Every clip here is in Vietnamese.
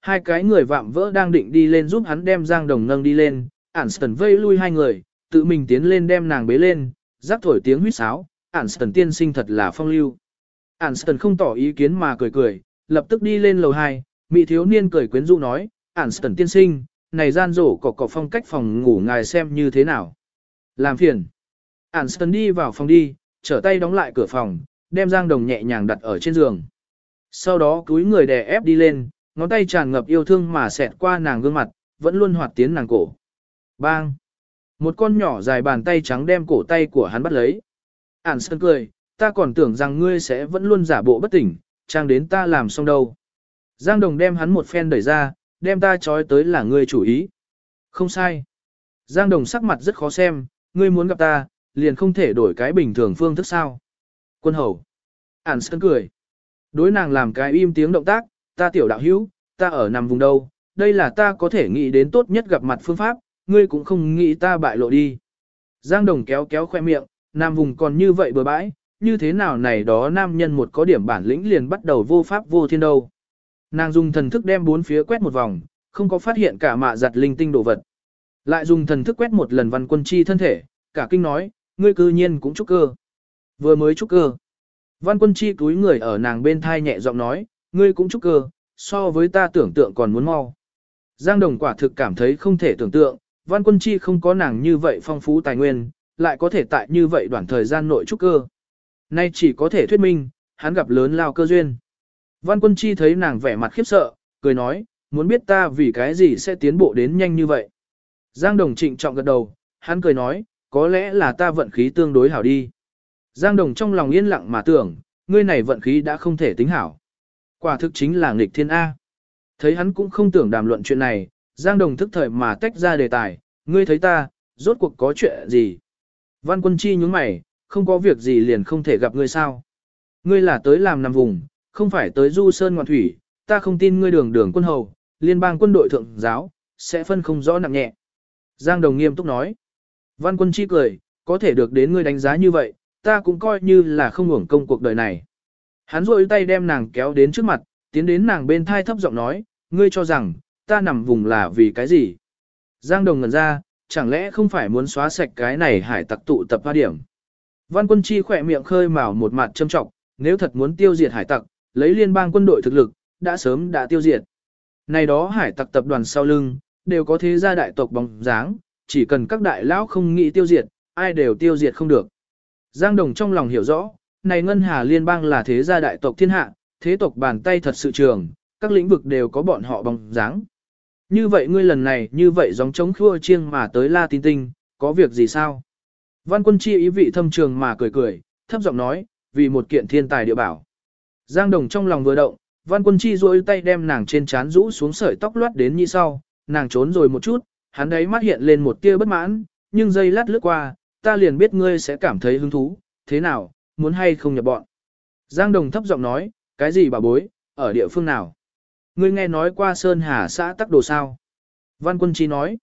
Hai cái người vạm vỡ đang định đi lên giúp hắn đem Giang Đồng nâng đi lên, Anston vây lui hai người, tự mình tiến lên đem nàng bế lên, rắc thổi tiếng huýt sáo, Anston tiên sinh thật là phong lưu. Anston không tỏ ý kiến mà cười cười, lập tức đi lên lầu 2, mỹ thiếu niên cười quyến rũ nói, Anston tiên sinh, này gian rổ cỏ cỏ phong cách phòng ngủ ngài xem như thế nào. Làm phiền. Anston đi vào phòng đi, trở tay đóng lại cửa phòng, đem Giang Đồng nhẹ nhàng đặt ở trên giường. Sau đó cúi người đè ép đi lên, ngón tay tràn ngập yêu thương mà xẹt qua nàng gương mặt, vẫn luôn hoạt tiến nàng cổ. Bang! Một con nhỏ dài bàn tay trắng đem cổ tay của hắn bắt lấy. Ản sơn cười, ta còn tưởng rằng ngươi sẽ vẫn luôn giả bộ bất tỉnh, trang đến ta làm xong đâu. Giang Đồng đem hắn một phen đẩy ra, đem ta trói tới là ngươi chủ ý. Không sai. Giang Đồng sắc mặt rất khó xem, ngươi muốn gặp ta, liền không thể đổi cái bình thường phương thức sao. Quân hầu. Ản sơn cười. Đối nàng làm cái im tiếng động tác, ta tiểu đạo hữu, ta ở nằm vùng đâu, đây là ta có thể nghĩ đến tốt nhất gặp mặt phương pháp, ngươi cũng không nghĩ ta bại lộ đi. Giang Đồng kéo kéo khoe miệng, nam vùng còn như vậy bừa bãi, như thế nào này đó nam nhân một có điểm bản lĩnh liền bắt đầu vô pháp vô thiên đâu. Nàng dùng thần thức đem bốn phía quét một vòng, không có phát hiện cả mạ giặt linh tinh đồ vật. Lại dùng thần thức quét một lần văn quân chi thân thể, cả kinh nói, ngươi cư nhiên cũng trúc cơ. Vừa mới trúc cơ. Văn quân chi túi người ở nàng bên thai nhẹ giọng nói, ngươi cũng trúc cơ, so với ta tưởng tượng còn muốn mau. Giang Đồng quả thực cảm thấy không thể tưởng tượng, Văn Quân Chi không có nàng như vậy phong phú tài nguyên, lại có thể tại như vậy đoạn thời gian nội trúc cơ. Nay chỉ có thể thuyết minh, hắn gặp lớn lao cơ duyên. Văn Quân Chi thấy nàng vẻ mặt khiếp sợ, cười nói, muốn biết ta vì cái gì sẽ tiến bộ đến nhanh như vậy. Giang Đồng trịnh trọng gật đầu, hắn cười nói, có lẽ là ta vận khí tương đối hảo đi. Giang Đồng trong lòng yên lặng mà tưởng, ngươi này vận khí đã không thể tính hảo. Quả thực chính là nghịch thiên A. Thấy hắn cũng không tưởng đàm luận chuyện này, Giang Đồng thức thời mà tách ra đề tài, ngươi thấy ta, rốt cuộc có chuyện gì? Văn quân chi nhướng mày, không có việc gì liền không thể gặp ngươi sao? Ngươi là tới làm nằm vùng, không phải tới du sơn ngoạn thủy, ta không tin ngươi đường đường quân hầu, liên bang quân đội thượng giáo, sẽ phân không rõ nặng nhẹ. Giang Đồng nghiêm túc nói. Văn quân chi cười, có thể được đến ngươi đánh giá như vậy, ta cũng coi như là không hưởng công cuộc đời này. Hắn rôi tay đem nàng kéo đến trước mặt, tiến đến nàng bên thai thấp giọng nói, ngươi cho rằng, ta nằm vùng là vì cái gì? Giang Đồng ngẩn ra, chẳng lẽ không phải muốn xóa sạch cái này hải tặc tụ tập hoa điểm? Văn quân chi khỏe miệng khơi mào một mặt châm trọng, nếu thật muốn tiêu diệt hải tặc, lấy liên bang quân đội thực lực, đã sớm đã tiêu diệt. Này đó hải tặc tập đoàn sau lưng, đều có thế gia đại tộc bóng dáng, chỉ cần các đại lão không nghĩ tiêu diệt, ai đều tiêu diệt không được. Giang Đồng trong lòng hiểu rõ, này ngân hà liên bang là thế gia đại tộc thiên hạ, thế tộc bàn tay thật sự trường, các lĩnh vực đều có bọn họ bóng dáng. Như vậy ngươi lần này như vậy giống chống khua chiêng mà tới La Tinh Tinh, có việc gì sao? Văn quân chi ý vị thâm trường mà cười cười, thấp giọng nói, vì một kiện thiên tài địa bảo. Giang Đồng trong lòng vừa động, văn quân chi duỗi tay đem nàng trên trán rũ xuống sợi tóc loát đến như sau, nàng trốn rồi một chút, hắn đấy mắt hiện lên một tia bất mãn, nhưng giây lát lướt qua, ta liền biết ngươi sẽ cảm thấy hứng thú, thế nào, muốn hay không nhập bọn. Giang Đồng thấp giọng nói, cái gì bà bối, ở địa phương nào? Ngươi nghe nói qua Sơn Hà xã tắc đồ sao? Văn quân chi nói.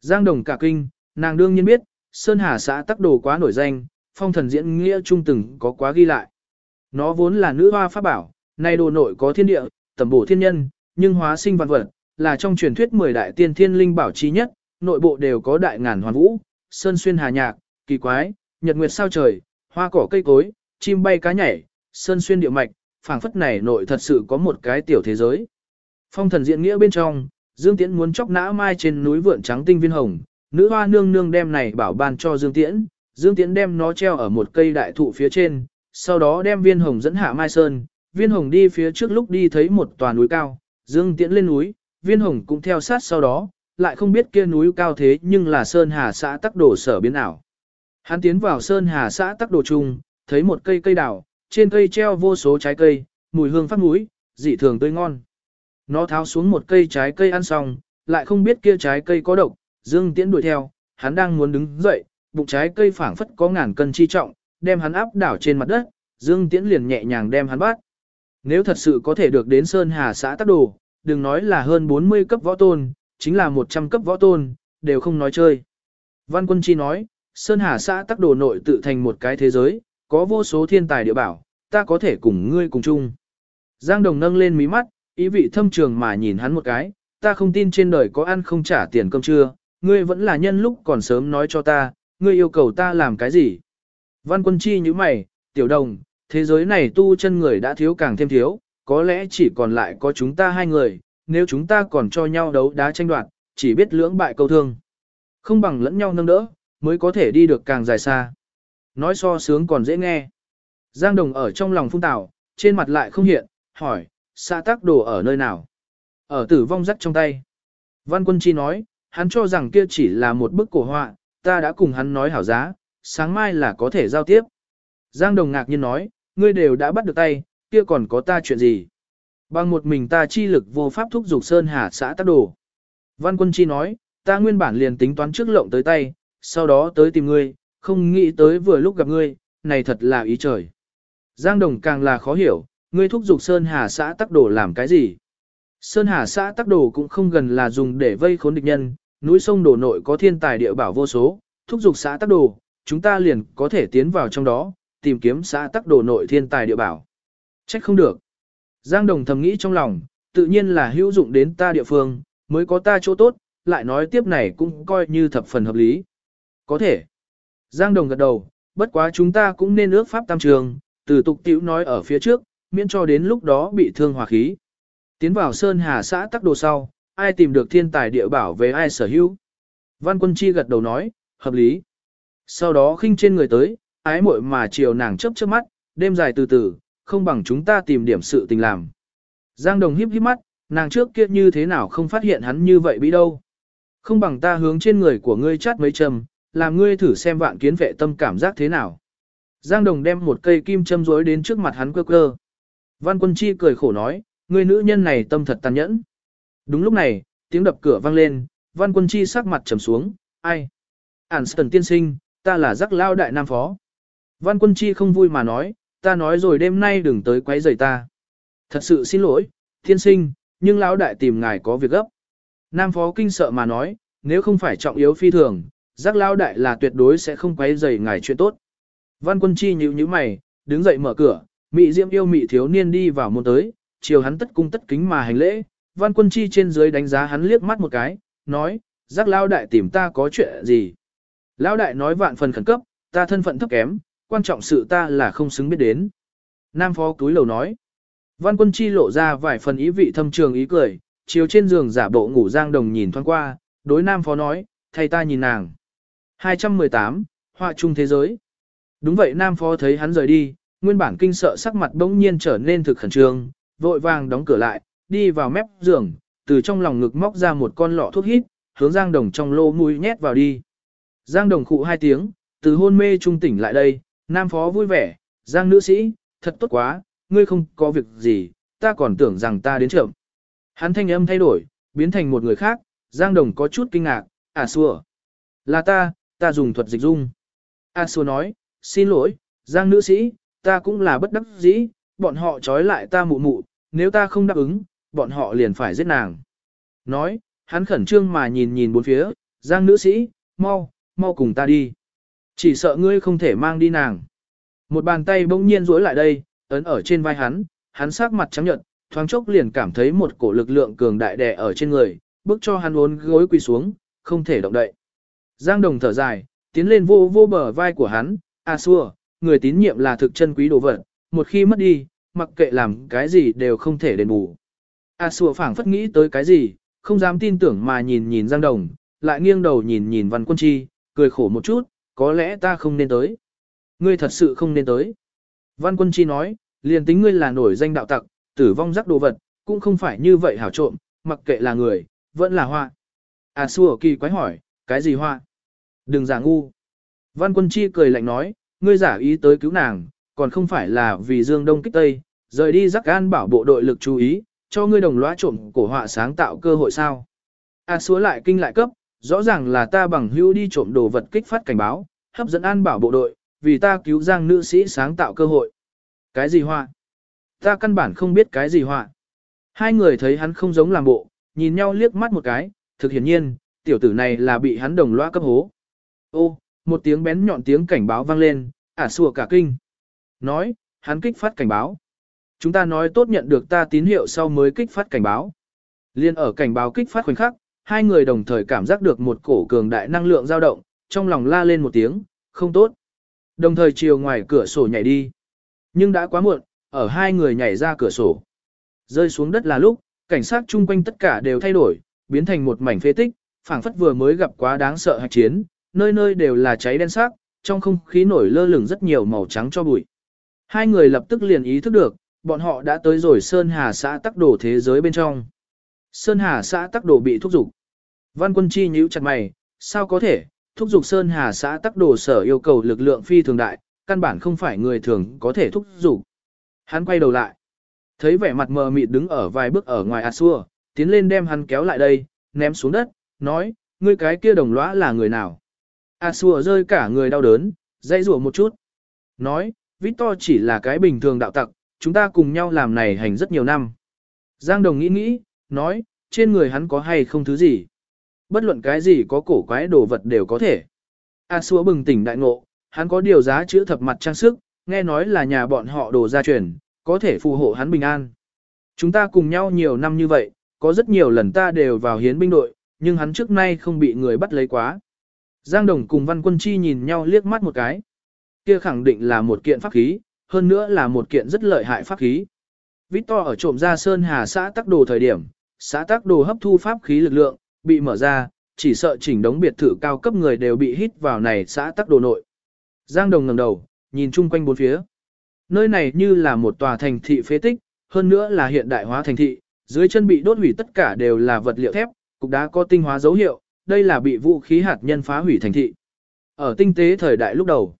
Giang Đồng cả kinh, nàng đương nhiên biết, Sơn Hà xã tắc đồ quá nổi danh, phong thần diễn nghĩa trung từng có quá ghi lại. Nó vốn là nữ hoa pháp bảo, nay đồ nội có thiên địa, tầm bổ thiên nhân, nhưng hóa sinh văn vật, là trong truyền thuyết 10 đại tiên thiên linh bảo chi nhất, nội bộ đều có đại ngàn hoàn vũ, sơn xuyên hà nhạc, kỳ quái, nhật nguyệt sao trời, hoa cỏ cây cối, chim bay cá nhảy, sơn xuyên địa mạch, phảng phất này nội thật sự có một cái tiểu thế giới. Phong thần diện nghĩa bên trong, Dương Tiễn muốn chóc nã mai trên núi vượn trắng tinh viên hồng, nữ hoa nương nương đem này bảo ban cho Dương Tiễn, Dương Tiễn đem nó treo ở một cây đại thụ phía trên, sau đó đem viên hồng dẫn hạ mai sơn, viên hồng đi phía trước lúc đi thấy một tòa núi cao, Dương Tiễn lên núi, viên hồng cũng theo sát sau đó, lại không biết kia núi cao thế nhưng là Sơn Hà xã tắc đổ sở biến ảo. Hắn tiến vào Sơn Hà xã tắc đồ trung, thấy một cây cây đào, trên cây treo vô số trái cây, mùi hương phát mũi, dị thường tươi ngon. Nó tháo xuống một cây trái cây ăn xong, lại không biết kia trái cây có độc, Dương Tiễn đuổi theo, hắn đang muốn đứng dậy, bụng trái cây phảng phất có ngàn cân chi trọng, đem hắn áp đảo trên mặt đất, Dương Tiễn liền nhẹ nhàng đem hắn bắt. Nếu thật sự có thể được đến Sơn Hà xã tác đồ, đừng nói là hơn 40 cấp võ tôn, chính là 100 cấp võ tôn, đều không nói chơi. Văn Quân Chi nói, Sơn Hà xã tắc đồ nội tự thành một cái thế giới, có vô số thiên tài địa bảo, ta có thể cùng ngươi cùng chung. Giang Đồng nâng lên mí mắt, ý vị thâm trường mà nhìn hắn một cái, ta không tin trên đời có ăn không trả tiền cơm trưa, ngươi vẫn là nhân lúc còn sớm nói cho ta, ngươi yêu cầu ta làm cái gì. Văn quân chi như mày, tiểu đồng, thế giới này tu chân người đã thiếu càng thêm thiếu, có lẽ chỉ còn lại có chúng ta hai người, nếu chúng ta còn cho nhau đấu đá tranh đoạt, chỉ biết lưỡng bại câu thương. Không bằng lẫn nhau nâng đỡ, mới có thể đi được càng dài xa. Nói so sướng còn dễ nghe. Giang Đồng ở trong lòng phung tảo, trên mặt lại không hiện, hỏi, xã tác đồ ở nơi nào? Ở tử vong rắc trong tay. Văn quân chi nói, hắn cho rằng kia chỉ là một bức cổ họa, ta đã cùng hắn nói hảo giá, sáng mai là có thể giao tiếp. Giang Đồng ngạc nhiên nói, ngươi đều đã bắt được tay, kia còn có ta chuyện gì? Bằng một mình ta chi lực vô pháp thúc dục Sơn Hà xã tác đồ. Văn quân chi nói, ta nguyên bản liền tính toán trước lộng tới tay, sau đó tới tìm ngươi, không nghĩ tới vừa lúc gặp ngươi, này thật là ý trời. Giang Đồng càng là khó hiểu, ngươi thúc giục Sơn Hà xã tắc đồ làm cái gì? Sơn Hà xã tắc đồ cũng không gần là dùng để vây khốn địch nhân, núi sông đổ nội có thiên tài địa bảo vô số, thúc giục xã tắc đồ, chúng ta liền có thể tiến vào trong đó, tìm kiếm xã tắc đồ nội thiên tài địa bảo. Trách không được. Giang Đồng thầm nghĩ trong lòng, tự nhiên là hữu dụng đến ta địa phương, mới có ta chỗ tốt, lại nói tiếp này cũng coi như thập phần hợp lý. Có thể. Giang Đồng gật đầu, bất quá chúng ta cũng nên ước pháp tam trường, từ tục tiểu nói ở phía trước, miễn cho đến lúc đó bị thương hòa khí. Tiến vào Sơn Hà xã tắc đồ sau, ai tìm được thiên tài địa bảo về ai sở hữu. Văn quân chi gật đầu nói, hợp lý. Sau đó khinh trên người tới, ái muội mà chiều nàng chớp chớp mắt, đêm dài từ từ, không bằng chúng ta tìm điểm sự tình làm. Giang Đồng híp híp mắt, nàng trước kia như thế nào không phát hiện hắn như vậy bị đâu. Không bằng ta hướng trên người của ngươi chát mấy trầm làm ngươi thử xem vạn kiến vệ tâm cảm giác thế nào. Giang Đồng đem một cây kim châm rối đến trước mặt hắn cơ cơ. Văn Quân Chi cười khổ nói, ngươi nữ nhân này tâm thật tàn nhẫn. Đúng lúc này, tiếng đập cửa vang lên, Văn Quân Chi sắc mặt trầm xuống, ai? Anston tiên sinh, ta là giác lao đại nam phó. Văn Quân Chi không vui mà nói, ta nói rồi đêm nay đừng tới quấy rầy ta. Thật sự xin lỗi, tiên sinh, nhưng lão đại tìm ngài có việc gấp. Nam phó kinh sợ mà nói, nếu không phải trọng yếu phi thường, giác lao đại là tuyệt đối sẽ không quấy rầy ngài chuyện tốt. Văn quân chi nhíu nhíu mày, đứng dậy mở cửa, mị diễm yêu mị thiếu niên đi vào môn tới, chiều hắn tất cung tất kính mà hành lễ. Văn quân chi trên dưới đánh giá hắn liếc mắt một cái, nói, giác lao đại tìm ta có chuyện gì. lao đại nói vạn phần khẩn cấp, ta thân phận thấp kém, quan trọng sự ta là không xứng biết đến. Nam phó túi lầu nói. Văn quân chi lộ ra vài phần ý vị thâm trường ý cười, chiều trên giường giả bộ ngủ giang đồng nhìn thoáng qua, đối nam phó nói, thay ta nhìn nàng. 218, Họa chung thế giới. Đúng vậy nam phó thấy hắn rời đi, nguyên bản kinh sợ sắc mặt bỗng nhiên trở nên thực khẩn trương, vội vàng đóng cửa lại, đi vào mép giường, từ trong lòng ngực móc ra một con lọ thuốc hít, hướng giang đồng trong lô mũi nhét vào đi. Giang đồng khụ hai tiếng, từ hôn mê trung tỉnh lại đây, nam phó vui vẻ, giang nữ sĩ, thật tốt quá, ngươi không có việc gì, ta còn tưởng rằng ta đến chậm. Hắn thanh âm thay đổi, biến thành một người khác, Giang Đồng có chút kinh ngạc, à xua. Là ta, ta dùng thuật dịch dung. A Sô nói, xin lỗi, Giang nữ sĩ, ta cũng là bất đắc dĩ, bọn họ trói lại ta mụ mụ, nếu ta không đáp ứng, bọn họ liền phải giết nàng. Nói, hắn khẩn trương mà nhìn nhìn bốn phía, Giang nữ sĩ, mau, mau cùng ta đi. Chỉ sợ ngươi không thể mang đi nàng. Một bàn tay bỗng nhiên duỗi lại đây, ấn ở trên vai hắn, hắn sắc mặt trắng nhợt, thoáng chốc liền cảm thấy một cổ lực lượng cường đại đè ở trên người, bước cho hắn uốn gối quỳ xuống, không thể động đậy. Giang Đồng thở dài, tiến lên vô vô bờ vai của hắn, a xua, người tín nhiệm là thực chân quý đồ vật, một khi mất đi, mặc kệ làm cái gì đều không thể đền bù. A xua phảng phất nghĩ tới cái gì, không dám tin tưởng mà nhìn nhìn Giang Đồng, lại nghiêng đầu nhìn nhìn Văn Quân Chi, cười khổ một chút, có lẽ ta không nên tới. Ngươi thật sự không nên tới. Văn Quân Chi nói, liền tính ngươi là nổi danh đạo tặc, tử vong rắc đồ vật, cũng không phải như vậy hảo trộm, mặc kệ là người, vẫn là hoa. À xua kỳ quái hỏi, cái gì họa? Đừng giả ngu. Văn Quân Chi cười lạnh nói, ngươi giả ý tới cứu nàng, còn không phải là vì Dương Đông kích Tây, rời đi rắc An bảo bộ đội lực chú ý, cho ngươi đồng lõa trộm cổ họa sáng tạo cơ hội sao. À xúa lại kinh lại cấp, rõ ràng là ta bằng hữu đi trộm đồ vật kích phát cảnh báo, hấp dẫn an bảo bộ đội, vì ta cứu giang nữ sĩ sáng tạo cơ hội. Cái gì họa? Ta căn bản không biết cái gì họa. Hai người thấy hắn không giống làm bộ, nhìn nhau liếc mắt một cái, thực hiển nhiên, tiểu tử này là bị hắn đồng loa cấp hố. Ô, một tiếng bén nhọn tiếng cảnh báo vang lên, ả à xùa cả kinh. Nói, hắn kích phát cảnh báo. Chúng ta nói tốt nhận được ta tín hiệu sau mới kích phát cảnh báo. Liên ở cảnh báo kích phát khoảnh khắc, hai người đồng thời cảm giác được một cổ cường đại năng lượng dao động, trong lòng la lên một tiếng, không tốt. Đồng thời chiều ngoài cửa sổ nhảy đi. Nhưng đã quá muộn, ở hai người nhảy ra cửa sổ. Rơi xuống đất là lúc, cảnh sát chung quanh tất cả đều thay đổi, biến thành một mảnh phế tích, phảng phất vừa mới gặp quá đáng sợ hạch chiến, nơi nơi đều là cháy đen sắc, trong không khí nổi lơ lửng rất nhiều màu trắng cho bụi. Hai người lập tức liền ý thức được, bọn họ đã tới rồi Sơn Hà xã tắc đổ thế giới bên trong. Sơn Hà xã tắc đổ bị thúc giục. Văn quân chi nhíu chặt mày, sao có thể, thúc giục Sơn Hà xã tắc đổ sở yêu cầu lực lượng phi thường đại, căn bản không phải người thường có thể thúc giục. Hắn quay đầu lại. Thấy vẻ mặt mờ mịt đứng ở vài bước ở ngoài à Asua, tiến lên đem hắn kéo lại đây, ném xuống đất, nói, ngươi cái kia đồng lõa là người nào? A sùa rơi cả người đau đớn, dãy rủa một chút. Nói, Victor chỉ là cái bình thường đạo tặc, chúng ta cùng nhau làm này hành rất nhiều năm. Giang Đồng nghĩ nghĩ, nói, trên người hắn có hay không thứ gì? Bất luận cái gì có cổ quái đồ vật đều có thể. A Asua bừng tỉnh đại ngộ, hắn có điều giá chữ thập mặt trang sức, nghe nói là nhà bọn họ đồ gia truyền, có thể phù hộ hắn bình an. Chúng ta cùng nhau nhiều năm như vậy, có rất nhiều lần ta đều vào hiến binh đội, nhưng hắn trước nay không bị người bắt lấy quá. Giang Đồng cùng Văn Quân Chi nhìn nhau liếc mắt một cái. Kia khẳng định là một kiện pháp khí, hơn nữa là một kiện rất lợi hại pháp khí. Victor ở trộm ra Sơn Hà xã tắc đồ thời điểm, xã tắc đồ hấp thu pháp khí lực lượng, bị mở ra, chỉ sợ chỉnh đống biệt thự cao cấp người đều bị hít vào này xã tắc đồ nội. Giang Đồng ngẩng đầu, nhìn chung quanh bốn phía. Nơi này như là một tòa thành thị phế tích, hơn nữa là hiện đại hóa thành thị, dưới chân bị đốt hủy tất cả đều là vật liệu thép, cục đá có tinh hóa dấu hiệu, đây là bị vũ khí hạt nhân phá hủy thành thị. Ở tinh tế thời đại lúc đầu,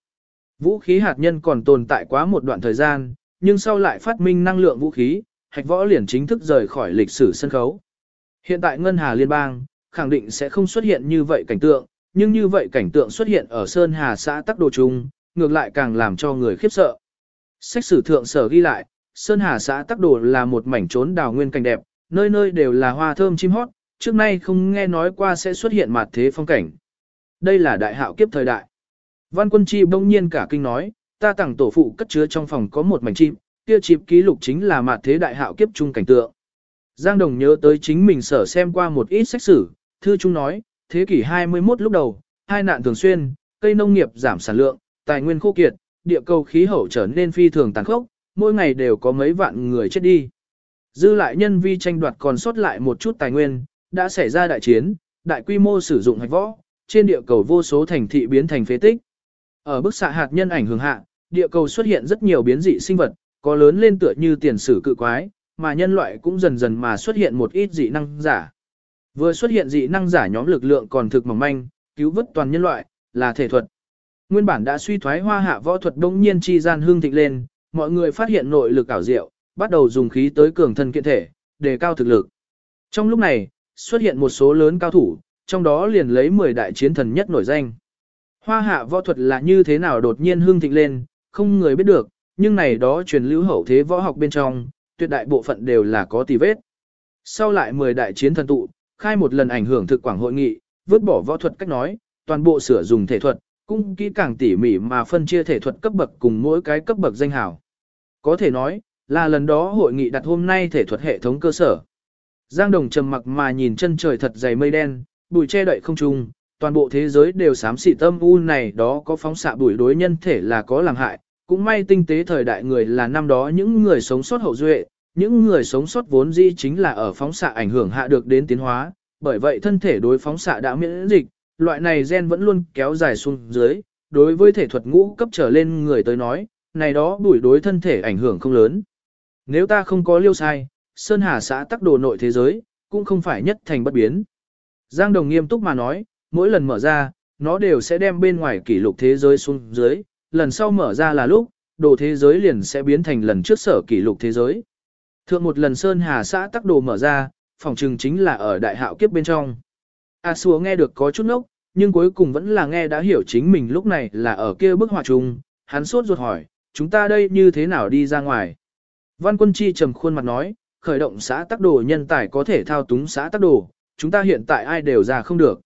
vũ khí hạt nhân còn tồn tại quá một đoạn thời gian, nhưng sau lại phát minh năng lượng vũ khí, hạch võ liền chính thức rời khỏi lịch sử sân khấu. Hiện tại Ngân Hà Liên bang, khẳng định sẽ không xuất hiện như vậy cảnh tượng, nhưng như vậy cảnh tượng xuất hiện ở Sơn Hà xã Tắc Đồ Trung, ngược lại càng làm cho người khiếp sợ. Sách sử thượng sở ghi lại, Sơn Hà xã Tắc Đồ là một mảnh trốn đào nguyên cảnh đẹp, nơi nơi đều là hoa thơm chim hót, trước nay không nghe nói qua sẽ xuất hiện mặt thế phong cảnh. Đây là đại hạo kiếp thời đại. Văn quân chi bỗng nhiên cả kinh nói, ta tặng tổ phụ cất chứa trong phòng có một mảnh chim, kia chim ký lục chính là mặt thế đại hạo kiếp trung cảnh tượng. Giang Đồng nhớ tới chính mình sở xem qua một ít sách sử, thư trung nói, thế kỷ 21 lúc đầu, hai nạn thường xuyên, cây nông nghiệp giảm sản lượng, tài nguyên khô kiệt, địa cầu khí hậu trở nên phi thường tàn khốc, mỗi ngày đều có mấy vạn người chết đi. Dư lại nhân vi tranh đoạt còn sót lại một chút tài nguyên, đã xảy ra đại chiến, đại quy mô sử dụng hạch võ, trên địa cầu vô số thành thị biến thành phế tích. Ở bức xạ hạt nhân ảnh hưởng hạ, địa cầu xuất hiện rất nhiều biến dị sinh vật, có lớn lên tựa như tiền sử cự quái, mà nhân loại cũng dần dần mà xuất hiện một ít dị năng giả. Vừa xuất hiện dị năng giả nhóm lực lượng còn thực mỏng manh, cứu vớt toàn nhân loại, là thể thuật. Nguyên bản đã suy thoái hoa hạ võ thuật đông nhiên chi gian hương thịnh lên, mọi người phát hiện nội lực ảo diệu, bắt đầu dùng khí tới cường thân kiện thể, đề cao thực lực. Trong lúc này, xuất hiện một số lớn cao thủ, trong đó liền lấy 10 đại chiến thần nhất nổi danh. Hoa hạ võ thuật là như thế nào đột nhiên hương thịnh lên, không người biết được, nhưng này đó truyền lưu hậu thế võ học bên trong, tuyệt đại bộ phận đều là có tì vết. Sau lại 10 đại chiến thần tụ, khai một lần ảnh hưởng thực quảng hội nghị, vứt bỏ võ thuật cách nói, toàn bộ sửa dùng thể thuật, cũng kỹ càng tỉ mỉ mà phân chia thể thuật cấp bậc cùng mỗi cái cấp bậc danh hào. Có thể nói, là lần đó hội nghị đặt hôm nay thể thuật hệ thống cơ sở. Giang Đồng trầm mặc mà nhìn chân trời thật dày mây đen, bụi che đậy không trung, toàn bộ thế giới đều xám xịt tâm u này đó có phóng xạ bụi đối nhân thể là có làm hại, cũng may tinh tế thời đại người là năm đó những người sống sót hậu duệ, những người sống sót vốn dĩ chính là ở phóng xạ ảnh hưởng hạ được đến tiến hóa, bởi vậy thân thể đối phóng xạ đã miễn dịch, loại này gen vẫn luôn kéo dài xuống dưới, đối với thể thuật ngũ cấp trở lên người tới nói, này đó bụi đối thân thể ảnh hưởng không lớn. Nếu ta không có liêu sai, Sơn Hà xã tắc đồ nội thế giới, cũng không phải nhất thành bất biến. Giang Đồng nghiêm túc mà nói, mỗi lần mở ra, nó đều sẽ đem bên ngoài kỷ lục thế giới xuống dưới, lần sau mở ra là lúc, đồ thế giới liền sẽ biến thành lần trước sở kỷ lục thế giới. Thượng một lần Sơn Hà xã tắc đồ mở ra, phòng trừng chính là ở đại hạo kiếp bên trong. A Xua nghe được có chút nốc, nhưng cuối cùng vẫn là nghe đã hiểu chính mình lúc này là ở kia bức họa chung, hắn sốt ruột hỏi, chúng ta đây như thế nào đi ra ngoài. Văn quân chi trầm khuôn mặt nói, khởi động xã tắc đồ nhân tài có thể thao túng xã tắc đồ, chúng ta hiện tại ai đều ra không được.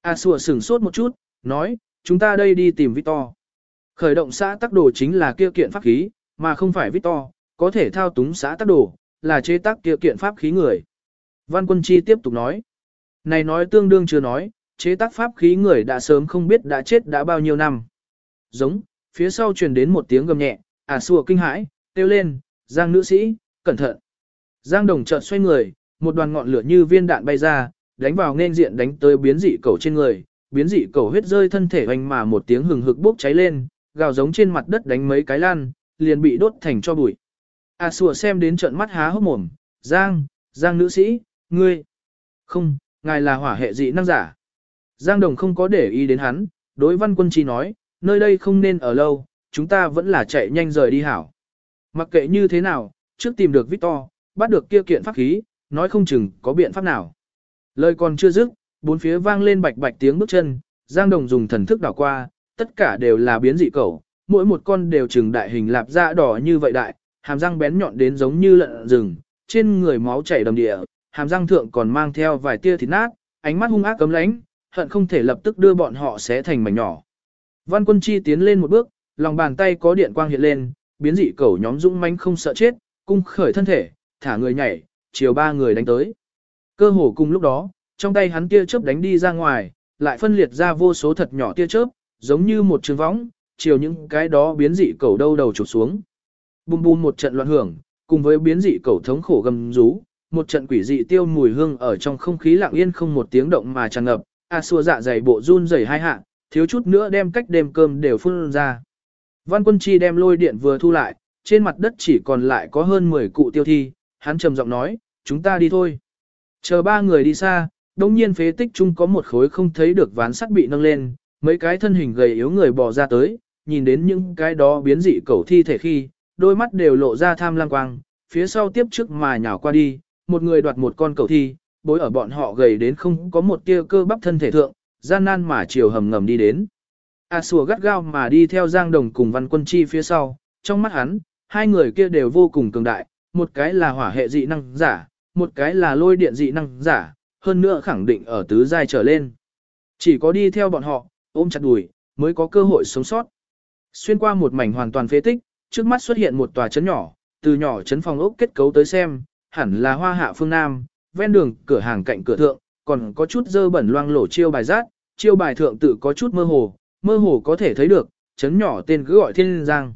A Xua sửng sốt một chút, nói, chúng ta đây đi tìm Victor. Khởi động xã tắc đồ chính là kia kiện pháp khí, mà không phải Victor, có thể thao túng xã tắc đồ, là chế tác kia kiện pháp khí người. Văn Quân Chi tiếp tục nói. Này nói tương đương chưa nói, chế tác pháp khí người đã sớm không biết đã chết đã bao nhiêu năm. Giống, phía sau truyền đến một tiếng gầm nhẹ, à sủa kinh hãi, kêu lên, Giang nữ sĩ, cẩn thận. Giang đồng chợt xoay người, một đoàn ngọn lửa như viên đạn bay ra, đánh vào nên diện đánh tới biến dị cầu trên người, biến dị cầu huyết rơi thân thể hoành mà một tiếng hừng hực bốc cháy lên, gào giống trên mặt đất đánh mấy cái lan, liền bị đốt thành cho bụi. À sủa xem đến trợn mắt há hốc mồm, Giang, Giang nữ sĩ, ngươi, không, ngài là hỏa hệ dị năng giả. Giang Đồng không có để ý đến hắn, đối văn quân chi nói, nơi đây không nên ở lâu, chúng ta vẫn là chạy nhanh rời đi hảo. Mặc kệ như thế nào, trước tìm được Victor, bắt được kia kiện pháp khí, nói không chừng có biện pháp nào. Lời còn chưa dứt, bốn phía vang lên bạch bạch tiếng bước chân, Giang Đồng dùng thần thức đảo qua, tất cả đều là biến dị cẩu, mỗi một con đều trừng đại hình lạp da đỏ như vậy đại, hàm răng bén nhọn đến giống như lợn rừng, trên người máu chảy đầm địa, hàm răng thượng còn mang theo vài tia thịt nát, ánh mắt hung ác cấm lánh, hận không thể lập tức đưa bọn họ xé thành mảnh nhỏ. Văn Quân Chi tiến lên một bước, lòng bàn tay có điện quang hiện lên, biến dị cẩu nhóm dũng mãnh không sợ chết, cung khởi thân thể, thả người nhảy, chiều ba người đánh tới. Cơ hồ cùng lúc đó, trong tay hắn tia chớp đánh đi ra ngoài, lại phân liệt ra vô số thật nhỏ tia chớp, giống như một trường võng, chiều những cái đó biến dị cẩu đâu đầu chụp xuống. Bùm bùm một trận loạn hưởng, cùng với biến dị cẩu thống khổ gầm rú, một trận quỷ dị tiêu mùi hương ở trong không khí lặng yên không một tiếng động mà tràn ngập, a xua dạ dày bộ run rẩy hai hạ, thiếu chút nữa đem cách đêm cơm đều phun ra. Văn quân chi đem lôi điện vừa thu lại, trên mặt đất chỉ còn lại có hơn 10 cụ tiêu thi, hắn trầm giọng nói, chúng ta đi thôi. Chờ ba người đi xa, đông nhiên phế tích chung có một khối không thấy được ván sắt bị nâng lên, mấy cái thân hình gầy yếu người bò ra tới, nhìn đến những cái đó biến dị cẩu thi thể khi, đôi mắt đều lộ ra tham lam quang, phía sau tiếp trước mà nhào qua đi, một người đoạt một con cẩu thi, bối ở bọn họ gầy đến không có một tia cơ bắp thân thể thượng, gian nan mà chiều hầm ngầm đi đến. A sùa gắt gao mà đi theo Giang Đồng cùng Văn Quân Chi phía sau, trong mắt hắn, hai người kia đều vô cùng cường đại, một cái là hỏa hệ dị năng giả, một cái là lôi điện dị năng giả, hơn nữa khẳng định ở tứ giai trở lên. Chỉ có đi theo bọn họ, ôm chặt đùi, mới có cơ hội sống sót. Xuyên qua một mảnh hoàn toàn phế tích, trước mắt xuất hiện một tòa trấn nhỏ, từ nhỏ trấn phòng ốc kết cấu tới xem, hẳn là hoa hạ phương Nam, ven đường, cửa hàng cạnh cửa thượng, còn có chút dơ bẩn loang lổ chiêu bài rác, chiêu bài thượng tự có chút mơ hồ, mơ hồ có thể thấy được, trấn nhỏ tên cứ gọi Thiên Giang.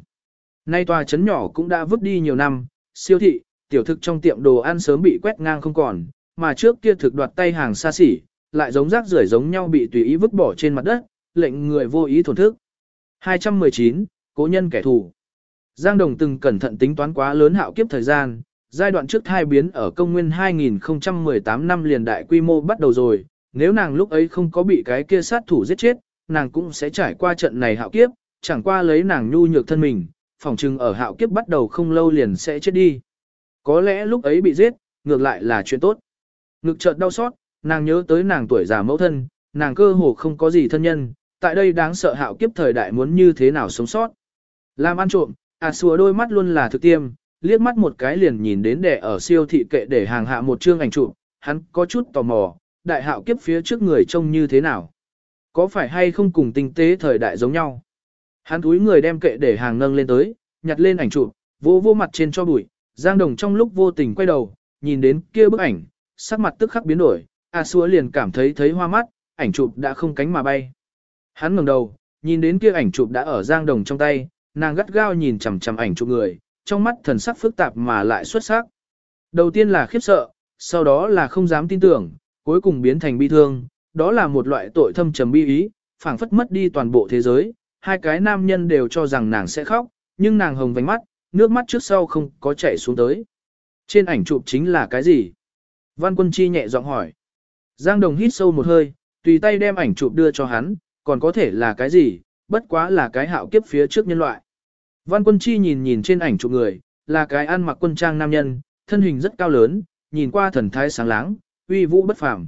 Nay tòa trấn nhỏ cũng đã vứt đi nhiều năm, siêu thị, tiểu thực trong tiệm đồ ăn sớm bị quét ngang không còn, mà trước kia thực đoạt tay hàng xa xỉ, lại giống rác rưởi giống nhau bị tùy ý vứt bỏ trên mặt đất, lệnh người vô ý thổn thức. 219, cố nhân kẻ thù. Giang Đồng từng cẩn thận tính toán quá lớn hạo kiếp thời gian, giai đoạn trước thai biến ở công nguyên 2018 năm liền đại quy mô bắt đầu rồi, nếu nàng lúc ấy không có bị cái kia sát thủ giết chết, nàng cũng sẽ trải qua trận này hạo kiếp, chẳng qua lấy nàng nhu nhược thân mình, phòng trừng ở hạo kiếp bắt đầu không lâu liền sẽ chết đi. Có lẽ lúc ấy bị giết, ngược lại là chuyện tốt. Ngực chợt đau xót, nàng nhớ tới nàng tuổi già mẫu thân, nàng cơ hồ không có gì thân nhân, tại đây đáng sợ hạo kiếp thời đại muốn như thế nào sống sót. Làm ăn trộm, à xùa đôi mắt luôn là thực tiêm, liếc mắt một cái liền nhìn đến đẻ ở siêu thị kệ để hàng hạ một chương ảnh chụp, hắn có chút tò mò, đại hạo kiếp phía trước người trông như thế nào. Có phải hay không cùng tinh tế thời đại giống nhau? Hắn túi người đem kệ để hàng nâng lên tới, nhặt lên ảnh chụp, vô vô mặt trên cho bụi, Giang Đồng trong lúc vô tình quay đầu, nhìn đến kia bức ảnh, sắc mặt tức khắc biến đổi, A Xua liền cảm thấy thấy hoa mắt, ảnh chụp đã không cánh mà bay. Hắn ngẩng đầu, nhìn đến kia ảnh chụp đã ở Giang Đồng trong tay, nàng gắt gao nhìn chằm chằm ảnh chụp người, trong mắt thần sắc phức tạp mà lại xuất sắc. Đầu tiên là khiếp sợ, sau đó là không dám tin tưởng, cuối cùng biến thành bi thương, đó là một loại tội thâm trầm bi ý, phảng phất mất đi toàn bộ thế giới, hai cái nam nhân đều cho rằng nàng sẽ khóc, nhưng nàng hồng vành mắt, nước mắt trước sau không có chảy xuống tới. Trên ảnh chụp chính là cái gì? Văn quân chi nhẹ giọng hỏi. Giang Đồng hít sâu một hơi, tùy tay đem ảnh chụp đưa cho hắn, còn có thể là cái gì, bất quá là cái hạo kiếp phía trước nhân loại. Văn quân chi nhìn nhìn trên ảnh chụp người, là cái ăn mặc quân trang nam nhân, thân hình rất cao lớn, nhìn qua thần thái sáng láng, uy vũ bất phàm.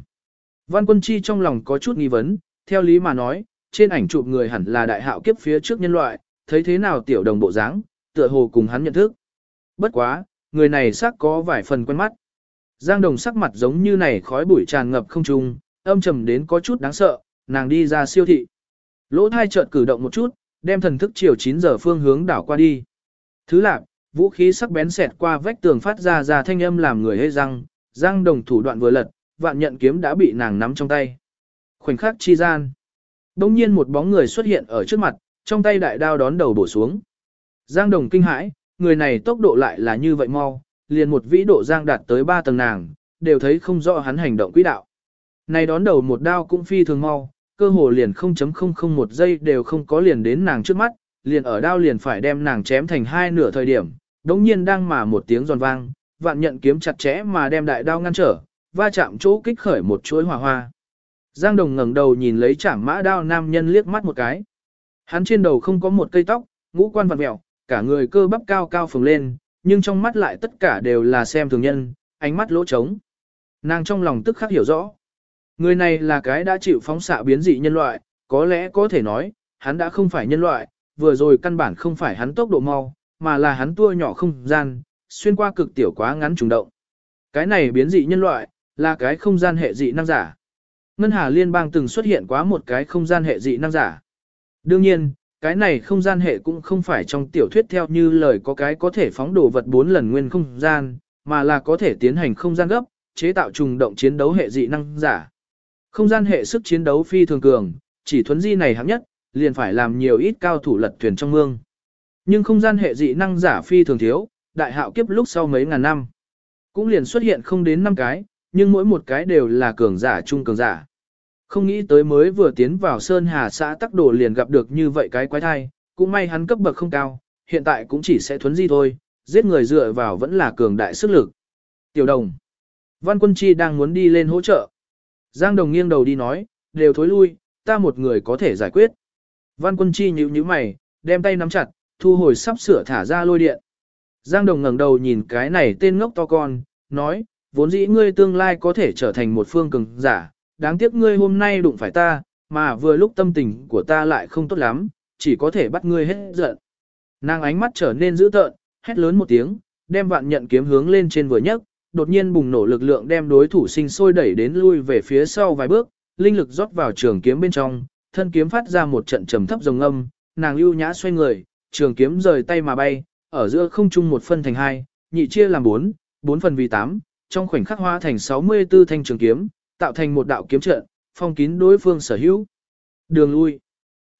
Văn quân chi trong lòng có chút nghi vấn, theo lý mà nói, trên ảnh chụp người hẳn là đại hạo kiếp phía trước nhân loại, thấy thế nào tiểu đồng bộ dáng, tựa hồ cùng hắn nhận thức. Bất quá, người này xác có vài phần quen mắt. Giang đồng sắc mặt giống như này khói bụi tràn ngập không trung, âm trầm đến có chút đáng sợ, nàng đi ra siêu thị. Lỗ thai chợt cử động một chút, đem thần thức chiều 9 giờ phương hướng đảo qua đi. Thứ lạc, vũ khí sắc bén xẹt qua vách tường phát ra ra thanh âm làm người hê răng, Giang Đồng thủ đoạn vừa lật, vạn nhận kiếm đã bị nàng nắm trong tay. Khoảnh khắc chi gian. Đông nhiên một bóng người xuất hiện ở trước mặt, trong tay đại đao đón đầu bổ xuống. Giang Đồng kinh hãi, người này tốc độ lại là như vậy mau, liền một vĩ độ Giang đạt tới ba tầng nàng, đều thấy không rõ hắn hành động quỹ đạo. Này đón đầu một đao cũng phi thường mau, cơ hồ liền 0.001 giây đều không có liền đến nàng trước mắt, liền ở đao liền phải đem nàng chém thành hai nửa thời điểm, đống nhiên đang mà một tiếng giòn vang, vạn nhận kiếm chặt chẽ mà đem đại đao ngăn trở, va chạm chỗ kích khởi một chuỗi hỏa hoa. Giang Đồng ngẩng đầu nhìn lấy chảm mã đao nam nhân liếc mắt một cái. Hắn trên đầu không có một cây tóc, ngũ quan vặn vẹo, cả người cơ bắp cao cao phồng lên, nhưng trong mắt lại tất cả đều là xem thường nhân, ánh mắt lỗ trống. Nàng trong lòng tức khắc hiểu rõ. Người này là cái đã chịu phóng xạ biến dị nhân loại, có lẽ có thể nói, hắn đã không phải nhân loại, vừa rồi căn bản không phải hắn tốc độ mau, mà là hắn tua nhỏ không gian, xuyên qua cực tiểu quá ngắn trùng động. Cái này biến dị nhân loại, là cái không gian hệ dị năng giả. Ngân Hà Liên bang từng xuất hiện quá một cái không gian hệ dị năng giả. Đương nhiên, cái này không gian hệ cũng không phải trong tiểu thuyết theo như lời có cái có thể phóng đồ vật 4 lần nguyên không gian, mà là có thể tiến hành không gian gấp, chế tạo trùng động chiến đấu hệ dị năng giả. Không gian hệ sức chiến đấu phi thường cường, chỉ thuấn di này hạng nhất, liền phải làm nhiều ít cao thủ lật thuyền trong mương. Nhưng không gian hệ dị năng giả phi thường thiếu, đại hạo kiếp lúc sau mấy ngàn năm. Cũng liền xuất hiện không đến năm cái, nhưng mỗi một cái đều là cường giả trung cường giả. Không nghĩ tới mới vừa tiến vào Sơn Hà xã tắc đồ liền gặp được như vậy cái quái thai, cũng may hắn cấp bậc không cao, hiện tại cũng chỉ sẽ thuấn di thôi, giết người dựa vào vẫn là cường đại sức lực. Tiểu đồng. Văn quân chi đang muốn đi lên hỗ trợ. Giang đồng nghiêng đầu đi nói, đều thối lui, ta một người có thể giải quyết. Văn quân chi nhíu nhíu mày, đem tay nắm chặt, thu hồi sắp sửa thả ra lôi điện. Giang đồng ngẩng đầu nhìn cái này tên ngốc to con, nói, vốn dĩ ngươi tương lai có thể trở thành một phương cường giả, đáng tiếc ngươi hôm nay đụng phải ta, mà vừa lúc tâm tình của ta lại không tốt lắm, chỉ có thể bắt ngươi hết giận. Nàng ánh mắt trở nên dữ tợn, hét lớn một tiếng, đem vạn nhận kiếm hướng lên trên vừa nhấc, đột nhiên bùng nổ lực lượng đem đối thủ sinh sôi đẩy đến lui về phía sau vài bước, linh lực rót vào trường kiếm bên trong, thân kiếm phát ra một trận trầm thấp rồng âm, nàng ưu nhã xoay người, trường kiếm rời tay mà bay, ở giữa không trung một phân thành hai, nhị chia làm bốn, bốn phần vì tám, trong khoảnh khắc hóa thành 64 thanh trường kiếm, tạo thành một đạo kiếm trận, phong kín đối phương sở hữu. Đường lui.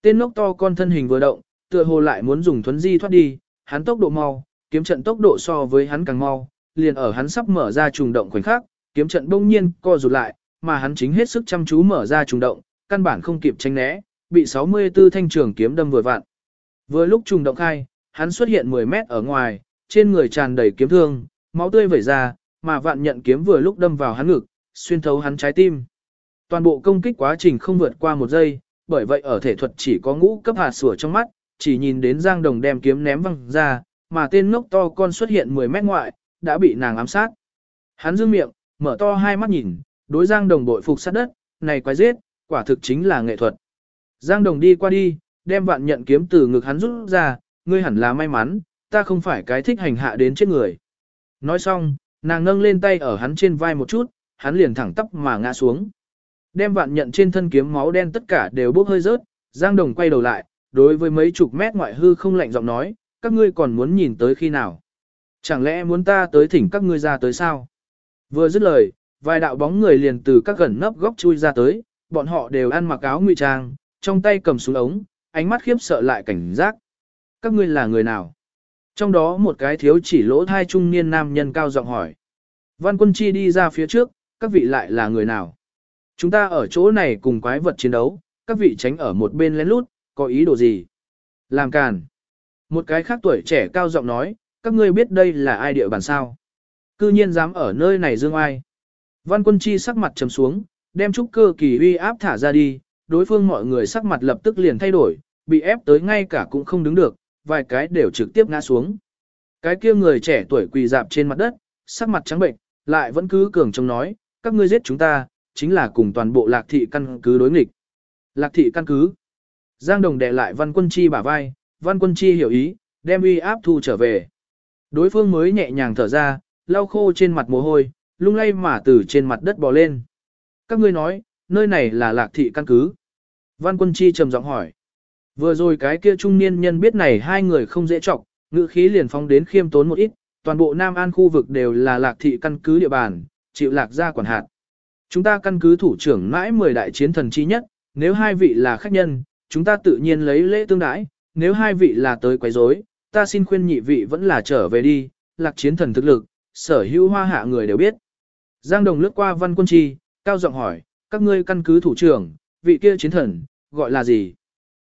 Tên lốc to con thân hình vừa động, tựa hồ lại muốn dùng thuấn di thoát đi, hắn tốc độ mau, kiếm trận tốc độ so với hắn càng mau, liền ở hắn sắp mở ra trùng động khoảnh khắc, kiếm trận bỗng nhiên co rụt lại, mà hắn chính hết sức chăm chú mở ra trùng động, căn bản không kịp tránh né, bị 64 thanh trường kiếm đâm vừa vặn. Vừa lúc trùng động khai, hắn xuất hiện 10 mét ở ngoài, trên người tràn đầy kiếm thương, máu tươi vẩy ra, mà vạn nhận kiếm vừa lúc đâm vào hắn ngực, xuyên thấu hắn trái tim. Toàn bộ công kích quá trình không vượt qua một giây, bởi vậy ở thể thuật chỉ có ngũ cấp hạt sủa trong mắt, chỉ nhìn đến Giang Đồng đem kiếm ném văng ra, mà tên ngốc to con xuất hiện 10 mét ngoại, đã bị nàng ám sát. Hắn dương miệng, mở to hai mắt nhìn, đối Giang Đồng bội phục sát đất, này quái giết, quả thực chính là nghệ thuật. Giang Đồng đi qua đi, đem vạn nhận kiếm từ ngực hắn rút ra, ngươi hẳn là may mắn, ta không phải cái thích hành hạ đến chết người. Nói xong, nàng nâng lên tay ở hắn trên vai một chút, hắn liền thẳng tắp mà ngã xuống. Đem vạn nhận trên thân kiếm máu đen tất cả đều bốc hơi rớt, Giang Đồng quay đầu lại, đối với mấy chục mét ngoại hư không lạnh giọng nói, các ngươi còn muốn nhìn tới khi nào. Chẳng lẽ muốn ta tới thỉnh các ngươi ra tới sao? Vừa dứt lời, vài đạo bóng người liền từ các gần nấp góc chui ra tới, bọn họ đều ăn mặc áo ngụy trang, trong tay cầm súng ống, ánh mắt khiếp sợ lại cảnh giác. Các ngươi là người nào? Trong đó một cái thiếu chỉ lỗ thai trung niên nam nhân cao giọng hỏi. Văn quân chi đi ra phía trước, các vị lại là người nào? Chúng ta ở chỗ này cùng quái vật chiến đấu, các vị tránh ở một bên lén lút, có ý đồ gì? Làm càn. Một cái khác tuổi trẻ cao giọng nói, các ngươi biết đây là ai địa bàn sao? Cư nhiên dám ở nơi này dương ai? Văn quân chi sắc mặt trầm xuống, đem trúc cơ kỳ uy áp thả ra đi, đối phương mọi người sắc mặt lập tức liền thay đổi, bị ép tới ngay cả cũng không đứng được, vài cái đều trực tiếp ngã xuống. Cái kia người trẻ tuổi quỳ dạp trên mặt đất, sắc mặt trắng bệnh, lại vẫn cứ cường trông nói, các ngươi giết chúng ta, chính là cùng toàn bộ lạc thị căn cứ đối nghịch. Lạc thị căn cứ. Giang Đồng đè lại Văn Quân Chi bả vai, Văn Quân Chi hiểu ý, đem uy áp thu trở về. Đối phương mới nhẹ nhàng thở ra, lau khô trên mặt mồ hôi, lung lay mà từ trên mặt đất bò lên. Các ngươi nói, nơi này là lạc thị căn cứ. Văn Quân Chi trầm giọng hỏi. Vừa rồi cái kia trung niên nhân biết này hai người không dễ trọng, ngữ khí liền phóng đến khiêm tốn một ít, toàn bộ Nam An khu vực đều là lạc thị căn cứ địa bàn, chịu lạc gia quản hạt. Chúng ta căn cứ thủ trưởng mãi 10 đại chiến thần chi nhất, nếu hai vị là khách nhân, chúng ta tự nhiên lấy lễ tương đãi, nếu hai vị là tới quấy rối, ta xin khuyên nhị vị vẫn là trở về đi, lạc chiến thần thực lực, sở hữu hoa hạ người đều biết. Giang Đồng lướt qua văn quân chi, cao giọng hỏi, các ngươi căn cứ thủ trưởng, vị kia chiến thần, gọi là gì?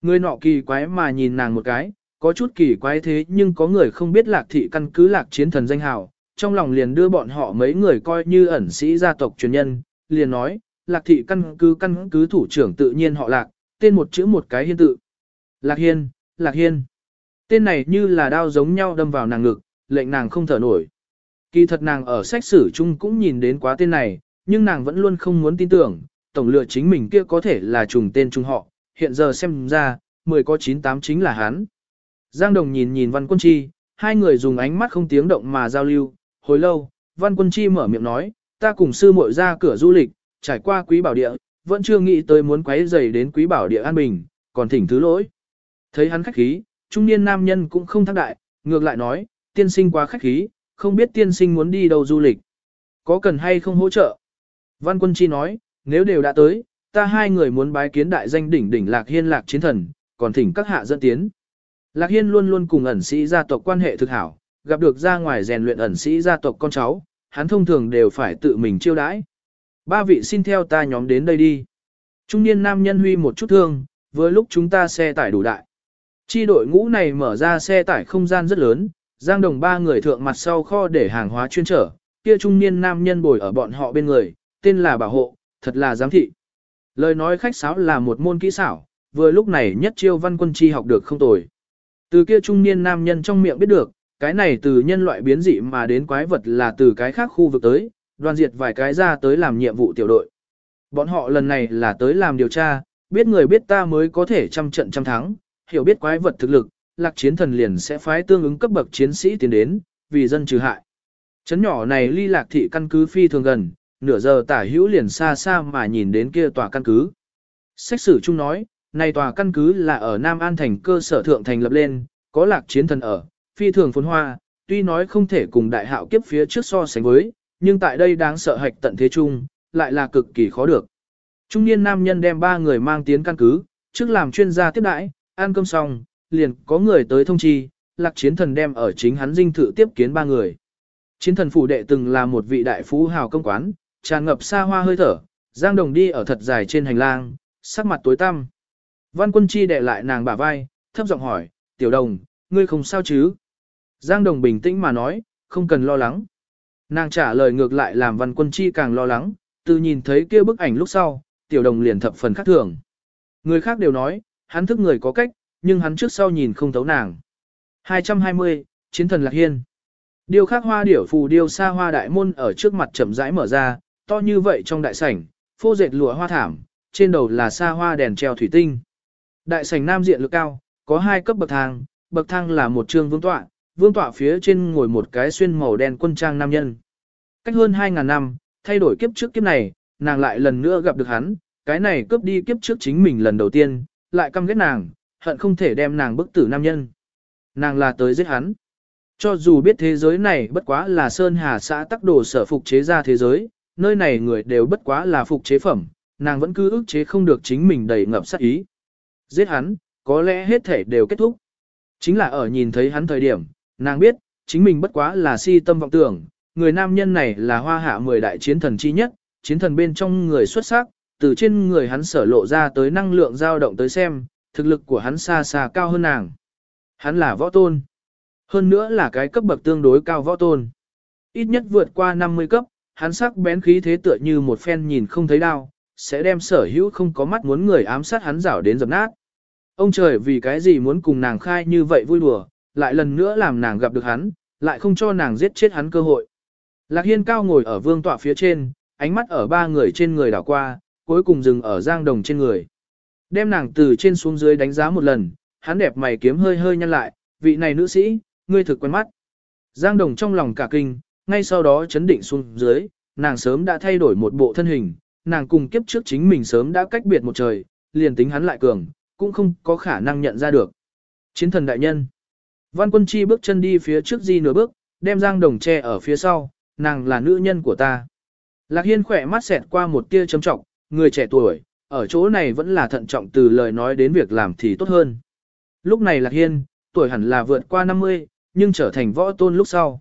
Người nọ kỳ quái mà nhìn nàng một cái, có chút kỳ quái thế nhưng có người không biết lạc thị căn cứ lạc chiến thần danh hào, trong lòng liền đưa bọn họ mấy người coi như ẩn sĩ gia tộc truyền nhân, liền nói, lạc thị căn cứ căn cứ thủ trưởng tự nhiên họ lạc, tên một chữ một cái hiên tự. Lạc hiên, lạc hiên. Tên này như là đao giống nhau đâm vào nàng ngực, lệnh nàng không thở nổi. Kỳ thật nàng ở sách sử chung cũng nhìn đến quá tên này, nhưng nàng vẫn luôn không muốn tin tưởng, tổng lựa chính mình kia có thể là trùng tên trùng họ, hiện giờ xem ra, 10 có 98 chính là hắn. Giang Đồng nhìn nhìn Văn Quân Chi, hai người dùng ánh mắt không tiếng động mà giao lưu, hồi lâu, Văn Quân Chi mở miệng nói, ta cùng sư muội ra cửa du lịch, trải qua quý bảo địa, vẫn chưa nghĩ tới muốn quấy rầy đến quý bảo địa an bình, còn thỉnh thứ lỗi. Thấy hắn khách khí, trung niên nam nhân cũng không thắc đại, ngược lại nói, tiên sinh quá khách khí, không biết tiên sinh muốn đi đâu du lịch. Có cần hay không hỗ trợ? Văn Quân Chi nói, nếu đều đã tới, ta hai người muốn bái kiến đại danh đỉnh đỉnh Lạc Hiên Lạc Chiến Thần, còn thỉnh các hạ dẫn tiến. Lạc Hiên luôn luôn cùng ẩn sĩ gia tộc quan hệ thực hảo, gặp được ra ngoài rèn luyện ẩn sĩ gia tộc con cháu, hắn thông thường đều phải tự mình chiêu đãi. Ba vị xin theo ta nhóm đến đây đi. Trung niên nam nhân huy một chút thương, với lúc chúng ta xe tải đủ đại. Chi đội ngũ này mở ra xe tải không gian rất lớn, giang đồng ba người thượng mặt sau kho để hàng hóa chuyên trở, kia trung niên nam nhân bồi ở bọn họ bên người, tên là bảo hộ, thật là giám thị. Lời nói khách sáo là một môn kỹ xảo, vừa lúc này nhất chiêu văn quân chi học được không tồi. Từ kia trung niên nam nhân trong miệng biết được, cái này từ nhân loại biến dị mà đến quái vật là từ cái khác khu vực tới, đoàn diệt vài cái ra tới làm nhiệm vụ tiểu đội. Bọn họ lần này là tới làm điều tra, biết người biết ta mới có thể trăm trận trăm thắng, hiểu biết quái vật thực lực, lạc chiến thần liền sẽ phái tương ứng cấp bậc chiến sĩ tiến đến, vì dân trừ hại. Chấn nhỏ này ly lạc thị căn cứ phi thường gần, nửa giờ tả hữu liền xa xa mà nhìn đến kia tòa căn cứ. Sách sử chung nói, này tòa căn cứ là ở Nam An thành cơ sở thượng thành lập lên, có lạc chiến thần ở, phi thường phồn hoa, tuy nói không thể cùng đại hạo kiếp phía trước so sánh với, nhưng tại đây đáng sợ hạch tận thế chung, lại là cực kỳ khó được. Trung niên nam nhân đem ba người mang tiến căn cứ, trước làm chuyên gia tiếp đãi, ăn cơm xong, liền có người tới thông chi, lạc chiến thần đem ở chính hắn dinh thự tiếp kiến ba người. Chiến thần phủ đệ từng là một vị đại phú hào công quán, tràn ngập xa hoa hơi thở, Giang Đồng đi ở thật dài trên hành lang, sắc mặt tối tăm. Văn Quân Chi đệ lại nàng bả vai, thấp giọng hỏi, "Tiểu Đồng, ngươi không sao chứ?" Giang Đồng bình tĩnh mà nói, "Không cần lo lắng." Nàng trả lời ngược lại làm Văn Quân Chi càng lo lắng, từ nhìn thấy kia bức ảnh lúc sau, Tiểu Đồng liền thập phần khác thường. Người khác đều nói, hắn thức người có cách, nhưng hắn trước sau nhìn không thấu nàng. 220, Chiến thần Lạc Hiên Điêu khắc hoa điểu phù điêu xa hoa đại môn ở trước mặt chậm rãi mở ra, to như vậy trong đại sảnh, phô dệt lụa hoa thảm, trên đầu là xa hoa đèn treo thủy tinh. Đại sảnh nam diện lực cao, có hai cấp bậc thang, bậc thang là một trường vương tọa, vương tọa phía trên ngồi một cái xuyên màu đen quân trang nam nhân. Cách hơn 2.000 năm, thay đổi kiếp trước kiếp này, nàng lại lần nữa gặp được hắn, cái này cướp đi kiếp trước chính mình lần đầu tiên, lại căm ghét nàng, hận không thể đem nàng bức tử nam nhân. Nàng là tới giết hắn. Cho dù biết thế giới này bất quá là Sơn Hà xã tắc đồ sở phục chế ra thế giới, nơi này người đều bất quá là phục chế phẩm, nàng vẫn cứ ức chế không được chính mình đầy ngập sát ý. Giết hắn, có lẽ hết thể đều kết thúc. Chính là ở nhìn thấy hắn thời điểm, nàng biết, chính mình bất quá là si tâm vọng tưởng, người nam nhân này là hoa hạ mười đại chiến thần chi nhất, chiến thần bên trong người xuất sắc, từ trên người hắn sở lộ ra tới năng lượng dao động tới xem, thực lực của hắn xa xa cao hơn nàng. Hắn là võ tôn. Hơn nữa là cái cấp bậc tương đối cao võ tôn. Ít nhất vượt qua 50 cấp, hắn sắc bén khí thế tựa như một phen nhìn không thấy đau, sẽ đem sở hữu không có mắt muốn người ám sát hắn rảo đến dập nát. Ông trời vì cái gì muốn cùng nàng khai như vậy vui đùa, lại lần nữa làm nàng gặp được hắn, lại không cho nàng giết chết hắn cơ hội. Lạc Hiên cao ngồi ở vương tọa phía trên, ánh mắt ở ba người trên người đảo qua, cuối cùng dừng ở giang đồng trên người. Đem nàng từ trên xuống dưới đánh giá một lần, hắn đẹp mày kiếm hơi hơi nhăn lại, vị này nữ sĩ, ngươi thực quen mắt. Giang đồng trong lòng cả kinh, ngay sau đó chấn định xuống dưới, nàng sớm đã thay đổi một bộ thân hình, nàng cùng kiếp trước chính mình sớm đã cách biệt một trời, liền tính hắn lại cường, cũng không có khả năng nhận ra được. Chiến thần đại nhân. Văn quân chi bước chân đi phía trước di nửa bước, đem Giang Đồng che ở phía sau, nàng là nữ nhân của ta. Lạc Hiên khỏe mắt xẹt qua một tia châm trọng, người trẻ tuổi, ở chỗ này vẫn là thận trọng từ lời nói đến việc làm thì tốt hơn. Lúc này Lạc Hiên, tuổi hẳn là vượt qua 50, nhưng trở thành võ tôn lúc sau.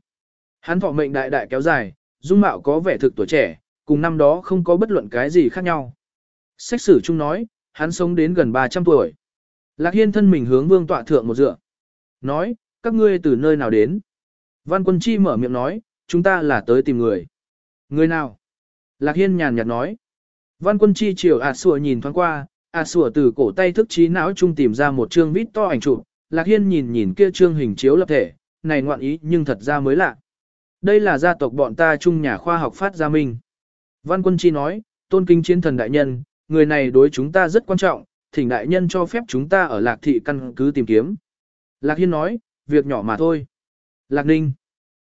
Hắn thọ mệnh đại đại kéo dài, dung mạo có vẻ thực tuổi trẻ, cùng năm đó không có bất luận cái gì khác nhau. Sách sử chung nói, hắn sống đến gần 300 tuổi. Lạc Hiên thân mình hướng vương tọa thượng một dựa. Nói, các ngươi từ nơi nào đến? Văn quân chi mở miệng nói, chúng ta là tới tìm người. Người nào? Lạc Hiên nhàn nhạt nói. Văn quân chi chiều ạt sủa nhìn thoáng qua, ạt sủa từ cổ tay thức trí não trung tìm ra một chương vít to ảnh chụp. Lạc Hiên nhìn nhìn kia chương hình chiếu lập thể, này ngoạn ý nhưng thật ra mới lạ. Đây là gia tộc bọn ta chung nhà khoa học phát ra minh. Văn quân chi nói, tôn kinh chiến thần đại nhân, người này đối chúng ta rất quan trọng, thỉnh đại nhân cho phép chúng ta ở lạc thị căn cứ tìm kiếm. Lạc Hiên nói, việc nhỏ mà thôi. Lạc Ninh.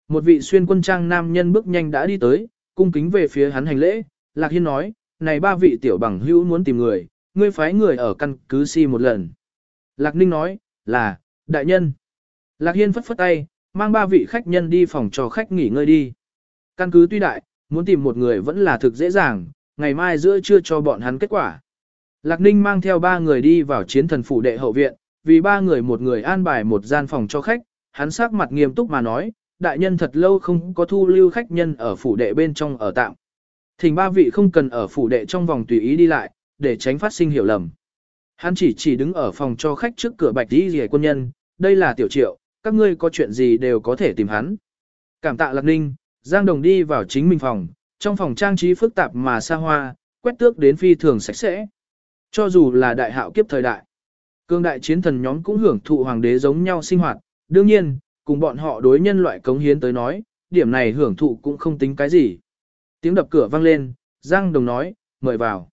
Một vị xuyên quân trang nam nhân bước nhanh đã đi tới, cung kính về phía hắn hành lễ. Lạc Hiên nói, này ba vị tiểu bằng hữu muốn tìm người, ngươi phái người ở căn cứ si một lần. Lạc Ninh nói, là, đại nhân. Lạc Hiên phất phất tay, mang ba vị khách nhân đi phòng cho khách nghỉ ngơi đi. Căn cứ tuy đại, muốn tìm một người vẫn là thực dễ dàng, ngày mai giữa trưa cho bọn hắn kết quả. Lạc Ninh mang theo ba người đi vào chiến thần phủ đệ hậu viện, vì ba người một người an bài một gian phòng cho khách, hắn sắc mặt nghiêm túc mà nói, đại nhân thật lâu không có thu lưu khách nhân ở phủ đệ bên trong ở tạm. Thỉnh ba vị không cần ở phủ đệ trong vòng tùy ý đi lại, để tránh phát sinh hiểu lầm. Hắn chỉ chỉ đứng ở phòng cho khách trước cửa bạch đi rìa quân nhân, đây là tiểu triệu, các ngươi có chuyện gì đều có thể tìm hắn. Cảm tạ lạc ninh, Giang Đồng đi vào chính mình phòng, trong phòng trang trí phức tạp mà xa hoa, quét tước đến phi thường sạch sẽ. Cho dù là đại hạo kiếp thời đại, cương đại chiến thần nhóm cũng hưởng thụ hoàng đế giống nhau sinh hoạt, đương nhiên, cùng bọn họ đối nhân loại cống hiến tới nói, điểm này hưởng thụ cũng không tính cái gì. Tiếng đập cửa vang lên, Giang Đồng nói, mời vào.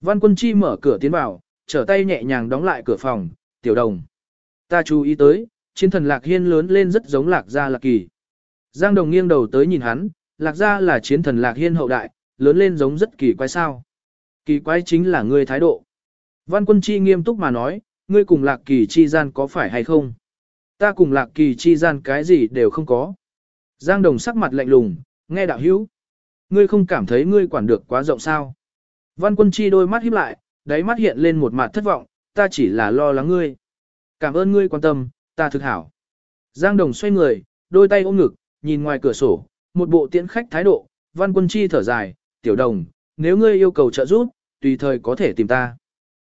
Văn quân chi mở cửa tiến vào, trở tay nhẹ nhàng đóng lại cửa phòng, tiểu đồng. Ta chú ý tới, chiến thần lạc hiên lớn lên rất giống lạc gia lạc kỳ. Giang Đồng nghiêng đầu tới nhìn hắn, lạc gia là chiến thần lạc hiên hậu đại, lớn lên giống rất kỳ quái sao. Kỳ quái chính là ngươi thái độ. Văn quân chi nghiêm túc mà nói, ngươi cùng lạc kỳ chi gian có phải hay không? Ta cùng lạc kỳ chi gian cái gì đều không có. Giang đồng sắc mặt lạnh lùng, nghe đạo hữu. Ngươi không cảm thấy ngươi quản được quá rộng sao? Văn quân chi đôi mắt híp lại, đáy mắt hiện lên một mặt thất vọng, ta chỉ là lo lắng ngươi. Cảm ơn ngươi quan tâm, ta thực hảo. Giang đồng xoay người, đôi tay ôm ngực, nhìn ngoài cửa sổ, một bộ tiễn khách thái độ, văn quân chi thở dài, tiểu đồng, nếu ngươi yêu cầu trợ giúp, tùy thời có thể tìm ta.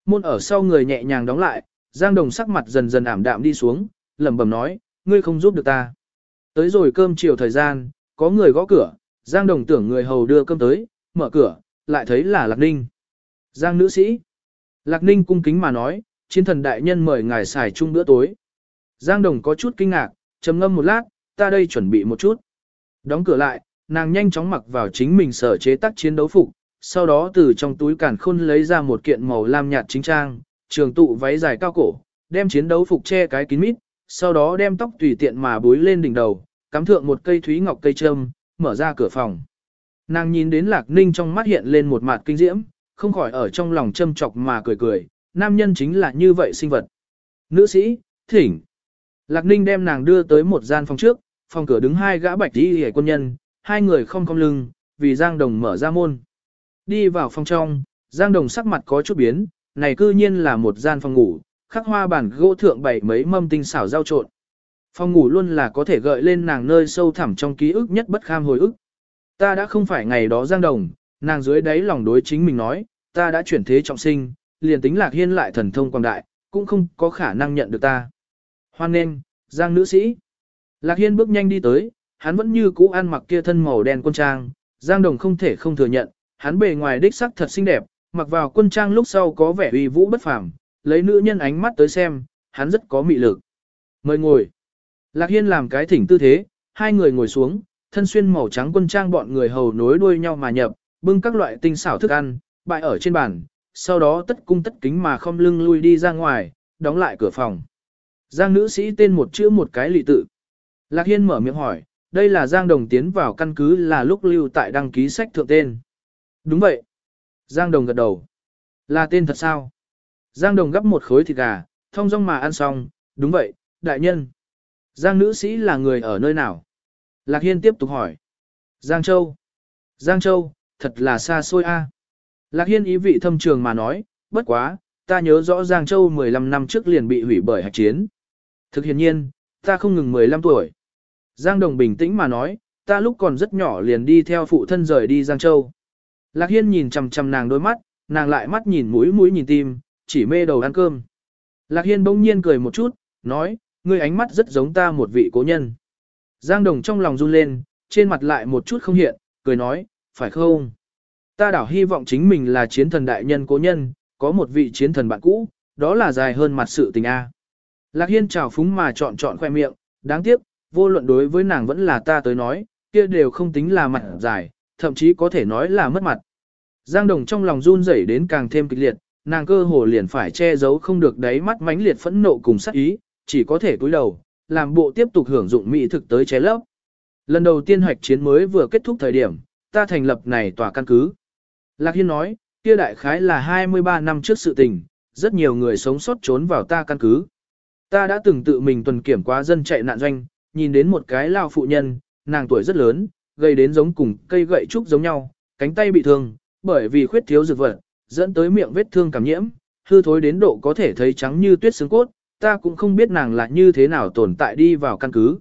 Môn ở sau người nhẹ nhàng đóng lại, Giang Đồng sắc mặt dần dần ảm đạm đi xuống, lẩm bẩm nói, ngươi không giúp được ta. Tới rồi cơm chiều thời gian, có người gõ cửa, Giang Đồng tưởng người hầu đưa cơm tới, mở cửa, lại thấy là Lạc Ninh. Giang nữ sĩ. Lạc Ninh cung kính mà nói, chiến thần đại nhân mời ngài xài chung bữa tối. Giang Đồng có chút kinh ngạc, trầm ngâm một lát, ta đây chuẩn bị một chút. Đóng cửa lại, nàng nhanh chóng mặc vào chính mình sở chế tác chiến đấu phục, sau đó từ trong túi càn khôn lấy ra một kiện màu lam nhạt chính trang, trường tụ váy dài cao cổ, đem chiến đấu phục che cái kín mít, sau đó đem tóc tùy tiện mà búi lên đỉnh đầu, cắm thượng một cây thúy ngọc cây trâm, mở ra cửa phòng. Nàng nhìn đến Lạc Ninh trong mắt hiện lên một mặt kinh diễm, không khỏi ở trong lòng châm chọc mà cười cười, nam nhân chính là như vậy sinh vật. Nữ sĩ, thỉnh. Lạc Ninh đem nàng đưa tới một gian phòng trước, phòng cửa đứng hai gã bạch đi hề quân nhân, hai người không cong lưng, vì Giang Đồng mở ra môn. Đi vào phòng trong, Giang Đồng sắc mặt có chút biến, này cư nhiên là một gian phòng ngủ, khắc hoa bản gỗ thượng bảy mấy mâm tinh xảo giao trộn. Phòng ngủ luôn là có thể gợi lên nàng nơi sâu thẳm trong ký ức nhất bất kham hồi ức. Ta đã không phải ngày đó Giang Đồng, nàng dưới đáy lòng đối chính mình nói, ta đã chuyển thế trọng sinh, liền tính lạc hiên lại thần thông quang đại, cũng không có khả năng nhận được ta. Hoan nên, Giang nữ sĩ. Lạc hiên bước nhanh đi tới, hắn vẫn như cũ ăn mặc kia thân màu đen quân trang, Giang Đồng không thể không thừa nhận, hắn bề ngoài đích sắc thật xinh đẹp, mặc vào quân trang lúc sau có vẻ uy vũ bất phàm, lấy nữ nhân ánh mắt tới xem, hắn rất có mị lực. Mời ngồi. Lạc Hiên làm cái thỉnh tư thế, hai người ngồi xuống, thân xuyên màu trắng quân trang bọn người hầu nối đuôi nhau mà nhập, bưng các loại tinh xảo thức ăn, bày ở trên bàn, sau đó tất cung tất kính mà không lưng lui đi ra ngoài, đóng lại cửa phòng. Giang nữ sĩ tên một chữ một cái lị tự. Lạc Hiên mở miệng hỏi, đây là Giang Đồng tiến vào căn cứ là lúc lưu tại đăng ký sách thượng tên. Đúng vậy. Giang Đồng gật đầu. Là tên thật sao? Giang Đồng gấp một khối thịt gà, thông dong mà ăn xong, đúng vậy, đại nhân. Giang nữ sĩ là người ở nơi nào? Lạc Hiên tiếp tục hỏi. Giang Châu. Giang Châu, thật là xa xôi a. Lạc Hiên ý vị thâm trường mà nói, bất quá, ta nhớ rõ Giang Châu 15 năm trước liền bị hủy bởi hạch chiến. Thực hiện nhiên, ta không ngừng 15 tuổi. Giang Đồng bình tĩnh mà nói, ta lúc còn rất nhỏ liền đi theo phụ thân rời đi Giang Châu. Lạc Hiên nhìn chằm chằm nàng đôi mắt, nàng lại mắt nhìn mũi mũi nhìn tim, chỉ mê đầu ăn cơm. Lạc Hiên bỗng nhiên cười một chút, nói, ngươi ánh mắt rất giống ta một vị cố nhân. Giang Đồng trong lòng run lên, trên mặt lại một chút không hiện, cười nói, phải không? Ta đảo hy vọng chính mình là chiến thần đại nhân cố nhân, có một vị chiến thần bạn cũ, đó là dài hơn mặt sự tình A. Lạc Hiên chào phúng mà chọn chọn khoe miệng, đáng tiếc, vô luận đối với nàng vẫn là ta tới nói, kia đều không tính là mặt dài, thậm chí có thể nói là mất mặt. Giang Đồng trong lòng run rẩy đến càng thêm kịch liệt, nàng cơ hồ liền phải che giấu không được đáy mắt mãnh liệt phẫn nộ cùng sát ý, chỉ có thể cúi đầu, làm bộ tiếp tục hưởng dụng mỹ thực tới chế lấp. Lần đầu tiên hoạch chiến mới vừa kết thúc thời điểm, ta thành lập này tòa căn cứ. Lạc Hiên nói, kia đại khái là 23 năm trước sự tình, rất nhiều người sống sót trốn vào ta căn cứ. Ta đã từng tự mình tuần kiểm qua dân chạy nạn doanh, nhìn đến một cái lao phụ nhân, nàng tuổi rất lớn, gây đến giống cùng cây gậy trúc giống nhau, cánh tay bị thương, bởi vì khuyết thiếu dược vật, dẫn tới miệng vết thương cảm nhiễm, hư thối đến độ có thể thấy trắng như tuyết xương cốt, ta cũng không biết nàng là như thế nào tồn tại đi vào căn cứ.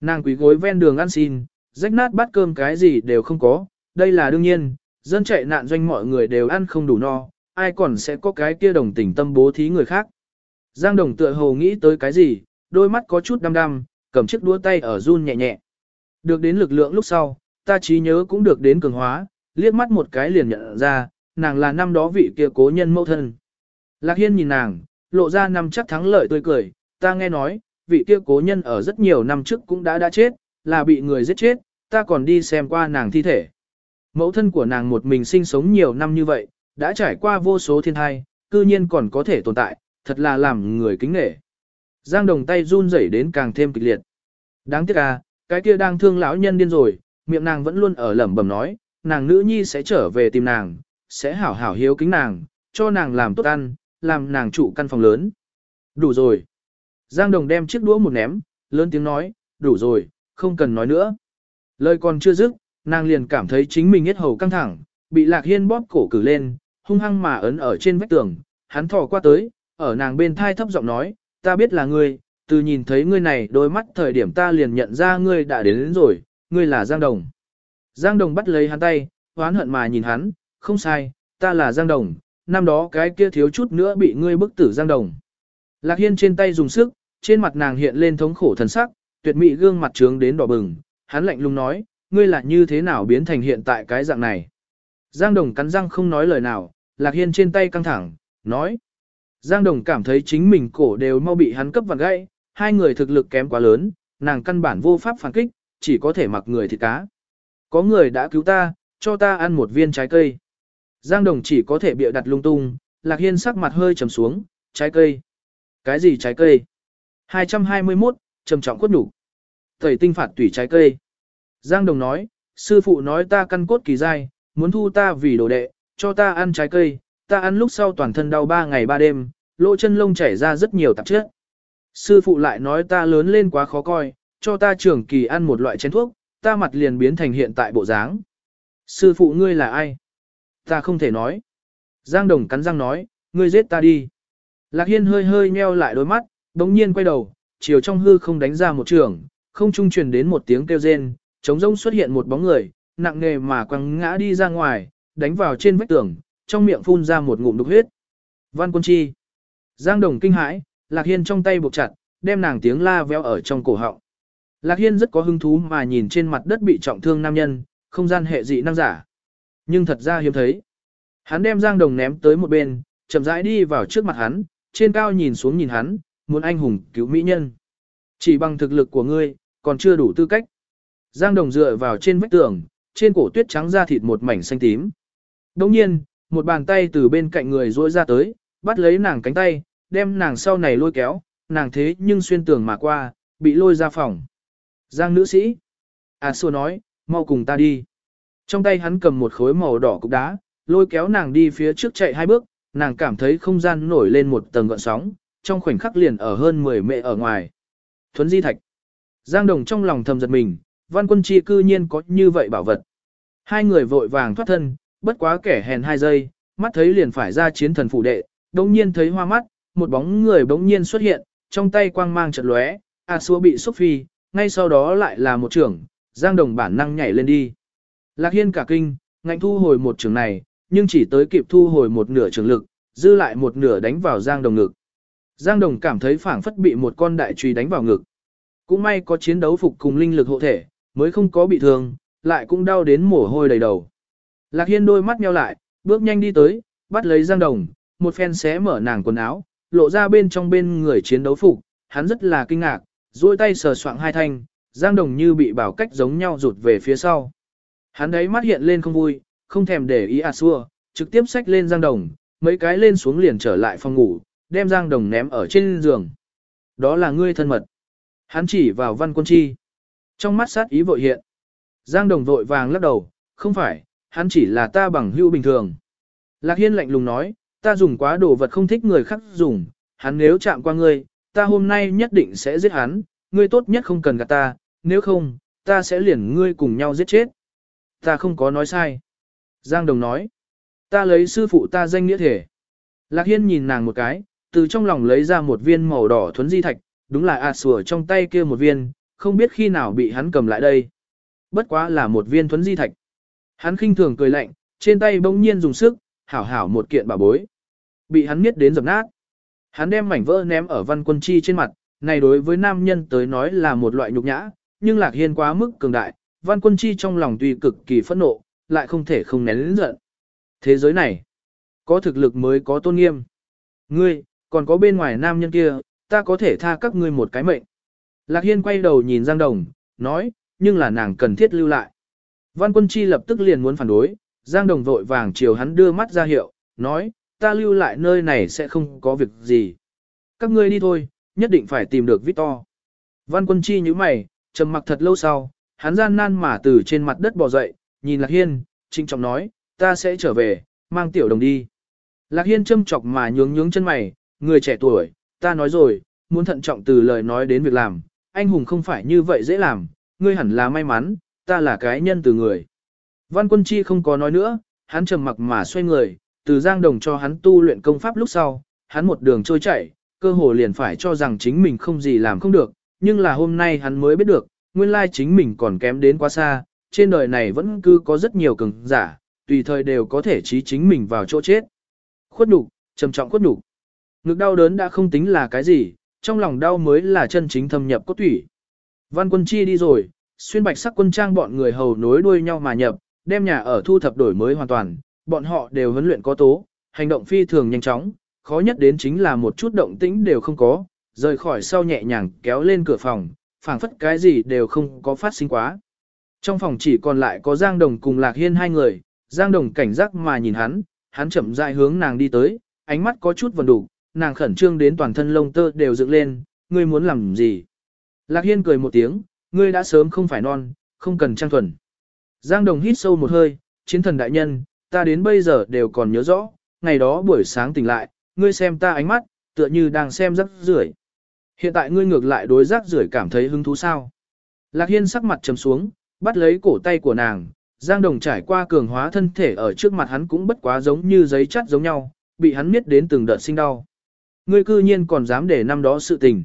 Nàng quý gối ven đường ăn xin, rách nát bát cơm cái gì đều không có, đây là đương nhiên, dân chạy nạn doanh mọi người đều ăn không đủ no, ai còn sẽ có cái kia đồng tình tâm bố thí người khác. Giang đồng tựa hồ nghĩ tới cái gì, đôi mắt có chút đăm đăm, cầm chiếc đũa tay ở run nhẹ nhẹ. Được đến lực lượng lúc sau, ta trí nhớ cũng được đến cường hóa, liếc mắt một cái liền nhận ra, nàng là năm đó vị kia cố nhân mẫu thân. Lạc Hiên nhìn nàng, lộ ra năm chắc thắng lợi tươi cười, ta nghe nói, vị kia cố nhân ở rất nhiều năm trước cũng đã đã chết, là bị người giết chết, ta còn đi xem qua nàng thi thể. Mẫu thân của nàng một mình sinh sống nhiều năm như vậy, đã trải qua vô số thiên thai, cư nhiên còn có thể tồn tại, thật là làm người kính nể. Giang đồng tay run rẩy đến càng thêm kịch liệt. Đáng tiếc à, cái kia đang thương lão nhân điên rồi, miệng nàng vẫn luôn ở lẩm bẩm nói, nàng nữ nhi sẽ trở về tìm nàng, sẽ hảo hảo hiếu kính nàng, cho nàng làm tốt ăn, làm nàng trụ căn phòng lớn. Đủ rồi. Giang Đồng đem chiếc đũa một ném, lớn tiếng nói, đủ rồi, không cần nói nữa. Lời còn chưa dứt, nàng liền cảm thấy chính mình hết hầu căng thẳng, bị Lạc Hiên bóp cổ cử lên, hung hăng mà ấn ở trên vách tường, hắn thò qua tới, ở nàng bên thai thấp giọng nói, ta biết là ngươi, từ nhìn thấy ngươi này đôi mắt thời điểm ta liền nhận ra ngươi đã đến, đến rồi, ngươi là Giang Đồng. Giang Đồng bắt lấy hắn tay, oán hận mà nhìn hắn, không sai, ta là Giang Đồng, năm đó cái kia thiếu chút nữa bị ngươi bức tử Giang Đồng. Lạc Hiên trên tay dùng sức, trên mặt nàng hiện lên thống khổ thần sắc, tuyệt mỹ gương mặt trướng đến đỏ bừng, hắn lạnh lùng nói, ngươi là như thế nào biến thành hiện tại cái dạng này. Giang Đồng cắn răng không nói lời nào, Lạc Hiên trên tay căng thẳng, nói. Giang Đồng cảm thấy chính mình cổ đều mau bị hắn cấp vặn gãy, hai người thực lực kém quá lớn, nàng căn bản vô pháp phản kích, chỉ có thể mặc người thịt cá. Có người đã cứu ta, cho ta ăn một viên trái cây. Giang Đồng chỉ có thể bịa đặt lung tung, Lạc Hiên sắc mặt hơi trầm xuống, trái cây. Cái gì trái cây? 221, trầm trọng cốt đủ. Tẩy tinh phạt tủy trái cây. Giang Đồng nói, sư phụ nói ta căn cốt kỳ dai, muốn thu ta vì đồ đệ, cho ta ăn trái cây, ta ăn lúc sau toàn thân đau 3 ngày 3 đêm, lỗ chân lông chảy ra rất nhiều tạp chất. Sư phụ lại nói ta lớn lên quá khó coi, cho ta trưởng kỳ ăn một loại chén thuốc, ta mặt liền biến thành hiện tại bộ dáng. Sư phụ ngươi là ai? Ta không thể nói. Giang Đồng cắn răng nói, ngươi giết ta đi. Lạc Hiên hơi hơi nheo lại đôi mắt, đống nhiên quay đầu, chiều trong hư không đánh ra một trường, không trung truyền đến một tiếng kêu rên, trống rỗng xuất hiện một bóng người, nặng nề mà quăng ngã đi ra ngoài, đánh vào trên vách tường, trong miệng phun ra một ngụm đục huyết. Văn Quân Chi. Giang Đồng kinh hãi, Lạc Hiên trong tay buộc chặt, đem nàng tiếng la véo ở trong cổ họng. Lạc Hiên rất có hứng thú mà nhìn trên mặt đất bị trọng thương nam nhân, không gian hệ dị năng giả. Nhưng thật ra hiếm thấy. Hắn đem Giang Đồng ném tới một bên, chậm rãi đi vào trước mặt hắn, trên cao nhìn xuống nhìn hắn, muốn anh hùng cứu mỹ nhân. Chỉ bằng thực lực của ngươi, còn chưa đủ tư cách. Giang Đồng dựa vào trên vách tường, trên cổ tuyết trắng da thịt một mảnh xanh tím. Đồng nhiên, một bàn tay từ bên cạnh người duỗi ra tới, bắt lấy nàng cánh tay, đem nàng sau này lôi kéo, nàng thế nhưng xuyên tường mà qua, bị lôi ra phòng. Giang nữ sĩ. À xua nói, mau cùng ta đi. Trong tay hắn cầm một khối màu đỏ cục đá, lôi kéo nàng đi phía trước chạy hai bước, nàng cảm thấy không gian nổi lên một tầng gọn sóng, trong khoảnh khắc liền ở hơn 10 mệ ở ngoài. Thuấn di thạch. Giang Đồng trong lòng thầm giật mình, văn quân chi cư nhiên có như vậy bảo vật. Hai người vội vàng thoát thân, bất quá kẻ hèn hai giây, mắt thấy liền phải ra chiến thần phủ đệ, đồng nhiên thấy hoa mắt, một bóng người bỗng nhiên xuất hiện, trong tay quang mang chợt lóe, A xua bị xúc phi, ngay sau đó lại là một trưởng, Giang Đồng bản năng nhảy lên đi. Lạc Hiên cả kinh, ngạnh thu hồi một trường này, nhưng chỉ tới kịp thu hồi một nửa trường lực, dư lại một nửa đánh vào Giang Đồng ngực. Giang Đồng cảm thấy phảng phất bị một con đại truy đánh vào ngực. Cũng may có chiến đấu phục cùng linh lực hộ thể, mới không có bị thương, lại cũng đau đến mồ hôi đầy đầu. Lạc Hiên đôi mắt nheo lại, bước nhanh đi tới, bắt lấy Giang Đồng, một phen xé mở nàng quần áo, lộ ra bên trong bên người chiến đấu phục, hắn rất là kinh ngạc, duỗi tay sờ soạng hai thanh, Giang Đồng như bị bảo cách giống nhau rụt về phía sau. Hắn đấy mắt hiện lên không vui, không thèm để ý à xua, trực tiếp xách lên Giang Đồng, mấy cái lên xuống liền trở lại phòng ngủ, đem Giang Đồng ném ở trên giường. Đó là ngươi thân mật. Hắn chỉ vào văn quân chi. Trong mắt sát ý vội hiện. Giang Đồng vội vàng lắc đầu, không phải, hắn chỉ là ta bằng hữu bình thường. Lạc Hiên lạnh lùng nói, ta dùng quá đồ vật không thích người khác dùng, hắn nếu chạm qua ngươi, ta hôm nay nhất định sẽ giết hắn, ngươi tốt nhất không cần gạt ta, nếu không, ta sẽ liền ngươi cùng nhau giết chết. Ta không có nói sai. Giang Đồng nói, ta lấy sư phụ ta danh nghĩa thể. Lạc Hiên nhìn nàng một cái, từ trong lòng lấy ra một viên màu đỏ thuấn di thạch, đúng là A sủa trong tay kia một viên, không biết khi nào bị hắn cầm lại đây. Bất quá là một viên thuấn di thạch. Hắn khinh thường cười lạnh, trên tay bỗng nhiên dùng sức, hảo hảo một kiện bảo bối. Bị hắn miết đến dập nát. Hắn đem mảnh vỡ ném ở văn quân chi trên mặt, này đối với nam nhân tới nói là một loại nhục nhã, nhưng lạc hiên quá mức cường đại, văn quân chi trong lòng tuy cực kỳ phẫn nộ, lại không thể không nén lĩnh giận. Thế giới này, có thực lực mới có tôn nghiêm. Ngươi, còn có bên ngoài nam nhân kia, ta có thể tha các ngươi một cái mệnh. Lạc Hiên quay đầu nhìn Giang Đồng, nói, nhưng là nàng cần thiết lưu lại. Văn quân chi lập tức liền muốn phản đối, Giang Đồng vội vàng chiều hắn đưa mắt ra hiệu, nói, ta lưu lại nơi này sẽ không có việc gì. Các ngươi đi thôi, nhất định phải tìm được Victor. Văn quân chi như mày, trầm mặc thật lâu sau, hắn gian nan mà từ trên mặt đất bò dậy, nhìn Lạc Hiên, trinh trọng nói, ta sẽ trở về, mang tiểu đồng đi. Lạc Hiên châm chọc mà nhướng nhướng chân mày, người trẻ tuổi, ta nói rồi, muốn thận trọng từ lời nói đến việc làm, anh hùng không phải như vậy dễ làm, ngươi hẳn là may mắn, ta là cái nhân từ người. Văn quân chi không có nói nữa, hắn trầm mặc mà xoay người, từ giang đồng cho hắn tu luyện công pháp lúc sau, hắn một đường trôi chảy, cơ hồ liền phải cho rằng chính mình không gì làm không được, nhưng là hôm nay hắn mới biết được, nguyên lai chính mình còn kém đến quá xa, trên đời này vẫn cứ có rất nhiều cường giả, tùy thời đều có thể trí chính mình vào chỗ chết. Khuất nhục, trầm trọng khuất nhục. Ngực đau đớn đã không tính là cái gì, trong lòng đau mới là chân chính thâm nhập cốt thủy. Văn quân chi đi rồi, xuyên bạch sắc quân trang bọn người hầu nối đuôi nhau mà nhập, đem nhà ở thu thập đổi mới hoàn toàn, bọn họ đều huấn luyện có tố, hành động phi thường nhanh chóng, khó nhất đến chính là một chút động tĩnh đều không có, rời khỏi sau nhẹ nhàng kéo lên cửa phòng, phảng phất cái gì đều không có phát sinh quá. Trong phòng chỉ còn lại có Giang Đồng cùng Lạc Hiên hai người, Giang Đồng cảnh giác mà nhìn hắn, hắn chậm rãi hướng nàng đi tới, ánh mắt có chút vần đủ, nàng khẩn trương đến toàn thân lông tơ đều dựng lên, ngươi muốn làm gì? Lạc Hiên cười một tiếng, ngươi đã sớm không phải non, không cần trang thuần. Giang Đồng hít sâu một hơi, chiến thần đại nhân, ta đến bây giờ đều còn nhớ rõ, ngày đó buổi sáng tỉnh lại, ngươi xem ta ánh mắt, tựa như đang xem rắc rưởi. Hiện tại ngươi ngược lại đối rắc rưởi cảm thấy hứng thú sao? Lạc Hiên sắc mặt trầm xuống, bắt lấy cổ tay của nàng, Giang Đồng trải qua cường hóa thân thể ở trước mặt hắn cũng bất quá giống như giấy chắt giống nhau, bị hắn miết đến từng đợt sinh đau. Ngươi cư nhiên còn dám để năm đó sự tình.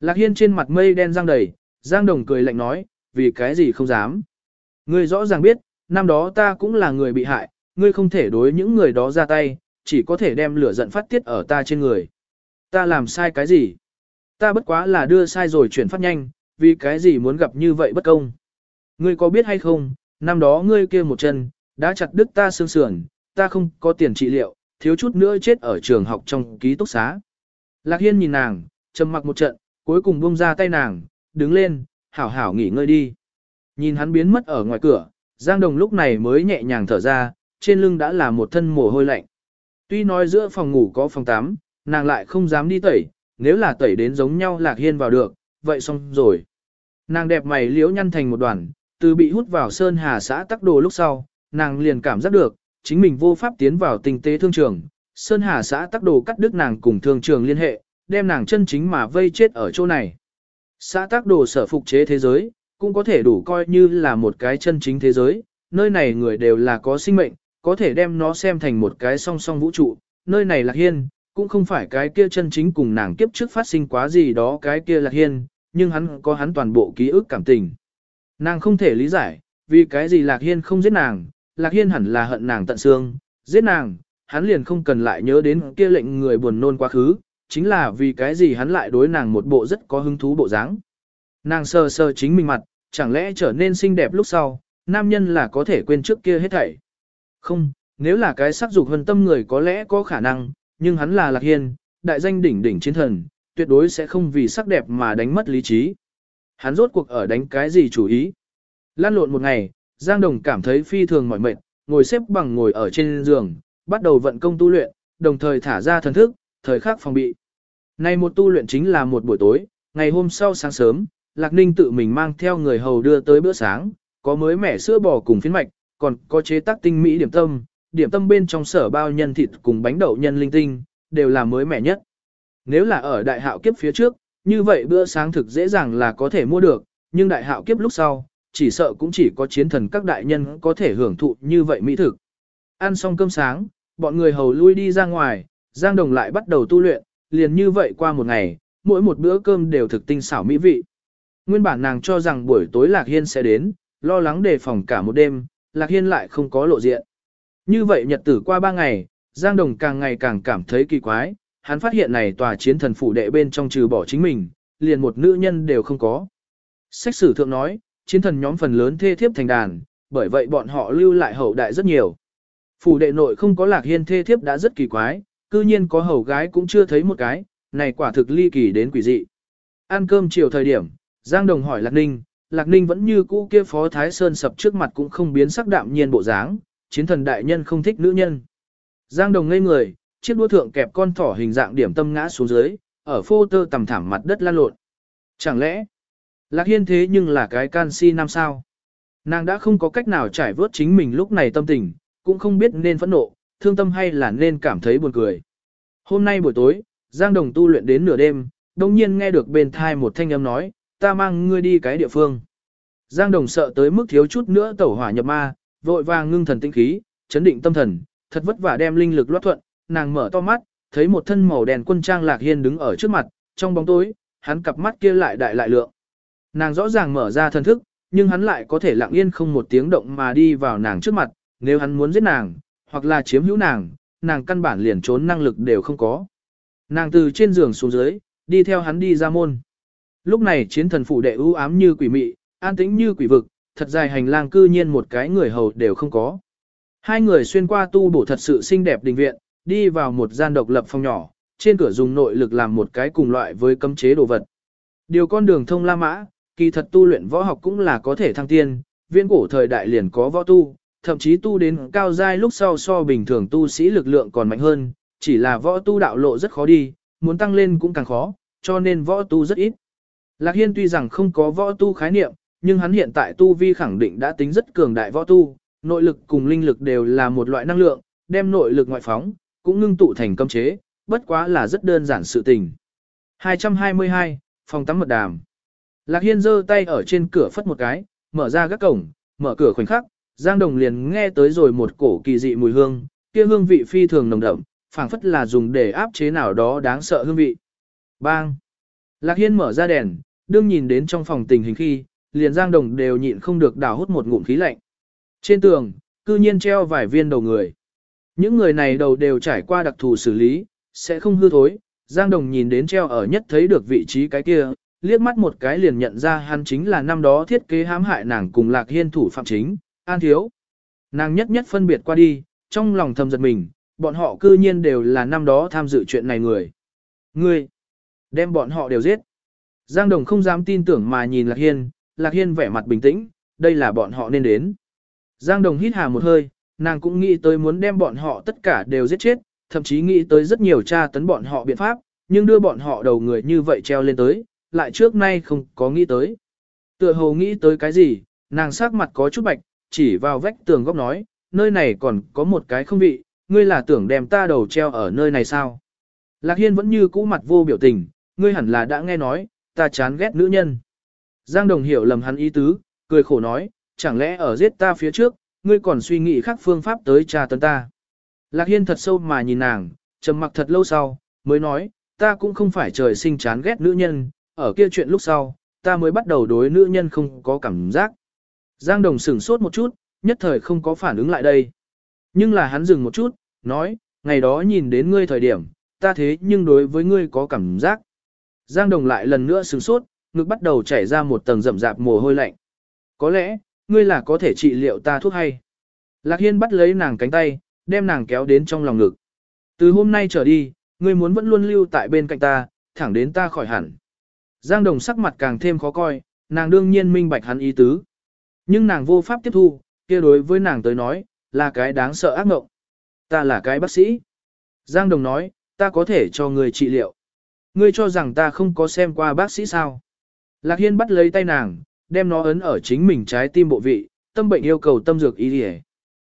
Lạc Hiên trên mặt mây đen giang đầy, Giang Đồng cười lạnh nói, vì cái gì không dám. Ngươi rõ ràng biết, năm đó ta cũng là người bị hại, ngươi không thể đối những người đó ra tay, chỉ có thể đem lửa giận phát tiết ở ta trên người. Ta làm sai cái gì? Ta bất quá là đưa sai rồi chuyển phát nhanh, vì cái gì muốn gặp như vậy bất công. Ngươi có biết hay không, năm đó ngươi kia một chân, đã chặt đứt ta xương sườn, ta không có tiền trị liệu, thiếu chút nữa chết ở trường học trong ký túc xá. Lạc Hiên nhìn nàng, trầm mặc một trận, cuối cùng buông ra tay nàng, đứng lên, hảo hảo nghỉ ngơi đi. Nhìn hắn biến mất ở ngoài cửa, Giang Đồng lúc này mới nhẹ nhàng thở ra, trên lưng đã là một thân mồ hôi lạnh. Tuy nói giữa phòng ngủ có phòng tắm, nàng lại không dám đi tẩy, nếu là tẩy đến giống nhau Lạc Hiên vào được, vậy xong rồi. Nàng đẹp mày liễu nhăn thành một đoàn, từ bị hút vào Sơn Hà xã tắc đồ lúc sau, nàng liền cảm giác được, chính mình vô pháp tiến vào tình tế thương trường. Sơn Hà xã tắc đồ cắt đứt nàng cùng thương trường liên hệ, đem nàng chân chính mà vây chết ở chỗ này. Xã tắc đồ sở phục chế thế giới, cũng có thể đủ coi như là một cái chân chính thế giới, nơi này người đều là có sinh mệnh, có thể đem nó xem thành một cái song song vũ trụ, nơi này là hiên, cũng không phải cái kia chân chính cùng nàng kiếp trước phát sinh quá gì đó cái kia là hiên, nhưng hắn có hắn toàn bộ ký ức cảm tình. Nàng không thể lý giải, vì cái gì Lạc Hiên không giết nàng, Lạc Hiên hẳn là hận nàng tận xương, giết nàng, hắn liền không cần lại nhớ đến kia lệnh người buồn nôn quá khứ, chính là vì cái gì hắn lại đối nàng một bộ rất có hứng thú bộ dáng. Nàng sờ sờ chính mình mặt, chẳng lẽ trở nên xinh đẹp lúc sau, nam nhân là có thể quên trước kia hết thảy. Không, nếu là cái sắc dục hân tâm người có lẽ có khả năng, nhưng hắn là Lạc Hiên, đại danh đỉnh đỉnh chiến thần, tuyệt đối sẽ không vì sắc đẹp mà đánh mất lý trí. Hắn rốt cuộc ở đánh cái gì chủ ý. Lan lộn một ngày, Giang Đồng cảm thấy phi thường mỏi mệt, ngồi xếp bằng ngồi ở trên giường, bắt đầu vận công tu luyện, đồng thời thả ra thần thức, thời khắc phòng bị. Nay một tu luyện chính là một buổi tối, ngày hôm sau sáng sớm, Lạc Ninh tự mình mang theo người hầu đưa tới bữa sáng, có mới mẻ sữa bò cùng phiến mạch, còn có chế tác tinh mỹ điểm tâm, điểm tâm bên trong sở bao nhân thịt cùng bánh đậu nhân linh tinh, đều là mới mẻ nhất. Nếu là ở đại hạo kiếp phía trước, như vậy bữa sáng thực dễ dàng là có thể mua được, nhưng đại hạo kiếp lúc sau, chỉ sợ cũng chỉ có chiến thần các đại nhân có thể hưởng thụ như vậy mỹ thực. Ăn xong cơm sáng, bọn người hầu lui đi ra ngoài, Giang Đồng lại bắt đầu tu luyện, liền như vậy qua một ngày, mỗi một bữa cơm đều thực tinh xảo mỹ vị. Nguyên bản nàng cho rằng buổi tối Lạc Hiên sẽ đến, lo lắng đề phòng cả một đêm, Lạc Hiên lại không có lộ diện. Như vậy nhật tử qua ba ngày, Giang Đồng càng ngày càng cảm thấy kỳ quái, hắn phát hiện này tòa chiến thần phủ đệ bên trong trừ bỏ chính mình, liền một nữ nhân đều không có. Sách sử thượng nói, chiến thần nhóm phần lớn thê thiếp thành đàn, bởi vậy bọn họ lưu lại hậu đại rất nhiều. Phủ đệ nội không có lạc hiên thê thiếp đã rất kỳ quái, cư nhiên có hầu gái cũng chưa thấy một cái, này quả thực ly kỳ đến quỷ dị. Ăn cơm chiều thời điểm, Giang Đồng hỏi Lạc Ninh, Lạc Ninh vẫn như cũ kia phó Thái Sơn sập trước mặt cũng không biến sắc đạm nhiên bộ dáng, chiến thần đại nhân không thích nữ nhân. Giang Đồng ngây người, chiếc đũa thượng kẹp con thỏ hình dạng điểm tâm ngã xuống dưới, ở phô tơ tầm thảm mặt đất lan lộn. Chẳng lẽ, Lạc Hiên thế nhưng là cái canxi nam sao? Nàng đã không có cách nào trải vớt chính mình lúc này tâm tình, cũng không biết nên phẫn nộ, thương tâm hay là nên cảm thấy buồn cười. Hôm nay buổi tối, Giang Đồng tu luyện đến nửa đêm, đồng nhiên nghe được bên thai một thanh âm nói, ta mang ngươi đi cái địa phương. Giang Đồng sợ tới mức thiếu chút nữa tẩu hỏa nhập ma, vội vàng ngưng thần tinh khí, chấn định tâm thần, thật vất vả đem linh lực loát thuận, nàng mở to mắt, thấy một thân màu đèn quân trang Lạc Hiên đứng ở trước mặt, trong bóng tối, hắn cặp mắt kia lại đại lại lượng. Nàng rõ ràng mở ra thần thức, nhưng hắn lại có thể lặng yên không một tiếng động mà đi vào nàng trước mặt, nếu hắn muốn giết nàng, hoặc là chiếm hữu nàng, nàng căn bản liền trốn năng lực đều không có. Nàng từ trên giường xuống dưới, đi theo hắn đi ra môn. Lúc này chiến thần phụ đệ ưu ám như quỷ mị, an tĩnh như quỷ vực, thật dài hành lang cư nhiên một cái người hầu đều không có. Hai người xuyên qua tu bổ thật sự xinh đẹp đình viện, đi vào một gian độc lập phòng nhỏ, trên cửa dùng nội lực làm một cái cùng loại với cấm chế đồ vật. Điều con đường thông La Mã, kỳ thật tu luyện võ học cũng là có thể thăng tiên, viên cổ thời đại liền có võ tu, thậm chí tu đến cao giai lúc sau so bình thường tu sĩ lực lượng còn mạnh hơn, chỉ là võ tu đạo lộ rất khó đi, muốn tăng lên cũng càng khó, cho nên võ tu rất ít. Lạc Hiên tuy rằng không có võ tu khái niệm, nhưng hắn hiện tại tu vi khẳng định đã tính rất cường đại võ tu, nội lực cùng linh lực đều là một loại năng lượng, đem nội lực ngoại phóng, cũng ngưng tụ thành cấm chế, bất quá là rất đơn giản sự tình. 222, phòng tắm mật đàm. Lạc Hiên giơ tay ở trên cửa phất một cái, mở ra các cổng, mở cửa khoảnh khắc, Giang Đồng liền nghe tới rồi một cổ kỳ dị mùi hương, kia hương vị phi thường nồng đậm, phảng phất là dùng để áp chế nào đó đáng sợ hương vị. Bang! Lạc Hiên mở ra đèn, đương nhìn đến trong phòng tình hình khi, liền Giang Đồng đều nhịn không được đào hút một ngụm khí lạnh. Trên tường, cư nhiên treo vài viên đầu người. Những người này đầu đều trải qua đặc thù xử lý, sẽ không hư thối. Giang Đồng nhìn đến treo ở nhất thấy được vị trí cái kia, liếc mắt một cái liền nhận ra hắn chính là năm đó thiết kế hãm hại nàng cùng Lạc Hiên thủ phạm chính, An Thiếu. Nàng nhất nhất phân biệt qua đi, trong lòng thầm giật mình, bọn họ cư nhiên đều là năm đó tham dự chuyện này người. Ngươi, đem bọn họ đều giết. Giang Đồng không dám tin tưởng mà nhìn Lạc Hiên, Lạc Hiên vẻ mặt bình tĩnh, đây là bọn họ nên đến. Giang Đồng hít hà một hơi, nàng cũng nghĩ tới muốn đem bọn họ tất cả đều giết chết, thậm chí nghĩ tới rất nhiều tra tấn bọn họ biện pháp, nhưng đưa bọn họ đầu người như vậy treo lên tới, lại trước nay không có nghĩ tới. Tựa hồ nghĩ tới cái gì, nàng sắc mặt có chút bạch, chỉ vào vách tường góc nói, nơi này còn có một cái không vị, ngươi là tưởng đem ta đầu treo ở nơi này sao? Lạc Hiên vẫn như cũ mặt vô biểu tình, ngươi hẳn là đã nghe nói, ta chán ghét nữ nhân. Giang Đồng hiểu lầm hắn ý tứ, cười khổ nói, chẳng lẽ ở giết ta phía trước, ngươi còn suy nghĩ khác phương pháp tới trà tấn ta. Lạc Hiên thật sâu mà nhìn nàng, trầm mặc thật lâu sau, mới nói, ta cũng không phải trời sinh chán ghét nữ nhân, ở kia chuyện lúc sau, ta mới bắt đầu đối nữ nhân không có cảm giác. Giang Đồng sửng sốt một chút, nhất thời không có phản ứng lại đây. Nhưng là hắn dừng một chút, nói, ngày đó nhìn đến ngươi thời điểm, ta thế nhưng đối với ngươi có cảm giác. Giang Đồng lại lần nữa sửng sốt, ngực bắt đầu chảy ra một tầng rậm rạp mồ hôi lạnh. Có lẽ, ngươi là có thể trị liệu ta thuốc hay. Lạc Hiên bắt lấy nàng cánh tay, đem nàng kéo đến trong lòng ngực. Từ hôm nay trở đi, ngươi muốn vẫn luôn lưu tại bên cạnh ta, thẳng đến ta khỏi hẳn. Giang Đồng sắc mặt càng thêm khó coi, nàng đương nhiên minh bạch hắn ý tứ. Nhưng nàng vô pháp tiếp thu, kia đối với nàng tới nói, là cái đáng sợ ác mộng. Ta là cái bác sĩ. Giang Đồng nói, ta có thể cho người trị liệu. Ngươi cho rằng ta không có xem qua bác sĩ sao. Lạc Hiên bắt lấy tay nàng, đem nó ấn ở chính mình trái tim bộ vị, tâm bệnh yêu cầu tâm dược y đi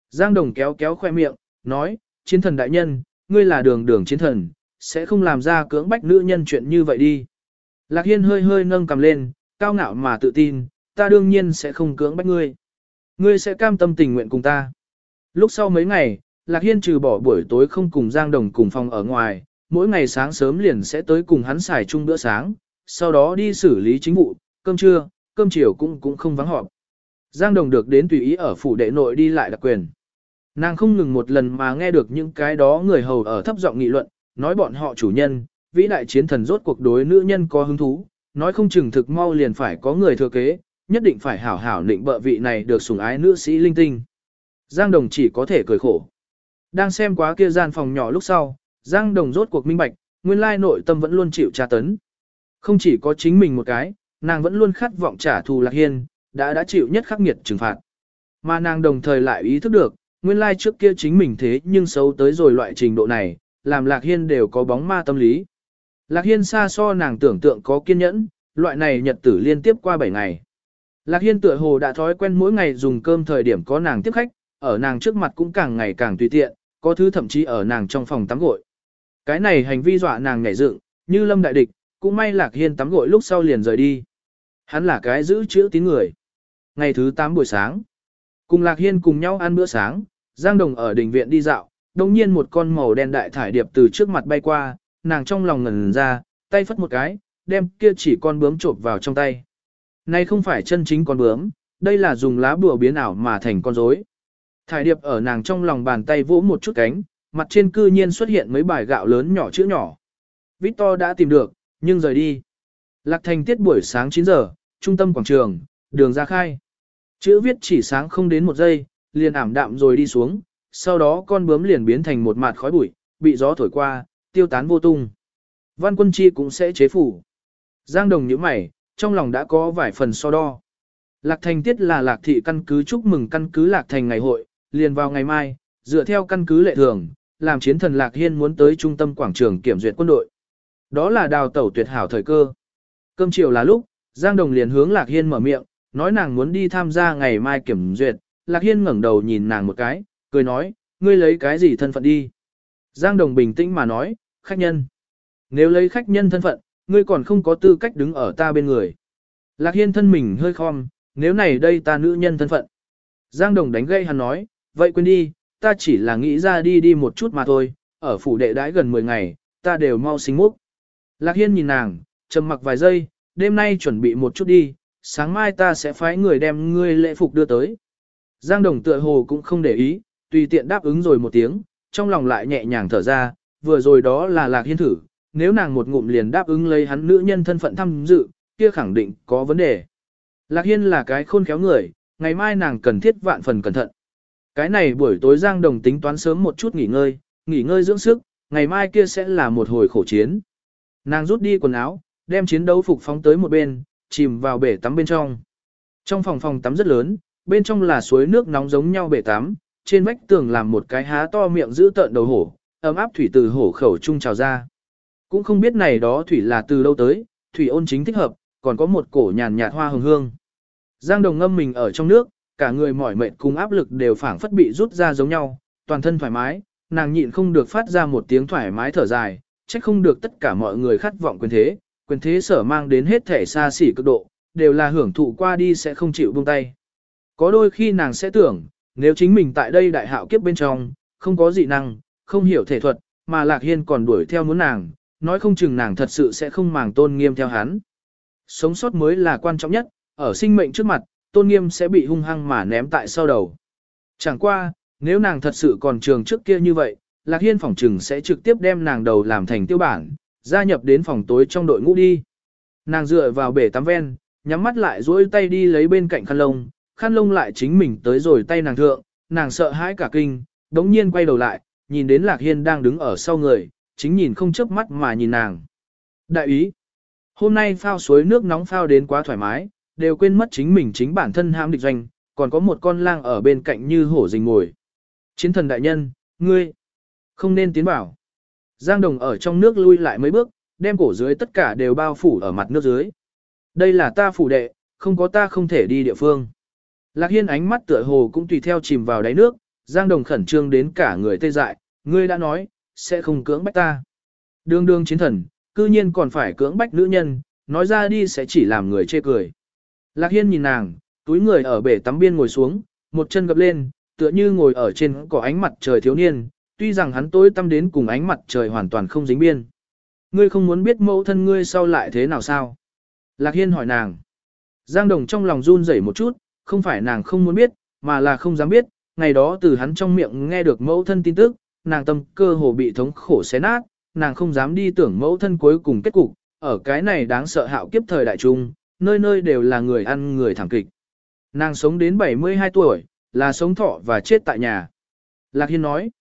Giang Đồng kéo kéo khoe miệng, nói, chiến thần đại nhân, ngươi là đường đường chiến thần, sẽ không làm ra cưỡng bách nữ nhân chuyện như vậy đi. Lạc Hiên hơi hơi nâng cầm lên, cao ngạo mà tự tin, ta đương nhiên sẽ không cưỡng bách ngươi. Ngươi sẽ cam tâm tình nguyện cùng ta. Lúc sau mấy ngày, Lạc Hiên trừ bỏ buổi tối không cùng Giang Đồng cùng phòng ở ngoài, mỗi ngày sáng sớm liền sẽ tới cùng hắn xài chung bữa sáng, sau đó đi xử lý chính vụ, cơm trưa, cơm chiều cũng cũng không vắng họp. Giang Đồng được đến tùy ý ở phủ đệ nội đi lại đặc quyền. Nàng không ngừng một lần mà nghe được những cái đó người hầu ở thấp giọng nghị luận, nói bọn họ chủ nhân, vĩ đại chiến thần rốt cuộc đối nữ nhân có hứng thú, nói không chừng thực mau liền phải có người thừa kế, nhất định phải hảo hảo định bợ vị này được sủng ái nữ sĩ linh tinh. Giang Đồng chỉ có thể cười khổ. Đang xem quá kia gian phòng nhỏ lúc sau, Giang Đồng rốt cuộc minh bạch, nguyên lai nội tâm vẫn luôn chịu tra tấn. Không chỉ có chính mình một cái, nàng vẫn luôn khát vọng trả thù Lạc Hiên, đã đã chịu nhất khắc nghiệt trừng phạt. Mà nàng đồng thời lại ý thức được, nguyên lai trước kia chính mình thế nhưng xấu tới rồi loại trình độ này, làm Lạc Hiên đều có bóng ma tâm lý. Lạc Hiên xa so nàng tưởng tượng có kiên nhẫn, loại này nhật tử liên tiếp qua 7 ngày. Lạc Hiên tựa hồ đã thói quen mỗi ngày dùng cơm thời điểm có nàng tiếp khách, ở nàng trước mặt cũng càng ngày càng tùy tiện, có thứ thậm chí ở nàng trong phòng tắm gội. Cái này hành vi dọa nàng nhảy dựng, như lâm đại địch, cũng may Lạc Hiên tắm gội lúc sau liền rời đi. Hắn là cái giữ chữ tín người. Ngày thứ 8 buổi sáng, cùng Lạc Hiên cùng nhau ăn bữa sáng, Giang Đồng ở đình viện đi dạo, đồng nhiên một con màu đen đại thải điệp từ trước mặt bay qua, nàng trong lòng ngẩn ra, tay phất một cái, đem kia chỉ con bướm trộm vào trong tay. Này không phải chân chính con bướm, đây là dùng lá bùa biến ảo mà thành con rối. Thải điệp ở nàng trong lòng bàn tay vỗ một chút cánh, mặt trên cư nhiên xuất hiện mấy bài gạo lớn nhỏ chữ nhỏ. Victor đã tìm được, nhưng rời đi. Lạc thành tiết buổi sáng 9 giờ, trung tâm quảng trường, đường ra khai. Chữ viết chỉ sáng không đến một giây, liền ảm đạm rồi đi xuống, sau đó con bướm liền biến thành một mạt khói bụi, bị gió thổi qua, tiêu tán vô tung. Văn quân chi cũng sẽ chế phủ. Giang đồng nhíu mày, trong lòng đã có vài phần so đo. Lạc thành tiết là lạc thị căn cứ chúc mừng căn cứ lạc thành ngày hội, liền vào ngày mai, dựa theo căn cứ lệ thường, làm chiến thần lạc hiên muốn tới trung tâm quảng trường kiểm duyệt quân đội. Đó là đào tẩu tuyệt hảo thời cơ. Cơm chiều là lúc, Giang Đồng liền hướng Lạc Hiên mở miệng, nói nàng muốn đi tham gia ngày mai kiểm duyệt. Lạc Hiên ngẩng đầu nhìn nàng một cái, cười nói, ngươi lấy cái gì thân phận đi. Giang Đồng bình tĩnh mà nói, khách nhân. Nếu lấy khách nhân thân phận, ngươi còn không có tư cách đứng ở ta bên người. Lạc Hiên thân mình hơi khom, nếu này đây ta nữ nhân thân phận. Giang Đồng đánh gây hắn nói, vậy quên đi, ta chỉ là nghĩ ra đi đi một chút mà thôi, ở phủ đệ đãi gần 10 ngày, ta đều mau sinh múc. Lạc Hiên nhìn nàng, trầm mặc vài giây, đêm nay chuẩn bị một chút đi, sáng mai ta sẽ phái người đem ngươi lễ phục đưa tới. Giang Đồng tựa hồ cũng không để ý, tùy tiện đáp ứng rồi một tiếng, trong lòng lại nhẹ nhàng thở ra, vừa rồi đó là Lạc Hiên thử, nếu nàng một ngụm liền đáp ứng lấy hắn nữ nhân thân phận tham dự, kia khẳng định có vấn đề. Lạc Hiên là cái khôn khéo người, ngày mai nàng cần thiết vạn phần cẩn thận. Cái này buổi tối Giang Đồng tính toán sớm một chút nghỉ ngơi, nghỉ ngơi dưỡng sức, ngày mai kia sẽ là một hồi khổ chiến. Nàng rút đi quần áo, đem chiến đấu phục phóng tới một bên, chìm vào bể tắm bên trong. Trong phòng phòng tắm rất lớn, bên trong là suối nước nóng giống nhau bể tắm, trên vách tường làm một cái há to miệng giữ tợn đầu hổ, ấm áp thủy từ hổ khẩu trung trào ra. Cũng không biết này đó thủy là từ lâu tới, thủy ôn chính thích hợp, còn có một cổ nhàn nhạt hoa hồng hương. Giang Đồng ngâm mình ở trong nước, cả người mỏi mệt cùng áp lực đều phảng phất bị rút ra giống nhau, toàn thân thoải mái, nàng nhịn không được phát ra một tiếng thoải mái thở dài, trách không được tất cả mọi người khát vọng quyền thế, quyền thế sở mang đến hết thể xa xỉ cực độ, đều là hưởng thụ qua đi sẽ không chịu buông tay. Có đôi khi nàng sẽ tưởng, nếu chính mình tại đây đại hạo kiếp bên trong, không có dị năng, không hiểu thể thuật, mà Lạc Hiên còn đuổi theo muốn nàng, nói không chừng nàng thật sự sẽ không màng tôn nghiêm theo hắn. Sống sót mới là quan trọng nhất, ở sinh mệnh trước mặt, tôn nghiêm sẽ bị hung hăng mà ném tại sau đầu. Chẳng qua, nếu nàng thật sự còn trường trước kia như vậy, Lạc Hiên phòng trừng sẽ trực tiếp đem nàng đầu làm thành tiêu bản, gia nhập đến phòng tối trong đội ngũ đi. Nàng dựa vào bể tắm ven, nhắm mắt lại duỗi tay đi lấy bên cạnh khăn lông, khăn lông lại chính mình tới rồi tay nàng thượng, nàng sợ hãi cả kinh, đống nhiên quay đầu lại, nhìn đến Lạc Hiên đang đứng ở sau người, chính nhìn không chớp mắt mà nhìn nàng. Đại ý, hôm nay phao suối nước nóng phao đến quá thoải mái, đều quên mất chính mình chính bản thân ham địch doanh, còn có một con lang ở bên cạnh như hổ rình ngồi. Chiến thần đại nhân, ngươi, không nên tiến bảo. Giang Đồng ở trong nước lui lại mấy bước, đem cổ dưới tất cả đều bao phủ ở mặt nước dưới. Đây là ta phủ đệ, không có ta không thể đi địa phương. Lạc Hiên ánh mắt tựa hồ cũng tùy theo chìm vào đáy nước, Giang Đồng khẩn trương đến cả người tê dại, ngươi đã nói, sẽ không cưỡng bách ta. Đương đương chiến thần, cư nhiên còn phải cưỡng bách nữ nhân, nói ra đi sẽ chỉ làm người chê cười. Lạc Hiên nhìn nàng, túi người ở bể tắm biên ngồi xuống, một chân gập lên, tựa như ngồi ở trên cỏ ánh mặt trời thiếu niên, tuy rằng hắn tối tăm đến cùng ánh mặt trời hoàn toàn không dính biên. Ngươi không muốn biết mẫu thân ngươi sau lại thế nào sao? Lạc Hiên hỏi nàng. Giang Đồng trong lòng run rẩy một chút, không phải nàng không muốn biết, mà là không dám biết, ngày đó từ hắn trong miệng nghe được mẫu thân tin tức, nàng tâm cơ hồ bị thống khổ xé nát, nàng không dám đi tưởng mẫu thân cuối cùng kết cục, ở cái này đáng sợ hạo kiếp thời đại trung, nơi nơi đều là người ăn người thẳng kịch. Nàng sống đến 72 tuổi, là sống thọ và chết tại nhà. Lạc Hiên nói.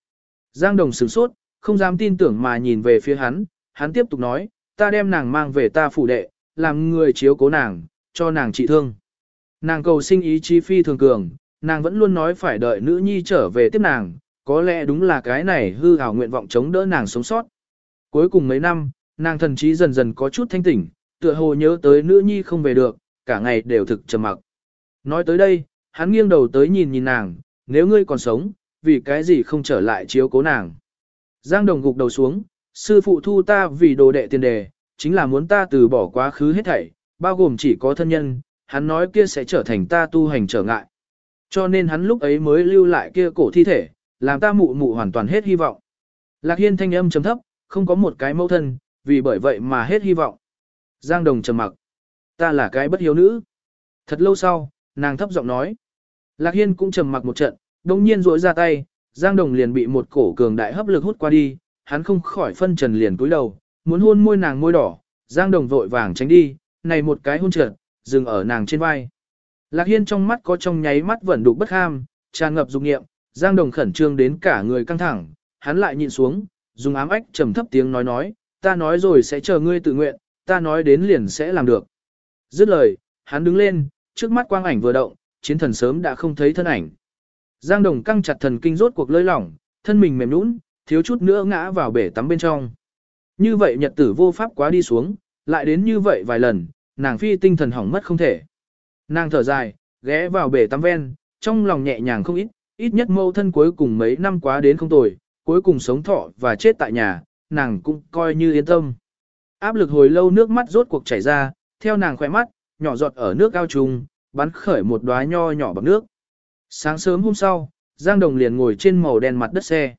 Giang Đồng sửng sốt, không dám tin tưởng mà nhìn về phía hắn, hắn tiếp tục nói, ta đem nàng mang về ta phủ đệ, làm người chiếu cố nàng, cho nàng trị thương. Nàng cầu sinh ý chí phi thường cường, nàng vẫn luôn nói phải đợi nữ nhi trở về tiếp nàng, có lẽ đúng là cái này hư hào nguyện vọng chống đỡ nàng sống sót. Cuối cùng mấy năm, nàng thần trí dần dần có chút thanh tỉnh, tựa hồ nhớ tới nữ nhi không về được, cả ngày đều thực trầm mặc. Nói tới đây, hắn nghiêng đầu tới nhìn nhìn nàng, nếu ngươi còn sống, vì cái gì không trở lại chiếu cố nàng. Giang đồng gục đầu xuống, sư phụ thu ta vì đồ đệ tiền đề, chính là muốn ta từ bỏ quá khứ hết thảy, bao gồm chỉ có thân nhân, hắn nói kia sẽ trở thành ta tu hành trở ngại. Cho nên hắn lúc ấy mới lưu lại kia cổ thi thể, làm ta mụ mụ hoàn toàn hết hy vọng. Lạc Hiên thanh âm chấm thấp, không có một cái mẫu thân, vì bởi vậy mà hết hy vọng. Giang Đồng trầm mặc. Ta là cái bất hiếu nữ. Thật lâu sau, nàng thấp giọng nói. Lạc Hiên cũng trầm mặc một trận, đồng nhiên rỗi ra tay, Giang Đồng liền bị một cổ cường đại hấp lực hút qua đi, hắn không khỏi phân trần liền cúi đầu, muốn hôn môi nàng môi đỏ, Giang Đồng vội vàng tránh đi, này một cái hôn trượt, dừng ở nàng trên vai. Lạc Hiên trong mắt có trong nháy mắt vẫn đục bất ham, tràn ngập dục nghiệm, Giang Đồng khẩn trương đến cả người căng thẳng, hắn lại nhịn xuống, dùng ám ách trầm thấp tiếng nói nói, ta nói rồi sẽ chờ ngươi tự nguyện, ta nói đến liền sẽ làm được. Dứt lời, hắn đứng lên, trước mắt quang ảnh vừa động, chiến thần sớm đã không thấy thân ảnh. Giang Đồng căng chặt thần kinh rốt cuộc lơi lỏng, thân mình mềm nhũn, thiếu chút nữa ngã vào bể tắm bên trong. Như vậy nhật tử vô pháp quá đi xuống, lại đến như vậy vài lần, nàng phi tinh thần hỏng mất không thể. Nàng thở dài, ghé vào bể tắm ven, trong lòng nhẹ nhàng không ít, ít nhất mâu thân cuối cùng mấy năm quá đến không tồi, cuối cùng sống thọ và chết tại nhà, nàng cũng coi như yên tâm. Áp lực hồi lâu nước mắt rốt cuộc chảy ra, theo nàng khỏe mắt, nhỏ giọt ở nước ao trùng, bắn khởi một đóa nho nhỏ bằng nước. Sáng sớm hôm sau, Giang Đồng liền ngồi trên màu đen mặt đất xe.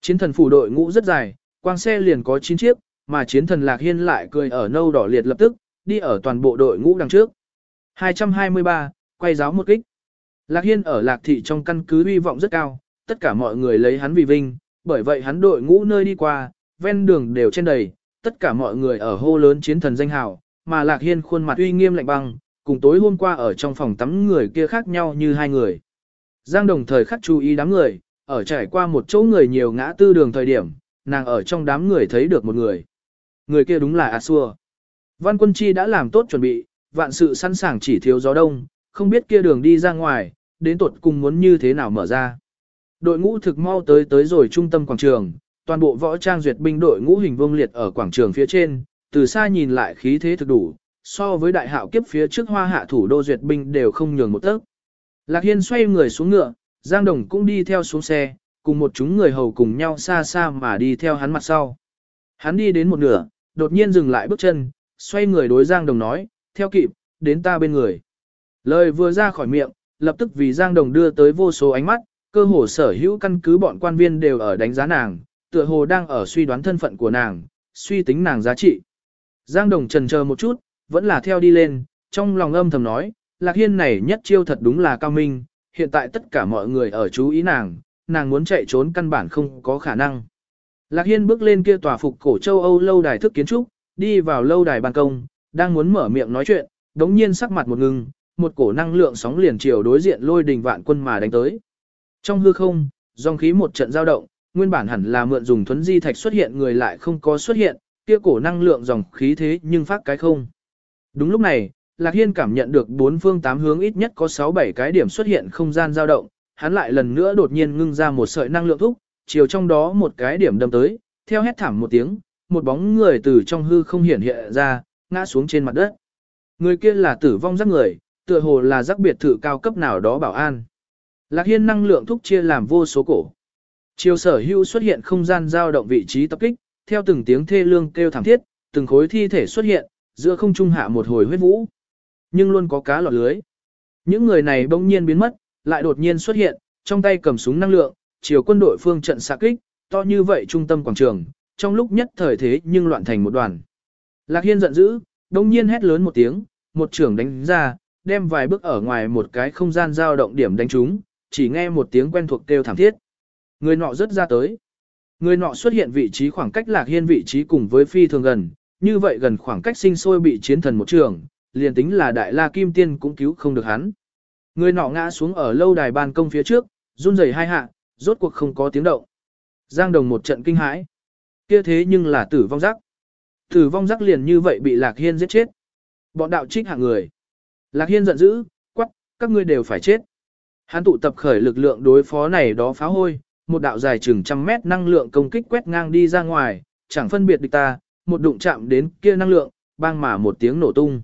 Chiến thần phủ đội ngũ rất dài, quang xe liền có 9 chiếc, mà chiến thần Lạc Hiên lại cười ở nâu đỏ liệt lập tức, đi ở toàn bộ đội ngũ đằng trước. 223, quay giáo một kích. Lạc Hiên ở Lạc Thị trong căn cứ hy vọng rất cao, tất cả mọi người lấy hắn vì vinh, bởi vậy hắn đội ngũ nơi đi qua, ven đường đều trên đầy, tất cả mọi người ở hô lớn chiến thần danh hào, mà Lạc Hiên khuôn mặt uy nghiêm lạnh băng, cùng tối hôm qua ở trong phòng tắm người kia khác nhau như hai người. Giang đồng thời khắc chú ý đám người, ở trải qua một chỗ người nhiều ngã tư đường thời điểm, nàng ở trong đám người thấy được một người. Người kia đúng là A Xua. Văn quân chi đã làm tốt chuẩn bị, vạn sự sẵn sàng chỉ thiếu gió đông, không biết kia đường đi ra ngoài, đến tuột cùng muốn như thế nào mở ra. Đội ngũ thực mau tới tới rồi trung tâm quảng trường, toàn bộ võ trang duyệt binh đội ngũ hình vương liệt ở quảng trường phía trên, từ xa nhìn lại khí thế thực đủ, so với đại hạo kiếp phía trước hoa hạ thủ đô duyệt binh đều không nhường một tấc. Lạc Hiên xoay người xuống ngựa, Giang Đồng cũng đi theo xuống xe, cùng một chúng người hầu cùng nhau xa xa mà đi theo hắn mặt sau. Hắn đi đến một nửa, đột nhiên dừng lại bước chân, xoay người đối Giang Đồng nói, theo kịp, đến ta bên người. Lời vừa ra khỏi miệng, lập tức vì Giang Đồng đưa tới vô số ánh mắt, cơ hồ sở hữu căn cứ bọn quan viên đều ở đánh giá nàng, tựa hồ đang ở suy đoán thân phận của nàng, suy tính nàng giá trị. Giang Đồng trần chờ một chút, vẫn là theo đi lên, trong lòng âm thầm nói, Lạc Hiên này nhất chiêu thật đúng là cao minh, hiện tại tất cả mọi người ở chú ý nàng, nàng muốn chạy trốn căn bản không có khả năng. Lạc Hiên bước lên kia tòa phục cổ châu Âu lâu đài thức kiến trúc, đi vào lâu đài ban công, đang muốn mở miệng nói chuyện, đống nhiên sắc mặt một ngừng, một cổ năng lượng sóng liền chiều đối diện lôi đình vạn quân mà đánh tới. Trong hư không, dòng khí một trận dao động, nguyên bản hẳn là mượn dùng thuấn di thạch xuất hiện người lại không có xuất hiện, kia cổ năng lượng dòng khí thế nhưng phát cái không. Đúng lúc này, Lạc Hiên cảm nhận được bốn phương tám hướng ít nhất có 6-7 cái điểm xuất hiện không gian dao động, hắn lại lần nữa đột nhiên ngưng ra một sợi năng lượng thúc, chiều trong đó một cái điểm đâm tới, theo hét thảm một tiếng, một bóng người từ trong hư không hiển hiện ra, ngã xuống trên mặt đất. Người kia là tử vong giác người, tựa hồ là giác biệt thự cao cấp nào đó bảo an. Lạc Hiên năng lượng thúc chia làm vô số cổ. Chiều sở hữu xuất hiện không gian dao động vị trí tập kích, theo từng tiếng thê lương kêu thảm thiết, từng khối thi thể xuất hiện, giữa không trung hạ một hồi huyết vũ. Nhưng luôn có cá lọt lưới. Những người này bỗng nhiên biến mất, lại đột nhiên xuất hiện, trong tay cầm súng năng lượng, chiều quân đội phương trận xạ kích, to như vậy trung tâm quảng trường, trong lúc nhất thời thế nhưng loạn thành một đoàn. Lạc Hiên giận dữ, bỗng nhiên hét lớn một tiếng, một trưởng đánh ra, đem vài bước ở ngoài một cái không gian dao động điểm đánh trúng, chỉ nghe một tiếng quen thuộc kêu thảm thiết. Người nọ rất ra tới. Người nọ xuất hiện vị trí khoảng cách Lạc Hiên vị trí cùng với phi thường gần, như vậy gần khoảng cách sinh sôi bị chiến thần một trường, liền tính là đại la kim tiên cũng cứu không được hắn. Người nọ ngã xuống ở lâu đài ban công phía trước, run rẩy hai hạ, rốt cuộc không có tiếng động. Giang Đồng một trận kinh hãi. Kia thế nhưng là tử vong giác. Tử vong giác liền như vậy bị Lạc Hiên giết chết. Bọn đạo trích hạng người. Lạc Hiên giận dữ, quắc, các ngươi đều phải chết. Hắn tụ tập khởi lực lượng đối phó này đó phá hôi, một đạo dài chừng trăm mét năng lượng công kích quét ngang đi ra ngoài, chẳng phân biệt địch ta, một đụng chạm đến kia năng lượng, bang mà một tiếng nổ tung.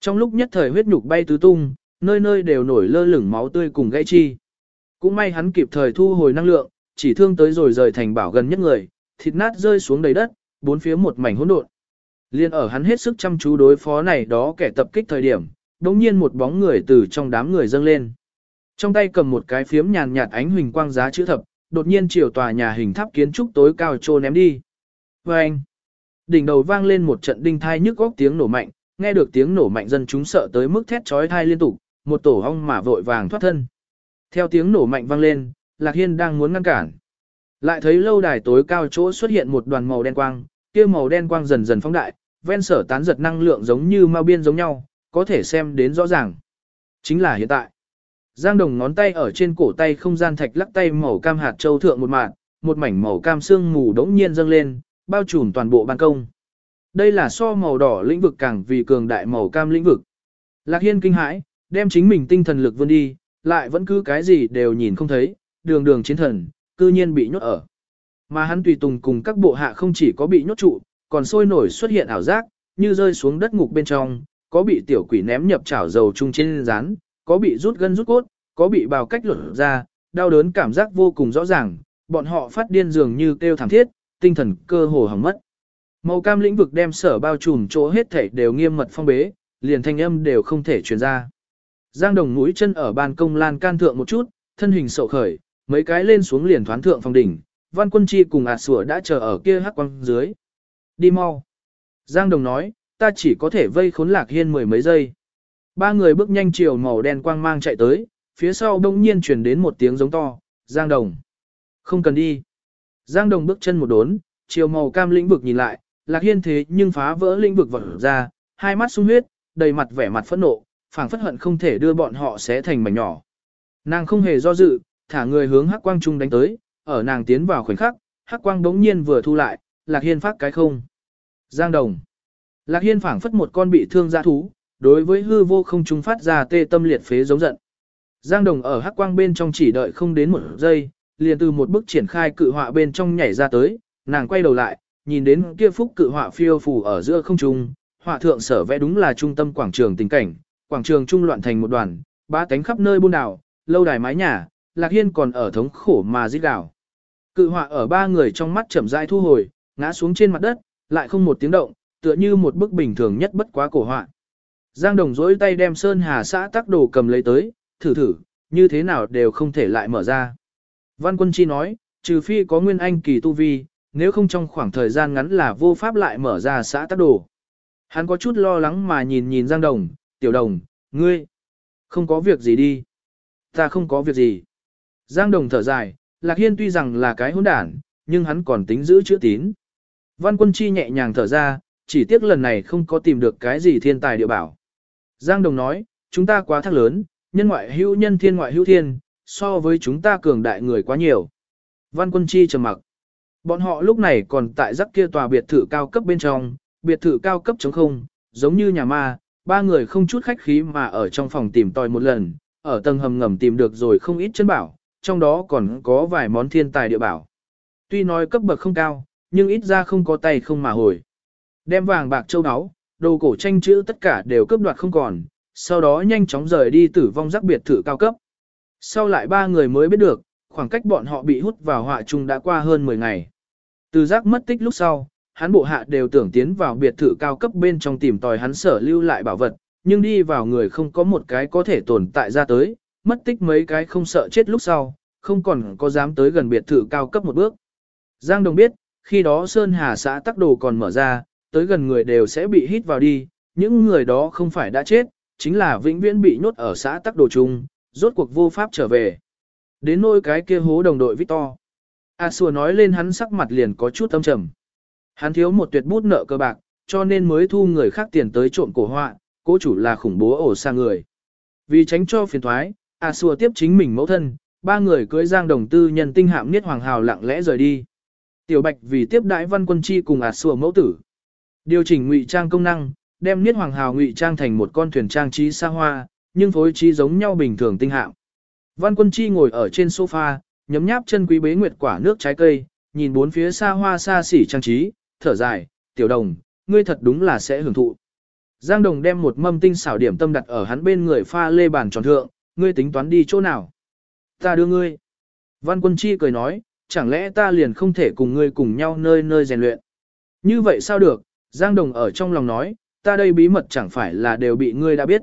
Trong lúc nhất thời huyết nhục bay tứ tung, nơi nơi đều nổi lơ lửng máu tươi cùng gãy chi. Cũng may hắn kịp thời thu hồi năng lượng, chỉ thương tới rồi rời thành bảo gần nhất người, thịt nát rơi xuống đầy đất, bốn phía một mảnh hỗn độn. Liên ở hắn hết sức chăm chú đối phó này đó kẻ tập kích thời điểm, đột nhiên một bóng người từ trong đám người dâng lên. Trong tay cầm một cái phiếm nhàn nhạt ánh huỳnh quang giá chữ thập, đột nhiên chiều tòa nhà hình tháp kiến trúc tối cao trô ném đi. Và anh, đỉnh đầu vang lên một trận đinh thai nhức góc tiếng nổ mạnh, nghe được tiếng nổ mạnh dân chúng sợ tới mức thét chói thai liên tục, một tổ ong mà vội vàng thoát thân. Theo tiếng nổ mạnh vang lên, Lạc Hiên đang muốn ngăn cản. Lại thấy lâu đài tối cao chỗ xuất hiện một đoàn màu đen quang, kia màu đen quang dần dần phóng đại, ven sở tán giật năng lượng giống như ma biên giống nhau, có thể xem đến rõ ràng. Chính là hiện tại. Giang Đồng ngón tay ở trên cổ tay không gian thạch lắc tay màu cam hạt châu thượng một mạt, một mảnh màu cam xương mù đống nhiên dâng lên, bao trùm toàn bộ ban công. Đây là so màu đỏ lĩnh vực càng vì cường đại màu cam lĩnh vực. Lạc Hiên kinh hãi, đem chính mình tinh thần lực vươn đi, lại vẫn cứ cái gì đều nhìn không thấy, đường đường chiến thần, cư nhiên bị nhốt ở. Mà hắn tùy tùng cùng các bộ hạ không chỉ có bị nhốt trụ, còn sôi nổi xuất hiện ảo giác, như rơi xuống đất ngục bên trong, có bị tiểu quỷ ném nhập chảo dầu chung trên rán, có bị rút gân rút cốt, có bị bào cách lột ra, đau đớn cảm giác vô cùng rõ ràng, bọn họ phát điên dường như kêu thảm thiết, tinh thần cơ hồ hỏng mất. Màu cam lĩnh vực đem sở bao trùm chỗ hết thảy đều nghiêm mật phong bế, liền thanh âm đều không thể truyền ra. Giang Đồng mũi chân ở ban công lan can thượng một chút, thân hình sậu khởi, mấy cái lên xuống liền thoán thượng phòng đỉnh, Văn Quân Chi cùng ạt sủa đã chờ ở kia hắc quang dưới. Đi mau. Giang Đồng nói, ta chỉ có thể vây khốn Lạc Hiên mười mấy giây. Ba người bước nhanh chiều màu đen quang mang chạy tới, phía sau đông nhiên chuyển đến một tiếng giống to, Giang Đồng. Không cần đi. Giang Đồng bước chân một đốn, chiều màu cam lĩnh vực nhìn lại, Lạc Hiên thế nhưng phá vỡ lĩnh vực vật ra, hai mắt sung huyết, đầy mặt vẻ mặt phẫn nộ, phảng phất hận không thể đưa bọn họ xé thành mảnh nhỏ. Nàng không hề do dự, thả người hướng hắc quang trung đánh tới, ở nàng tiến vào khoảnh khắc, hắc quang đống nhiên vừa thu lại, Lạc Hiên phát cái không. Giang Đồng. Lạc Hiên phảng phất một con bị thương dã thú, đối với hư vô không trung phát ra tê tâm liệt phế giống giận. Giang Đồng ở hắc quang bên trong chỉ đợi không đến một giây, liền từ một bức triển khai cự họa bên trong nhảy ra tới, nàng quay đầu lại, nhìn đến kia phúc cự họa phiêu phù ở giữa không trung, họa thượng sở vẽ đúng là trung tâm quảng trường tình cảnh, quảng trường trung loạn thành một đoàn, ba cánh khắp nơi buôn đảo, lâu đài mái nhà, Lạc Hiên còn ở thống khổ mà rít gào. Cự họa ở ba người trong mắt chậm rãi thu hồi, ngã xuống trên mặt đất, lại không một tiếng động, tựa như một bức bình thường nhất bất quá cổ họa. Giang Đồng dỗi tay đem Sơn Hà xã tác đồ cầm lấy tới, thử thử, như thế nào đều không thể lại mở ra. Văn Quân Chi nói, trừ phi có nguyên anh kỳ tu vi, nếu không trong khoảng thời gian ngắn là vô pháp lại mở ra xã tác đồ. Hắn có chút lo lắng mà nhìn nhìn Giang Đồng, tiểu đồng, ngươi, không có việc gì đi. Ta không có việc gì. Giang Đồng thở dài, Lạc Hiên tuy rằng là cái hỗn đản, nhưng hắn còn tính giữ chữ tín. Văn Quân Chi nhẹ nhàng thở ra, chỉ tiếc lần này không có tìm được cái gì thiên tài địa bảo. Giang Đồng nói, chúng ta quá thác lớn, nhân ngoại hữu nhân thiên ngoại hữu thiên, so với chúng ta cường đại người quá nhiều. Văn Quân Chi trầm mặc. Bọn họ lúc này còn tại rắc kia tòa biệt thự cao cấp bên trong, biệt thự cao cấp chống không, giống như nhà ma, ba người không chút khách khí mà ở trong phòng tìm tòi một lần, ở tầng hầm ngầm tìm được rồi không ít chân bảo, trong đó còn có vài món thiên tài địa bảo. Tuy nói cấp bậc không cao, nhưng ít ra không có tay không mà hồi. Đem vàng bạc châu áo, đồ cổ tranh chữ tất cả đều cướp đoạt không còn, sau đó nhanh chóng rời đi tử vong giác biệt thự cao cấp. Sau lại ba người mới biết được, khoảng cách bọn họ bị hút vào họa chung đã qua hơn 10 ngày. Từ rác mất tích lúc sau, hắn bộ hạ đều tưởng tiến vào biệt thự cao cấp bên trong tìm tòi hắn sở lưu lại bảo vật, nhưng đi vào người không có một cái có thể tồn tại ra tới, mất tích mấy cái không sợ chết lúc sau, không còn có dám tới gần biệt thự cao cấp một bước. Giang Đồng biết, khi đó Sơn Hà xã tắc đồ còn mở ra, tới gần người đều sẽ bị hít vào đi, những người đó không phải đã chết, chính là vĩnh viễn bị nhốt ở xã tắc đồ chung, rốt cuộc vô pháp trở về. Đến nỗi cái kia hố đồng đội Victor. A Sùa nói lên hắn sắc mặt liền có chút âm trầm. Hắn thiếu một tuyệt bút nợ cơ bạc, cho nên mới thu người khác tiền tới trộm cổ họa, cố chủ là khủng bố ổ xa người. Vì tránh cho phiền thoái, A Sùa tiếp chính mình mẫu thân, ba người cưới giang đồng tư nhân tinh hạm niết hoàng hào lặng lẽ rời đi. Tiểu Bạch vì tiếp đại văn quân chi cùng A Sùa mẫu tử. Điều chỉnh ngụy trang công năng, đem niết hoàng hào ngụy trang thành một con thuyền trang trí xa hoa, nhưng phối trí giống nhau bình thường tinh hạng. Văn quân chi ngồi ở trên sofa, nhấm nháp chân quý bế nguyệt quả nước trái cây, nhìn bốn phía xa hoa xa xỉ trang trí, thở dài, tiểu đồng, ngươi thật đúng là sẽ hưởng thụ. Giang đồng đem một mâm tinh xảo điểm tâm đặt ở hắn bên người pha lê bàn tròn thượng, ngươi tính toán đi chỗ nào? Ta đưa ngươi. Văn quân chi cười nói, chẳng lẽ ta liền không thể cùng ngươi cùng nhau nơi nơi rèn luyện? Như vậy sao được? Giang đồng ở trong lòng nói, ta đây bí mật chẳng phải là đều bị ngươi đã biết.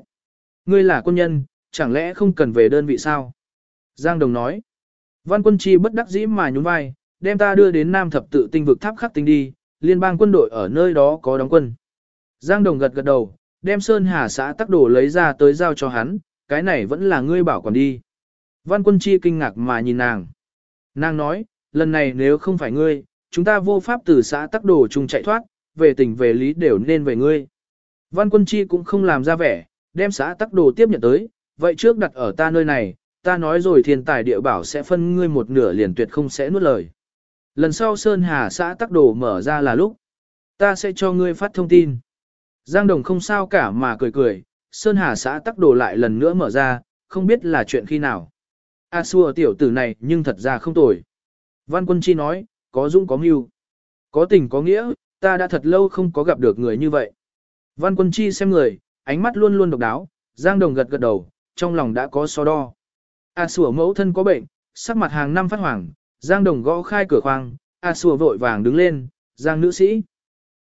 Ngươi là quân nhân, chẳng lẽ không cần về đơn vị sao? Giang đồng nói, văn quân chi bất đắc dĩ mà nhún vai, đem ta đưa đến Nam thập tự tinh vực tháp khắc tinh đi, liên bang quân đội ở nơi đó có đóng quân. Giang Đồng gật gật đầu, đem Sơn Hà xã tắc đổ lấy ra tới giao cho hắn, cái này vẫn là ngươi bảo quản đi. Văn quân chi kinh ngạc mà nhìn nàng. Nàng nói, lần này nếu không phải ngươi, chúng ta vô pháp từ xã tắc đồ chung chạy thoát, về tình về lý đều nên về ngươi. Văn quân chi cũng không làm ra vẻ, đem xã tắc đồ tiếp nhận tới, vậy trước đặt ở ta nơi này, ta nói rồi thiên tài địa bảo sẽ phân ngươi một nửa liền tuyệt không sẽ nuốt lời. Lần sau Sơn Hà xã tắc đồ mở ra là lúc, ta sẽ cho ngươi phát thông tin. Giang Đồng không sao cả mà cười cười, Sơn Hà xã tắc đồ lại lần nữa mở ra, không biết là chuyện khi nào. A xua tiểu tử này nhưng thật ra không tồi. Văn quân chi nói, có dũng có mưu. Có tình có nghĩa, ta đã thật lâu không có gặp được người như vậy. Văn quân chi xem người, ánh mắt luôn luôn độc đáo, Giang Đồng gật gật đầu, trong lòng đã có so đo. A sủa mẫu thân có bệnh, sắc mặt hàng năm phát hoàng, Giang Đồng gõ khai cửa khoang, A sủa vội vàng đứng lên, Giang nữ sĩ.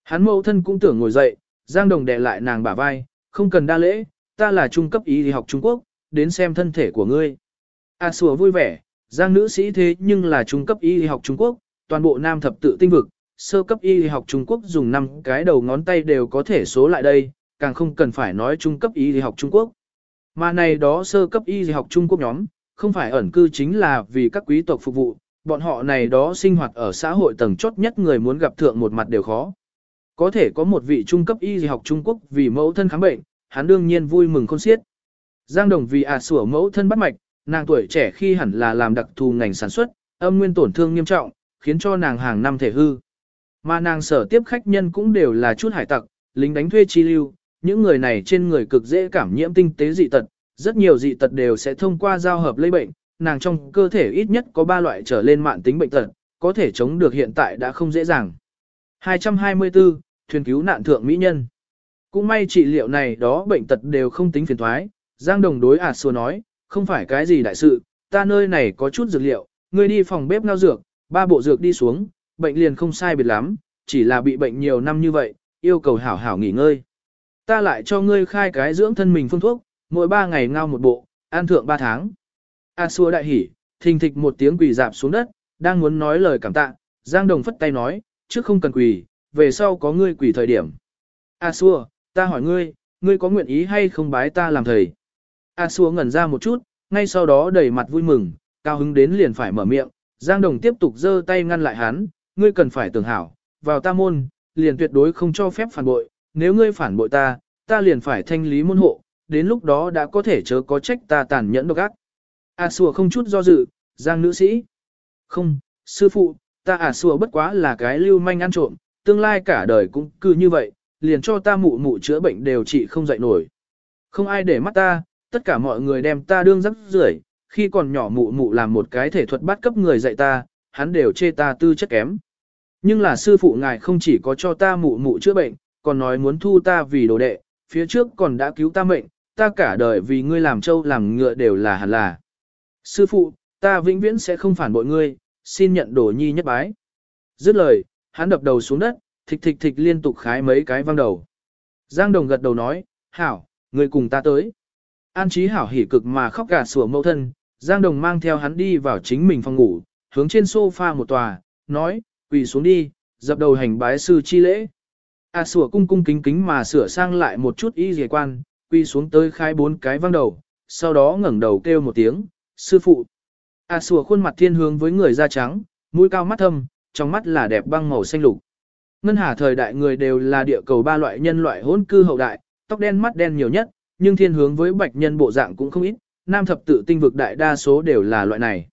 Hắn mẫu thân cũng tưởng ngồi dậy, Giang Đồng đè lại nàng bả vai, không cần đa lễ, ta là trung cấp y học Trung Quốc, đến xem thân thể của ngươi. A sủa vui vẻ, Giang nữ sĩ thế nhưng là trung cấp y học Trung Quốc, toàn bộ nam thập tự tinh vực, sơ cấp y học Trung Quốc dùng 5 cái đầu ngón tay đều có thể số lại đây, càng không cần phải nói trung cấp y học Trung Quốc. Mà này đó sơ cấp y học Trung Quốc nhóm, không phải ẩn cư chính là vì các quý tộc phục vụ, bọn họ này đó sinh hoạt ở xã hội tầng chốt nhất người muốn gặp thượng một mặt đều khó. Có thể có một vị trung cấp y học Trung Quốc vì mẫu thân khám bệnh, hắn đương nhiên vui mừng khôn xiết. Giang Đồng vì à sủa mẫu thân bắt mạch, nàng tuổi trẻ khi hẳn là làm đặc thù ngành sản xuất, âm nguyên tổn thương nghiêm trọng, khiến cho nàng hàng năm thể hư. Mà nàng sở tiếp khách nhân cũng đều là chút hải tặc, lính đánh thuê chi lưu, những người này trên người cực dễ cảm nhiễm tinh tế dị tật, rất nhiều dị tật đều sẽ thông qua giao hợp lây bệnh, nàng trong cơ thể ít nhất có 3 loại trở lên mạng tính bệnh tật, có thể chống được hiện tại đã không dễ dàng. 224, thuyền cứu nạn thượng mỹ nhân. Cũng may trị liệu này đó bệnh tật đều không tính phiền thoái, Giang Đồng đối ả à xua nói, không phải cái gì đại sự, ta nơi này có chút dược liệu, ngươi đi phòng bếp ngao dược, ba bộ dược đi xuống, bệnh liền không sai biệt lắm, chỉ là bị bệnh nhiều năm như vậy, yêu cầu hảo hảo nghỉ ngơi. Ta lại cho ngươi khai cái dưỡng thân mình phương thuốc, mỗi ba ngày ngao một bộ, an thượng ba tháng. A xua đại hỉ, thình thịch một tiếng quỳ dạp xuống đất, đang muốn nói lời cảm tạ, Giang Đồng phất tay nói, trước không cần quỳ, về sau có ngươi quỳ thời điểm. A xua, ta hỏi ngươi, ngươi có nguyện ý hay không bái ta làm thầy? A xua ngẩn ra một chút, ngay sau đó đầy mặt vui mừng, cao hứng đến liền phải mở miệng, Giang Đồng tiếp tục giơ tay ngăn lại hắn, ngươi cần phải tưởng hảo, vào ta môn, liền tuyệt đối không cho phép phản bội, nếu ngươi phản bội ta, ta liền phải thanh lý môn hộ, đến lúc đó đã có thể chớ có trách ta tàn nhẫn độc ác. À Sùa không chút do dự, Giang nữ sĩ. Không, sư phụ, ta à Sùa bất quá là cái lưu manh ăn trộm, tương lai cả đời cũng cứ như vậy, liền cho ta mụ mụ chữa bệnh đều trị không dậy nổi. Không ai để mắt ta, tất cả mọi người đem ta đương rắc rưởi, khi còn nhỏ mụ mụ làm một cái thể thuật bắt cấp người dạy ta, hắn đều chê ta tư chất kém. Nhưng là sư phụ ngài không chỉ có cho ta mụ mụ chữa bệnh, còn nói muốn thu ta vì đồ đệ, phía trước còn đã cứu ta mệnh, ta cả đời vì ngươi làm trâu làm ngựa đều là hẳn là. Sư phụ, ta vĩnh viễn sẽ không phản bội ngươi, xin nhận đồ nhi nhất bái. Dứt lời, hắn đập đầu xuống đất, thịch thịch thịch liên tục khái mấy cái văng đầu. Giang Đồng gật đầu nói, hảo, ngươi cùng ta tới. An trí hảo hỉ cực mà khóc gà sủa mẫu thân, Giang Đồng mang theo hắn đi vào chính mình phòng ngủ, hướng trên sofa một tòa, nói, quỳ xuống đi, dập đầu hành bái sư chi lễ. A sủa cung cung kính kính mà sửa sang lại một chút y dề quan, quỳ xuống tới khai bốn cái văng đầu, sau đó ngẩng đầu kêu một tiếng, sư phụ. A sủa khuôn mặt thiên hướng với người da trắng, mũi cao mắt thâm, trong mắt là đẹp băng màu xanh lục. Ngân hà thời đại người đều là địa cầu ba loại nhân loại hỗn cư hậu đại, tóc đen mắt đen nhiều nhất, nhưng thiên hướng với bạch nhân bộ dạng cũng không ít, nam thập tự tinh vực đại đa số đều là loại này.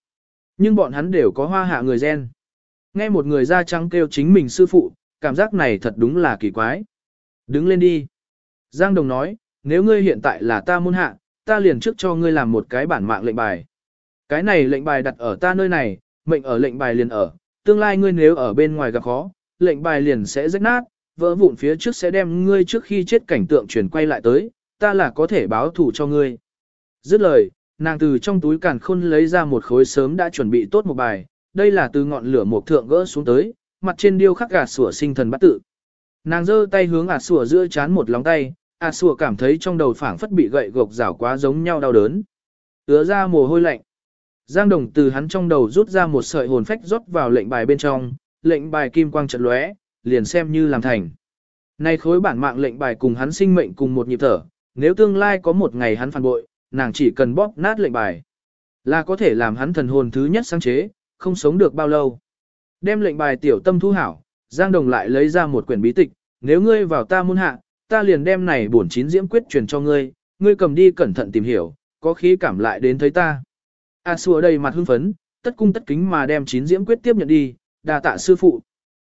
Nhưng bọn hắn đều có hoa hạ người gen. Nghe một người da trắng kêu chính mình sư phụ, cảm giác này thật đúng là kỳ quái. Đứng lên đi. Giang Đồng nói, nếu ngươi hiện tại là ta môn hạ, ta liền trước cho ngươi làm một cái bản mạng lệnh bài. Cái này lệnh bài đặt ở ta nơi này, mệnh ở lệnh bài liền ở, tương lai ngươi nếu ở bên ngoài gặp khó, lệnh bài liền sẽ rách nát, vỡ vụn phía trước sẽ đem ngươi trước khi chết cảnh tượng chuyển quay lại tới, ta là có thể báo thủ cho ngươi. Dứt lời, nàng từ trong túi càn khôn lấy ra một khối sớm đã chuẩn bị tốt một bài, đây là từ ngọn lửa một thượng gỡ xuống tới, mặt trên điêu khắc gà sủa sinh thần bát tự. Nàng giơ tay hướng ả sủa giữa chán một lóng tay, ả sủa cảm thấy trong đầu phảng phất bị gậy gộc rảo quá giống nhau đau đớn. Ứa ra mồ hôi lạnh. Giang đồng từ hắn trong đầu rút ra một sợi hồn phách rót vào lệnh bài bên trong, lệnh bài kim quang trận lóe, liền xem như làm thành. Nay khối bản mạng lệnh bài cùng hắn sinh mệnh cùng một nhịp thở, nếu tương lai có một ngày hắn phản bội, nàng chỉ cần bóp nát lệnh bài. Là có thể làm hắn thần hồn thứ nhất sáng chế, không sống được bao lâu. Đem lệnh bài tiểu tâm thu hảo, Giang Đồng lại lấy ra một quyển bí tịch, nếu ngươi vào ta môn hạ, ta liền đem này bổn chín diễm quyết truyền cho ngươi, ngươi cầm đi cẩn thận tìm hiểu, có khí cảm lại đến thấy ta. A xua đầy mặt hưng phấn, tất cung tất kính mà đem chín diễm quyết tiếp nhận đi, đà tạ sư phụ.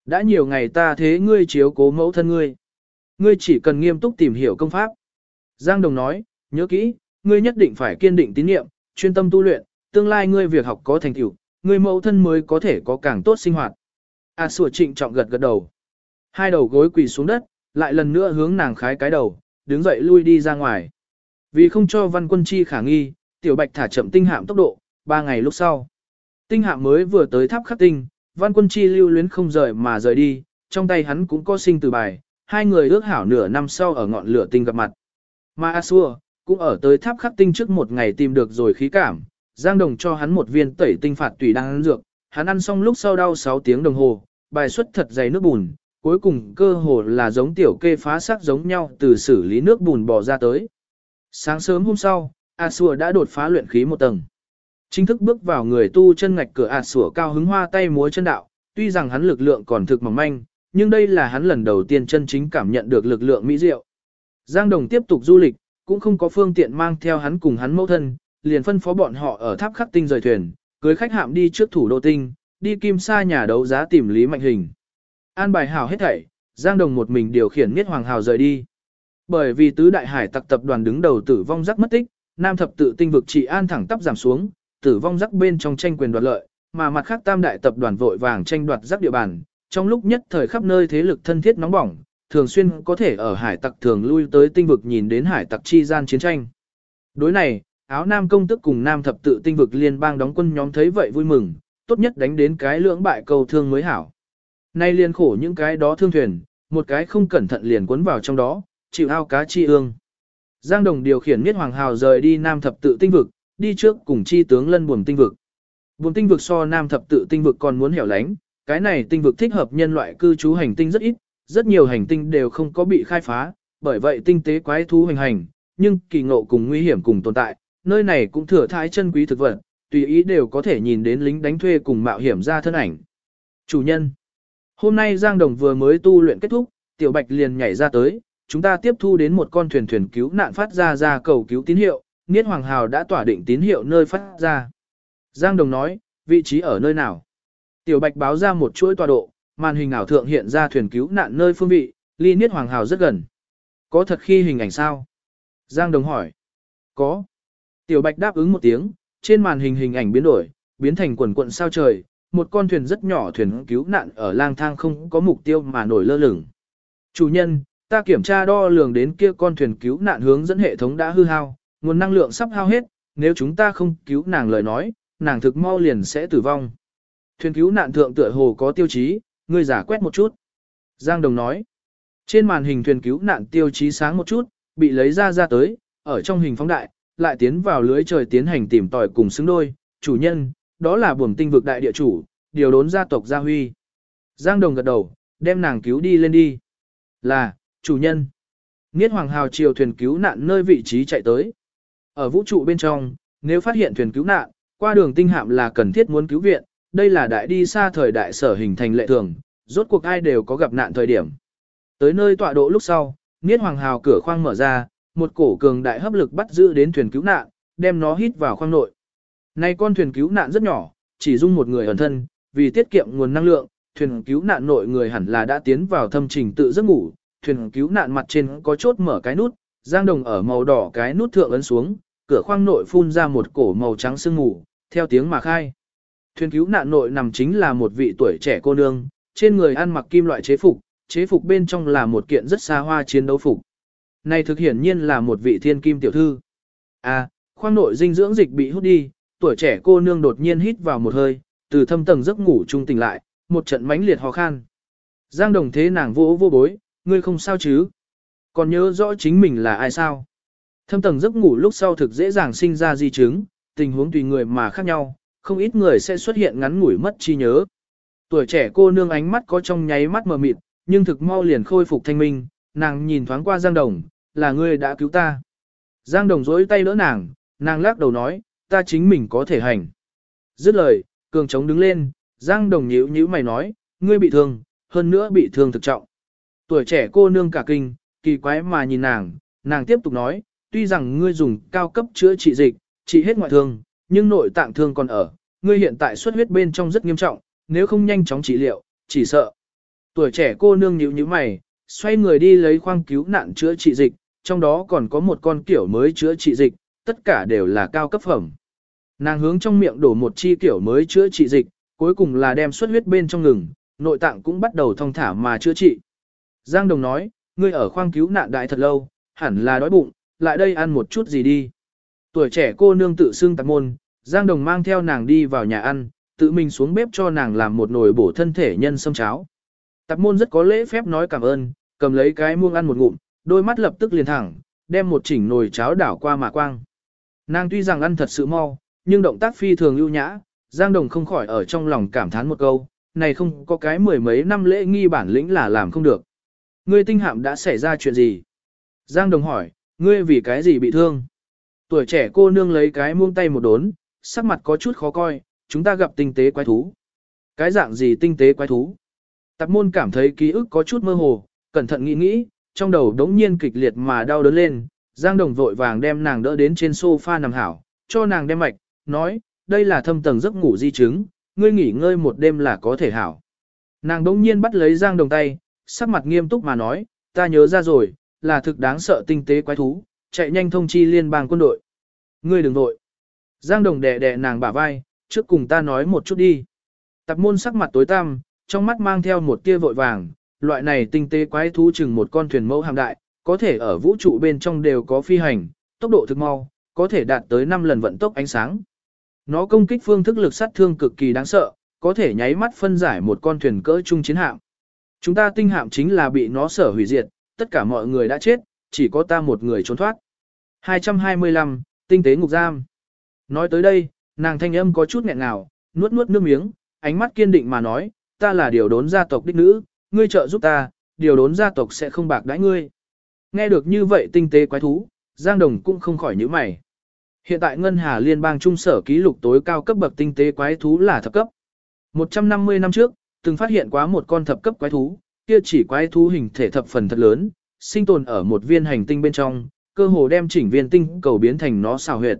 Đã nhiều ngày ta thế ngươi chiếu cố mẫu thân ngươi. Ngươi chỉ cần nghiêm túc tìm hiểu công pháp. Giang Đồng nói, nhớ kỹ, ngươi nhất định phải kiên định tín niệm, chuyên tâm tu luyện, tương lai ngươi việc học có thành tựu, Người mẫu thân mới có thể có càng tốt sinh hoạt. A à, sủa trịnh trọng gật gật đầu. Hai đầu gối quỳ xuống đất, lại lần nữa hướng nàng khái cái đầu, đứng dậy lui đi ra ngoài. Vì không cho văn quân chi khả nghi, tiểu bạch thả chậm tinh hạm tốc độ, ba ngày lúc sau. Tinh hạm mới vừa tới tháp khắc tinh, văn quân chi lưu luyến không rời mà rời đi, trong tay hắn cũng có sinh từ bài, hai người ước hảo nửa năm sau ở ngọn lửa tinh gặp mặt. Mà Asua, cũng ở tới tháp khắc tinh trước một ngày tìm được rồi khí cảm, Giang Đồng cho hắn một viên tẩy tinh phạt tùy đang ăn dược, hắn ăn xong lúc sau đau 6 tiếng đồng hồ, bài xuất thật dày nước bùn, cuối cùng cơ hồ là giống tiểu kê phá xác giống nhau từ xử lý nước bùn bò ra tới. Sáng sớm hôm sau, A Sùa đã đột phá luyện khí một tầng. Chính thức bước vào người tu chân ngạch cửa A Sùa cao hứng hoa tay múa chân đạo, tuy rằng hắn lực lượng còn thực mỏng manh, nhưng đây là hắn lần đầu tiên chân chính cảm nhận được lực lượng mỹ diệu. Giang Đồng tiếp tục du lịch, cũng không có phương tiện mang theo hắn cùng hắn mẫu thân, liền phân phó bọn họ ở tháp khắc tinh rời thuyền, cưới khách hạm đi trước thủ đô tinh, đi kim sa nhà đấu giá tìm Lý Mạnh Hình. An bài hảo hết thảy, Giang Đồng một mình điều khiển Niết Hoàng Hào rời đi. Bởi vì tứ đại hải tặc tập đoàn đứng đầu tử vong rắc mất tích, Nam thập tự tinh vực trị an thẳng tắp giảm xuống, tử vong rắc bên trong tranh quyền đoạt lợi, mà mặt khác tam đại tập đoàn vội vàng tranh đoạt rắc địa bàn, trong lúc nhất thời khắp nơi thế lực thân thiết nóng bỏng, thường xuyên có thể ở hải tặc thường lui tới tinh vực nhìn đến hải tặc chi gian chiến tranh. Đối này, áo nam công tức cùng nam thập tự tinh vực liên bang đóng quân nhóm thấy vậy vui mừng, tốt nhất đánh đến cái lưỡng bại cầu thương mới hảo. Nay liên khổ những cái đó thương thuyền, một cái không cẩn thận liền cuốn vào trong đó, chịu ao cá chi ương. Giang Đồng điều khiển Niết Hoàng Hào rời đi Nam Thập Tự Tinh Vực, đi trước cùng chi tướng lân buồm tinh vực. Buồm tinh vực so Nam Thập Tự Tinh Vực còn muốn hẻo lánh, cái này tinh vực thích hợp nhân loại cư trú hành tinh rất ít, rất nhiều hành tinh đều không có bị khai phá, bởi vậy tinh tế quái thú hành hành, nhưng kỳ ngộ cùng nguy hiểm cùng tồn tại, nơi này cũng thừa thái chân quý thực vật, tùy ý đều có thể nhìn đến lính đánh thuê cùng mạo hiểm ra thân ảnh. Chủ nhân Hôm nay Giang Đồng vừa mới tu luyện kết thúc, Tiểu Bạch liền nhảy ra tới, chúng ta tiếp thu đến một con thuyền thuyền cứu nạn phát ra ra cầu cứu tín hiệu, Niết Hoàng Hào đã tỏa định tín hiệu nơi phát ra. Giang Đồng nói, vị trí ở nơi nào? Tiểu Bạch báo ra một chuỗi tọa độ, màn hình ảo thượng hiện ra thuyền cứu nạn nơi phương vị, ly Niết Hoàng Hào rất gần. Có thật khi hình ảnh sao? Giang Đồng hỏi. Có. Tiểu Bạch đáp ứng một tiếng, trên màn hình hình ảnh biến đổi, biến thành quần quận sao trời, một con thuyền rất nhỏ thuyền cứu nạn ở lang thang không có mục tiêu mà nổi lơ lửng. Chủ nhân, ta kiểm tra đo lường đến kia con thuyền cứu nạn hướng dẫn hệ thống đã hư hao, nguồn năng lượng sắp hao hết, nếu chúng ta không cứu nàng lời nói, nàng thực mau liền sẽ tử vong. Thuyền cứu nạn thượng tựa hồ có tiêu chí, ngươi giả quét một chút. Giang Đồng nói, trên màn hình thuyền cứu nạn tiêu chí sáng một chút, bị lấy ra ra tới, ở trong hình phóng đại, lại tiến vào lưới trời tiến hành tìm tòi cùng xứng đôi, chủ nhân, đó là buồm tinh vực đại địa chủ, điều đốn gia tộc Gia Huy. Giang Đồng gật đầu, đem nàng cứu đi lên đi. Là, chủ nhân. Niết Hoàng Hào chiều thuyền cứu nạn nơi vị trí chạy tới. Ở vũ trụ bên trong, nếu phát hiện thuyền cứu nạn, qua đường tinh hạm là cần thiết muốn cứu viện, đây là đại đi xa thời đại sở hình thành lệ thường, rốt cuộc ai đều có gặp nạn thời điểm. Tới nơi tọa độ lúc sau, Niết Hoàng Hào cửa khoang mở ra, một cổ cường đại hấp lực bắt giữ đến thuyền cứu nạn, đem nó hít vào khoang nội. Nay con thuyền cứu nạn rất nhỏ, chỉ dung một người ẩn thân, vì tiết kiệm nguồn năng lượng, thuyền cứu nạn nội người hẳn là đã tiến vào thâm trình tự giấc ngủ, thuyền cứu nạn mặt trên có chốt mở cái nút, Giang Đồng ở màu đỏ cái nút thượng ấn xuống, cửa khoang nội phun ra một cổ màu trắng sương ngủ. theo tiếng mà khai. Thuyền cứu nạn nội nằm chính là một vị tuổi trẻ cô nương, trên người ăn mặc kim loại chế phục, chế phục bên trong là một kiện rất xa hoa chiến đấu phục. Này thực hiển nhiên là một vị thiên kim tiểu thư. À, khoang nội dinh dưỡng dịch bị hút đi, tuổi trẻ cô nương đột nhiên hít vào một hơi, từ thâm tầng giấc ngủ trung tỉnh lại, một trận mãnh liệt ho khan. Giang đồng thế nàng vỗ vô bối, ngươi không sao chứ? Còn nhớ rõ chính mình là ai sao? Thâm tầng giấc ngủ lúc sau thực dễ dàng sinh ra di chứng, tình huống tùy người mà khác nhau, không ít người sẽ xuất hiện ngắn ngủi mất trí nhớ. Tuổi trẻ cô nương ánh mắt có trong nháy mắt mờ mịt, nhưng thực mau liền khôi phục thanh minh, nàng nhìn thoáng qua Giang Đồng, là ngươi đã cứu ta. Giang Đồng dối tay đỡ nàng, nàng lắc đầu nói, ta chính mình có thể hành. Dứt lời, cường trống đứng lên, Giang Đồng nhíu nhíu mày nói, ngươi bị thương, hơn nữa bị thương thực trọng. Tuổi trẻ cô nương cả kinh, kỳ quái mà nhìn nàng, nàng tiếp tục nói, tuy rằng ngươi dùng cao cấp chữa trị dịch, trị hết ngoại thương, nhưng nội tạng thương còn ở, ngươi hiện tại xuất huyết bên trong rất nghiêm trọng, nếu không nhanh chóng trị liệu, chỉ sợ. Tuổi trẻ cô nương nhíu nhíu mày, xoay người đi lấy khoang cứu nạn chữa trị dịch, trong đó còn có một con kiểu mới chữa trị dịch, tất cả đều là cao cấp phẩm. Nàng hướng trong miệng đổ một chi kiểu mới chữa trị dịch, cuối cùng là đem xuất huyết bên trong ngừng, nội tạng cũng bắt đầu thông thả mà chữa trị. Giang Đồng nói, ngươi ở khoang cứu nạn đại thật lâu, hẳn là đói bụng, lại đây ăn một chút gì đi. Tuổi trẻ cô nương tự xưng tạp môn, Giang Đồng mang theo nàng đi vào nhà ăn, tự mình xuống bếp cho nàng làm một nồi bổ thân thể nhân sâm cháo. Tạp môn rất có lễ phép nói cảm ơn, cầm lấy cái muông ăn một ngụm, đôi mắt lập tức liền thẳng, đem một chỉnh nồi cháo đảo qua mà quang. Nàng tuy rằng ăn thật sự mau, nhưng động tác phi thường ưu nhã, Giang Đồng không khỏi ở trong lòng cảm thán một câu, này không có cái mười mấy năm lễ nghi bản lĩnh là làm không được. Ngươi tinh hạm đã xảy ra chuyện gì? Giang Đồng hỏi, ngươi vì cái gì bị thương? Tuổi trẻ cô nương lấy cái muông tay một đốn, sắc mặt có chút khó coi, chúng ta gặp tinh tế quái thú. Cái dạng gì tinh tế quái thú? Tạp môn cảm thấy ký ức có chút mơ hồ, cẩn thận nghĩ nghĩ, trong đầu đống nhiên kịch liệt mà đau đớn lên, Giang Đồng vội vàng đem nàng đỡ đến trên sofa nằm hảo, cho nàng đem mạch, nói, đây là thâm tầng giấc ngủ di chứng, ngươi nghỉ ngơi một đêm là có thể hảo. Nàng đống nhiên bắt lấy Giang Đồng tay, sắc mặt nghiêm túc mà nói, ta nhớ ra rồi, là thực đáng sợ tinh tế quái thú, chạy nhanh thông chi liên bang quân đội. Ngươi đừng vội. Giang Đồng đè đè nàng bả vai, trước cùng ta nói một chút đi. tập môn sắc mặt tối tăm, trong mắt mang theo một tia vội vàng, loại này tinh tế quái thú chừng một con thuyền mẫu hàm đại, có thể ở vũ trụ bên trong đều có phi hành, tốc độ thực mau, có thể đạt tới 5 lần vận tốc ánh sáng. Nó công kích phương thức lực sát thương cực kỳ đáng sợ, có thể nháy mắt phân giải một con thuyền cỡ trung chiến hạm. Chúng ta tinh hạm chính là bị nó sở hủy diệt, tất cả mọi người đã chết, chỉ có ta một người trốn thoát. 225, tinh tế ngục giam. Nói tới đây, nàng thanh âm có chút nghẹn ngào, nuốt nuốt nước miếng, ánh mắt kiên định mà nói, ta là điều đốn gia tộc đích nữ, ngươi trợ giúp ta, điều đốn gia tộc sẽ không bạc đãi ngươi. Nghe được như vậy tinh tế quái thú, Giang Đồng cũng không khỏi nhíu mày. Hiện tại Ngân Hà Liên bang trung sở ký lục tối cao cấp bậc tinh tế quái thú là thập cấp. 150 năm trước, từng phát hiện quá một con thập cấp quái thú, kia chỉ quái thú hình thể thập phần thật lớn, sinh tồn ở một viên hành tinh bên trong, cơ hồ đem chỉnh viên tinh cầu biến thành nó xào huyệt.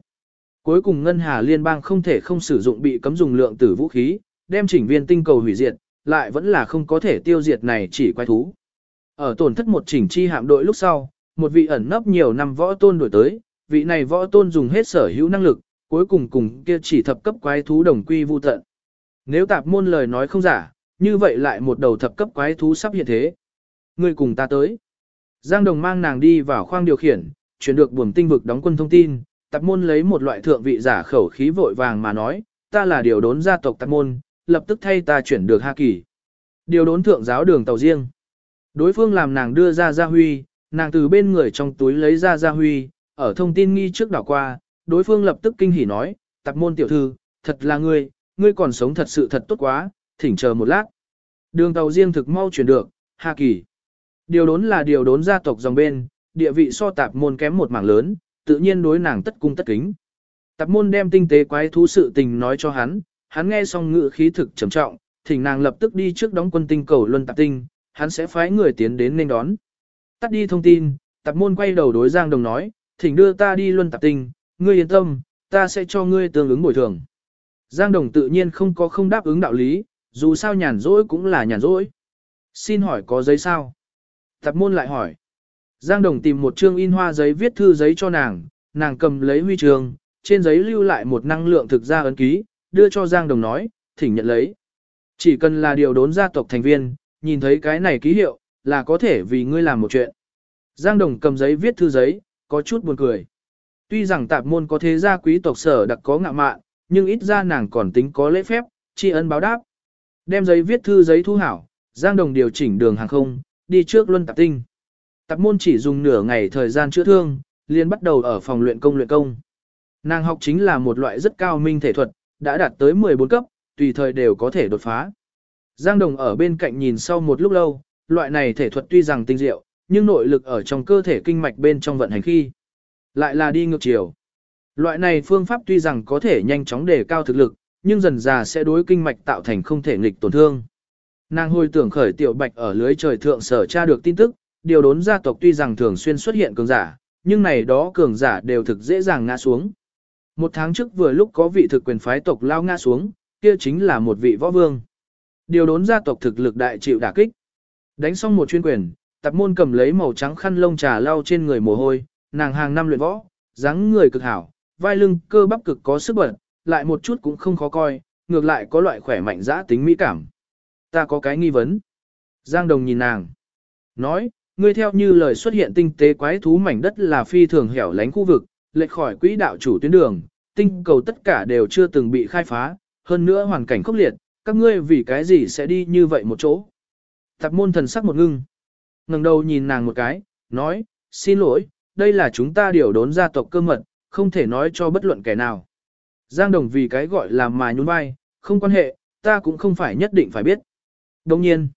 Cuối cùng Ngân Hà Liên bang không thể không sử dụng bị cấm dùng lượng tử vũ khí, đem chỉnh viên tinh cầu hủy diệt, lại vẫn là không có thể tiêu diệt này chỉ quái thú. Ở tổn thất một chỉnh chi hạm đội lúc sau, một vị ẩn nấp nhiều năm võ tôn đổi tới, vị này võ tôn dùng hết sở hữu năng lực, cuối cùng cùng kia chỉ thập cấp quái thú đồng quy vu tận. Nếu tạp môn lời nói không giả, như vậy lại một đầu thập cấp quái thú sắp hiện thế. Người cùng ta tới. Giang Đồng mang nàng đi vào khoang điều khiển, chuyển được buồm tinh vực đóng quân thông tin, tạp môn lấy một loại thượng vị giả khẩu khí vội vàng mà nói, ta là điều đốn gia tộc tạp môn, lập tức thay ta chuyển được Hà Kỳ. Điều đốn thượng giáo đường tàu riêng. Đối phương làm nàng đưa ra Gia Huy, nàng từ bên người trong túi lấy ra Gia Huy, ở thông tin nghi trước đảo qua, đối phương lập tức kinh hỉ nói, tạp môn tiểu thư, thật là ngươi, ngươi còn sống thật sự thật tốt quá, thỉnh chờ một lát. Đường tàu riêng thực mau chuyển được, Hà Kỳ. Điều đốn là điều đốn gia tộc dòng bên, địa vị so tạp môn kém một mảng lớn, tự nhiên đối nàng tất cung tất kính. Tạp môn đem tinh tế quái thú sự tình nói cho hắn, hắn nghe xong ngữ khí thực trầm trọng, thỉnh nàng lập tức đi trước đóng quân tinh cầu luân tạp tinh, hắn sẽ phái người tiến đến nên đón. Tắt đi thông tin, tạp môn quay đầu đối Giang Đồng nói, thỉnh đưa ta đi luân tạp tinh, ngươi yên tâm, ta sẽ cho ngươi tương ứng bồi thường. Giang Đồng tự nhiên không có không đáp ứng đạo lý, dù sao nhàn rỗi cũng là nhàn rỗi. Xin hỏi có giấy sao? Tạp môn lại hỏi. Giang Đồng tìm một chương in hoa giấy viết thư giấy cho nàng, nàng cầm lấy huy trường, trên giấy lưu lại một năng lượng thực ra ấn ký, đưa cho Giang Đồng nói, thỉnh nhận lấy. Chỉ cần là điều đốn gia tộc thành viên, nhìn thấy cái này ký hiệu, là có thể vì ngươi làm một chuyện. Giang Đồng cầm giấy viết thư giấy, có chút buồn cười. Tuy rằng tạp môn có thế gia quý tộc sở đặc có ngạ mạn, nhưng ít ra nàng còn tính có lễ phép, tri ân báo đáp. Đem giấy viết thư giấy thu hảo, Giang Đồng điều chỉnh đường hàng không, đi trước luân tạp tinh. Tạp môn chỉ dùng nửa ngày thời gian chữa thương, liền bắt đầu ở phòng luyện công luyện công. Nàng học chính là một loại rất cao minh thể thuật, đã đạt tới 14 cấp, tùy thời đều có thể đột phá. Giang Đồng ở bên cạnh nhìn sau một lúc lâu, loại này thể thuật tuy rằng tinh diệu, nhưng nội lực ở trong cơ thể kinh mạch bên trong vận hành khi. Lại là đi ngược chiều. Loại này phương pháp tuy rằng có thể nhanh chóng đề cao thực lực, nhưng dần già sẽ đối kinh mạch tạo thành không thể nghịch tổn thương. Nàng hồi tưởng khởi tiểu bạch ở lưới trời thượng sở tra được tin tức, điều đốn gia tộc tuy rằng thường xuyên xuất hiện cường giả, nhưng này đó cường giả đều thực dễ dàng ngã xuống. Một tháng trước vừa lúc có vị thực quyền phái tộc lao ngã xuống, kia chính là một vị võ vương. Điều đốn gia tộc thực lực đại chịu đả kích. Đánh xong một chuyên quyền, tập môn cầm lấy màu trắng khăn lông trà lau trên người mồ hôi, nàng hàng năm luyện võ, dáng người cực hảo, vai lưng cơ bắp cực có sức bật, lại một chút cũng không khó coi, ngược lại có loại khỏe mạnh dã tính mỹ cảm. Ta có cái nghi vấn. Giang Đồng nhìn nàng. Nói, ngươi theo như lời xuất hiện tinh tế quái thú mảnh đất là phi thường hẻo lánh khu vực, lệch khỏi quỹ đạo chủ tuyến đường, tinh cầu tất cả đều chưa từng bị khai phá, hơn nữa hoàn cảnh khốc liệt, các ngươi vì cái gì sẽ đi như vậy một chỗ. Tạp môn thần sắc một ngưng. ngẩng đầu nhìn nàng một cái, nói, xin lỗi, đây là chúng ta điều đốn gia tộc cơ mật, không thể nói cho bất luận kẻ nào. Giang Đồng vì cái gọi là mà nhún vai, không quan hệ, ta cũng không phải nhất định phải biết. Đồng nhiên,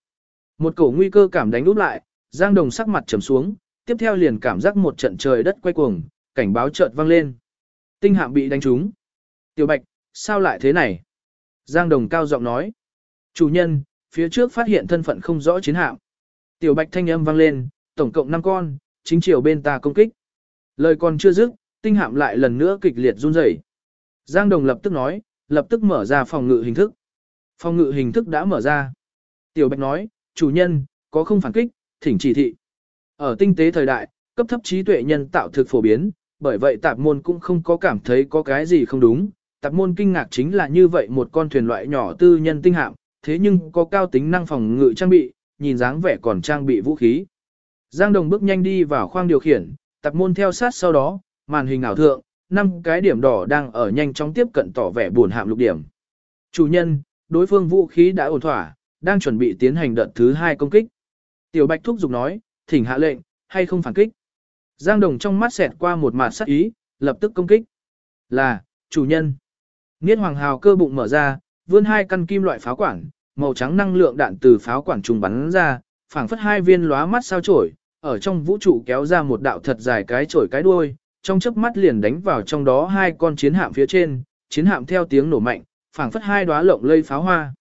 một cổ nguy cơ cảm đánh úp lại, Giang Đồng sắc mặt trầm xuống, tiếp theo liền cảm giác một trận trời đất quay cuồng, cảnh báo chợt vang lên. Tinh hạm bị đánh trúng. Tiểu Bạch, sao lại thế này? Giang Đồng cao giọng nói. Chủ nhân, phía trước phát hiện thân phận không rõ chiến hạm. Tiểu Bạch thanh âm vang lên, tổng cộng 5 con, chính chiều bên ta công kích. Lời còn chưa dứt, tinh hạm lại lần nữa kịch liệt run rẩy. Giang Đồng lập tức nói, lập tức mở ra phòng ngự hình thức. Phòng ngự hình thức đã mở ra. Tiểu Bạch nói, chủ nhân, có không phản kích, thỉnh chỉ thị. Ở tinh tế thời đại, cấp thấp trí tuệ nhân tạo thực phổ biến, bởi vậy tạp môn cũng không có cảm thấy có cái gì không đúng. Tạp môn kinh ngạc chính là như vậy một con thuyền loại nhỏ tư nhân tinh hạm, thế nhưng có cao tính năng phòng ngự trang bị, nhìn dáng vẻ còn trang bị vũ khí. Giang Đồng bước nhanh đi vào khoang điều khiển, tạp môn theo sát sau đó, màn hình ảo thượng, năm cái điểm đỏ đang ở nhanh chóng tiếp cận tỏ vẻ buồn hạm lục điểm. Chủ nhân, đối phương vũ khí đã ổn thỏa, đang chuẩn bị tiến hành đợt thứ hai công kích. Tiểu Bạch thúc giục nói, thỉnh hạ lệnh, hay không phản kích. Giang Đồng trong mắt xẹt qua một màn sắc ý, lập tức công kích. Là, chủ nhân. Niết Hoàng Hào cơ bụng mở ra, vươn hai căn kim loại pháo quản, màu trắng năng lượng đạn từ pháo quản trùng bắn ra, phảng phất hai viên lóa mắt sao chổi, ở trong vũ trụ kéo ra một đạo thật dài cái chổi cái đuôi, trong chớp mắt liền đánh vào trong đó hai con chiến hạm phía trên, chiến hạm theo tiếng nổ mạnh, phảng phất hai đóa lộng lây pháo hoa.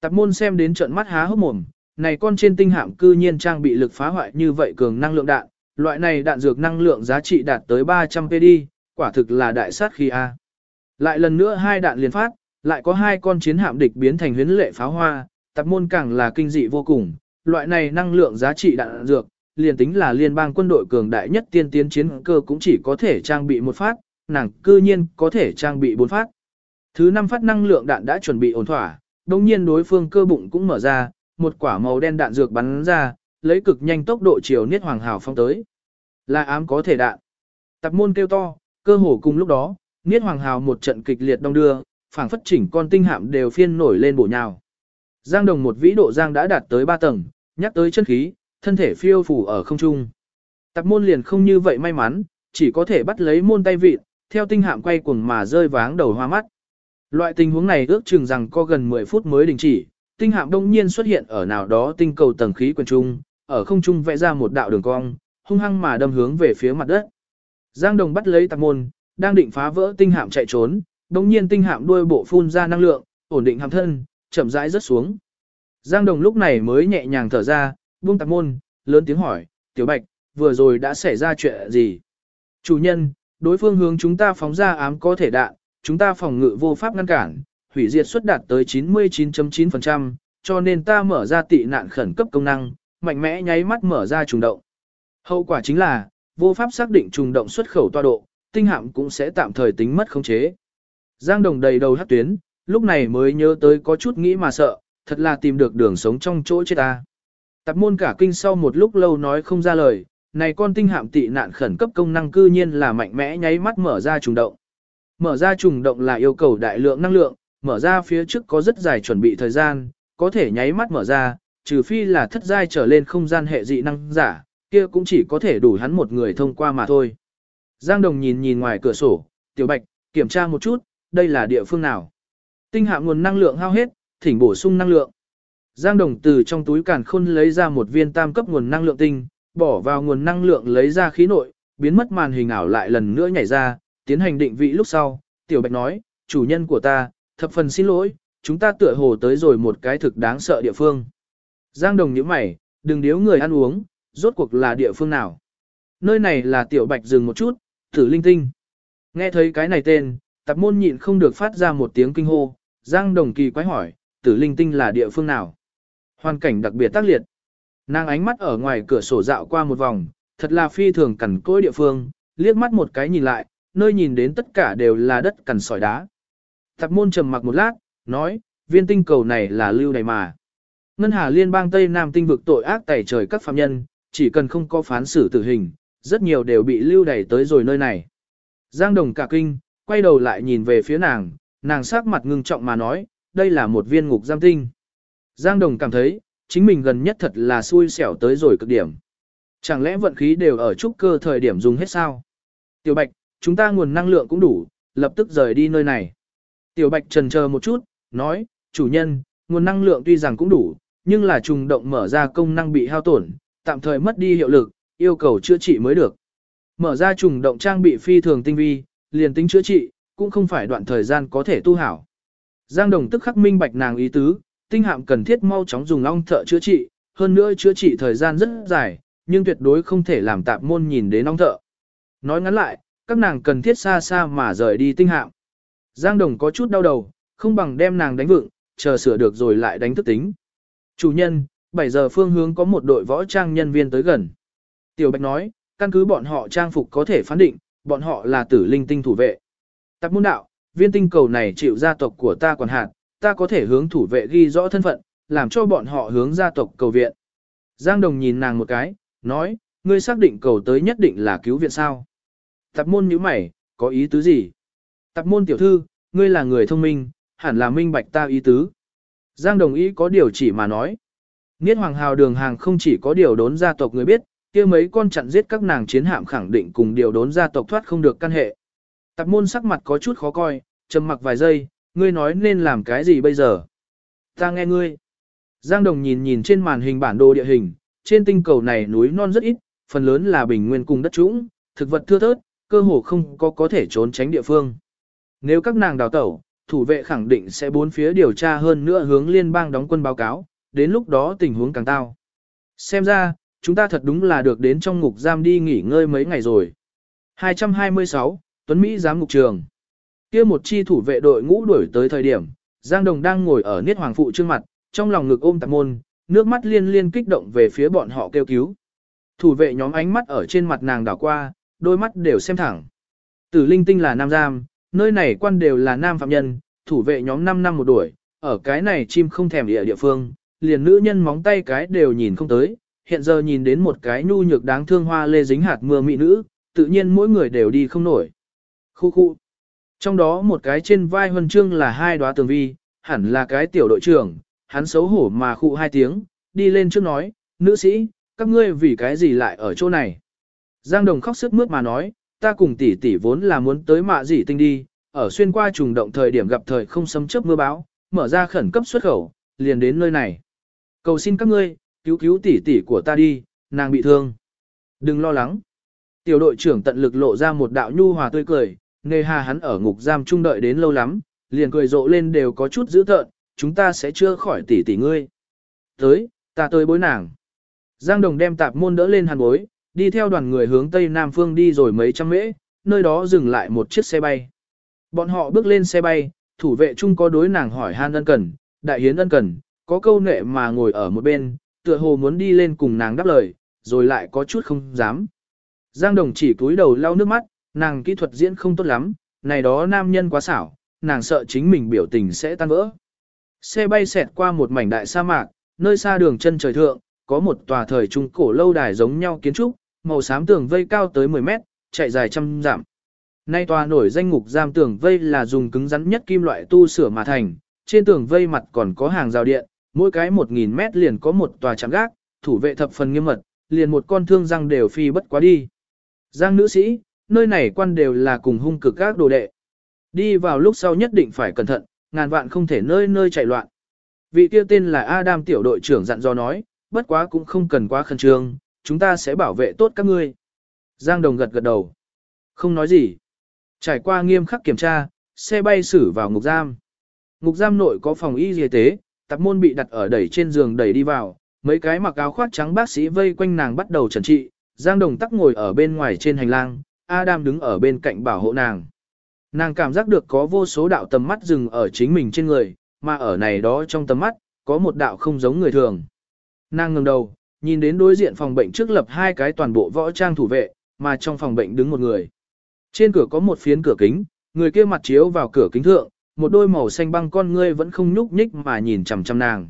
Tạp môn xem đến trận mắt há hốc mồm, này con trên tinh hạm cư nhiên trang bị lực phá hoại như vậy cường năng lượng đạn, loại này đạn dược năng lượng giá trị đạt tới 300 PD, quả thực là đại sát khí A. Lại lần nữa hai đạn liên phát, lại có hai con chiến hạm địch biến thành huyến lệ pháo hoa, tập môn càng là kinh dị vô cùng, loại này năng lượng giá trị đạn dược, liền tính là liên bang quân đội cường đại nhất tiên tiến chiến cơ cũng chỉ có thể trang bị một phát, nàng cư nhiên có thể trang bị bốn phát. Thứ năm phát năng lượng đạn đã chuẩn bị ổn thỏa, đồng nhiên đối phương cơ bụng cũng mở ra, một quả màu đen đạn dược bắn ra, lấy cực nhanh tốc độ chiều niết hoàng hào phong tới. Là ám có thể đạn. tập môn kêu to, cơ hồ cùng lúc đó, niết hoàng hào một trận kịch liệt đông đưa, phảng phất chỉnh con tinh hạm đều phiên nổi lên bổ nhào. Giang đồng một vĩ độ giang đã đạt tới 3 tầng, nhắc tới chân khí, thân thể phiêu phủ ở không trung. tập môn liền không như vậy may mắn, chỉ có thể bắt lấy môn tay vịt, theo tinh hạm quay cuồng mà rơi váng đầu hoa mắt. Loại tình huống này ước chừng rằng có gần 10 phút mới đình chỉ, tinh hạm đông nhiên xuất hiện ở nào đó tinh cầu tầng khí quyển trung, ở không trung vẽ ra một đạo đường cong, hung hăng mà đâm hướng về phía mặt đất. Giang Đồng bắt lấy tạc môn, đang định phá vỡ tinh hạm chạy trốn, đồng nhiên tinh hạm đuôi bộ phun ra năng lượng, ổn định hạm thân, chậm rãi rớt xuống. Giang Đồng lúc này mới nhẹ nhàng thở ra, buông tạc môn, lớn tiếng hỏi, Tiểu Bạch, vừa rồi đã xảy ra chuyện gì? Chủ nhân, đối phương hướng chúng ta phóng ra ám có thể đạn, chúng ta phòng ngự vô pháp ngăn cản, hủy diệt suất đạt tới 99.9%, cho nên ta mở ra tị nạn khẩn cấp công năng, mạnh mẽ nháy mắt mở ra trùng động. Hậu quả chính là, vô pháp xác định trùng động xuất khẩu toa độ, tinh hạm cũng sẽ tạm thời tính mất khống chế. Giang Đồng đầy đầu hát tuyến, lúc này mới nhớ tới có chút nghĩ mà sợ, thật là tìm được đường sống trong chỗ chết ta. Tạp môn cả kinh sau một lúc lâu nói không ra lời, này con tinh hạm tị nạn khẩn cấp công năng cư nhiên là mạnh mẽ nháy mắt mở ra trùng động. Mở ra trùng động là yêu cầu đại lượng năng lượng, mở ra phía trước có rất dài chuẩn bị thời gian, có thể nháy mắt mở ra, trừ phi là thất giai trở lên không gian hệ dị năng giả, kia cũng chỉ có thể đủ hắn một người thông qua mà thôi. Giang Đồng nhìn nhìn ngoài cửa sổ, Tiểu Bạch, kiểm tra một chút, đây là địa phương nào. Tinh hạ nguồn năng lượng hao hết, thỉnh bổ sung năng lượng. Giang Đồng từ trong túi càn khôn lấy ra một viên tam cấp nguồn năng lượng tinh, bỏ vào nguồn năng lượng lấy ra khí nội, biến mất màn hình ảo lại lần nữa nhảy ra, tiến hành định vị lúc sau. Tiểu Bạch nói, chủ nhân của ta, thập phần xin lỗi, chúng ta tựa hồ tới rồi một cái thực đáng sợ địa phương. Giang Đồng nhíu mày, đừng điếu người ăn uống, rốt cuộc là địa phương nào. Nơi này là Tiểu Bạch dừng một chút, Tử Linh Tinh. Nghe thấy cái này tên, tạp môn nhịn không được phát ra một tiếng kinh hô, Giang Đồng kỳ quái hỏi, Tử Linh Tinh là địa phương nào? Hoàn cảnh đặc biệt tác liệt. Nàng ánh mắt ở ngoài cửa sổ dạo qua một vòng, thật là phi thường cằn cỗi địa phương, liếc mắt một cái nhìn lại, nơi nhìn đến tất cả đều là đất cằn sỏi đá. Tạp môn trầm mặc một lát, nói, viên tinh cầu này là lưu này mà. Ngân Hà Liên bang Tây Nam tinh vực tội ác tẩy trời các phạm nhân, chỉ cần không có phán xử tử hình, rất nhiều đều bị lưu đẩy tới rồi nơi này. Giang Đồng cả kinh, quay đầu lại nhìn về phía nàng, nàng sắc mặt ngưng trọng mà nói, đây là một viên ngục giam tinh. Giang Đồng cảm thấy, chính mình gần nhất thật là xui xẻo tới rồi cực điểm. Chẳng lẽ vận khí đều ở trúc cơ thời điểm dùng hết sao? Tiểu Bạch, chúng ta nguồn năng lượng cũng đủ, lập tức rời đi nơi này. Tiểu Bạch trần chờ một chút, nói, chủ nhân, nguồn năng lượng tuy rằng cũng đủ, nhưng là trùng động mở ra công năng bị hao tổn, tạm thời mất đi hiệu lực, yêu cầu chữa trị mới được. Mở ra trùng động trang bị phi thường tinh vi, liền tính chữa trị, cũng không phải đoạn thời gian có thể tu hảo. Giang Đồng tức khắc minh bạch nàng ý tứ, tinh hạm cần thiết mau chóng dùng ong thợ chữa trị, hơn nữa chữa trị thời gian rất dài, nhưng tuyệt đối không thể làm tạp môn nhìn đến ong thợ. Nói ngắn lại, các nàng cần thiết xa xa mà rời đi tinh hạm. Giang Đồng có chút đau đầu, không bằng đem nàng đánh vựng, chờ sửa được rồi lại đánh thức tính. Chủ nhân, 7 giờ phương hướng có một đội võ trang nhân viên tới gần. Tiểu Bạch nói, căn cứ bọn họ trang phục có thể phán định, bọn họ là tử linh tinh thủ vệ. Tạp môn đạo, viên tinh cầu này chịu gia tộc của ta quản hạt, ta có thể hướng thủ vệ ghi rõ thân phận, làm cho bọn họ hướng gia tộc cầu viện. Giang Đồng nhìn nàng một cái, nói, ngươi xác định cầu tới nhất định là cứu viện sao. Tạp môn nhíu mày, có ý tứ gì? Tạp môn tiểu thư, ngươi là người thông minh, hẳn là minh bạch ta ý tứ. Giang Đồng ý có điều chỉ mà nói. Niết Hoàng Hào đường hàng không chỉ có điều đốn gia tộc người biết, kia mấy con chặn giết các nàng chiến hạm khẳng định cùng điều đốn gia tộc thoát không được căn hệ. Tạp môn sắc mặt có chút khó coi, trầm mặc vài giây, ngươi nói nên làm cái gì bây giờ? Ta nghe ngươi. Giang Đồng nhìn nhìn trên màn hình bản đồ địa hình, trên tinh cầu này núi non rất ít, phần lớn là bình nguyên cùng đất trũng, thực vật thưa thớt, cơ hồ không có có thể trốn tránh địa phương. Nếu các nàng đào tẩu, thủ vệ khẳng định sẽ bốn phía điều tra hơn nữa hướng liên bang đóng quân báo cáo, đến lúc đó tình huống càng tao. Xem ra, chúng ta thật đúng là được đến trong ngục giam đi nghỉ ngơi mấy ngày rồi. 226, Tuấn Mỹ giám ngục trường. kia một chi thủ vệ đội ngũ đuổi tới thời điểm, Giang Đồng đang ngồi ở niết hoàng phụ trước mặt, trong lòng ngực ôm tạc môn, nước mắt liên liên kích động về phía bọn họ kêu cứu. Thủ vệ nhóm ánh mắt ở trên mặt nàng đảo qua, đôi mắt đều xem thẳng. Tử linh tinh là nam giam, nơi này quan đều là nam phạm nhân, thủ vệ nhóm 5 năm một đuổi, ở cái này chim không thèm địa địa phương, liền nữ nhân móng tay cái đều nhìn không tới, hiện giờ nhìn đến một cái nhu nhược đáng thương hoa lê dính hạt mưa mị nữ, tự nhiên mỗi người đều đi không nổi. Khu khu. Trong đó một cái trên vai huân chương là hai đóa tường vi, hẳn là cái tiểu đội trưởng, hắn xấu hổ mà khụ hai tiếng, đi lên trước nói, nữ sĩ, các ngươi vì cái gì lại ở chỗ này. Giang Đồng khóc sức mướt mà nói, ta cùng tỷ tỷ vốn là muốn tới mạ dị tinh đi, ở xuyên qua trùng động thời điểm gặp thời không sấm chớp mưa bão, mở ra khẩn cấp xuất khẩu, liền đến nơi này. Cầu xin các ngươi, cứu cứu tỷ tỷ của ta đi, nàng bị thương. Đừng lo lắng. Tiểu đội trưởng tận lực lộ ra một đạo nhu hòa tươi cười, nề hà hắn ở ngục giam trung đợi đến lâu lắm, liền cười rộ lên đều có chút dữ tợn, chúng ta sẽ chưa khỏi tỷ tỷ ngươi. Tới, ta tới bối nàng. Giang Đồng đem tạp môn đỡ lên hàn bối, đi theo đoàn người hướng tây nam phương đi rồi mấy trăm mễ, nơi đó dừng lại một chiếc xe bay. Bọn họ bước lên xe bay, thủ vệ chung có đối nàng hỏi han ân cần, đại hiến ân cần, có câu nệ mà ngồi ở một bên, tựa hồ muốn đi lên cùng nàng đáp lời, rồi lại có chút không dám. Giang Đồng chỉ cúi đầu lau nước mắt, nàng kỹ thuật diễn không tốt lắm, này đó nam nhân quá xảo, nàng sợ chính mình biểu tình sẽ tan vỡ. Xe bay xẹt qua một mảnh đại sa mạc, nơi xa đường chân trời thượng, có một tòa thời trung cổ lâu đài giống nhau kiến trúc, màu xám tường vây cao tới 10 mét, chạy dài trăm dặm. Nay tòa nổi danh ngục giam tường vây là dùng cứng rắn nhất kim loại tu sửa mà thành, trên tường vây mặt còn có hàng rào điện, mỗi cái 1.000 mét liền có một tòa chạm gác, thủ vệ thập phần nghiêm mật, liền một con thương răng đều phi bất quá đi. Giang nữ sĩ, nơi này quan đều là cùng hung cực các đồ đệ. Đi vào lúc sau nhất định phải cẩn thận, ngàn vạn không thể nơi nơi chạy loạn. Vị kia tên là Adam tiểu đội trưởng dặn dò nói, bất quá cũng không cần quá khẩn trương, chúng ta sẽ bảo vệ tốt các ngươi. Giang Đồng gật gật đầu. Không nói gì. Trải qua nghiêm khắc kiểm tra, xe bay xử vào ngục giam. Ngục giam nội có phòng y y tế, tạp môn bị đặt ở đẩy trên giường đẩy đi vào, mấy cái mặc áo khoác trắng bác sĩ vây quanh nàng bắt đầu trần trị, Giang Đồng tắc ngồi ở bên ngoài trên hành lang, Adam đứng ở bên cạnh bảo hộ nàng. Nàng cảm giác được có vô số đạo tầm mắt dừng ở chính mình trên người, mà ở này đó trong tầm mắt, có một đạo không giống người thường. Nàng ngừng đầu, nhìn đến đối diện phòng bệnh trước lập hai cái toàn bộ võ trang thủ vệ, mà trong phòng bệnh đứng một người. Trên cửa có một phiến cửa kính, người kia mặt chiếu vào cửa kính thượng, một đôi màu xanh băng con ngươi vẫn không nhúc nhích mà nhìn chằm chằm nàng.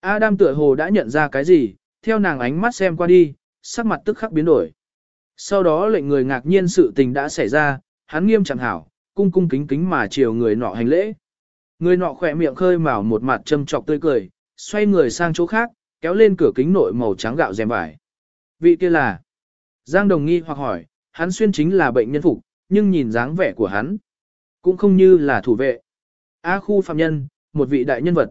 Adam tựa hồ đã nhận ra cái gì, theo nàng ánh mắt xem qua đi, sắc mặt tức khắc biến đổi. Sau đó lệnh người ngạc nhiên sự tình đã xảy ra, hắn nghiêm chẳng hảo, cung cung kính kính mà chiều người nọ hành lễ. Người nọ khỏe miệng khơi mào một mặt châm trọc tươi cười, xoay người sang chỗ khác, kéo lên cửa kính nội màu trắng gạo rèm vải. Vị kia là? Giang Đồng nghi hoặc hỏi, hắn xuyên chính là bệnh nhân phục, nhưng nhìn dáng vẻ của hắn, cũng không như là thủ vệ. A khu phạm nhân, một vị đại nhân vật.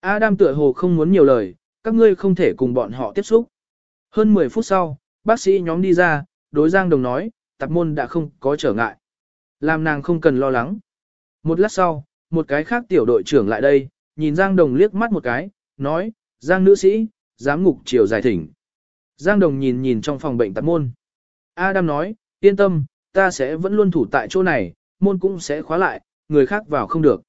Adam tựa hồ không muốn nhiều lời, các ngươi không thể cùng bọn họ tiếp xúc. Hơn 10 phút sau, bác sĩ nhóm đi ra, đối Giang Đồng nói, tạp môn đã không có trở ngại. Làm nàng không cần lo lắng. Một lát sau, một cái khác tiểu đội trưởng lại đây, nhìn Giang Đồng liếc mắt một cái, nói, Giang nữ sĩ, giám ngục chiều giải thỉnh. Giang Đồng nhìn nhìn trong phòng bệnh tạp môn. Adam nói, yên tâm, ta sẽ vẫn luôn thủ tại chỗ này, môn cũng sẽ khóa lại, người khác vào không được.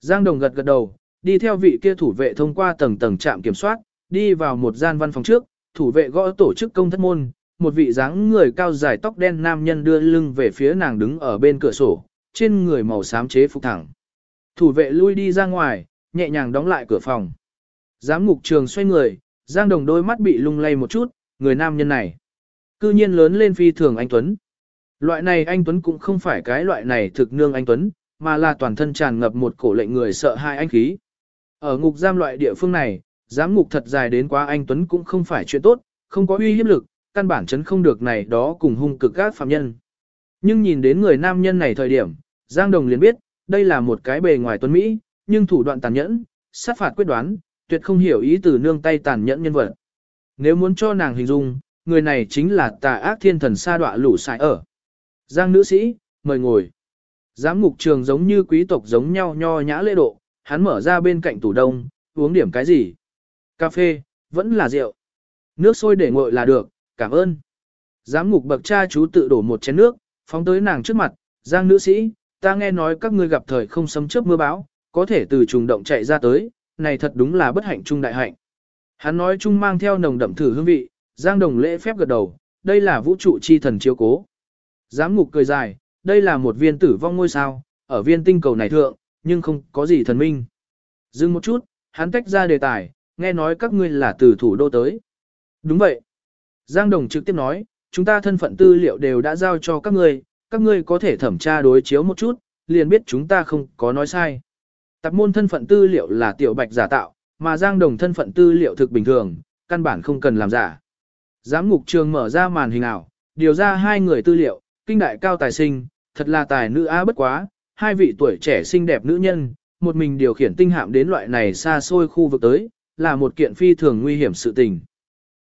Giang Đồng gật gật đầu, đi theo vị kia thủ vệ thông qua tầng tầng trạm kiểm soát, đi vào một gian văn phòng trước, thủ vệ gõ tổ chức công thất môn, một vị dáng người cao dài tóc đen nam nhân đưa lưng về phía nàng đứng ở bên cửa sổ, trên người màu xám chế phục thẳng. Thủ vệ lui đi ra ngoài, nhẹ nhàng đóng lại cửa phòng. Giám ngục trường xoay người, Giang Đồng đôi mắt bị lung lay một chút, người nam nhân này. Cư nhiên lớn lên phi thường anh Tuấn. Loại này anh Tuấn cũng không phải cái loại này thực nương anh Tuấn, mà là toàn thân tràn ngập một cổ lệnh người sợ hai anh khí. Ở ngục giam loại địa phương này, Giám ngục thật dài đến quá anh Tuấn cũng không phải chuyện tốt, không có uy hiếp lực, căn bản chấn không được này đó cùng hung cực các phạm nhân. Nhưng nhìn đến người nam nhân này thời điểm, Giang Đồng liền biết, đây là một cái bề ngoài tuấn Mỹ, nhưng thủ đoạn tàn nhẫn, sát phạt quyết đoán, tuyệt không hiểu ý từ nương tay tàn nhẫn nhân vật. Nếu muốn cho nàng hình dung, người này chính là tà ác thiên thần sa đọa lũ sải ở. Giang nữ sĩ, mời ngồi. Giám ngục trường giống như quý tộc giống nhau nho nhã lễ độ, hắn mở ra bên cạnh tủ đông, uống điểm cái gì? Cà phê, vẫn là rượu. Nước sôi để nguội là được, cảm ơn. Giám ngục bậc cha chú tự đổ một chén nước, phóng tới nàng trước mặt, Giang nữ sĩ, ta nghe nói các ngươi gặp thời không sấm chớp mưa bão, có thể từ trùng động chạy ra tới, này thật đúng là bất hạnh trung đại hạnh. Hắn nói chung mang theo nồng đậm thử hương vị, Giang Đồng lễ phép gật đầu, đây là vũ trụ chi thần chiếu cố. Giám ngục cười dài, đây là một viên tử vong ngôi sao, ở viên tinh cầu này thượng, nhưng không có gì thần minh. Dừng một chút, hắn tách ra đề tài, nghe nói các ngươi là từ thủ đô tới. Đúng vậy. Giang Đồng trực tiếp nói, chúng ta thân phận tư liệu đều đã giao cho các ngươi, các ngươi có thể thẩm tra đối chiếu một chút, liền biết chúng ta không có nói sai. Tạp môn thân phận tư liệu là tiểu bạch giả tạo, mà Giang Đồng thân phận tư liệu thực bình thường, căn bản không cần làm giả. Giám ngục trường mở ra màn hình ảo, điều ra hai người tư liệu, kinh đại cao tài sinh, thật là tài nữ á bất quá, hai vị tuổi trẻ xinh đẹp nữ nhân, một mình điều khiển tinh hạm đến loại này xa xôi khu vực tới, là một kiện phi thường nguy hiểm sự tình.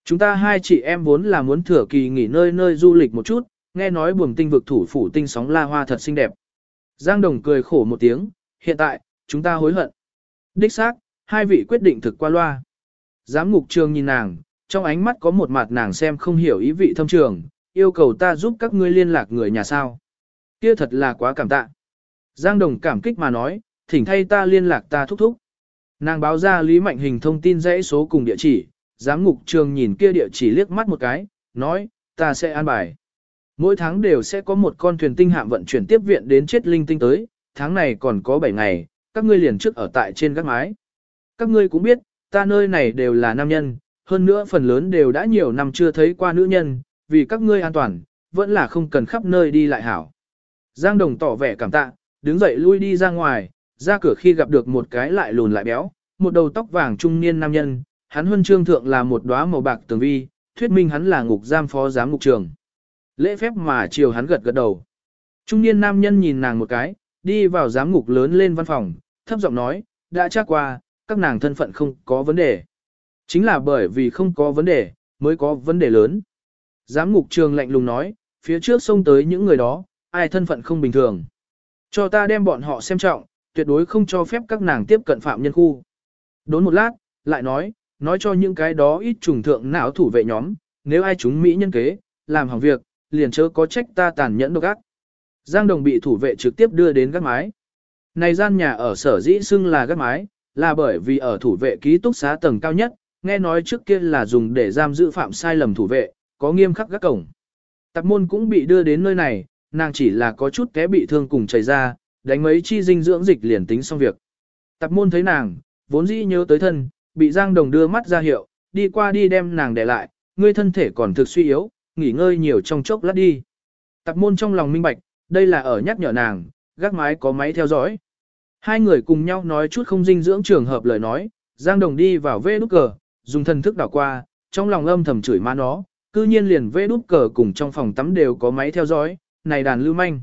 Chúng ta hai chị em vốn là muốn thừa kỳ nghỉ nơi nơi du lịch một chút, nghe nói buồm tinh vực thủ phủ tinh sóng la hoa thật xinh đẹp. Giang Đồng cười khổ một tiếng, hiện tại, chúng ta hối hận. Đích xác, hai vị quyết định thực qua loa. Giám ngục trường nhìn nàng, trong ánh mắt có một mặt nàng xem không hiểu ý vị thâm trường, yêu cầu ta giúp các ngươi liên lạc người nhà sao. Kia thật là quá cảm tạ. Giang Đồng cảm kích mà nói, thỉnh thay ta liên lạc ta thúc thúc. Nàng báo ra Lý Mạnh Hình thông tin dãy số cùng địa chỉ, giám ngục trường nhìn kia địa chỉ liếc mắt một cái, nói, ta sẽ an bài. Mỗi tháng đều sẽ có một con thuyền tinh hạm vận chuyển tiếp viện đến chết linh tinh tới, tháng này còn có 7 ngày, các ngươi liền trước ở tại trên các mái. Các ngươi cũng biết, ta nơi này đều là nam nhân, hơn nữa phần lớn đều đã nhiều năm chưa thấy qua nữ nhân, vì các ngươi an toàn, vẫn là không cần khắp nơi đi lại hảo. Giang Đồng tỏ vẻ cảm tạ, đứng dậy lui đi ra ngoài, ra cửa khi gặp được một cái lại lùn lại béo, một đầu tóc vàng trung niên nam nhân, hắn huân chương thượng là một đóa màu bạc tường vi, thuyết minh hắn là ngục giam phó giám ngục trường. Lễ phép mà chiều hắn gật gật đầu. Trung niên nam nhân nhìn nàng một cái, đi vào giám ngục lớn lên văn phòng, thấp giọng nói, đã chắc qua, các nàng thân phận không có vấn đề. Chính là bởi vì không có vấn đề, mới có vấn đề lớn. Giám ngục trường lạnh lùng nói, phía trước xông tới những người đó, ai thân phận không bình thường. Cho ta đem bọn họ xem trọng, tuyệt đối không cho phép các nàng tiếp cận phạm nhân khu. Đốn một lát, lại nói, nói cho những cái đó ít trùng thượng não thủ vệ nhóm, nếu ai chúng Mỹ nhân kế, làm hỏng việc, liền chớ có trách ta tàn nhẫn độc ác. Giang Đồng bị thủ vệ trực tiếp đưa đến gác mái. Này gian nhà ở sở dĩ xưng là gác mái, là bởi vì ở thủ vệ ký túc xá tầng cao nhất, nghe nói trước kia là dùng để giam giữ phạm sai lầm thủ vệ, có nghiêm khắc gác cổng. Tạp môn cũng bị đưa đến nơi này, nàng chỉ là có chút té bị thương cùng chảy ra, đánh mấy chi dinh dưỡng dịch liền tính xong việc. Tạp môn thấy nàng, vốn dĩ nhớ tới thân, bị Giang Đồng đưa mắt ra hiệu, đi qua đi đem nàng để lại, ngươi thân thể còn thực suy yếu, nghỉ ngơi nhiều trong chốc lát đi. Tạp môn trong lòng minh bạch, đây là ở nhắc nhở nàng, gác mái có máy theo dõi. Hai người cùng nhau nói chút không dinh dưỡng trường hợp lời nói, Giang Đồng đi vào vê nút cờ, dùng thần thức đảo qua, trong lòng âm thầm chửi má nó, cư nhiên liền vê nút cờ cùng trong phòng tắm đều có máy theo dõi, này đàn lưu manh.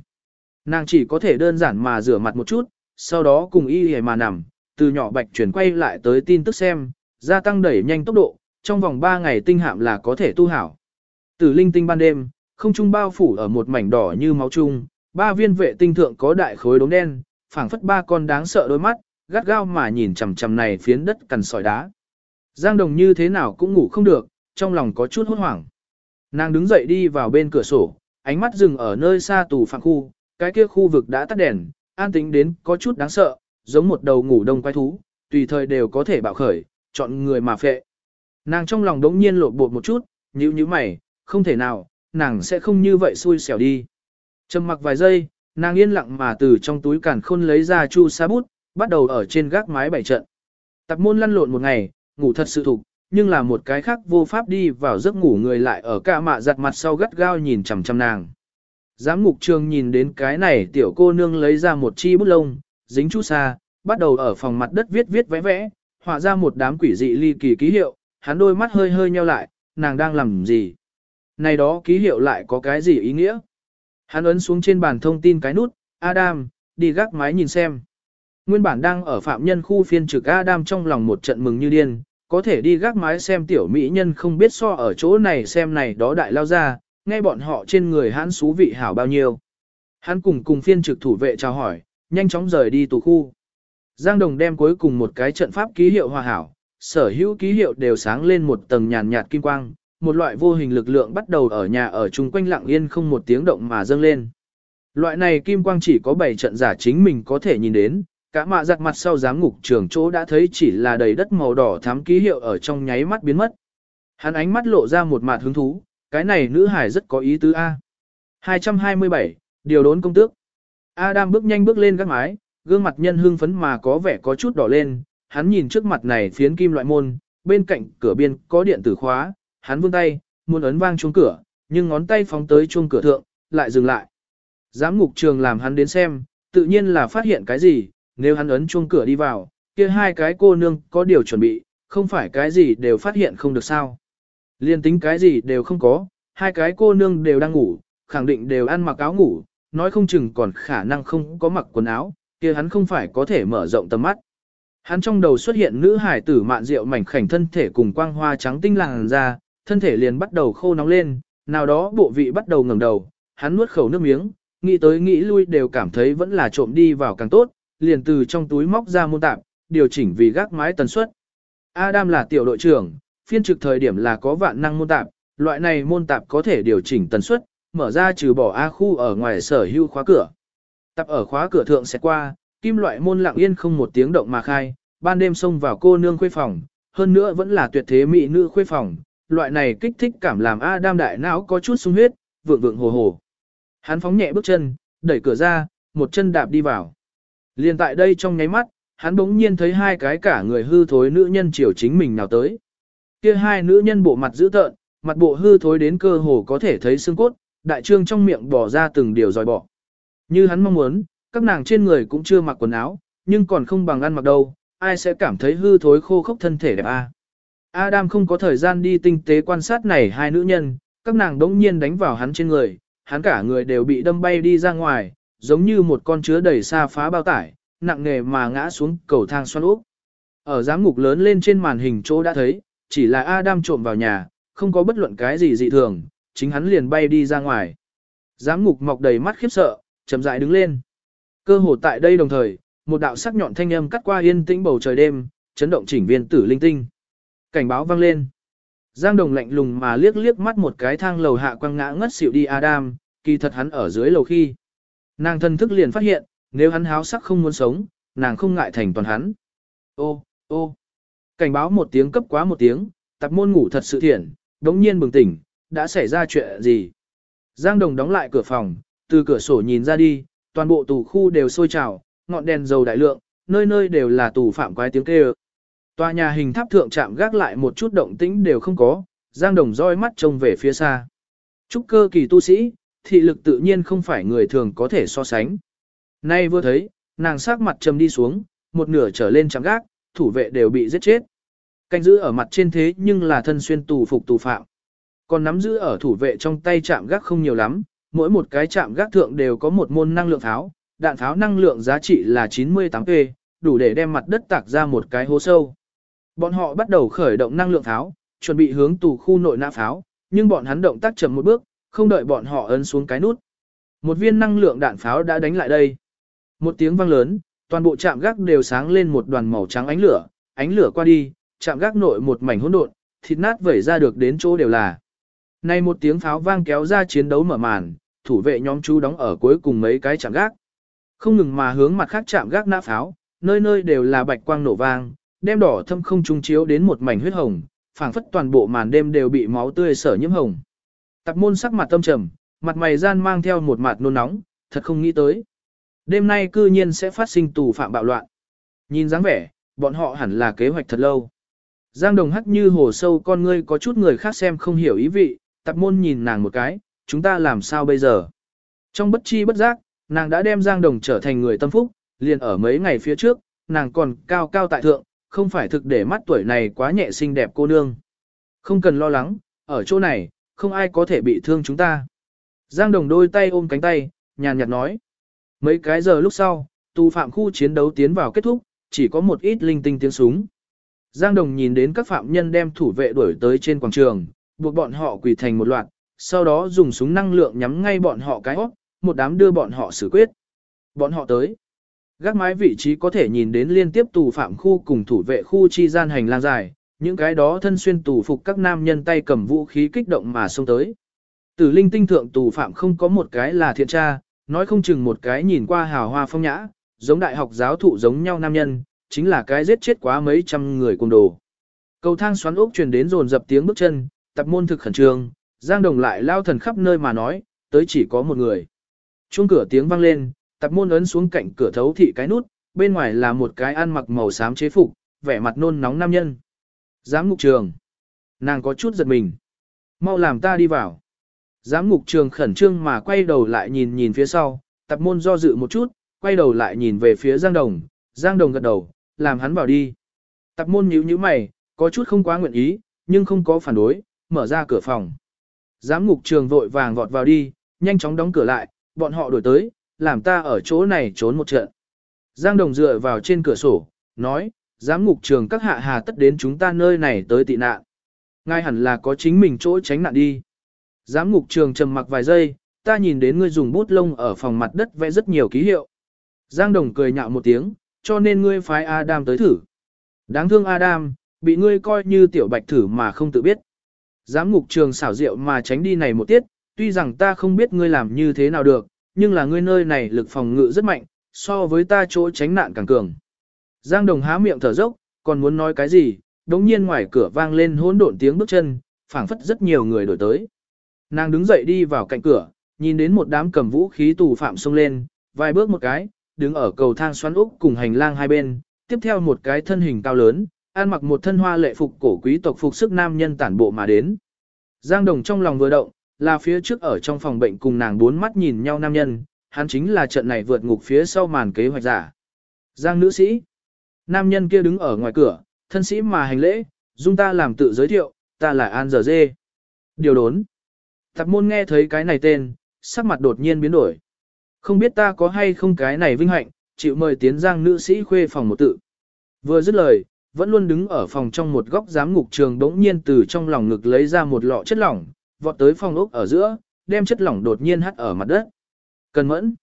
Nàng chỉ có thể đơn giản mà rửa mặt một chút, sau đó cùng y hề mà nằm, từ nhỏ bạch chuyển quay lại tới tin tức xem, gia tăng đẩy nhanh tốc độ, trong vòng 3 ngày tinh hạm là có thể tu hảo. Từ linh tinh ban đêm, không trung bao phủ ở một mảnh đỏ như máu chung, ba viên vệ tinh thượng có đại khối đống đen, phảng phất ba con đáng sợ đôi mắt, gắt gao mà nhìn chằm chằm này phiến đất cằn sỏi đá. Giang Đồng như thế nào cũng ngủ không được, trong lòng có chút hốt hoảng. Nàng đứng dậy đi vào bên cửa sổ, ánh mắt dừng ở nơi xa tù phạm khu, cái kia khu vực đã tắt đèn, an tĩnh đến có chút đáng sợ, giống một đầu ngủ đông quái thú, tùy thời đều có thể bạo khởi, chọn người mà phệ. Nàng trong lòng đống nhiên lột bột một chút, nhíu nhíu mày, không thể nào, nàng sẽ không như vậy xui xẻo đi. Trầm mặc vài giây, nàng yên lặng mà từ trong túi càn khôn lấy ra chu sa bút, bắt đầu ở trên gác mái bảy trận. Tập môn lăn lộn một ngày, ngủ thật sự thục, nhưng là một cái khác vô pháp đi vào giấc ngủ người lại ở cả mạ giặt mặt sau gắt gao nhìn chằm chằm nàng. Giám ngục trường nhìn đến cái này tiểu cô nương lấy ra một chi bút lông, dính chu sa, bắt đầu ở phòng mặt đất viết viết vẽ vẽ, họa ra một đám quỷ dị ly kỳ ký hiệu, hắn đôi mắt hơi hơi nheo lại, nàng đang làm gì? Này đó ký hiệu lại có cái gì ý nghĩa? Hắn ấn xuống trên bàn thông tin cái nút, Adam, đi gác mái nhìn xem. Nguyên bản đang ở phạm nhân khu phiên trực Adam trong lòng một trận mừng như điên, có thể đi gác mái xem tiểu mỹ nhân không biết so ở chỗ này xem này đó đại lao ra, Ngay bọn họ trên người hắn xú vị hảo bao nhiêu. Hắn cùng cùng phiên trực thủ vệ chào hỏi, nhanh chóng rời đi tù khu. Giang Đồng đem cuối cùng một cái trận pháp ký hiệu hòa hảo, sở hữu ký hiệu đều sáng lên một tầng nhàn nhạt kim quang, một loại vô hình lực lượng bắt đầu ở nhà ở chung quanh lặng yên không một tiếng động mà dâng lên. Loại này kim quang chỉ có 7 trận giả chính mình có thể nhìn đến, cả mạ giặt mặt sau giám ngục trường chỗ đã thấy chỉ là đầy đất màu đỏ thám ký hiệu ở trong nháy mắt biến mất. Hắn ánh mắt lộ ra một mặt hứng thú, cái này nữ hải rất có ý tứ A. 227, điều đốn công tước. Adam bước nhanh bước lên các mái, gương mặt nhân hương phấn mà có vẻ có chút đỏ lên, hắn nhìn trước mặt này phiến kim loại môn, bên cạnh cửa biên có điện tử khóa, hắn vươn tay, muốn ấn vang chuông cửa, nhưng ngón tay phóng tới chuông cửa thượng, lại dừng lại. Giám ngục trường làm hắn đến xem, tự nhiên là phát hiện cái gì, nếu hắn ấn chuông cửa đi vào, kia hai cái cô nương có điều chuẩn bị, không phải cái gì đều phát hiện không được sao. Liên tính cái gì đều không có, hai cái cô nương đều đang ngủ, khẳng định đều ăn mặc áo ngủ, nói không chừng còn khả năng không có mặc quần áo, kia hắn không phải có thể mở rộng tầm mắt. Hắn trong đầu xuất hiện nữ hải tử mạn rượu mảnh khảnh thân thể cùng quang hoa trắng tinh làng ra, thân thể liền bắt đầu khô nóng lên, nào đó bộ vị bắt đầu ngẩng đầu, hắn nuốt khẩu nước miếng, nghĩ tới nghĩ lui đều cảm thấy vẫn là trộm đi vào càng tốt, liền từ trong túi móc ra môn tạm, điều chỉnh vì gác mái tần suất. Adam là tiểu đội trưởng, phiên trực thời điểm là có vạn năng môn tạp, loại này môn tạp có thể điều chỉnh tần suất, mở ra trừ bỏ A khu ở ngoài sở hữu khóa cửa. Tập ở khóa cửa thượng sẽ qua, kim loại môn lặng yên không một tiếng động mà khai, ban đêm xông vào cô nương khuê phòng, hơn nữa vẫn là tuyệt thế mỹ nữ khuê phòng, loại này kích thích cảm làm Adam đại não có chút sung huyết, vượng vượng hồ hồ. Hắn phóng nhẹ bước chân, đẩy cửa ra, một chân đạp đi vào. Liên tại đây trong nháy mắt, hắn bỗng nhiên thấy hai cái cả người hư thối nữ nhân chiều chính mình nào tới. Kia hai nữ nhân bộ mặt dữ tợn, mặt bộ hư thối đến cơ hồ có thể thấy xương cốt, đại trương trong miệng bỏ ra từng điều dòi bỏ. Như hắn mong muốn, các nàng trên người cũng chưa mặc quần áo, nhưng còn không bằng ăn mặc đâu, ai sẽ cảm thấy hư thối khô khốc thân thể đẹp a. À? Adam không có thời gian đi tinh tế quan sát này hai nữ nhân, các nàng đống nhiên đánh vào hắn trên người, hắn cả người đều bị đâm bay đi ra ngoài, giống như một con chứa đầy xa phá bao tải, nặng nề mà ngã xuống cầu thang xoắn úp. Ở giám ngục lớn lên trên màn hình chỗ đã thấy, chỉ là Adam trộm vào nhà, không có bất luận cái gì dị thường, chính hắn liền bay đi ra ngoài. Giám ngục mọc đầy mắt khiếp sợ, chậm rãi đứng lên. Cơ hồ tại đây đồng thời, một đạo sắc nhọn thanh âm cắt qua yên tĩnh bầu trời đêm, chấn động chỉnh viên tử linh tinh. Cảnh báo vang lên. Giang Đồng lạnh lùng mà liếc liếc mắt một cái thang lầu hạ quăng ngã ngất xỉu đi Adam, kỳ thật hắn ở dưới lầu khi. Nàng thân thức liền phát hiện, nếu hắn háo sắc không muốn sống, nàng không ngại thành toàn hắn. Ô, ô. Cảnh báo một tiếng cấp quá một tiếng, tập môn ngủ thật sự thiện, đống nhiên bừng tỉnh, đã xảy ra chuyện gì. Giang Đồng đóng lại cửa phòng, từ cửa sổ nhìn ra đi, toàn bộ tù khu đều sôi trào, ngọn đèn dầu đại lượng, nơi nơi đều là tù phạm quái tiếng kêu. Tòa nhà hình tháp thượng chạm gác lại một chút động tĩnh đều không có, Giang Đồng roi mắt trông về phía xa. Trúc cơ kỳ tu sĩ, thị lực tự nhiên không phải người thường có thể so sánh. Nay vừa thấy, nàng sắc mặt trầm đi xuống, một nửa trở lên chạm gác, thủ vệ đều bị giết chết. Canh giữ ở mặt trên thế nhưng là thân xuyên tù phục tù phạm. Còn nắm giữ ở thủ vệ trong tay chạm gác không nhiều lắm, mỗi một cái chạm gác thượng đều có một môn năng lượng tháo, đạn tháo năng lượng giá trị là 98p, đủ để đem mặt đất tạc ra một cái hố sâu. Bọn họ bắt đầu khởi động năng lượng pháo, chuẩn bị hướng tù khu nội nã pháo, nhưng bọn hắn động tác chậm một bước, không đợi bọn họ ấn xuống cái nút. Một viên năng lượng đạn pháo đã đánh lại đây. Một tiếng vang lớn, toàn bộ trạm gác đều sáng lên một đoàn màu trắng ánh lửa, ánh lửa qua đi, trạm gác nội một mảnh hỗn độn, thịt nát vẩy ra được đến chỗ đều là. Nay một tiếng pháo vang kéo ra chiến đấu mở màn, thủ vệ nhóm chú đóng ở cuối cùng mấy cái trạm gác. Không ngừng mà hướng mặt khác trạm gác nã pháo, nơi nơi đều là bạch quang nổ vang, đem đỏ thâm không trung chiếu đến một mảnh huyết hồng, phảng phất toàn bộ màn đêm đều bị máu tươi sở nhiễm hồng. Tạp môn sắc mặt tâm trầm, mặt mày gian mang theo một mặt nôn nóng, thật không nghĩ tới. Đêm nay cư nhiên sẽ phát sinh tù phạm bạo loạn. Nhìn dáng vẻ, bọn họ hẳn là kế hoạch thật lâu. Giang đồng hắc như hồ sâu con ngươi có chút người khác xem không hiểu ý vị, tạp môn nhìn nàng một cái, chúng ta làm sao bây giờ. Trong bất chi bất giác, nàng đã đem Giang đồng trở thành người tâm phúc, liền ở mấy ngày phía trước, nàng còn cao cao tại thượng, không phải thực để mắt tuổi này quá nhẹ xinh đẹp cô nương. Không cần lo lắng, ở chỗ này, không ai có thể bị thương chúng ta. Giang Đồng đôi tay ôm cánh tay, nhàn nhạt nói. Mấy cái giờ lúc sau, tù phạm khu chiến đấu tiến vào kết thúc, chỉ có một ít linh tinh tiếng súng. Giang Đồng nhìn đến các phạm nhân đem thủ vệ đuổi tới trên quảng trường, buộc bọn họ quỳ thành một loạt, sau đó dùng súng năng lượng nhắm ngay bọn họ cái hót, một đám đưa bọn họ xử quyết. Bọn họ tới. Gác mái vị trí có thể nhìn đến liên tiếp tù phạm khu cùng thủ vệ khu chi gian hành lang dài, những cái đó thân xuyên tù phục các nam nhân tay cầm vũ khí kích động mà xông tới. Tử linh tinh thượng tù phạm không có một cái là thiện tra, nói không chừng một cái nhìn qua hào hoa phong nhã, giống đại học giáo thụ giống nhau nam nhân, chính là cái giết chết quá mấy trăm người cùng đồ. Cầu thang xoắn ốc truyền đến rồn dập tiếng bước chân, tập môn thực khẩn trương, Giang Đồng lại lao thần khắp nơi mà nói, tới chỉ có một người. Chuông cửa tiếng vang lên, tập môn ấn xuống cạnh cửa thấu thị cái nút, bên ngoài là một cái ăn mặc màu xám chế phục, vẻ mặt nôn nóng nam nhân. Giám ngục trường. Nàng có chút giật mình. Mau làm ta đi vào. Giám ngục trường khẩn trương mà quay đầu lại nhìn nhìn phía sau, tập môn do dự một chút, quay đầu lại nhìn về phía Giang Đồng. Giang Đồng gật đầu, làm hắn vào đi. Tập môn nhíu nhíu mày, có chút không quá nguyện ý, nhưng không có phản đối, mở ra cửa phòng. Giám ngục trường vội vàng vọt vào đi, nhanh chóng đóng cửa lại, bọn họ đổi tới, làm ta ở chỗ này trốn một trận. Giang Đồng dựa vào trên cửa sổ, nói, giám ngục trường các hạ hà tất đến chúng ta nơi này tới tị nạn. Ngay hẳn là có chính mình chỗ tránh nạn đi. Giám ngục trường trầm mặc vài giây, ta nhìn đến ngươi dùng bút lông ở phòng mặt đất vẽ rất nhiều ký hiệu. Giang Đồng cười nhạo một tiếng, cho nên ngươi phái Adam tới thử. Đáng thương Adam, bị ngươi coi như tiểu bạch thử mà không tự biết. Giám ngục trường xảo diệu mà tránh đi này một tiết, tuy rằng ta không biết ngươi làm như thế nào được, nhưng là ngươi nơi này lực phòng ngự rất mạnh, so với ta chỗ tránh nạn càng cường. Giang Đồng há miệng thở dốc, còn muốn nói cái gì, đống nhiên ngoài cửa vang lên hỗn độn tiếng bước chân, phảng phất rất nhiều người đổi tới. Nàng đứng dậy đi vào cạnh cửa, nhìn đến một đám cầm vũ khí tù phạm xông lên, vài bước một cái, đứng ở cầu thang xoắn úc cùng hành lang hai bên, tiếp theo một cái thân hình cao lớn, ăn mặc một thân hoa lệ phục cổ quý tộc phục sức nam nhân tản bộ mà đến. Giang Đồng trong lòng vừa động, là phía trước ở trong phòng bệnh cùng nàng bốn mắt nhìn nhau nam nhân, hắn chính là trận này vượt ngục phía sau màn kế hoạch giả. Giang nữ sĩ. Nam nhân kia đứng ở ngoài cửa, thân sĩ mà hành lễ, dung ta làm tự giới thiệu, ta là An Giờ Dê. Điều đốn. Tạp môn nghe thấy cái này tên, sắc mặt đột nhiên biến đổi. Không biết ta có hay không cái này vinh hạnh, chịu mời tiến giang nữ sĩ khuê phòng một tự. Vừa dứt lời, vẫn luôn đứng ở phòng trong một góc giám ngục trường đống nhiên từ trong lòng ngực lấy ra một lọ chất lỏng, vọt tới phòng ốc ở giữa, đem chất lỏng đột nhiên hắt ở mặt đất. Cần mẫn.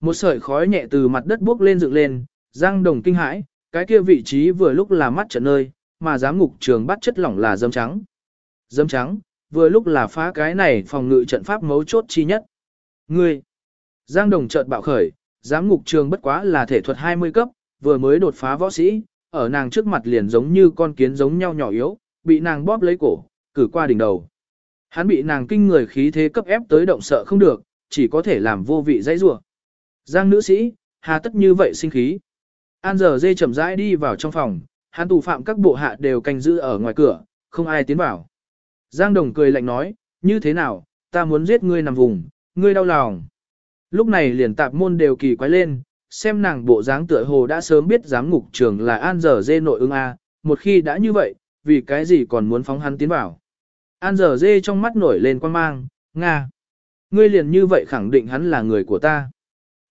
Một sợi khói nhẹ từ mặt đất bốc lên dựng lên, giang đồng kinh hãi, cái kia vị trí vừa lúc là mắt trận nơi, mà giám ngục trường bắt chất lỏng là dâm trắng. Dâm trắng, vừa lúc là phá cái này phòng ngự trận pháp mấu chốt chi nhất. Ngươi, Giang Đồng chợt bạo khởi, giám ngục trường bất quá là thể thuật 20 cấp, vừa mới đột phá võ sĩ, ở nàng trước mặt liền giống như con kiến giống nhau nhỏ yếu, bị nàng bóp lấy cổ, cử qua đỉnh đầu. Hắn bị nàng kinh người khí thế cấp ép tới động sợ không được, chỉ có thể làm vô vị dãy rủa. Giang nữ sĩ, hà tất như vậy sinh khí. An giờ dê chậm rãi đi vào trong phòng, hắn tù phạm các bộ hạ đều canh giữ ở ngoài cửa, không ai tiến vào. Giang Đồng cười lạnh nói, như thế nào, ta muốn giết ngươi nằm vùng, ngươi đau lòng. Lúc này liền tạp môn đều kỳ quái lên, xem nàng bộ dáng tựa hồ đã sớm biết giám ngục trường là An giờ dê nội ứng A, một khi đã như vậy, vì cái gì còn muốn phóng hắn tiến vào. An giờ dê trong mắt nổi lên quan mang, Nga. Ngươi liền như vậy khẳng định hắn là người của ta.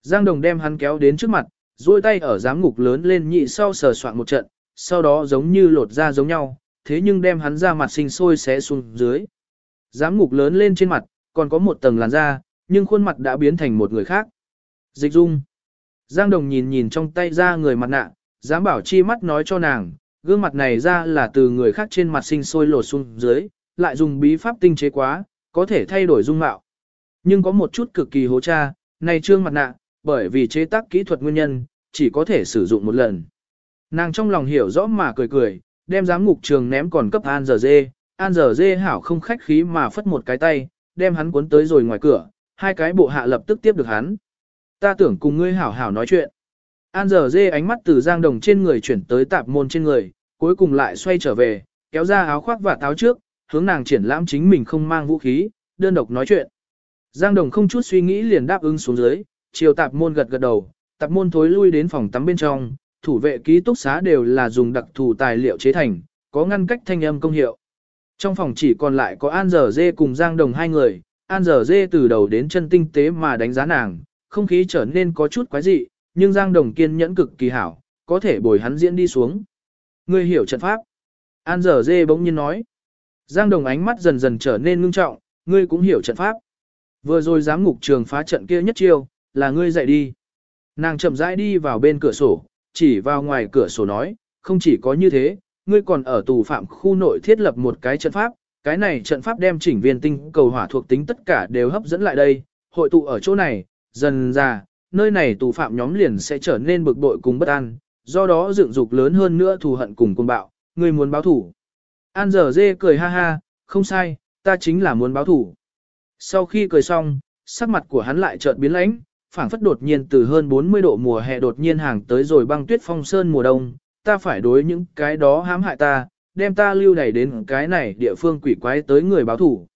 Giang Đồng đem hắn kéo đến trước mặt, duỗi tay ở giám ngục lớn lên nhị sau sờ soạn một trận, sau đó giống như lột ra giống nhau, thế nhưng đem hắn ra mặt sinh sôi xé xuống dưới. Giám ngục lớn lên trên mặt, còn có một tầng làn da, nhưng khuôn mặt đã biến thành một người khác. Dịch dung. Giang Đồng nhìn nhìn trong tay ra người mặt nạ, dám bảo chi mắt nói cho nàng, gương mặt này ra là từ người khác trên mặt sinh sôi lột xuống dưới, lại dùng bí pháp tinh chế quá, có thể thay đổi dung mạo. Nhưng có một chút cực kỳ hố cha, này trương mặt nạ, bởi vì chế tác kỹ thuật nguyên nhân, chỉ có thể sử dụng một lần. Nàng trong lòng hiểu rõ mà cười cười, đem giám ngục trường ném còn cấp An giờ dê, An giờ dê hảo không khách khí mà phất một cái tay, đem hắn cuốn tới rồi ngoài cửa, hai cái bộ hạ lập tức tiếp được hắn. Ta tưởng cùng ngươi hảo hảo nói chuyện. An giờ dê ánh mắt từ giang đồng trên người chuyển tới tạp môn trên người, cuối cùng lại xoay trở về, kéo ra áo khoác và táo trước, hướng nàng triển lãm chính mình không mang vũ khí, đơn độc nói chuyện. Giang đồng không chút suy nghĩ liền đáp ứng xuống dưới, chiều tạp môn gật gật đầu, tạp môn thối lui đến phòng tắm bên trong, thủ vệ ký túc xá đều là dùng đặc thù tài liệu chế thành, có ngăn cách thanh âm công hiệu. Trong phòng chỉ còn lại có An Giờ Dê cùng Giang Đồng hai người, An Giờ Dê từ đầu đến chân tinh tế mà đánh giá nàng, không khí trở nên có chút quái dị, nhưng Giang Đồng kiên nhẫn cực kỳ hảo, có thể bồi hắn diễn đi xuống. Ngươi hiểu trận pháp. An Giờ Dê bỗng nhiên nói. Giang Đồng ánh mắt dần dần trở nên ngưng trọng, ngươi cũng hiểu trận pháp. Vừa rồi giám ngục trường phá trận kia nhất chiêu, là ngươi dạy đi. Nàng chậm rãi đi vào bên cửa sổ, chỉ vào ngoài cửa sổ nói, không chỉ có như thế, ngươi còn ở tù phạm khu nội thiết lập một cái trận pháp, cái này trận pháp đem chỉnh viên tinh cầu hỏa thuộc tính tất cả đều hấp dẫn lại đây, hội tụ ở chỗ này, dần ra, nơi này tù phạm nhóm liền sẽ trở nên bực bội cùng bất an, do đó dựng dục lớn hơn nữa thù hận cùng côn bạo, ngươi muốn báo thủ. An giờ dê cười ha ha, không sai, ta chính là muốn báo thủ. Sau khi cười xong, sắc mặt của hắn lại chợt biến lãnh, phảng phất đột nhiên từ hơn 40 độ mùa hè đột nhiên hàng tới rồi băng tuyết phong sơn mùa đông, ta phải đối những cái đó hãm hại ta, đem ta lưu đẩy đến cái này địa phương quỷ quái tới người báo thủ.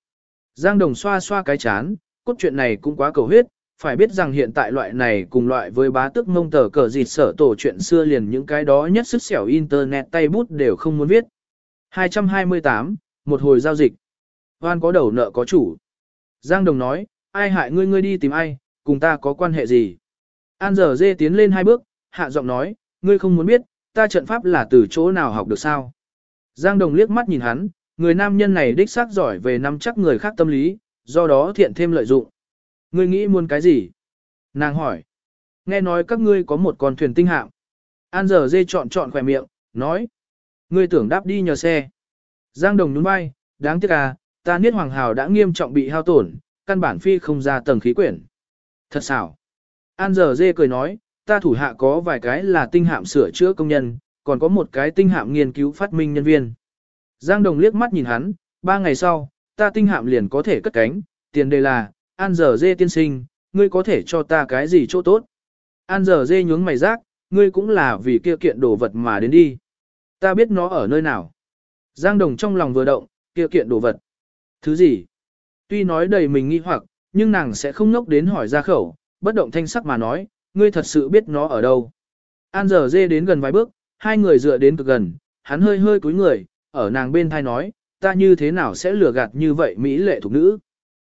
Giang Đồng xoa xoa cái chán, cốt truyện này cũng quá cầu huyết, phải biết rằng hiện tại loại này cùng loại với bá tức mông tờ cờ dịt sở tổ chuyện xưa liền những cái đó nhất sức xẻo internet tay bút đều không muốn viết. 228, một hồi giao dịch. Hoan có đầu nợ có chủ. Giang Đồng nói, ai hại ngươi ngươi đi tìm ai, cùng ta có quan hệ gì. An giờ dê tiến lên hai bước, hạ giọng nói, ngươi không muốn biết, ta trận pháp là từ chỗ nào học được sao. Giang Đồng liếc mắt nhìn hắn, người nam nhân này đích xác giỏi về nắm chắc người khác tâm lý, do đó thiện thêm lợi dụng. Ngươi nghĩ muốn cái gì? Nàng hỏi. Nghe nói các ngươi có một con thuyền tinh hạm. An giờ dê chọn chọn khỏe miệng, nói. Ngươi tưởng đáp đi nhờ xe. Giang Đồng nhún vai, đáng tiếc à, ta niết hoàng hào đã nghiêm trọng bị hao tổn, căn bản phi không ra tầng khí quyển. Thật xảo. An giờ dê cười nói, ta thủ hạ có vài cái là tinh hạm sửa chữa công nhân, còn có một cái tinh hạm nghiên cứu phát minh nhân viên. Giang Đồng liếc mắt nhìn hắn, ba ngày sau, ta tinh hạm liền có thể cất cánh, tiền đề là, An giờ dê tiên sinh, ngươi có thể cho ta cái gì chỗ tốt. An giờ dê nhướng mày rác, ngươi cũng là vì kia kiện đồ vật mà đến đi. Ta biết nó ở nơi nào. Giang Đồng trong lòng vừa động, kia kiện đồ vật. Thứ gì? Tuy nói đầy mình nghi hoặc, nhưng nàng sẽ không ngốc đến hỏi ra khẩu, bất động thanh sắc mà nói, ngươi thật sự biết nó ở đâu. An giờ dê đến gần vài bước, hai người dựa đến cực gần, hắn hơi hơi cúi người, ở nàng bên thai nói, ta như thế nào sẽ lừa gạt như vậy Mỹ lệ thục nữ.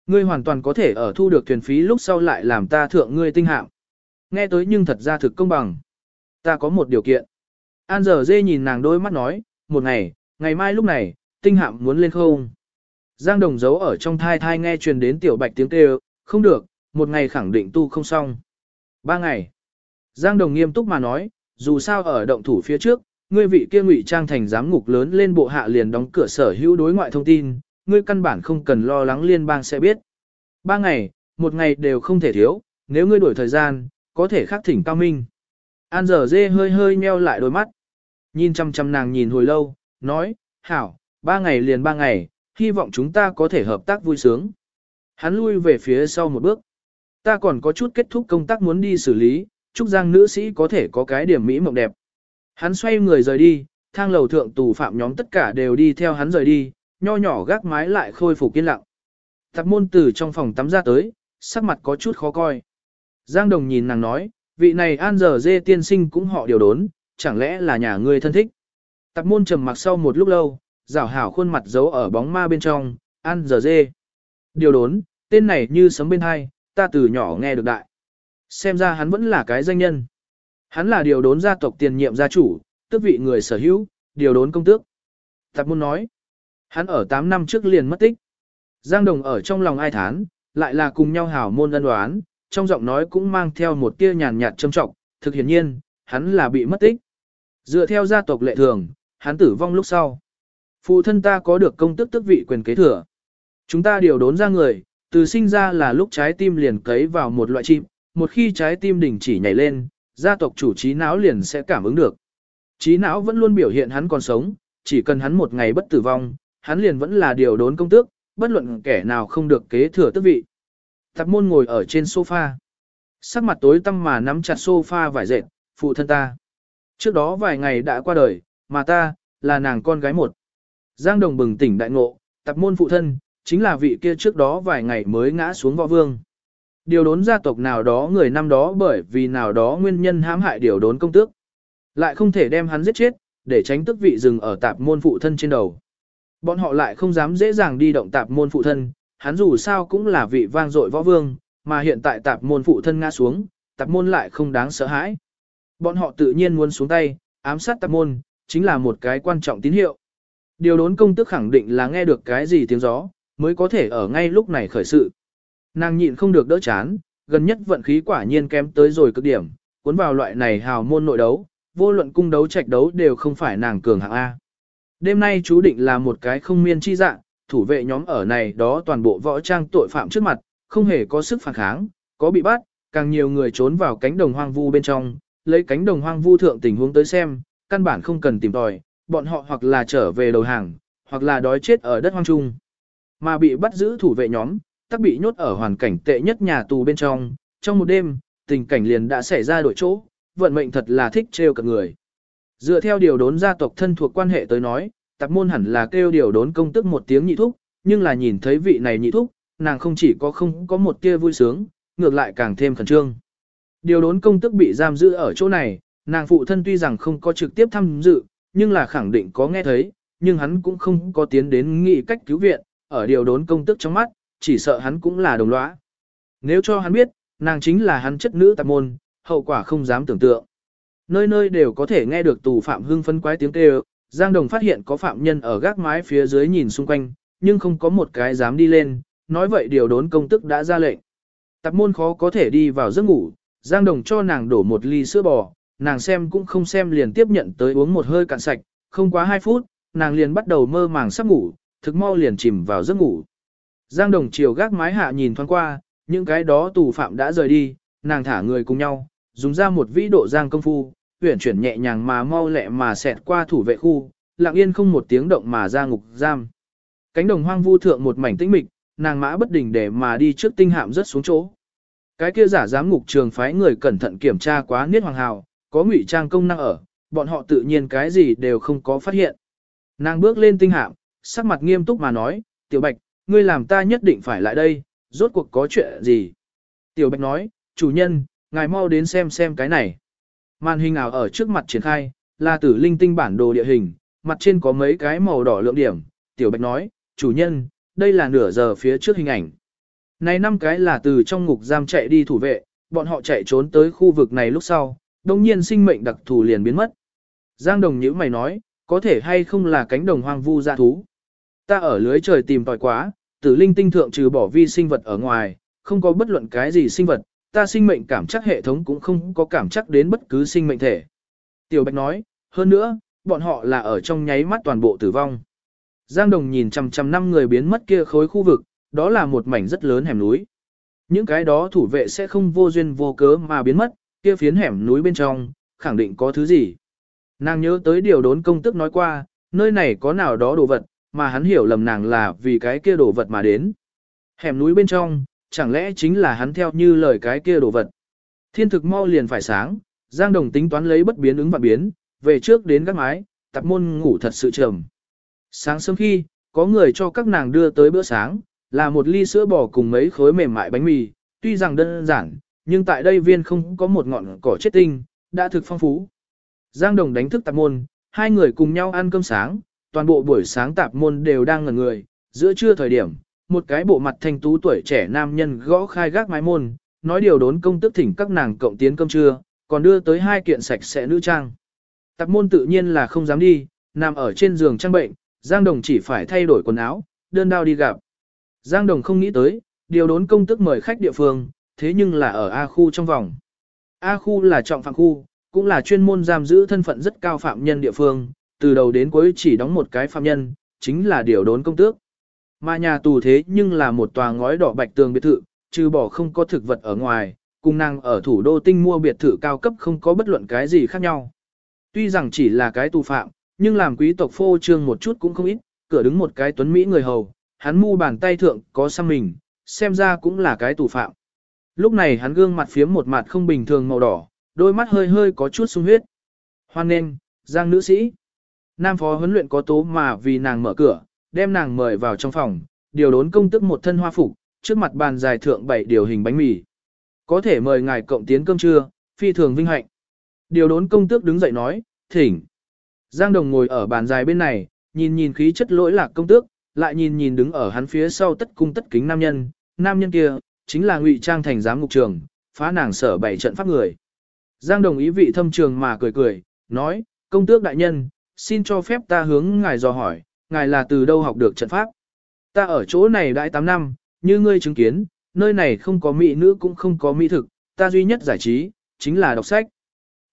Ngươi hoàn toàn có thể ở thu được thuyền phí lúc sau lại làm ta thượng ngươi tinh hạng. Nghe tới nhưng thật ra thực công bằng. Ta có một điều kiện. An giờ dê nhìn nàng đôi mắt nói, một ngày, ngày mai lúc này, tinh hạm muốn lên không. Giang đồng giấu ở trong thai thai nghe truyền đến tiểu bạch tiếng kêu, không được, một ngày khẳng định tu không xong. Ba ngày. Giang đồng nghiêm túc mà nói, dù sao ở động thủ phía trước, ngươi vị kia ngụy trang thành giám ngục lớn lên bộ hạ liền đóng cửa sở hữu đối ngoại thông tin, ngươi căn bản không cần lo lắng liên bang sẽ biết. Ba ngày, một ngày đều không thể thiếu, nếu ngươi đổi thời gian, có thể khắc thỉnh cao minh. An giờ dê hơi hơi meo lại đôi mắt. Nhìn chăm chăm nàng nhìn hồi lâu, nói, hảo, ba ngày liền ba ngày, hy vọng chúng ta có thể hợp tác vui sướng. Hắn lui về phía sau một bước. Ta còn có chút kết thúc công tác muốn đi xử lý, chúc giang nữ sĩ có thể có cái điểm mỹ mộng đẹp. Hắn xoay người rời đi, thang lầu thượng tù phạm nhóm tất cả đều đi theo hắn rời đi, nho nhỏ gác mái lại khôi phục yên lặng. Tạp môn từ trong phòng tắm ra tới, sắc mặt có chút khó coi. Giang Đồng nhìn nàng nói, vị này an giờ dê tiên sinh cũng họ điều đốn, chẳng lẽ là nhà ngươi thân thích. Tạp môn trầm mặc sau một lúc lâu, rảo hảo khuôn mặt giấu ở bóng ma bên trong, an giờ dê. Điều đốn, tên này như sấm bên hai, ta từ nhỏ nghe được đại. Xem ra hắn vẫn là cái danh nhân. Hắn là điều đốn gia tộc tiền nhiệm gia chủ, tước vị người sở hữu, điều đốn công tước. Tạp môn nói, hắn ở 8 năm trước liền mất tích. Giang Đồng ở trong lòng ai thán, lại là cùng nhau hảo môn ân đoán, trong giọng nói cũng mang theo một tia nhàn nhạt trâm trọng, thực hiển nhiên, hắn là bị mất tích. Dựa theo gia tộc lệ thường, hắn tử vong lúc sau. Phụ thân ta có được công tức tước vị quyền kế thừa. Chúng ta điều đốn ra người, từ sinh ra là lúc trái tim liền cấy vào một loại chim, một khi trái tim đình chỉ nhảy lên, gia tộc chủ trí não liền sẽ cảm ứng được. Trí não vẫn luôn biểu hiện hắn còn sống, chỉ cần hắn một ngày bất tử vong, hắn liền vẫn là điều đốn công tước, bất luận kẻ nào không được kế thừa tước vị. Tạp môn ngồi ở trên sofa. Sắc mặt tối tăm mà nắm chặt sofa vải dệt, phụ thân ta. Trước đó vài ngày đã qua đời, mà ta, là nàng con gái một. Giang Đồng bừng tỉnh đại ngộ, tạp môn phụ thân, chính là vị kia trước đó vài ngày mới ngã xuống võ vương. Điều đốn gia tộc nào đó người năm đó bởi vì nào đó nguyên nhân hãm hại điều đốn công tước. Lại không thể đem hắn giết chết, để tránh tức vị dừng ở tạp môn phụ thân trên đầu. Bọn họ lại không dám dễ dàng đi động tạp môn phụ thân, hắn dù sao cũng là vị vang dội võ vương, mà hiện tại tạp môn phụ thân ngã xuống, tạp môn lại không đáng sợ hãi. Bọn họ tự nhiên muốn xuống tay, ám sát tạp môn, chính là một cái quan trọng tín hiệu. Điều đốn công tức khẳng định là nghe được cái gì tiếng gió, mới có thể ở ngay lúc này khởi sự. Nàng nhịn không được đỡ chán, gần nhất vận khí quả nhiên kém tới rồi cực điểm, cuốn vào loại này hào môn nội đấu, vô luận cung đấu trạch đấu đều không phải nàng cường hạng A. Đêm nay chú định là một cái không miên chi dạng, thủ vệ nhóm ở này đó toàn bộ võ trang tội phạm trước mặt, không hề có sức phản kháng, có bị bắt, càng nhiều người trốn vào cánh đồng hoang vu bên trong, lấy cánh đồng hoang vu thượng tình huống tới xem, căn bản không cần tìm tòi, bọn họ hoặc là trở về đầu hàng, hoặc là đói chết ở đất hoang trung. Mà bị bắt giữ thủ vệ nhóm, tắc bị nhốt ở hoàn cảnh tệ nhất nhà tù bên trong, trong một đêm, tình cảnh liền đã xảy ra đổi chỗ, vận mệnh thật là thích trêu cả người. Dựa theo điều đốn gia tộc thân thuộc quan hệ tới nói, tạp môn hẳn là kêu điều đốn công tức một tiếng nhị thúc, nhưng là nhìn thấy vị này nhị thúc, nàng không chỉ có không có một tia vui sướng, ngược lại càng thêm khẩn trương. Điều đốn công tức bị giam giữ ở chỗ này, nàng phụ thân tuy rằng không có trực tiếp tham dự, nhưng là khẳng định có nghe thấy, nhưng hắn cũng không có tiến đến nghị cách cứu viện, ở điều đốn công tức trong mắt, chỉ sợ hắn cũng là đồng lõa. Nếu cho hắn biết, nàng chính là hắn chất nữ tạp môn, hậu quả không dám tưởng tượng. Nơi nơi đều có thể nghe được tù phạm hưng phân quái tiếng kêu, Giang Đồng phát hiện có phạm nhân ở gác mái phía dưới nhìn xung quanh, nhưng không có một cái dám đi lên, nói vậy điều đốn công tức đã ra lệnh. Tạp môn khó có thể đi vào giấc ngủ, Giang Đồng cho nàng đổ một ly sữa bò, nàng xem cũng không xem liền tiếp nhận tới uống một hơi cạn sạch, không quá 2 phút, nàng liền bắt đầu mơ màng sắp ngủ, thực mau liền chìm vào giấc ngủ. Giang Đồng chiều gác mái hạ nhìn thoáng qua, những cái đó tù phạm đã rời đi, nàng thả người cùng nhau, dùng ra một vĩ độ giang công phu, huyển chuyển nhẹ nhàng mà mau lẹ mà xẹt qua thủ vệ khu, lặng yên không một tiếng động mà ra ngục giam. Cánh đồng hoang vu thượng một mảnh tĩnh mịch, nàng mã bất đình để mà đi trước tinh hạm rất xuống chỗ. Cái kia giả giám ngục trường phái người cẩn thận kiểm tra quá niết hoàng hào, có ngụy trang công năng ở, bọn họ tự nhiên cái gì đều không có phát hiện. Nàng bước lên tinh hạm, sắc mặt nghiêm túc mà nói, tiểu bạch, ngươi làm ta nhất định phải lại đây, rốt cuộc có chuyện gì. Tiểu bạch nói, chủ nhân, ngài mau đến xem xem cái này. Màn hình ảo ở trước mặt triển khai, là tử linh tinh bản đồ địa hình, mặt trên có mấy cái màu đỏ lượng điểm. Tiểu bạch nói, chủ nhân, đây là nửa giờ phía trước hình ảnh. Này năm cái là từ trong ngục giam chạy đi thủ vệ, bọn họ chạy trốn tới khu vực này lúc sau, đồng nhiên sinh mệnh đặc thù liền biến mất. Giang đồng nhữ mày nói, có thể hay không là cánh đồng hoang vu dạ thú. Ta ở lưới trời tìm tòi quá, tử linh tinh thượng trừ bỏ vi sinh vật ở ngoài, không có bất luận cái gì sinh vật, ta sinh mệnh cảm chắc hệ thống cũng không có cảm chắc đến bất cứ sinh mệnh thể. Tiểu Bạch nói, hơn nữa, bọn họ là ở trong nháy mắt toàn bộ tử vong. Giang Đồng nhìn chằm chằm năm người biến mất kia khối khu vực, đó là một mảnh rất lớn hẻm núi. Những cái đó thủ vệ sẽ không vô duyên vô cớ mà biến mất, kia phiến hẻm núi bên trong, khẳng định có thứ gì. Nàng nhớ tới điều đốn công tức nói qua, nơi này có nào đó đồ vật, mà hắn hiểu lầm nàng là vì cái kia đồ vật mà đến. Hẻm núi bên trong, chẳng lẽ chính là hắn theo như lời cái kia đồ vật. Thiên thực mau liền phải sáng, Giang Đồng tính toán lấy bất biến ứng và biến, về trước đến các mái, tập môn ngủ thật sự trầm. Sáng sớm khi, có người cho các nàng đưa tới bữa sáng, là một ly sữa bò cùng mấy khối mềm mại bánh mì, tuy rằng đơn giản, nhưng tại đây viên không có một ngọn cỏ chết tinh, đã thực phong phú. Giang Đồng đánh thức tạp môn, hai người cùng nhau ăn cơm sáng, toàn bộ buổi sáng tạp môn đều đang ngẩn người, giữa trưa thời điểm, một cái bộ mặt thanh tú tuổi trẻ nam nhân gõ khai gác mái môn, nói điều đốn công tức thỉnh các nàng cộng tiến cơm trưa, còn đưa tới hai kiện sạch sẽ nữ trang. Tạp môn tự nhiên là không dám đi, nằm ở trên giường trang bệnh, Giang Đồng chỉ phải thay đổi quần áo, đơn đao đi gặp. Giang Đồng không nghĩ tới, điều đốn công tức mời khách địa phương, thế nhưng là ở A khu trong vòng. A khu là trọng phạm khu, cũng là chuyên môn giam giữ thân phận rất cao phạm nhân địa phương, từ đầu đến cuối chỉ đóng một cái phạm nhân, chính là điều đốn công tước. Mà nhà tù thế nhưng là một tòa ngói đỏ bạch tường biệt thự, trừ bỏ không có thực vật ở ngoài, cùng nàng ở thủ đô tinh mua biệt thự cao cấp không có bất luận cái gì khác nhau. Tuy rằng chỉ là cái tù phạm, nhưng làm quý tộc phô trương một chút cũng không ít, cửa đứng một cái tuấn Mỹ người hầu, hắn mu bàn tay thượng có xăm mình, xem ra cũng là cái tù phạm. Lúc này hắn gương mặt phiếm một mặt không bình thường màu đỏ, đôi mắt hơi hơi có chút sung huyết. Hoan nên, giang nữ sĩ. Nam phó huấn luyện có tố mà vì nàng mở cửa, đem nàng mời vào trong phòng, điều đốn công tức một thân hoa phục, trước mặt bàn dài thượng bảy điều hình bánh mì. Có thể mời ngài cộng tiến cơm trưa, phi thường vinh hạnh. Điều đốn công tước đứng dậy nói, thỉnh. Giang Đồng ngồi ở bàn dài bên này, nhìn nhìn khí chất lỗi lạc công tước, lại nhìn nhìn đứng ở hắn phía sau tất cung tất kính nam nhân, nam nhân kia, chính là ngụy trang thành giám ngục trường, phá nàng sở bảy trận pháp người. Giang Đồng ý vị thâm trường mà cười cười, nói, công tước đại nhân, xin cho phép ta hướng ngài dò hỏi, ngài là từ đâu học được trận pháp. Ta ở chỗ này đãi 8 năm, như ngươi chứng kiến, nơi này không có mỹ nữ cũng không có mỹ thực, ta duy nhất giải trí, chính là đọc sách.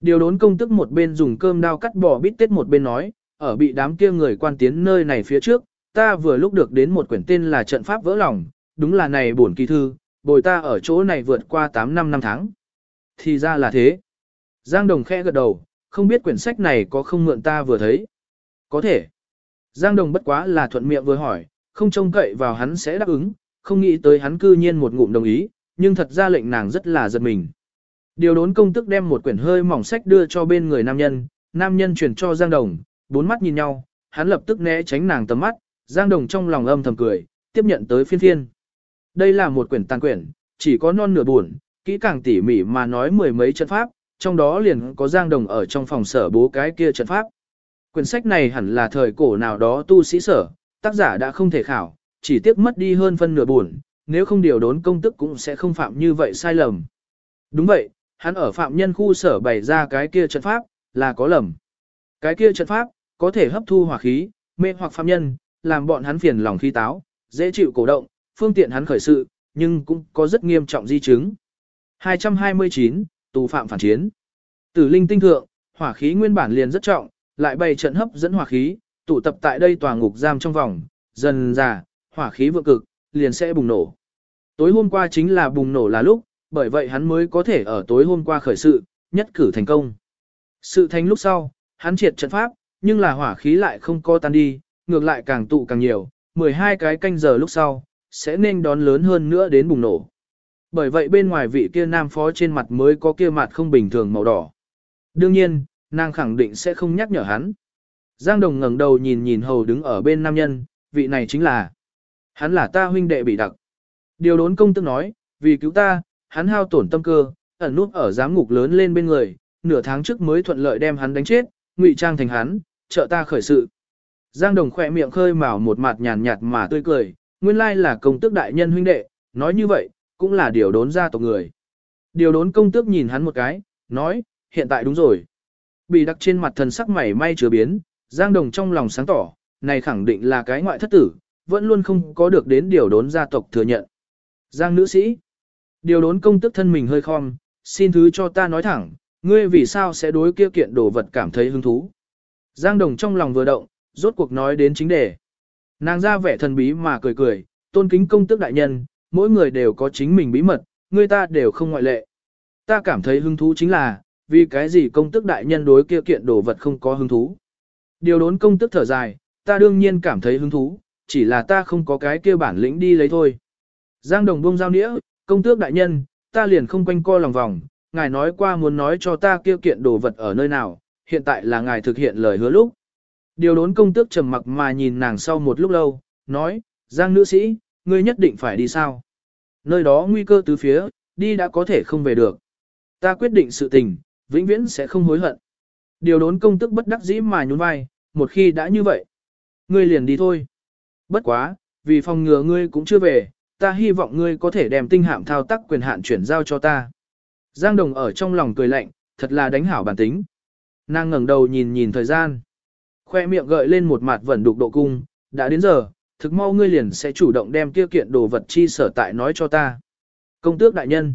Điều đốn công tức một bên dùng cơm đao cắt bỏ bít tết một bên nói, ở bị đám kia người quan tiến nơi này phía trước, ta vừa lúc được đến một quyển tên là trận pháp vỡ lòng, đúng là này bổn kỳ thư, bồi ta ở chỗ này vượt qua 8 năm năm tháng. Thì ra là thế. Giang Đồng khẽ gật đầu, không biết quyển sách này có không mượn ta vừa thấy. Có thể. Giang Đồng bất quá là thuận miệng vừa hỏi, không trông cậy vào hắn sẽ đáp ứng, không nghĩ tới hắn cư nhiên một ngụm đồng ý, nhưng thật ra lệnh nàng rất là giật mình. Điều đốn công tức đem một quyển hơi mỏng sách đưa cho bên người nam nhân, nam nhân chuyển cho Giang Đồng, bốn mắt nhìn nhau, hắn lập tức né tránh nàng tầm mắt, Giang Đồng trong lòng âm thầm cười, tiếp nhận tới phiên phiên. Đây là một quyển tàn quyển, chỉ có non nửa buồn, kỹ càng tỉ mỉ mà nói mười mấy trận pháp, trong đó liền có Giang Đồng ở trong phòng sở bố cái kia trận pháp. Quyển sách này hẳn là thời cổ nào đó tu sĩ sở, tác giả đã không thể khảo, chỉ tiếc mất đi hơn phân nửa buồn, nếu không điều đốn công tức cũng sẽ không phạm như vậy sai lầm. Đúng vậy, hắn ở phạm nhân khu sở bày ra cái kia trận pháp, là có lầm. Cái kia trận pháp, có thể hấp thu hỏa khí, mê hoặc phạm nhân, làm bọn hắn phiền lòng khi táo, dễ chịu cổ động, phương tiện hắn khởi sự, nhưng cũng có rất nghiêm trọng di chứng. 229, tù phạm phản chiến. Tử linh tinh thượng, hỏa khí nguyên bản liền rất trọng, lại bày trận hấp dẫn hỏa khí, tụ tập tại đây tòa ngục giam trong vòng, dần già, hỏa khí vượng cực, liền sẽ bùng nổ. Tối hôm qua chính là bùng nổ là lúc, bởi vậy hắn mới có thể ở tối hôm qua khởi sự, nhất cử thành công. Sự thành lúc sau, hắn triệt trận pháp, nhưng là hỏa khí lại không co tan đi, ngược lại càng tụ càng nhiều, 12 cái canh giờ lúc sau, sẽ nên đón lớn hơn nữa đến bùng nổ. Bởi vậy bên ngoài vị kia nam phó trên mặt mới có kia mặt không bình thường màu đỏ. Đương nhiên, nàng khẳng định sẽ không nhắc nhở hắn. Giang Đồng ngẩng đầu nhìn nhìn hầu đứng ở bên nam nhân, vị này chính là. Hắn là ta huynh đệ bị đặc. Điều đốn công tức nói, vì cứu ta, hắn hao tổn tâm cơ, ẩn nút ở giám ngục lớn lên bên người, nửa tháng trước mới thuận lợi đem hắn đánh chết, ngụy trang thành hắn, trợ ta khởi sự. Giang Đồng khỏe miệng khơi mào một mặt nhàn nhạt mà tươi cười, nguyên lai là công tước đại nhân huynh đệ, nói như vậy, cũng là điều đốn gia tộc người. Điều đốn công tước nhìn hắn một cái, nói, hiện tại đúng rồi. Bị đặc trên mặt thần sắc mảy may chứa biến, Giang Đồng trong lòng sáng tỏ, này khẳng định là cái ngoại thất tử, vẫn luôn không có được đến điều đốn gia tộc thừa nhận. Giang nữ sĩ, điều đốn công tước thân mình hơi khom, xin thứ cho ta nói thẳng, ngươi vì sao sẽ đối kia kiện đồ vật cảm thấy hứng thú. Giang Đồng trong lòng vừa động, rốt cuộc nói đến chính đề. Nàng ra vẻ thần bí mà cười cười, tôn kính công tước đại nhân, mỗi người đều có chính mình bí mật, người ta đều không ngoại lệ. Ta cảm thấy hứng thú chính là, vì cái gì công tước đại nhân đối kia kiện đồ vật không có hứng thú. Điều đốn công tước thở dài, ta đương nhiên cảm thấy hứng thú, chỉ là ta không có cái kia bản lĩnh đi lấy thôi. Giang đồng bông giao nĩa, công tước đại nhân, ta liền không quanh co lòng vòng, ngài nói qua muốn nói cho ta kia kiện đồ vật ở nơi nào, hiện tại là ngài thực hiện lời hứa lúc. Điều đốn công tước trầm mặc mà nhìn nàng sau một lúc lâu, nói, Giang nữ sĩ, ngươi nhất định phải đi sao? Nơi đó nguy cơ từ phía, đi đã có thể không về được. Ta quyết định sự tình, vĩnh viễn sẽ không hối hận. Điều đốn công tức bất đắc dĩ mà nhún vai, một khi đã như vậy, ngươi liền đi thôi. Bất quá, vì phòng ngừa ngươi cũng chưa về, ta hy vọng ngươi có thể đem tinh hạm thao tác quyền hạn chuyển giao cho ta. Giang Đồng ở trong lòng cười lạnh, thật là đánh hảo bản tính. Nàng ngẩng đầu nhìn nhìn thời gian. Khoe miệng gợi lên một mặt vẩn đục độ cung, đã đến giờ, thực mau ngươi liền sẽ chủ động đem kia kiện đồ vật chi sở tại nói cho ta. Công tước đại nhân.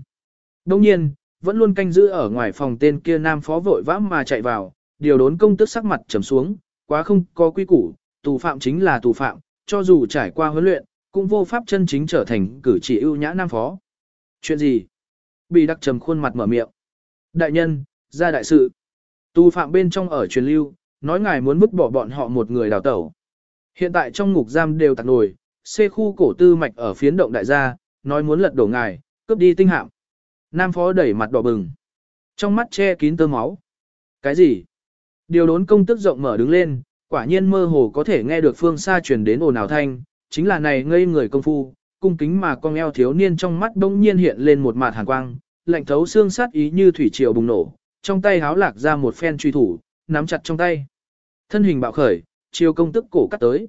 Đông nhiên, vẫn luôn canh giữ ở ngoài phòng tên kia nam phó vội vã mà chạy vào, điều đốn công tức sắc mặt trầm xuống, quá không có quy củ, tù phạm chính là tù phạm, cho dù trải qua huấn luyện, cũng vô pháp chân chính trở thành cử chỉ ưu nhã nam phó. Chuyện gì? Bị đặc trầm khuôn mặt mở miệng. Đại nhân, ra đại sự. Tù phạm bên trong ở truyền lưu, nói ngài muốn vứt bỏ bọn họ một người đào tẩu. Hiện tại trong ngục giam đều tạc nổi, xê khu cổ tư mạch ở phiến động đại gia, nói muốn lật đổ ngài, cướp đi tinh hạm. Nam phó đẩy mặt đỏ bừng. Trong mắt che kín tơ máu. Cái gì? Điều đốn công tức rộng mở đứng lên, quả nhiên mơ hồ có thể nghe được phương xa truyền đến ồn ào thanh, chính là này ngây người công phu, cung kính mà con eo thiếu niên trong mắt bỗng nhiên hiện lên một mạt hàn quang, lạnh thấu xương sát ý như thủy triều bùng nổ, trong tay háo lạc ra một phen truy thủ, nắm chặt trong tay. Thân hình bạo khởi, chiều công tức cổ cắt tới.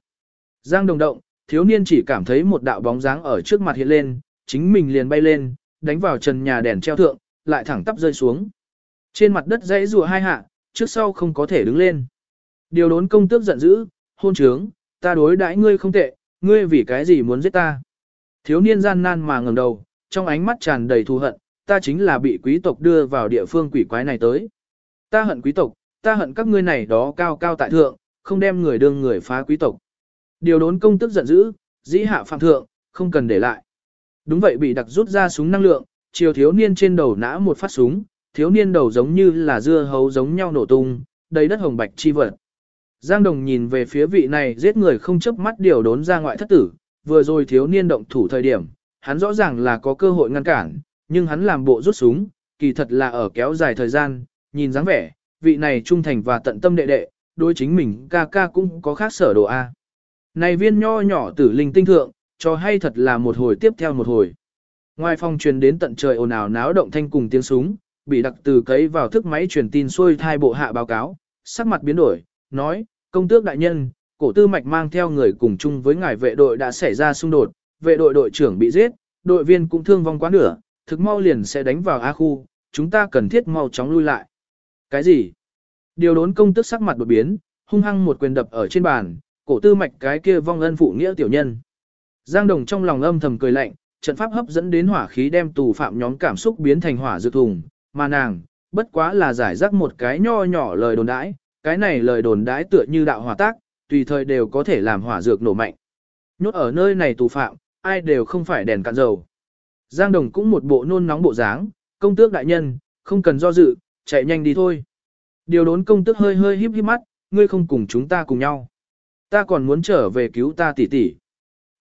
Giang đồng động, thiếu niên chỉ cảm thấy một đạo bóng dáng ở trước mặt hiện lên, chính mình liền bay lên, đánh vào trần nhà đèn treo thượng, lại thẳng tắp rơi xuống. Trên mặt đất dãy rùa hai hạ, trước sau không có thể đứng lên. Điều đốn công tước giận dữ, hôn trướng, ta đối đãi ngươi không tệ, ngươi vì cái gì muốn giết ta. Thiếu niên gian nan mà ngẩng đầu, trong ánh mắt tràn đầy thù hận, ta chính là bị quý tộc đưa vào địa phương quỷ quái này tới. Ta hận quý tộc, ta hận các ngươi này đó cao cao tại thượng, không đem người đương người phá quý tộc. Điều đốn công tức giận dữ, dĩ hạ phạm thượng, không cần để lại. Đúng vậy bị đặc rút ra súng năng lượng, chiều thiếu niên trên đầu nã một phát súng, thiếu niên đầu giống như là dưa hấu giống nhau nổ tung, đầy đất hồng bạch chi vật. Giang Đồng nhìn về phía vị này giết người không chớp mắt điều đốn ra ngoại thất tử, vừa rồi thiếu niên động thủ thời điểm, hắn rõ ràng là có cơ hội ngăn cản, nhưng hắn làm bộ rút súng, kỳ thật là ở kéo dài thời gian, nhìn dáng vẻ, vị này trung thành và tận tâm đệ đệ, đối chính mình ca ca cũng có khác sở đồ A. Này viên nho nhỏ tử linh tinh thượng, cho hay thật là một hồi tiếp theo một hồi. Ngoài phòng truyền đến tận trời ồn ào náo động thanh cùng tiếng súng, bị đặc từ cấy vào thức máy truyền tin xuôi thai bộ hạ báo cáo, sắc mặt biến đổi, nói, công tước đại nhân, cổ tư mạch mang theo người cùng chung với ngài vệ đội đã xảy ra xung đột, vệ đội đội trưởng bị giết, đội viên cũng thương vong quá nửa, thực mau liền sẽ đánh vào A khu, chúng ta cần thiết mau chóng lui lại. Cái gì? Điều đốn công tước sắc mặt đột biến, hung hăng một quyền đập ở trên bàn, cổ tư mạch cái kia vong ân phụ nghĩa tiểu nhân. Giang Đồng trong lòng âm thầm cười lạnh, trận pháp hấp dẫn đến hỏa khí đem tù phạm nhóm cảm xúc biến thành hỏa dược thùng, mà nàng, bất quá là giải rắc một cái nho nhỏ lời đồn đãi, cái này lời đồn đãi tựa như đạo hỏa tác, tùy thời đều có thể làm hỏa dược nổ mạnh. Nhốt ở nơi này tù phạm, ai đều không phải đèn cạn dầu. Giang Đồng cũng một bộ nôn nóng bộ dáng, công tước đại nhân, không cần do dự, chạy nhanh đi thôi. Điều đốn công tước hơi hơi híp híp mắt, ngươi không cùng chúng ta cùng nhau. Ta còn muốn trở về cứu ta tỷ tỷ.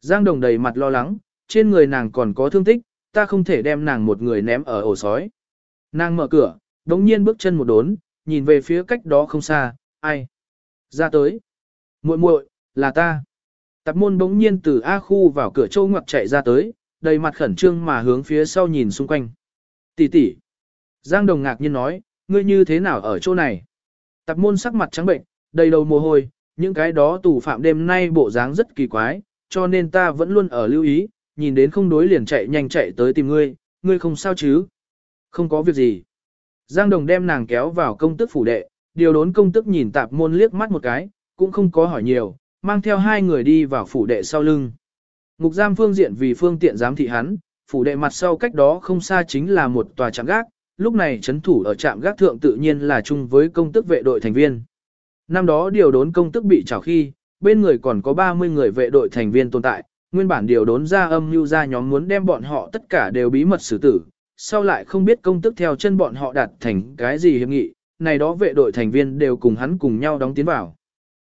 Giang Đồng đầy mặt lo lắng, trên người nàng còn có thương tích, ta không thể đem nàng một người ném ở ổ sói. Nàng mở cửa, đống nhiên bước chân một đốn, nhìn về phía cách đó không xa, ai? Ra tới. muội muội, là ta. Tạp môn bỗng nhiên từ A khu vào cửa châu ngoặc chạy ra tới, đầy mặt khẩn trương mà hướng phía sau nhìn xung quanh. Tỷ tỷ. Giang Đồng ngạc nhiên nói, ngươi như thế nào ở chỗ này? Tạp môn sắc mặt trắng bệnh, đầy đầu mồ hôi, những cái đó tù phạm đêm nay bộ dáng rất kỳ quái, cho nên ta vẫn luôn ở lưu ý, nhìn đến không đối liền chạy nhanh chạy tới tìm ngươi, ngươi không sao chứ? Không có việc gì. Giang Đồng đem nàng kéo vào công tức phủ đệ, điều đốn công tức nhìn tạp môn liếc mắt một cái, cũng không có hỏi nhiều, mang theo hai người đi vào phủ đệ sau lưng. Ngục giam phương diện vì phương tiện giám thị hắn, phủ đệ mặt sau cách đó không xa chính là một tòa trạm gác, lúc này chấn thủ ở trạm gác thượng tự nhiên là chung với công tức vệ đội thành viên. Năm đó điều đốn công tức bị trảo khi, bên người còn có 30 người vệ đội thành viên tồn tại, nguyên bản điều đốn ra âm mưu ra nhóm muốn đem bọn họ tất cả đều bí mật xử tử, sau lại không biết công tức theo chân bọn họ đạt thành cái gì hiệp nghị, này đó vệ đội thành viên đều cùng hắn cùng nhau đóng tiến vào.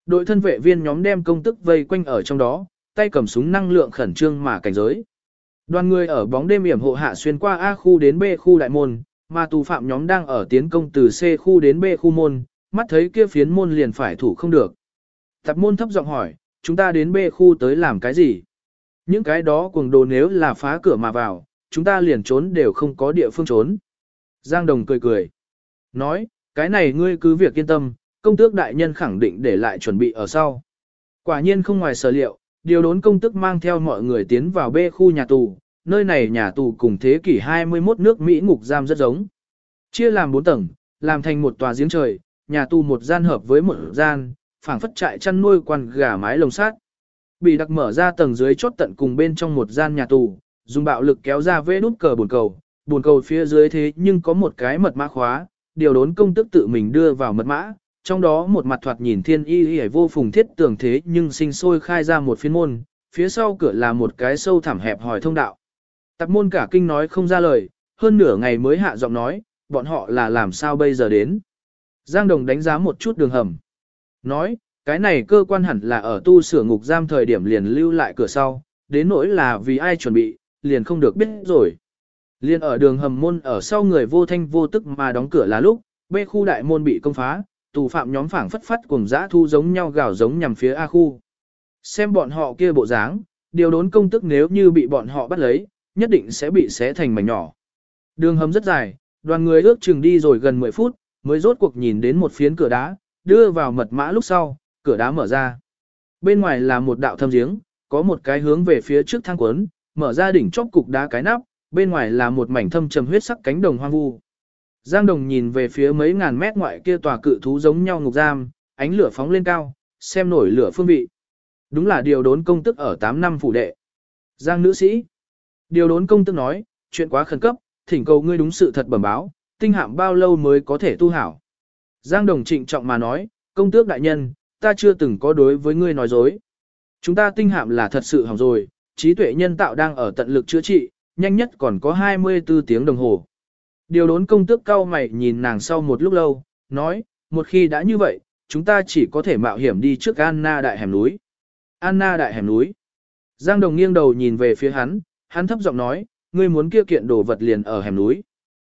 Đội thân vệ viên nhóm đem công tức vây quanh ở trong đó, tay cầm súng năng lượng khẩn trương mà cảnh giới. Đoàn người ở bóng đêm yểm hộ hạ xuyên qua A khu đến B khu đại môn, mà tù phạm nhóm đang ở tiến công từ C khu đến B khu môn, mắt thấy kia phiến môn liền phải thủ không được. Tập môn thấp giọng hỏi, chúng ta đến B khu tới làm cái gì? Những cái đó cuồng đồ nếu là phá cửa mà vào, chúng ta liền trốn đều không có địa phương trốn. Giang Đồng cười cười. Nói, cái này ngươi cứ việc yên tâm, công tước đại nhân khẳng định để lại chuẩn bị ở sau. Quả nhiên không ngoài sở liệu, điều đốn công tức mang theo mọi người tiến vào bê khu nhà tù, nơi này nhà tù cùng thế kỷ 21 nước Mỹ ngục giam rất giống. Chia làm 4 tầng, làm thành một tòa giếng trời, nhà tù một gian hợp với một gian, phảng phất trại chăn nuôi quan gà mái lồng sát. Bị đặc mở ra tầng dưới chốt tận cùng bên trong một gian nhà tù, dùng bạo lực kéo ra vế nút cờ buồn cầu, buồn cầu phía dưới thế nhưng có một cái mật mã khóa, điều đốn công tức tự mình đưa vào mật mã, trong đó một mặt thoạt nhìn thiên y y vô phùng thiết tưởng thế nhưng sinh sôi khai ra một phiên môn, phía sau cửa là một cái sâu thẳm hẹp hỏi thông đạo. Tạp môn cả kinh nói không ra lời, hơn nửa ngày mới hạ giọng nói, bọn họ là làm sao bây giờ đến. Giang Đồng đánh giá một chút đường hầm. Nói, cái này cơ quan hẳn là ở tu sửa ngục giam thời điểm liền lưu lại cửa sau, đến nỗi là vì ai chuẩn bị, liền không được biết rồi. Liên ở đường hầm môn ở sau người vô thanh vô tức mà đóng cửa là lúc, bê khu đại môn bị công phá, tù phạm nhóm phảng phất phất cùng dã thu giống nhau gào giống nhằm phía A khu. Xem bọn họ kia bộ dáng, điều đốn công tức nếu như bị bọn họ bắt lấy, nhất định sẽ bị xé thành mảnh nhỏ. Đường hầm rất dài, đoàn người ước chừng đi rồi gần 10 phút, mới rốt cuộc nhìn đến một phiến cửa đá, đưa vào mật mã lúc sau, cửa đá mở ra. Bên ngoài là một đạo thâm giếng, có một cái hướng về phía trước thang quấn, mở ra đỉnh chóp cục đá cái nắp, bên ngoài là một mảnh thâm trầm huyết sắc cánh đồng hoang vu. Giang Đồng nhìn về phía mấy ngàn mét ngoại kia tòa cự thú giống nhau ngục giam, ánh lửa phóng lên cao, xem nổi lửa phương vị. Đúng là điều đốn công tức ở 8 năm phủ đệ. Giang nữ sĩ. Điều đốn công tức nói, chuyện quá khẩn cấp, thỉnh cầu ngươi đúng sự thật bẩm báo, tinh hạm bao lâu mới có thể tu hảo. Giang Đồng trịnh trọng mà nói, công tước đại nhân, ta chưa từng có đối với ngươi nói dối. Chúng ta tinh hạm là thật sự hỏng rồi, trí tuệ nhân tạo đang ở tận lực chữa trị, nhanh nhất còn có 24 tiếng đồng hồ. Điều đốn công tước cao mày nhìn nàng sau một lúc lâu, nói, một khi đã như vậy, chúng ta chỉ có thể mạo hiểm đi trước Anna đại hẻm núi. Anna đại hẻm núi. Giang Đồng nghiêng đầu nhìn về phía hắn, hắn thấp giọng nói, ngươi muốn kia kiện đồ vật liền ở hẻm núi.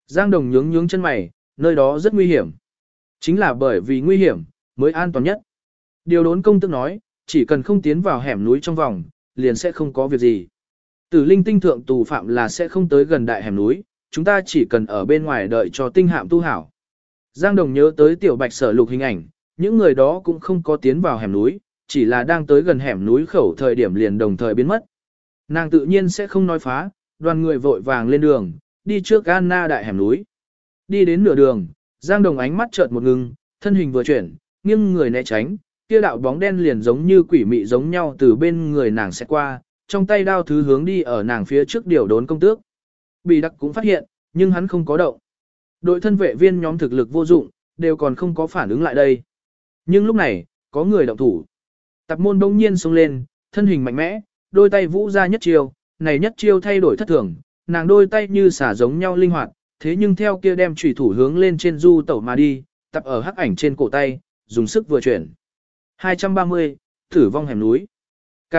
Giang Đồng nhướng nhướng chân mày, nơi đó rất nguy hiểm. Chính là bởi vì nguy hiểm, mới an toàn nhất. Điều đốn công tức nói, chỉ cần không tiến vào hẻm núi trong vòng, liền sẽ không có việc gì. Tử linh tinh thượng tù phạm là sẽ không tới gần đại hẻm núi, chúng ta chỉ cần ở bên ngoài đợi cho tinh hạm tu hảo. Giang Đồng nhớ tới tiểu bạch sở lục hình ảnh, những người đó cũng không có tiến vào hẻm núi, chỉ là đang tới gần hẻm núi khẩu thời điểm liền đồng thời biến mất. Nàng tự nhiên sẽ không nói phá, đoàn người vội vàng lên đường, đi trước Anna đại hẻm núi. Đi đến nửa đường, Giang Đồng ánh mắt chợt một ngừng, thân hình vừa chuyển, nghiêng người né tránh, kia đạo bóng đen liền giống như quỷ mị giống nhau từ bên người nàng sẽ qua, trong tay đao thứ hướng đi ở nàng phía trước điều đốn công tước. Bị đặc cũng phát hiện, nhưng hắn không có động. Đội thân vệ viên nhóm thực lực vô dụng, đều còn không có phản ứng lại đây. Nhưng lúc này, có người động thủ. Tạp môn đông nhiên xông lên, thân hình mạnh mẽ, đôi tay vũ ra nhất chiêu, này nhất chiêu thay đổi thất thường, nàng đôi tay như xả giống nhau linh hoạt, thế nhưng theo kia đem chủy thủ hướng lên trên du tẩu mà đi, tập ở hắc ảnh trên cổ tay, dùng sức vừa chuyển. 230, thử vong hẻm núi. K.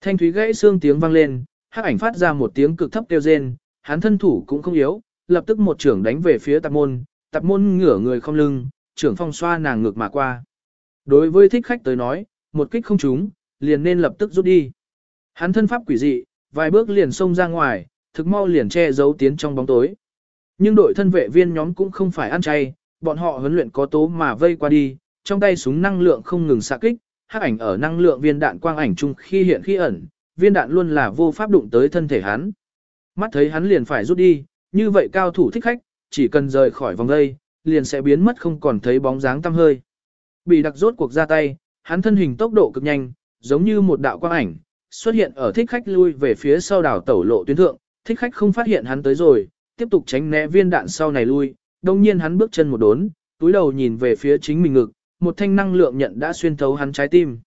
Thanh thúy gãy xương tiếng vang lên, hắc ảnh phát ra một tiếng cực thấp kêu rên, hắn thân thủ cũng không yếu, lập tức một trưởng đánh về phía tạp môn, tạp môn ngửa người không lưng, trưởng phong xoa nàng ngược mà qua. Đối với thích khách tới nói, một kích không trúng, liền nên lập tức rút đi. Hắn thân pháp quỷ dị, vài bước liền xông ra ngoài, thực mau liền che giấu tiến trong bóng tối. Nhưng đội thân vệ viên nhóm cũng không phải ăn chay, bọn họ huấn luyện có tố mà vây qua đi, trong tay súng năng lượng không ngừng xạ kích, hắc ảnh ở năng lượng viên đạn quang ảnh chung khi hiện khi ẩn, viên đạn luôn là vô pháp đụng tới thân thể hắn. Mắt thấy hắn liền phải rút đi, như vậy cao thủ thích khách, chỉ cần rời khỏi vòng đây, liền sẽ biến mất không còn thấy bóng dáng tăm hơi. Bị đặc rốt cuộc ra tay, hắn thân hình tốc độ cực nhanh, giống như một đạo quang ảnh, xuất hiện ở thích khách lui về phía sau đảo tẩu lộ tuyến thượng, thích khách không phát hiện hắn tới rồi, tiếp tục tránh né viên đạn sau này lui, đồng nhiên hắn bước chân một đốn, túi đầu nhìn về phía chính mình ngực, một thanh năng lượng nhận đã xuyên thấu hắn trái tim.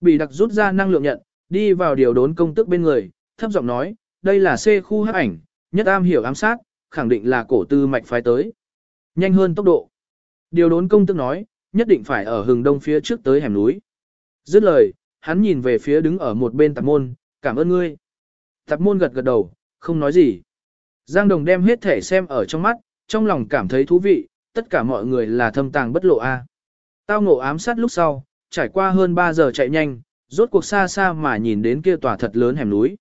Bị đặc rút ra năng lượng nhận, đi vào điều đốn công tức bên người, thấp giọng nói, đây là C khu hắc ảnh, nhất am hiểu ám sát, khẳng định là cổ tư mạch phái tới. Nhanh hơn tốc độ. Điều đốn công tức nói, nhất định phải ở hừng đông phía trước tới hẻm núi. Dứt lời, hắn nhìn về phía đứng ở một bên tạp môn, cảm ơn ngươi. Tạp môn gật gật đầu, không nói gì. Giang Đồng đem hết thể xem ở trong mắt, trong lòng cảm thấy thú vị, tất cả mọi người là thâm tàng bất lộ a. Tao ngộ ám sát lúc sau, trải qua hơn 3 giờ chạy nhanh, rốt cuộc xa xa mà nhìn đến kia tòa thật lớn hẻm núi.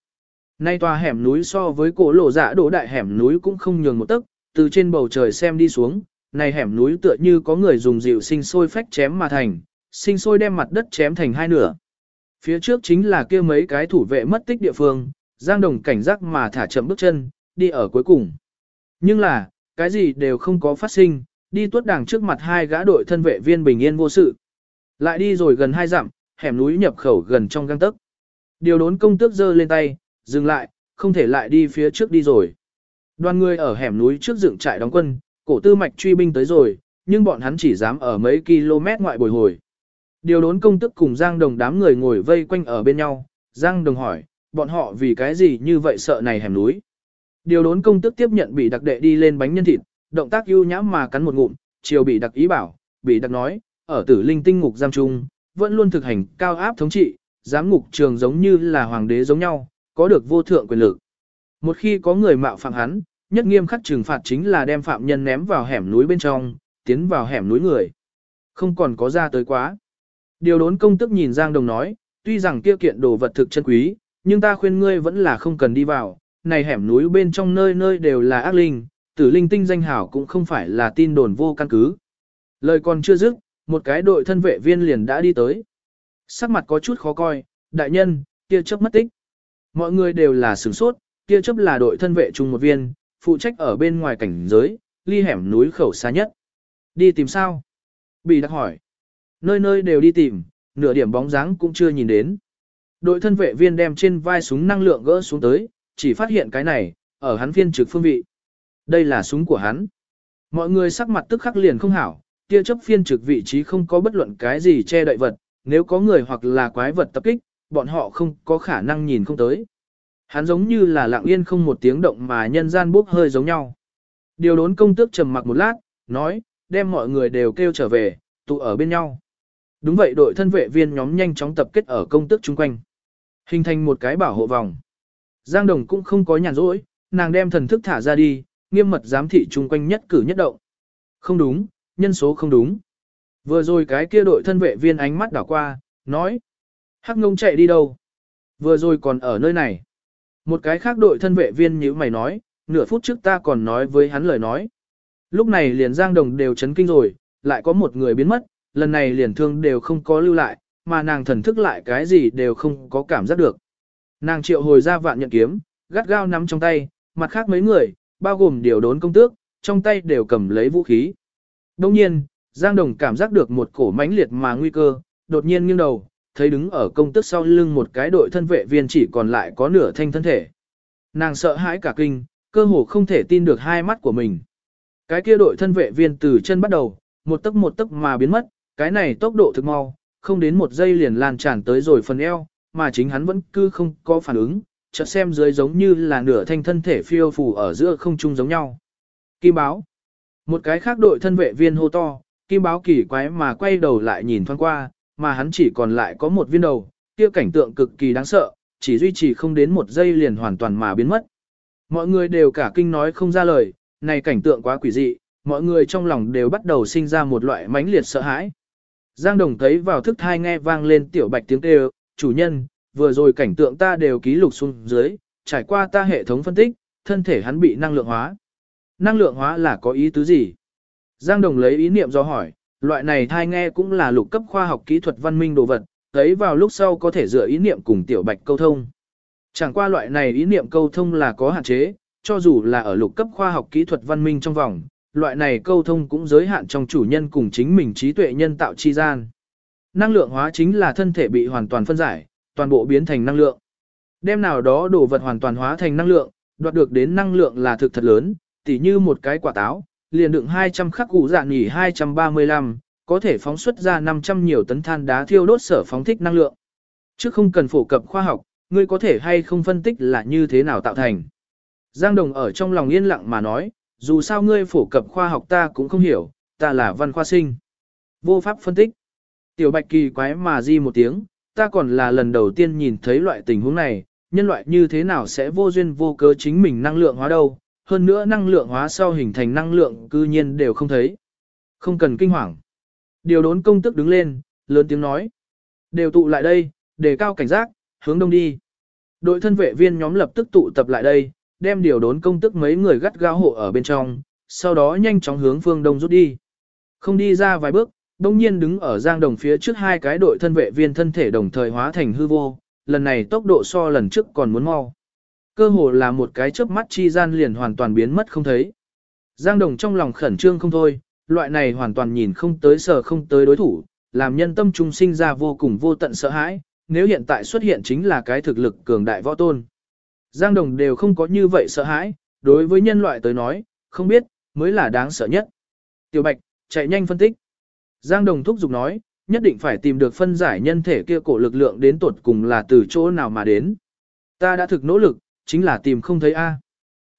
Nay tòa hẻm núi so với cổ lộ dạ đổ đại hẻm núi cũng không nhường một tấc, từ trên bầu trời xem đi xuống, này hẻm núi tựa như có người dùng dịu sinh sôi phách chém mà thành, sinh sôi đem mặt đất chém thành hai nửa. Phía trước chính là kia mấy cái thủ vệ mất tích địa phương, Giang Đồng cảnh giác mà thả chậm bước chân, đi ở cuối cùng. Nhưng là, cái gì đều không có phát sinh, đi tuốt đảng trước mặt hai gã đội thân vệ viên bình yên vô sự. Lại đi rồi gần hai dặm, hẻm núi nhập khẩu gần trong găng tấc. Điều đốn công tước giơ lên tay, dừng lại, không thể lại đi phía trước đi rồi. Đoàn người ở hẻm núi trước dựng trại đóng quân, cổ tư mạch truy binh tới rồi, nhưng bọn hắn chỉ dám ở mấy km ngoại bồi hồi. Điều đốn công tức cùng Giang Đồng đám người ngồi vây quanh ở bên nhau, Giang Đồng hỏi, bọn họ vì cái gì như vậy sợ này hẻm núi. Điều đốn công tức tiếp nhận bị đặc đệ đi lên bánh nhân thịt, động tác ưu nhãm mà cắn một ngụm, chiều bị đặc ý bảo, bị đặc nói, ở tử linh tinh ngục giam trung, vẫn luôn thực hành cao áp thống trị, giám ngục trường giống như là hoàng đế giống nhau, có được vô thượng quyền lực. Một khi có người mạo phạm hắn, nhất nghiêm khắc trừng phạt chính là đem phạm nhân ném vào hẻm núi bên trong, tiến vào hẻm núi người. Không còn có ra tới quá. Điều đốn công tức nhìn Giang Đồng nói, tuy rằng kia kiện đồ vật thực chân quý, nhưng ta khuyên ngươi vẫn là không cần đi vào, này hẻm núi bên trong nơi nơi đều là ác linh, Tử linh tinh danh hảo cũng không phải là tin đồn vô căn cứ. Lời còn chưa dứt, một cái đội thân vệ viên liền đã đi tới. Sắc mặt có chút khó coi, đại nhân, kia chấp mất tích. Mọi người đều là sửng sốt, kia chấp là đội thân vệ chung một viên, phụ trách ở bên ngoài cảnh giới, ly hẻm núi khẩu xa nhất. Đi tìm sao? Bị đặc hỏi. Nơi nơi đều đi tìm, nửa điểm bóng dáng cũng chưa nhìn đến. Đội thân vệ viên đem trên vai súng năng lượng gỡ xuống tới, chỉ phát hiện cái này, ở hắn phiên trực phương vị. Đây là súng của hắn. Mọi người sắc mặt tức khắc liền không hảo, tia chấp phiên trực vị trí không có bất luận cái gì che đậy vật, nếu có người hoặc là quái vật tập kích, bọn họ không có khả năng nhìn không tới. Hắn giống như là lặng yên không một tiếng động mà nhân gian bốc hơi giống nhau. Điều đốn công tước trầm mặc một lát, nói, đem mọi người đều kêu trở về, tụ ở bên nhau. Đúng vậy đội thân vệ viên nhóm nhanh chóng tập kết ở công tước chung quanh. Hình thành một cái bảo hộ vòng. Giang Đồng cũng không có nhàn rỗi, nàng đem thần thức thả ra đi, nghiêm mật giám thị chung quanh nhất cử nhất động. Không đúng, nhân số không đúng. Vừa rồi cái kia đội thân vệ viên ánh mắt đảo qua, nói. Hắc ngông chạy đi đâu? Vừa rồi còn ở nơi này. Một cái khác đội thân vệ viên như mày nói, nửa phút trước ta còn nói với hắn lời nói. Lúc này liền Giang Đồng đều chấn kinh rồi, lại có một người biến mất, lần này liền thương đều không có lưu lại, mà nàng thần thức lại cái gì đều không có cảm giác được. Nàng triệu hồi ra vạn nhận kiếm, gắt gao nắm trong tay, mặt khác mấy người, bao gồm điều đốn công tước, trong tay đều cầm lấy vũ khí. Đồng nhiên, Giang Đồng cảm giác được một cổ mãnh liệt mà nguy cơ, đột nhiên nghiêng đầu, thấy đứng ở công tước sau lưng một cái đội thân vệ viên chỉ còn lại có nửa thanh thân thể. Nàng sợ hãi cả kinh, cơ hồ không thể tin được hai mắt của mình. Cái kia đội thân vệ viên từ chân bắt đầu, một tấc một tấc mà biến mất, cái này tốc độ thực mau, không đến một giây liền lan tràn tới rồi phần eo, mà chính hắn vẫn cứ không có phản ứng, chợt xem dưới giống như là nửa thanh thân thể phiêu phù ở giữa không trung giống nhau. Kim báo. Một cái khác đội thân vệ viên hô to, kim báo kỳ quái mà quay đầu lại nhìn thoáng qua, mà hắn chỉ còn lại có một viên đầu, kia cảnh tượng cực kỳ đáng sợ, chỉ duy trì không đến một giây liền hoàn toàn mà biến mất. Mọi người đều cả kinh nói không ra lời, này cảnh tượng quá quỷ dị, mọi người trong lòng đều bắt đầu sinh ra một loại mãnh liệt sợ hãi. Giang Đồng thấy vào thức thai nghe vang lên tiểu bạch tiếng kêu, chủ nhân, vừa rồi cảnh tượng ta đều ký lục xuống dưới, trải qua ta hệ thống phân tích, thân thể hắn bị năng lượng hóa. Năng lượng hóa là có ý tứ gì? Giang Đồng lấy ý niệm do hỏi, loại này thai nghe cũng là lục cấp khoa học kỹ thuật văn minh đồ vật, thấy vào lúc sau có thể dựa ý niệm cùng tiểu bạch câu thông. Chẳng qua loại này ý niệm câu thông là có hạn chế, cho dù là ở lục cấp khoa học kỹ thuật văn minh trong vòng, loại này câu thông cũng giới hạn trong chủ nhân cùng chính mình trí tuệ nhân tạo chi gian. Năng lượng hóa chính là thân thể bị hoàn toàn phân giải, toàn bộ biến thành năng lượng. Đem nào đó đồ vật hoàn toàn hóa thành năng lượng, đoạt được đến năng lượng là thực thật lớn, tỉ như một cái quả táo, liền đựng 200 khắc cụ dạ nghỉ 235, có thể phóng xuất ra 500 nhiều tấn than đá thiêu đốt sở phóng thích năng lượng. Chứ không cần phổ cập khoa học, ngươi có thể hay không phân tích là như thế nào tạo thành. Giang Đồng ở trong lòng yên lặng mà nói, dù sao ngươi phổ cập khoa học ta cũng không hiểu, ta là văn khoa sinh. Vô pháp phân tích. Tiểu Bạch kỳ quái mà di một tiếng, ta còn là lần đầu tiên nhìn thấy loại tình huống này, nhân loại như thế nào sẽ vô duyên vô cớ chính mình năng lượng hóa đâu, hơn nữa năng lượng hóa sau hình thành năng lượng cư nhiên đều không thấy. Không cần kinh hoàng. Điều đốn công tức đứng lên, lớn tiếng nói. Đều tụ lại đây, đề cao cảnh giác, hướng đông đi. Đội thân vệ viên nhóm lập tức tụ tập lại đây, đem điều đốn công tức mấy người gắt gao hộ ở bên trong, sau đó nhanh chóng hướng phương đông rút đi. Không đi ra vài bước, đông nhiên đứng ở giang đồng phía trước hai cái đội thân vệ viên thân thể đồng thời hóa thành hư vô, lần này tốc độ so lần trước còn muốn mau. Cơ hồ là một cái chớp mắt chi gian liền hoàn toàn biến mất không thấy. Giang đồng trong lòng khẩn trương không thôi, loại này hoàn toàn nhìn không tới sở không tới đối thủ, làm nhân tâm trung sinh ra vô cùng vô tận sợ hãi, nếu hiện tại xuất hiện chính là cái thực lực cường đại võ tôn. Giang Đồng đều không có như vậy sợ hãi, đối với nhân loại tới nói, không biết, mới là đáng sợ nhất. Tiểu Bạch, chạy nhanh phân tích. Giang Đồng thúc giục nói, nhất định phải tìm được phân giải nhân thể kia cổ lực lượng đến tuột cùng là từ chỗ nào mà đến. Ta đã thực nỗ lực, chính là tìm không thấy A.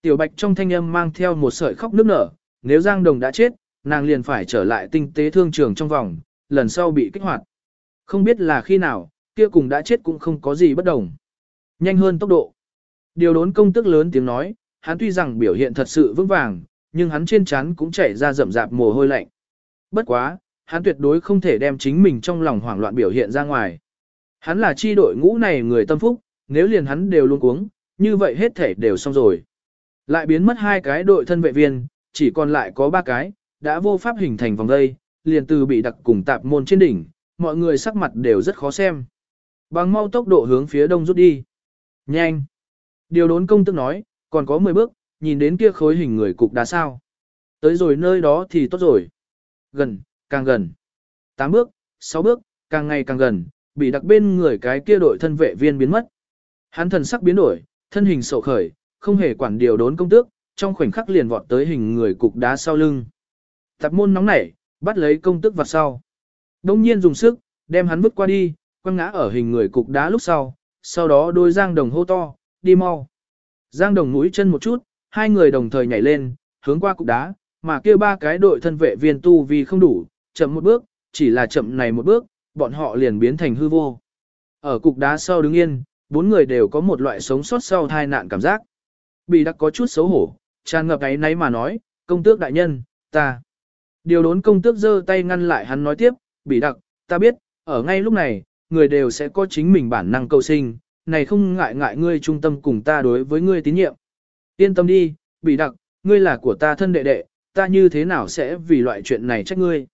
Tiểu Bạch trong thanh âm mang theo một sợi khóc nước nở, nếu Giang Đồng đã chết, nàng liền phải trở lại tinh tế thương trường trong vòng, lần sau bị kích hoạt. Không biết là khi nào, kia cùng đã chết cũng không có gì bất đồng. Nhanh hơn tốc độ. Điều đốn công tức lớn tiếng nói, hắn tuy rằng biểu hiện thật sự vững vàng, nhưng hắn trên trán cũng chảy ra rậm rạp mồ hôi lạnh. Bất quá, hắn tuyệt đối không thể đem chính mình trong lòng hoảng loạn biểu hiện ra ngoài. Hắn là chi đội ngũ này người tâm phúc, nếu liền hắn đều luôn cuống, như vậy hết thể đều xong rồi. Lại biến mất hai cái đội thân vệ viên, chỉ còn lại có ba cái, đã vô pháp hình thành vòng dây, liền từ bị đặc cùng tạp môn trên đỉnh, mọi người sắc mặt đều rất khó xem. Bằng mau tốc độ hướng phía đông rút đi. Nhanh! Điều đốn công tức nói, còn có 10 bước, nhìn đến kia khối hình người cục đá sao. Tới rồi nơi đó thì tốt rồi. Gần, càng gần. tám bước, sáu bước, càng ngày càng gần, bị đặc bên người cái kia đội thân vệ viên biến mất. Hắn thần sắc biến đổi, thân hình sổ khởi, không hề quản điều đốn công tước, trong khoảnh khắc liền vọt tới hình người cục đá sau lưng. Tạp môn nóng nảy, bắt lấy công tước vặt sau. Đông nhiên dùng sức, đem hắn vứt qua đi, quăng ngã ở hình người cục đá lúc sau, sau đó đôi giang đồng hô to, đi mau. Giang đồng mũi chân một chút, hai người đồng thời nhảy lên, hướng qua cục đá, mà kia ba cái đội thân vệ viên tu vì không đủ, chậm một bước, chỉ là chậm này một bước, bọn họ liền biến thành hư vô. Ở cục đá sau đứng yên, bốn người đều có một loại sống sót sau tai nạn cảm giác. Bị đặc có chút xấu hổ, tràn ngập ấy nấy mà nói, công tước đại nhân, ta. Điều đốn công tước giơ tay ngăn lại hắn nói tiếp, bị đặc, ta biết, ở ngay lúc này, người đều sẽ có chính mình bản năng cầu sinh, này không ngại ngại ngươi trung tâm cùng ta đối với ngươi tín nhiệm. Yên tâm đi, bị đặc, ngươi là của ta thân đệ đệ, ta như thế nào sẽ vì loại chuyện này trách ngươi.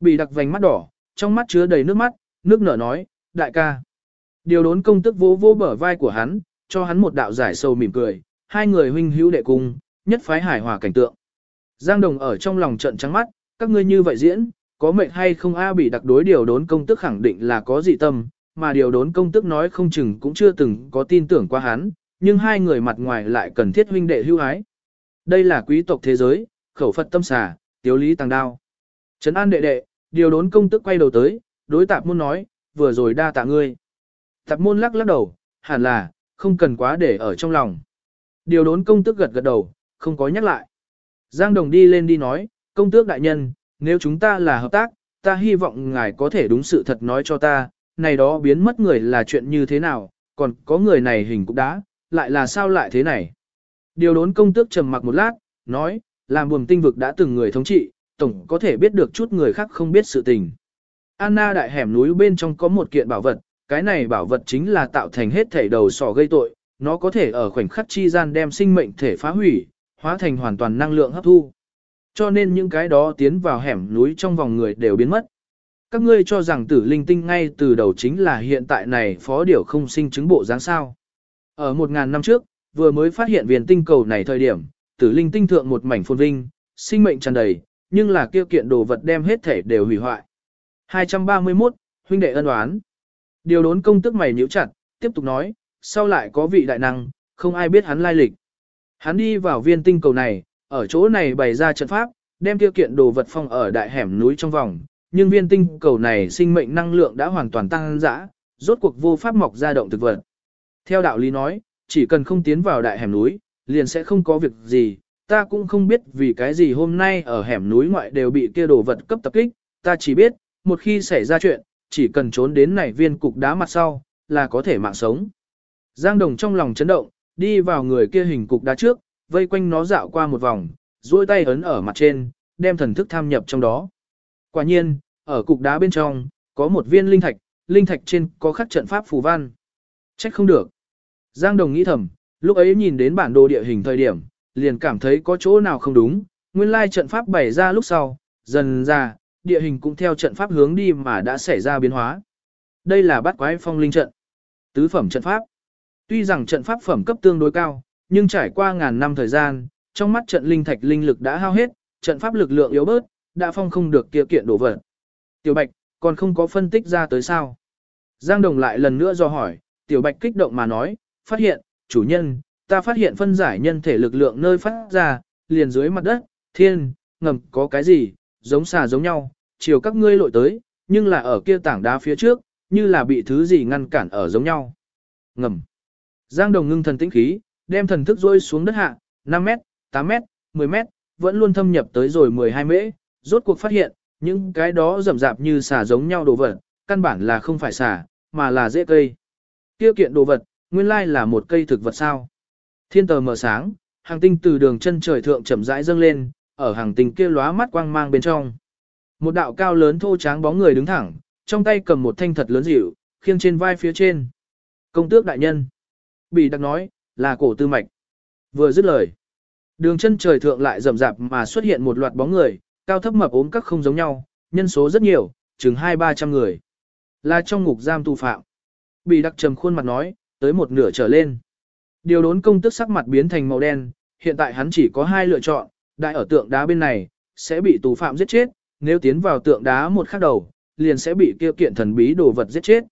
Bị đặc vành mắt đỏ, trong mắt chứa đầy nước mắt, nước nở nói, đại ca. Điều đốn công tức vỗ vỗ bở vai của hắn, cho hắn một đạo giải sầu mỉm cười, hai người huynh hữu đệ cung, nhất phái hải hòa cảnh tượng. Giang Đồng ở trong lòng trận trắng mắt, các ngươi như vậy diễn, có mệnh hay không a bị đặc đối điều đốn công tức khẳng định là có dị tâm, mà điều đốn công tức nói không chừng cũng chưa từng có tin tưởng qua hắn, nhưng hai người mặt ngoài lại cần thiết huynh đệ hữu ái. Đây là quý tộc thế giới, khẩu Phật tâm xà, tiếu lý tăng đao. Trấn an đệ đệ, điều đốn công tức quay đầu tới, đối tạp môn nói, vừa rồi đa tạ ngươi. Tạp môn lắc lắc đầu, hẳn là, không cần quá để ở trong lòng. Điều đốn công tức gật gật đầu, không có nhắc lại. Giang Đồng đi lên đi nói, công tước đại nhân, nếu chúng ta là hợp tác, ta hy vọng ngài có thể đúng sự thật nói cho ta, này đó biến mất người là chuyện như thế nào, còn có người này hình cũng đã, lại là sao lại thế này. Điều đốn công tước trầm mặc một lát, nói, làm buồm tinh vực đã từng người thống trị, tổng có thể biết được chút người khác không biết sự tình. Anna đại hẻm núi bên trong có một kiện bảo vật, cái này bảo vật chính là tạo thành hết thể đầu sỏ gây tội, nó có thể ở khoảnh khắc chi gian đem sinh mệnh thể phá hủy, hóa thành hoàn toàn năng lượng hấp thu. Cho nên những cái đó tiến vào hẻm núi trong vòng người đều biến mất. Các ngươi cho rằng tử linh tinh ngay từ đầu chính là hiện tại này phó điểu không sinh chứng bộ dáng sao. Ở một ngàn năm trước, vừa mới phát hiện viên tinh cầu này thời điểm, tử linh tinh thượng một mảnh phồn vinh, sinh mệnh tràn đầy, nhưng là kêu kiện đồ vật đem hết thể đều hủy hoại. 231, huynh đệ ân oán. Điều đốn công tức mày nhíu chặt, tiếp tục nói, sau lại có vị đại năng, không ai biết hắn lai lịch. Hắn đi vào viên tinh cầu này, ở chỗ này bày ra trận pháp, đem tiêu kiện đồ vật phong ở đại hẻm núi trong vòng, nhưng viên tinh cầu này sinh mệnh năng lượng đã hoàn toàn tăng dã, rốt cuộc vô pháp mọc ra động thực vật. Theo đạo lý nói, chỉ cần không tiến vào đại hẻm núi, liền sẽ không có việc gì, ta cũng không biết vì cái gì hôm nay ở hẻm núi ngoại đều bị kia đồ vật cấp tập kích, ta chỉ biết, một khi xảy ra chuyện, chỉ cần trốn đến này viên cục đá mặt sau, là có thể mạng sống. Giang Đồng trong lòng chấn động, đi vào người kia hình cục đá trước, vây quanh nó dạo qua một vòng, duỗi tay ấn ở mặt trên, đem thần thức tham nhập trong đó. Quả nhiên, ở cục đá bên trong, có một viên linh thạch, linh thạch trên có khắc trận pháp phù văn. Trách không được. Giang Đồng nghĩ thầm, lúc ấy nhìn đến bản đồ địa hình thời điểm, liền cảm thấy có chỗ nào không đúng, nguyên lai trận pháp bày ra lúc sau, dần ra, địa hình cũng theo trận pháp hướng đi mà đã xảy ra biến hóa. Đây là bát quái phong linh trận. Tứ phẩm trận pháp. Tuy rằng trận pháp phẩm cấp tương đối cao, nhưng trải qua ngàn năm thời gian, trong mắt trận linh thạch linh lực đã hao hết, trận pháp lực lượng yếu bớt, đã phong không được kia kiện đổ vật. Tiểu Bạch, còn không có phân tích ra tới sao? Giang Đồng lại lần nữa do hỏi, Tiểu Bạch kích động mà nói, phát hiện, chủ nhân, ta phát hiện phân giải nhân thể lực lượng nơi phát ra, liền dưới mặt đất, thiên, ngầm, có cái gì, giống xà giống nhau, chiều các ngươi lội tới, nhưng là ở kia tảng đá phía trước, như là bị thứ gì ngăn cản ở giống nhau. Ngầm. Giang Đồng ngưng thần tĩnh khí, đem thần thức rôi xuống đất hạ, 5 mét, 8 mét, 10 mét, vẫn luôn thâm nhập tới rồi 12 mễ, rốt cuộc phát hiện, những cái đó rậm rạp như xà giống nhau đồ vật, căn bản là không phải xà, mà là dễ cây. Tiêu kiện đồ vật, nguyên lai là một cây thực vật sao. Thiên tờ mở sáng, hàng tinh từ đường chân trời thượng chậm rãi dâng lên, ở hàng tinh kia lóa mắt quang mang bên trong. Một đạo cao lớn thô tráng bóng người đứng thẳng, trong tay cầm một thanh thật lớn dịu, khiêng trên vai phía trên. Công tước đại nhân. Bị đặc nói, là cổ tư mạch. Vừa dứt lời. Đường chân trời thượng lại rầm rạp mà xuất hiện một loạt bóng người, cao thấp mập ốm các không giống nhau, nhân số rất nhiều, chừng hai ba trăm người. Là trong ngục giam tù phạm. Bị đặc trầm khuôn mặt nói, tới một nửa trở lên. Điều đốn công tức sắc mặt biến thành màu đen, hiện tại hắn chỉ có hai lựa chọn, đại ở tượng đá bên này, sẽ bị tù phạm giết chết, nếu tiến vào tượng đá một khắc đầu, liền sẽ bị kia kiện thần bí đồ vật giết chết.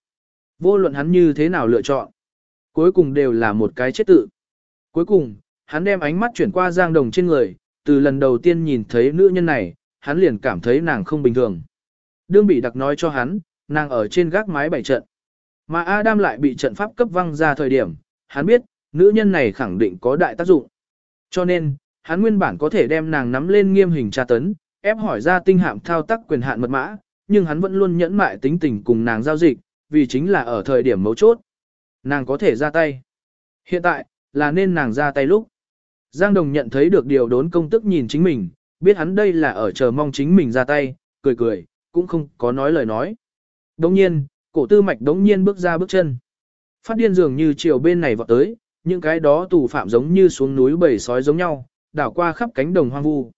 Vô luận hắn như thế nào lựa chọn, cuối cùng đều là một cái chết tự. Cuối cùng, hắn đem ánh mắt chuyển qua Giang Đồng trên người, từ lần đầu tiên nhìn thấy nữ nhân này, hắn liền cảm thấy nàng không bình thường. Đương bị đặc nói cho hắn, nàng ở trên gác mái bảy trận. Mà Adam lại bị trận pháp cấp văng ra thời điểm, hắn biết, nữ nhân này khẳng định có đại tác dụng. Cho nên, hắn nguyên bản có thể đem nàng nắm lên nghiêm hình tra tấn, ép hỏi ra tinh hạm thao tác quyền hạn mật mã, nhưng hắn vẫn luôn nhẫn mại tính tình cùng nàng giao dịch, vì chính là ở thời điểm mấu chốt. Nàng có thể ra tay. Hiện tại, là nên nàng ra tay lúc. Giang Đồng nhận thấy được điều đốn công tức nhìn chính mình, biết hắn đây là ở chờ mong chính mình ra tay, cười cười, cũng không có nói lời nói. Đồng nhiên, cổ tư mạch đống nhiên bước ra bước chân. Phát điên dường như chiều bên này vọt tới, những cái đó tù phạm giống như xuống núi bầy sói giống nhau, đảo qua khắp cánh đồng hoang vu.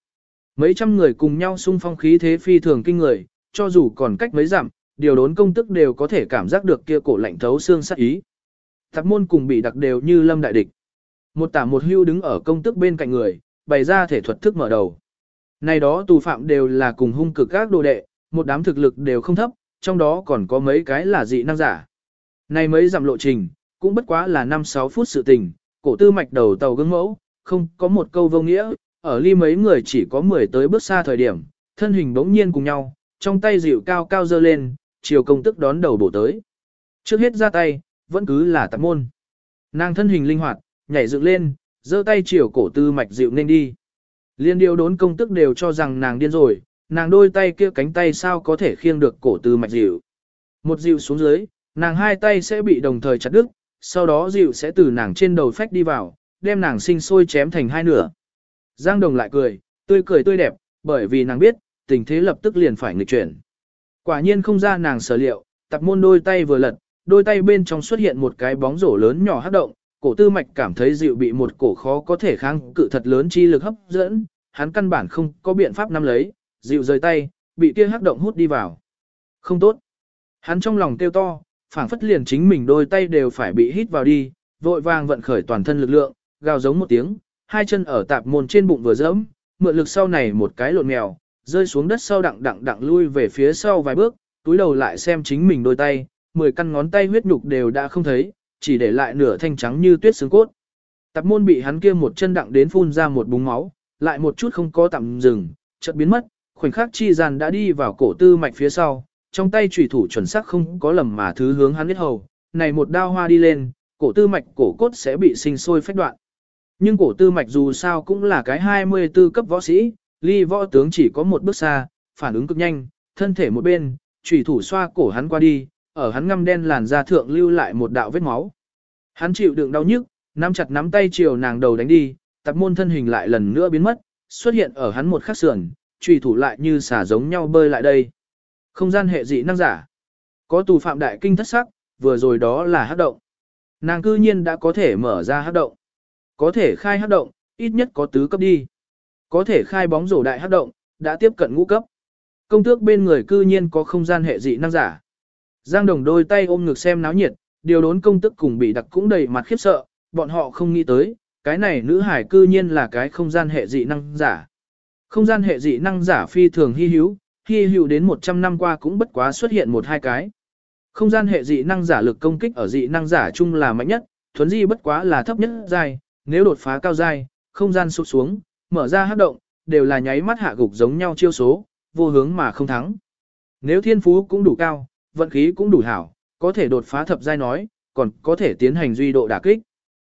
Mấy trăm người cùng nhau xung phong khí thế phi thường kinh người, cho dù còn cách mấy dặm, điều đốn công tức đều có thể cảm giác được kia cổ lạnh thấu xương sát ý. Tạp môn cùng bị đặc đều như lâm đại địch. Một tả một hưu đứng ở công tức bên cạnh người, bày ra thể thuật thức mở đầu. Này đó tù phạm đều là cùng hung cực các đồ đệ, một đám thực lực đều không thấp, trong đó còn có mấy cái là dị năng giả. Này mấy dặm lộ trình, cũng bất quá là 5-6 phút sự tình, cổ tư mạch đầu tàu gương mẫu, không có một câu vô nghĩa, ở ly mấy người chỉ có 10 tới bước xa thời điểm, thân hình bỗng nhiên cùng nhau, trong tay dịu cao cao dơ lên, chiều công tức đón đầu bổ tới. Trước hết ra tay, vẫn cứ là tạp môn. Nàng thân hình linh hoạt, nhảy dựng lên, giơ tay chiều cổ tư mạch dịu nên đi. Liên điều đốn công tức đều cho rằng nàng điên rồi, nàng đôi tay kia cánh tay sao có thể khiêng được cổ tư mạch dịu. Một dịu xuống dưới, nàng hai tay sẽ bị đồng thời chặt đứt, sau đó dịu sẽ từ nàng trên đầu phách đi vào, đem nàng sinh sôi chém thành hai nửa. Giang Đồng lại cười, tươi cười tươi đẹp, bởi vì nàng biết, tình thế lập tức liền phải nghịch chuyển. Quả nhiên không ra nàng sở liệu, tập môn đôi tay vừa lật, đôi tay bên trong xuất hiện một cái bóng rổ lớn nhỏ hấp động, cổ tư mạch cảm thấy dịu bị một cổ khó có thể kháng cự thật lớn chi lực hấp dẫn, hắn căn bản không có biện pháp nắm lấy, dịu rời tay, bị kia hấp động hút đi vào. Không tốt. Hắn trong lòng kêu to, phảng phất liền chính mình đôi tay đều phải bị hít vào đi, vội vàng vận khởi toàn thân lực lượng, gào giống một tiếng, hai chân ở tạp môn trên bụng vừa dẫm, mượn lực sau này một cái lộn mèo, rơi xuống đất sau đặng đặng đặng lui về phía sau vài bước, túi đầu lại xem chính mình đôi tay, mười căn ngón tay huyết nhục đều đã không thấy, chỉ để lại nửa thanh trắng như tuyết xương cốt. Tạp môn bị hắn kia một chân đặng đến phun ra một búng máu, lại một chút không có tạm dừng, chợt biến mất, khoảnh khắc chi gian đã đi vào cổ tư mạch phía sau, trong tay chủy thủ chuẩn xác không có lầm mà thứ hướng hắn biết hầu, này một đao hoa đi lên, cổ tư mạch cổ cốt sẽ bị sinh sôi phách đoạn. Nhưng cổ tư mạch dù sao cũng là cái 24 cấp võ sĩ, ly võ tướng chỉ có một bước xa, phản ứng cực nhanh, thân thể một bên, chủy thủ xoa cổ hắn qua đi, ở hắn ngăm đen làn da thượng lưu lại một đạo vết máu. Hắn chịu đựng đau nhức, nắm chặt nắm tay chiều nàng đầu đánh đi, tập môn thân hình lại lần nữa biến mất, xuất hiện ở hắn một khắc sườn, chủy thủ lại như xả giống nhau bơi lại đây. Không gian hệ dị năng giả. Có tù phạm đại kinh thất sắc, vừa rồi đó là hát động. Nàng cư nhiên đã có thể mở ra hát động. Có thể khai hát động, ít nhất có tứ cấp đi. Có thể khai bóng rổ đại hát động, đã tiếp cận ngũ cấp. Công tước bên người cư nhiên có không gian hệ dị năng giả. Giang đồng đôi tay ôm ngực xem náo nhiệt, điều đốn công tức cùng bị đặc cũng đầy mặt khiếp sợ, bọn họ không nghĩ tới, cái này nữ hải cư nhiên là cái không gian hệ dị năng giả. Không gian hệ dị năng giả phi thường hy hữu, hy hữu đến 100 năm qua cũng bất quá xuất hiện một hai cái. Không gian hệ dị năng giả lực công kích ở dị năng giả chung là mạnh nhất, thuấn di bất quá là thấp nhất giai, nếu đột phá cao giai, không gian sụt xuống, mở ra hấp động, đều là nháy mắt hạ gục giống nhau chiêu số, vô hướng mà không thắng. Nếu thiên phú cũng đủ cao, vận khí cũng đủ hảo, có thể đột phá thập giai nói, còn có thể tiến hành duy độ đả kích.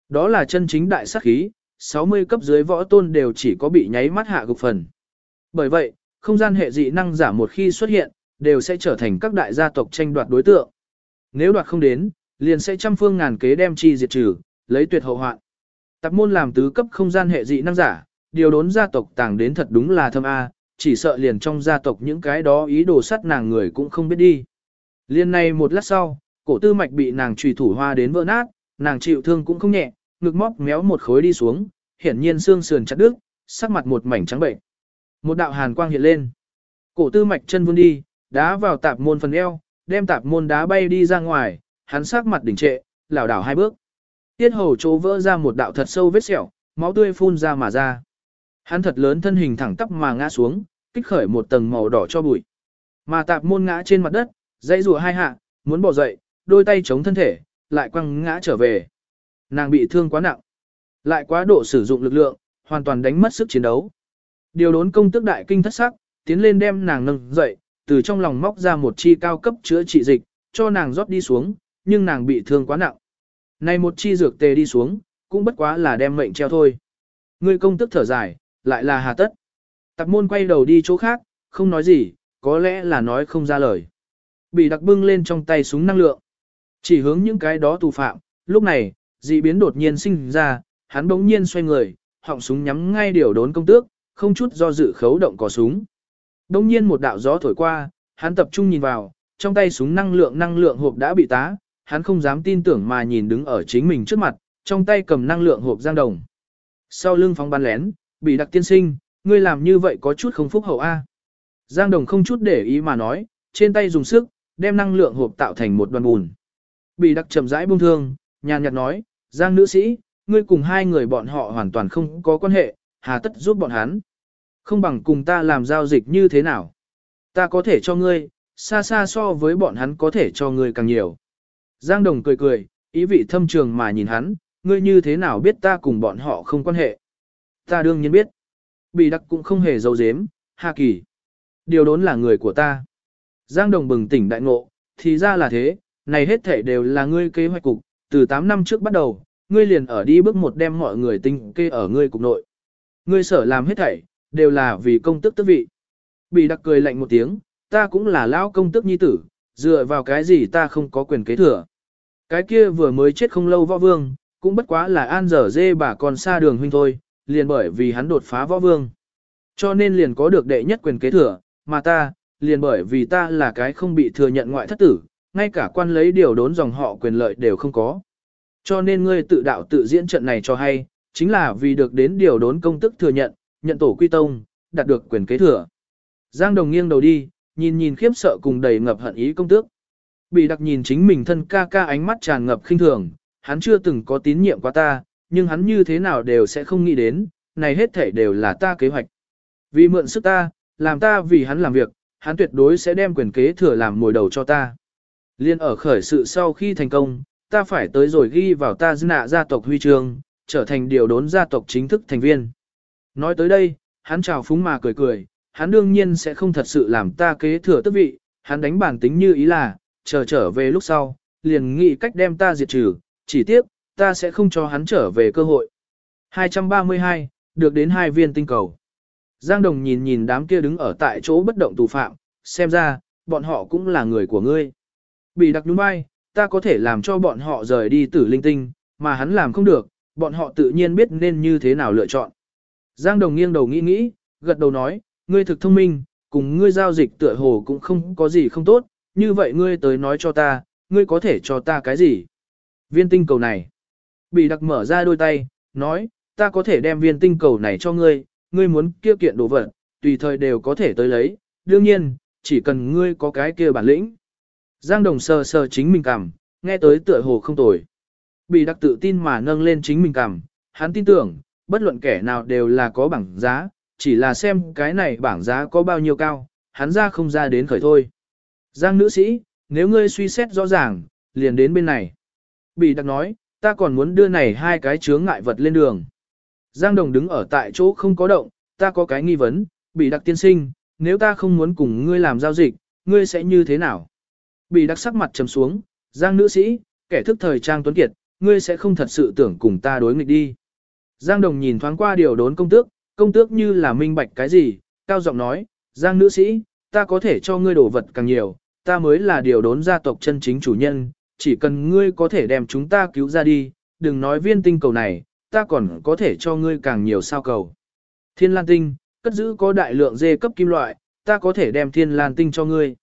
Đó là chân chính đại sát khí, 60 cấp dưới võ tôn đều chỉ có bị nháy mắt hạ gục phần. Bởi vậy, không gian hệ dị năng giả một khi xuất hiện, đều sẽ trở thành các đại gia tộc tranh đoạt đối tượng. Nếu đoạt không đến, liền sẽ trăm phương ngàn kế đem chi diệt trừ, lấy tuyệt hậu hoạn. Tạp môn làm tứ cấp không gian hệ dị năng giả, điều đốn gia tộc tàng đến thật đúng là thâm A, chỉ sợ liền trong gia tộc những cái đó ý đồ sát nàng người cũng không biết đi. Liên này một lát sau, cổ tư mạch bị nàng trùy thủ hoa đến vỡ nát, nàng chịu thương cũng không nhẹ, ngực móc méo một khối đi xuống, hiển nhiên xương sườn chặt đứt, sắc mặt một mảnh trắng bệnh. Một đạo hàn quang hiện lên. Cổ tư mạch chân vươn đi, đá vào tạp môn phần eo, đem tạp môn đá bay đi ra ngoài, hắn sắc mặt đỉnh trệ, lảo đảo hai bước. Tiết hầu chỗ vỡ ra một đạo thật sâu vết sẹo, máu tươi phun ra mà ra. Hắn thật lớn thân hình thẳng tắp mà ngã xuống, kích khởi một tầng màu đỏ cho bụi. Mà tạp môn ngã trên mặt đất, dây rùa hai hạ, muốn bỏ dậy, đôi tay chống thân thể, lại quăng ngã trở về. Nàng bị thương quá nặng, lại quá độ sử dụng lực lượng, hoàn toàn đánh mất sức chiến đấu. Điều đốn công tức đại kinh thất sắc, tiến lên đem nàng nâng dậy, từ trong lòng móc ra một chi cao cấp chữa trị dịch, cho nàng rót đi xuống, nhưng nàng bị thương quá nặng. Này một chi dược tề đi xuống, cũng bất quá là đem mệnh treo thôi. Người công tức thở dài, lại là hà tất. Tạp môn quay đầu đi chỗ khác, không nói gì, có lẽ là nói không ra lời. Bị đặc bưng lên trong tay súng năng lượng. Chỉ hướng những cái đó tù phạm, lúc này, dị biến đột nhiên sinh ra, hắn bỗng nhiên xoay người, họng súng nhắm ngay điều đốn công tước, không chút do dự khấu động cò súng. Đông nhiên một đạo gió thổi qua, hắn tập trung nhìn vào, trong tay súng năng lượng năng lượng hộp đã bị tá, hắn không dám tin tưởng mà nhìn đứng ở chính mình trước mặt, trong tay cầm năng lượng hộp giang đồng. Sau lưng phóng bắn lén, bị đặc tiên sinh, ngươi làm như vậy có chút không phúc hậu a. Giang đồng không chút để ý mà nói, trên tay dùng sức, đem năng lượng hộp tạo thành một đoàn bùn. Bị đặc chậm rãi buông thương, nhàn nhạt nói, Giang nữ sĩ, ngươi cùng hai người bọn họ hoàn toàn không có quan hệ, hà tất giúp bọn hắn. Không bằng cùng ta làm giao dịch như thế nào. Ta có thể cho ngươi, xa xa so với bọn hắn có thể cho ngươi càng nhiều. Giang Đồng cười cười, ý vị thâm trường mà nhìn hắn, ngươi như thế nào biết ta cùng bọn họ không quan hệ. Ta đương nhiên biết. Bị đặc cũng không hề giấu giếm, Hà Kỳ. Điều đốn là người của ta. Giang Đồng bừng tỉnh đại ngộ, thì ra là thế, này hết thể đều là ngươi kế hoạch cục, từ 8 năm trước bắt đầu, ngươi liền ở đi bước một đem mọi người tinh kê ở ngươi cục nội. Ngươi sở làm hết thảy, đều là vì công tức tước vị. Bị đặc cười lạnh một tiếng, ta cũng là lão công tức nhi tử, dựa vào cái gì ta không có quyền kế thừa. Cái kia vừa mới chết không lâu võ vương, cũng bất quá là an dở dê bà còn xa đường huynh thôi, liền bởi vì hắn đột phá võ vương. Cho nên liền có được đệ nhất quyền kế thừa, mà ta, liền bởi vì ta là cái không bị thừa nhận ngoại thất tử, ngay cả quan lấy điều đốn dòng họ quyền lợi đều không có. Cho nên ngươi tự đạo tự diễn trận này cho hay, chính là vì được đến điều đốn công tức thừa nhận, nhận tổ quy tông, đạt được quyền kế thừa. Giang Đồng nghiêng đầu đi, nhìn nhìn khiếp sợ cùng đầy ngập hận ý công tước. Bị đặc nhìn chính mình thân ca ca ánh mắt tràn ngập khinh thường, hắn chưa từng có tín nhiệm qua ta, nhưng hắn như thế nào đều sẽ không nghĩ đến, này hết thể đều là ta kế hoạch. Vì mượn sức ta, làm ta vì hắn làm việc, hắn tuyệt đối sẽ đem quyền kế thừa làm mồi đầu cho ta. Liên ở khởi sự sau khi thành công, ta phải tới rồi ghi vào ta dân nạ gia tộc huy chương, trở thành điều đốn gia tộc chính thức thành viên. Nói tới đây, hắn chào phúng mà cười cười, hắn đương nhiên sẽ không thật sự làm ta kế thừa tước vị, hắn đánh bản tính như ý là, chờ trở về lúc sau, liền nghĩ cách đem ta diệt trừ, chỉ tiếc, ta sẽ không cho hắn trở về cơ hội. 232, được đến hai viên tinh cầu. Giang Đồng nhìn nhìn đám kia đứng ở tại chỗ bất động tù phạm, xem ra, bọn họ cũng là người của ngươi. Bị đặc đúng bay, ta có thể làm cho bọn họ rời đi tử linh tinh, mà hắn làm không được, bọn họ tự nhiên biết nên như thế nào lựa chọn. Giang Đồng nghiêng đầu nghĩ nghĩ, gật đầu nói, ngươi thực thông minh, cùng ngươi giao dịch tựa hồ cũng không có gì không tốt, như vậy ngươi tới nói cho ta, ngươi có thể cho ta cái gì? Viên tinh cầu này. Bị đặc mở ra đôi tay, nói, ta có thể đem viên tinh cầu này cho ngươi, ngươi muốn kia kiện đồ vật, tùy thời đều có thể tới lấy, đương nhiên, chỉ cần ngươi có cái kia bản lĩnh. Giang Đồng sờ sờ chính mình cảm, nghe tới tựa hồ không tồi. Bị đặc tự tin mà nâng lên chính mình cảm, hắn tin tưởng, bất luận kẻ nào đều là có bảng giá, chỉ là xem cái này bảng giá có bao nhiêu cao, hắn ra không ra đến khởi thôi. Giang nữ sĩ, nếu ngươi suy xét rõ ràng, liền đến bên này. Bị đặc nói, ta còn muốn đưa này hai cái chướng ngại vật lên đường. Giang đồng đứng ở tại chỗ không có động, ta có cái nghi vấn, bị đặc tiên sinh, nếu ta không muốn cùng ngươi làm giao dịch, ngươi sẽ như thế nào? Bị đặc sắc mặt trầm xuống, Giang nữ sĩ, kẻ thức thời trang tuấn kiệt, ngươi sẽ không thật sự tưởng cùng ta đối nghịch đi. Giang đồng nhìn thoáng qua điều đốn công tước, công tước như là minh bạch cái gì, cao giọng nói, Giang nữ sĩ, ta có thể cho ngươi đồ vật càng nhiều, ta mới là điều đốn gia tộc chân chính chủ nhân, chỉ cần ngươi có thể đem chúng ta cứu ra đi, đừng nói viên tinh cầu này, ta còn có thể cho ngươi càng nhiều sao cầu. Thiên lan tinh, cất giữ có đại lượng dê cấp kim loại, ta có thể đem thiên lan tinh cho ngươi.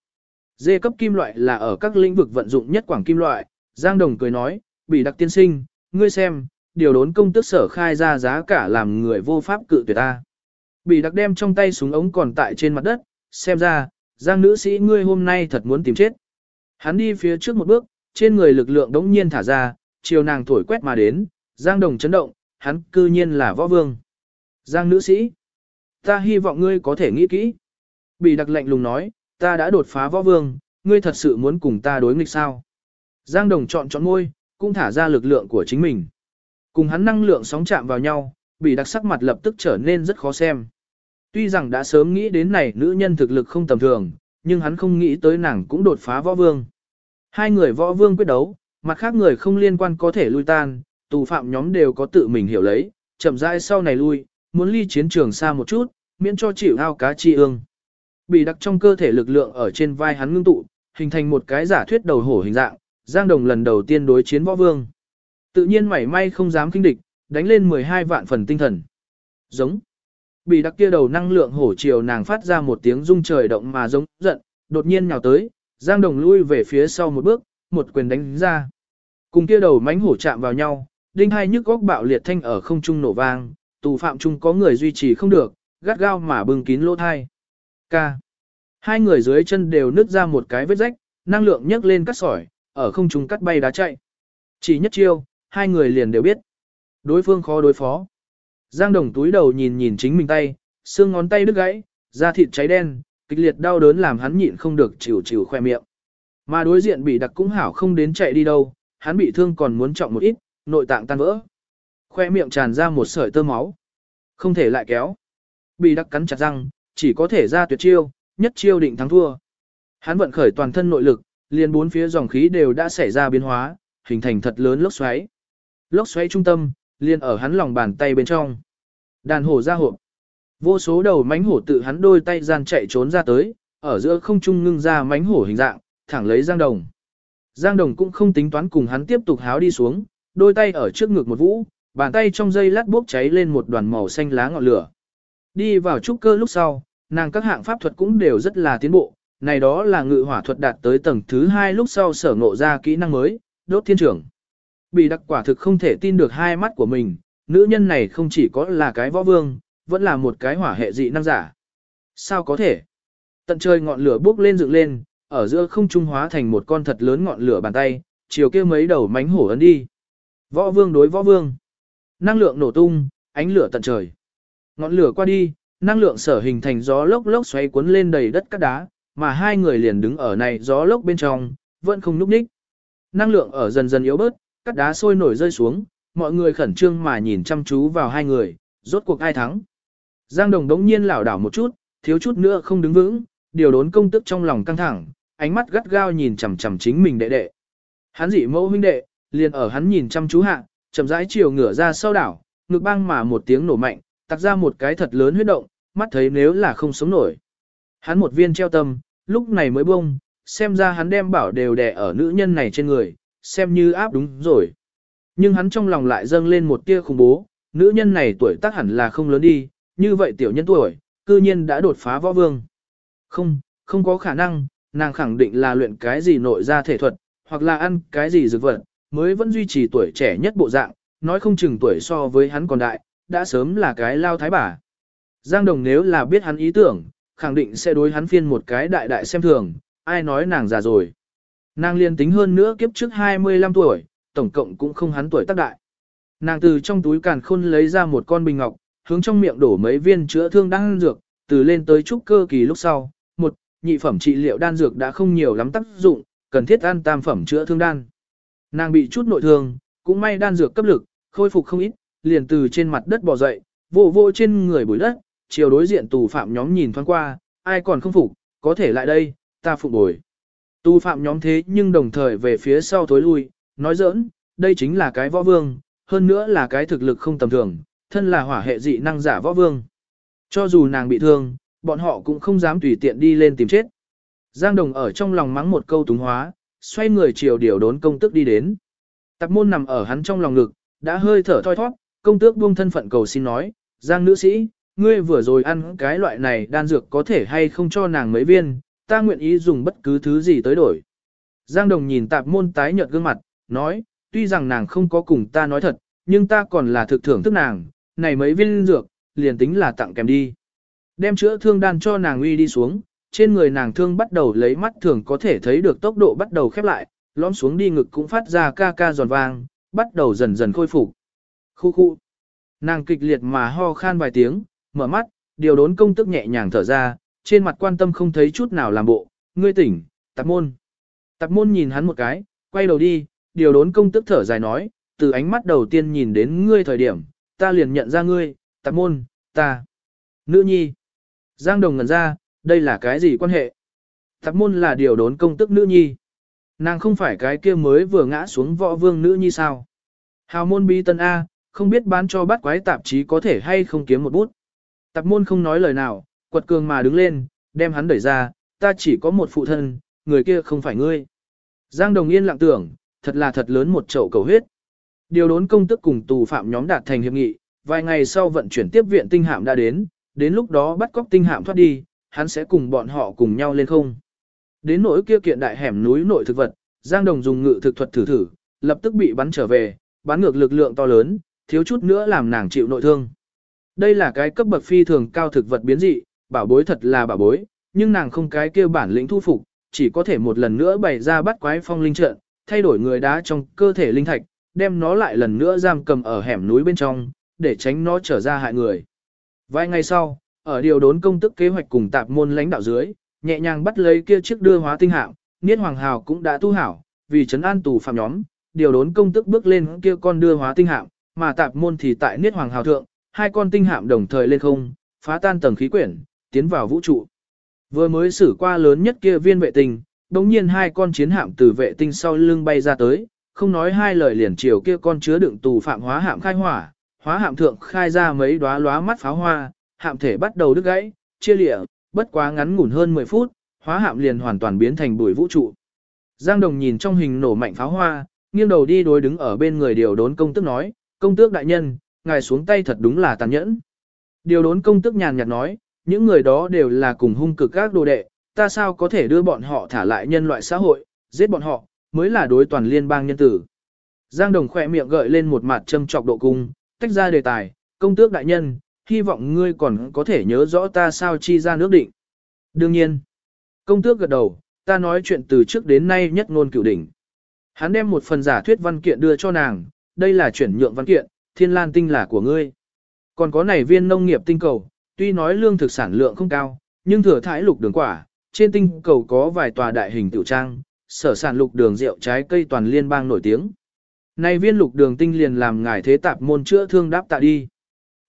Dê cấp kim loại là ở các lĩnh vực vận dụng nhất quảng kim loại, Giang Đồng cười nói, bị đặc tiên sinh, ngươi xem, điều đốn công tức sở khai ra giá cả làm người vô pháp cự tuyệt ta. Bị đặc đem trong tay súng ống còn tại trên mặt đất, xem ra, giang nữ sĩ ngươi hôm nay thật muốn tìm chết. Hắn đi phía trước một bước, trên người lực lượng đống nhiên thả ra, chiều nàng thổi quét mà đến, giang đồng chấn động, hắn cư nhiên là võ vương. Giang nữ sĩ, ta hy vọng ngươi có thể nghĩ kỹ. Bị đặc lệnh lùng nói, ta đã đột phá võ vương, ngươi thật sự muốn cùng ta đối nghịch sao. Giang đồng chọn chọn ngôi, cũng thả ra lực lượng của chính mình. Cùng hắn năng lượng sóng chạm vào nhau, bị đặc sắc mặt lập tức trở nên rất khó xem. Tuy rằng đã sớm nghĩ đến này nữ nhân thực lực không tầm thường, nhưng hắn không nghĩ tới nàng cũng đột phá võ vương. Hai người võ vương quyết đấu, mặt khác người không liên quan có thể lui tan, tù phạm nhóm đều có tự mình hiểu lấy, chậm rãi sau này lui, muốn ly chiến trường xa một chút, miễn cho chịu ao cá chi ương. Bị đặc trong cơ thể lực lượng ở trên vai hắn ngưng tụ, hình thành một cái giả thuyết đầu hổ hình dạng, Giang Đồng lần đầu tiên đối chiến võ vương. Tự nhiên mảy may không dám kinh địch, đánh lên 12 vạn phần tinh thần. Giống. Bị đặc kia đầu năng lượng hổ chiều nàng phát ra một tiếng rung trời động mà giống giận, đột nhiên nhào tới, Giang Đồng lui về phía sau một bước, một quyền đánh ra. Cùng kia đầu mánh hổ chạm vào nhau, đinh hai nhức góc bạo liệt thanh ở không trung nổ vang, tù phạm chung có người duy trì không được, gắt gao mà bưng kín lỗ thai. k Hai người dưới chân đều nứt ra một cái vết rách, năng lượng nhấc lên cắt sỏi, ở không trung cắt bay đá chạy. Chỉ nhất chiêu, hai người liền đều biết. Đối phương khó đối phó. Giang đồng túi đầu nhìn nhìn chính mình tay, xương ngón tay đứt gãy, da thịt cháy đen, kịch liệt đau đớn làm hắn nhịn không được chịu chịu khoe miệng. Mà đối diện bị đặc cũng hảo không đến chạy đi đâu, hắn bị thương còn muốn trọng một ít, nội tạng tan vỡ. Khoe miệng tràn ra một sợi tơ máu. Không thể lại kéo. Bị đặc cắn chặt răng, chỉ có thể ra tuyệt chiêu, nhất chiêu định thắng thua. Hắn vận khởi toàn thân nội lực, liền bốn phía dòng khí đều đã xảy ra biến hóa, hình thành thật lớn lốc xoáy. Lốc xoáy trung tâm, liền ở hắn lòng bàn tay bên trong. Đàn hổ ra hộp. Vô số đầu mánh hổ tự hắn đôi tay gian chạy trốn ra tới, ở giữa không trung ngưng ra mánh hổ hình dạng, thẳng lấy Giang Đồng. Giang Đồng cũng không tính toán cùng hắn tiếp tục háo đi xuống, đôi tay ở trước ngực một vũ, bàn tay trong dây lát bốc cháy lên một đoàn màu xanh lá ngọn lửa. Đi vào trúc cơ lúc sau, nàng các hạng pháp thuật cũng đều rất là tiến bộ, này đó là ngự hỏa thuật đạt tới tầng thứ hai lúc sau sở ngộ ra kỹ năng mới, đốt thiên trưởng. Bị đặc quả thực không thể tin được hai mắt của mình, nữ nhân này không chỉ có là cái võ vương, vẫn là một cái hỏa hệ dị năng giả. Sao có thể? Tận trời ngọn lửa bốc lên dựng lên, ở giữa không trung hóa thành một con thật lớn ngọn lửa bàn tay, chiều kia mấy đầu mánh hổ ấn đi. Võ vương đối võ vương. Năng lượng nổ tung, ánh lửa tận trời. Ngọn lửa qua đi, năng lượng sở hình thành gió lốc lốc xoáy cuốn lên đầy đất cát đá, mà hai người liền đứng ở này gió lốc bên trong, vẫn không núp ních. Năng lượng ở dần dần yếu bớt, cát đá sôi nổi rơi xuống, mọi người khẩn trương mà nhìn chăm chú vào hai người, rốt cuộc ai thắng. Giang Đồng đống nhiên lảo đảo một chút, thiếu chút nữa không đứng vững, điều đốn công tức trong lòng căng thẳng, ánh mắt gắt gao nhìn chằm chằm chính mình đệ đệ. Hắn dị mẫu huynh đệ, liền ở hắn nhìn chăm chú hạ, chậm rãi chiều ngửa ra sau đảo, ngực băng mà một tiếng nổ mạnh, tạc ra một cái thật lớn huyết động, mắt thấy nếu là không sống nổi. Hắn một viên treo tâm, lúc này mới bông, xem ra hắn đem bảo đều đè ở nữ nhân này trên người, xem như áp đúng rồi. Nhưng hắn trong lòng lại dâng lên một tia khủng bố, nữ nhân này tuổi tác hẳn là không lớn đi, như vậy tiểu nhân tuổi, cư nhiên đã đột phá võ vương. Không, không có khả năng, nàng khẳng định là luyện cái gì nội ra thể thuật, hoặc là ăn cái gì dược vật, mới vẫn duy trì tuổi trẻ nhất bộ dạng, nói không chừng tuổi so với hắn còn đại, đã sớm là cái lao thái bà. Giang Đồng nếu là biết hắn ý tưởng, khẳng định sẽ đối hắn phiên một cái đại đại xem thường, ai nói nàng già rồi. Nàng liền tính hơn nữa kiếp trước 25 tuổi, tổng cộng cũng không hắn tuổi tác đại. Nàng từ trong túi càn khôn lấy ra một con bình ngọc, hướng trong miệng đổ mấy viên chữa thương đan dược, từ lên tới trúc cơ kỳ lúc sau, một, nhị phẩm trị liệu đan dược đã không nhiều lắm tác dụng, cần thiết ăn tam phẩm chữa thương đan. Nàng bị chút nội thương, cũng may đan dược cấp lực, khôi phục không ít, liền từ trên mặt đất bò dậy, vô vô trên người bụi đất, chiều đối diện tù phạm nhóm nhìn thoáng qua, ai còn không phục, có thể lại đây, ta phục bồi. Tu phạm nhóm thế nhưng đồng thời về phía sau thối lui, nói giỡn, đây chính là cái võ vương, hơn nữa là cái thực lực không tầm thường, thân là hỏa hệ dị năng giả võ vương. Cho dù nàng bị thương, bọn họ cũng không dám tùy tiện đi lên tìm chết. Giang Đồng ở trong lòng mắng một câu túng hóa, xoay người chiều điều đốn công tức đi đến. Tạp môn nằm ở hắn trong lòng ngực, đã hơi thở thoi thoát, công tước buông thân phận cầu xin nói, Giang nữ sĩ, ngươi vừa rồi ăn cái loại này đan dược có thể hay không cho nàng mấy viên, ta nguyện ý dùng bất cứ thứ gì tới đổi. Giang Đồng nhìn tạp môn tái nhợt gương mặt, nói, tuy rằng nàng không có cùng ta nói thật, nhưng ta còn là thực thưởng thức nàng, này mấy viên dược, liền tính là tặng kèm đi. Đem chữa thương đan cho nàng uy đi xuống, trên người nàng thương bắt đầu lấy mắt thường có thể thấy được tốc độ bắt đầu khép lại, lõm xuống đi ngực cũng phát ra ca ca giòn vang, bắt đầu dần dần khôi phục. Khu khu. Nàng kịch liệt mà ho khan vài tiếng, mở mắt, điều đốn công tức nhẹ nhàng thở ra, trên mặt quan tâm không thấy chút nào làm bộ, ngươi tỉnh, tạp môn. Tạp môn nhìn hắn một cái, quay đầu đi, điều đốn công tức thở dài nói, từ ánh mắt đầu tiên nhìn đến ngươi thời điểm, ta liền nhận ra ngươi, tạp môn, ta. Nữ nhi. Giang đồng ngẩn ra, đây là cái gì quan hệ? Tạp môn là điều đốn công tức nữ nhi. Nàng không phải cái kia mới vừa ngã xuống võ vương nữ nhi sao? Hào môn bí tân A, không biết bán cho bắt quái tạp chí có thể hay không kiếm một bút. Tạp môn không nói lời nào, quật cường mà đứng lên, đem hắn đẩy ra, ta chỉ có một phụ thân, người kia không phải ngươi. Giang Đồng Yên lặng tưởng, thật là thật lớn một chậu cầu huyết. Điều đốn công tức cùng tù phạm nhóm đạt thành hiệp nghị, vài ngày sau vận chuyển tiếp viện tinh hạm đã đến, đến lúc đó bắt cóc tinh hạm thoát đi, hắn sẽ cùng bọn họ cùng nhau lên không. Đến nỗi kia kiện đại hẻm núi nội thực vật, Giang Đồng dùng ngự thực thuật thử thử, lập tức bị bắn trở về, bắn ngược lực lượng to lớn, thiếu chút nữa làm nàng chịu nội thương. Đây là cái cấp bậc phi thường cao thực vật biến dị, bảo bối thật là bảo bối, nhưng nàng không cái kia bản lĩnh thu phục, chỉ có thể một lần nữa bày ra bắt quái phong linh trận, thay đổi người đá trong cơ thể linh thạch, đem nó lại lần nữa giam cầm ở hẻm núi bên trong, để tránh nó trở ra hại người. Vài ngày sau, ở điều đốn công tức kế hoạch cùng tạp môn lãnh đạo dưới, nhẹ nhàng bắt lấy kia chiếc đưa hóa tinh hạm, Niết Hoàng Hào cũng đã tu hảo, vì trấn an tù phạm nhóm, điều đốn công tức bước lên kia con đưa hóa tinh hạm, mà tạp môn thì tại Niết Hoàng Hào thượng, hai con tinh hạm đồng thời lên không, phá tan tầng khí quyển, tiến vào vũ trụ. Vừa mới xử qua lớn nhất kia viên vệ tinh, đồng nhiên hai con chiến hạm từ vệ tinh sau lưng bay ra tới, không nói hai lời liền chiều kia con chứa đựng tù phạm hóa hạm khai hỏa, hóa hạm thượng khai ra mấy đóa lóa mắt pháo hoa, hạm thể bắt đầu đứt gãy, chia lịa, bất quá ngắn ngủn hơn 10 phút, hóa hạm liền hoàn toàn biến thành bụi vũ trụ. Giang Đồng nhìn trong hình nổ mạnh pháo hoa, nghiêng đầu đi đối đứng ở bên người điều đốn công tước nói, công tước đại nhân, ngài xuống tay thật đúng là tàn nhẫn. Điều đốn công tước nhàn nhạt nói, những người đó đều là cùng hung cực các đồ đệ, ta sao có thể đưa bọn họ thả lại nhân loại xã hội, giết bọn họ, mới là đối toàn liên bang nhân tử. Giang Đồng khỏe miệng gợi lên một mặt châm trọc độ cung, tách ra đề tài, công tước đại nhân, hy vọng ngươi còn có thể nhớ rõ ta sao chi ra nước định. Đương nhiên, công tước gật đầu, ta nói chuyện từ trước đến nay nhất ngôn cửu đỉnh. Hắn đem một phần giả thuyết văn kiện đưa cho nàng, đây là chuyển nhượng văn kiện, thiên lan tinh là của ngươi. Còn có này viên nông nghiệp tinh cầu, tuy nói lương thực sản lượng không cao, nhưng thừa thái lục đường quả, trên tinh cầu có vài tòa đại hình tiểu trang, sở sản lục đường rượu trái cây toàn liên bang nổi tiếng. Này viên lục đường tinh liền làm ngài thế tạp môn chữa thương đáp tạ đi.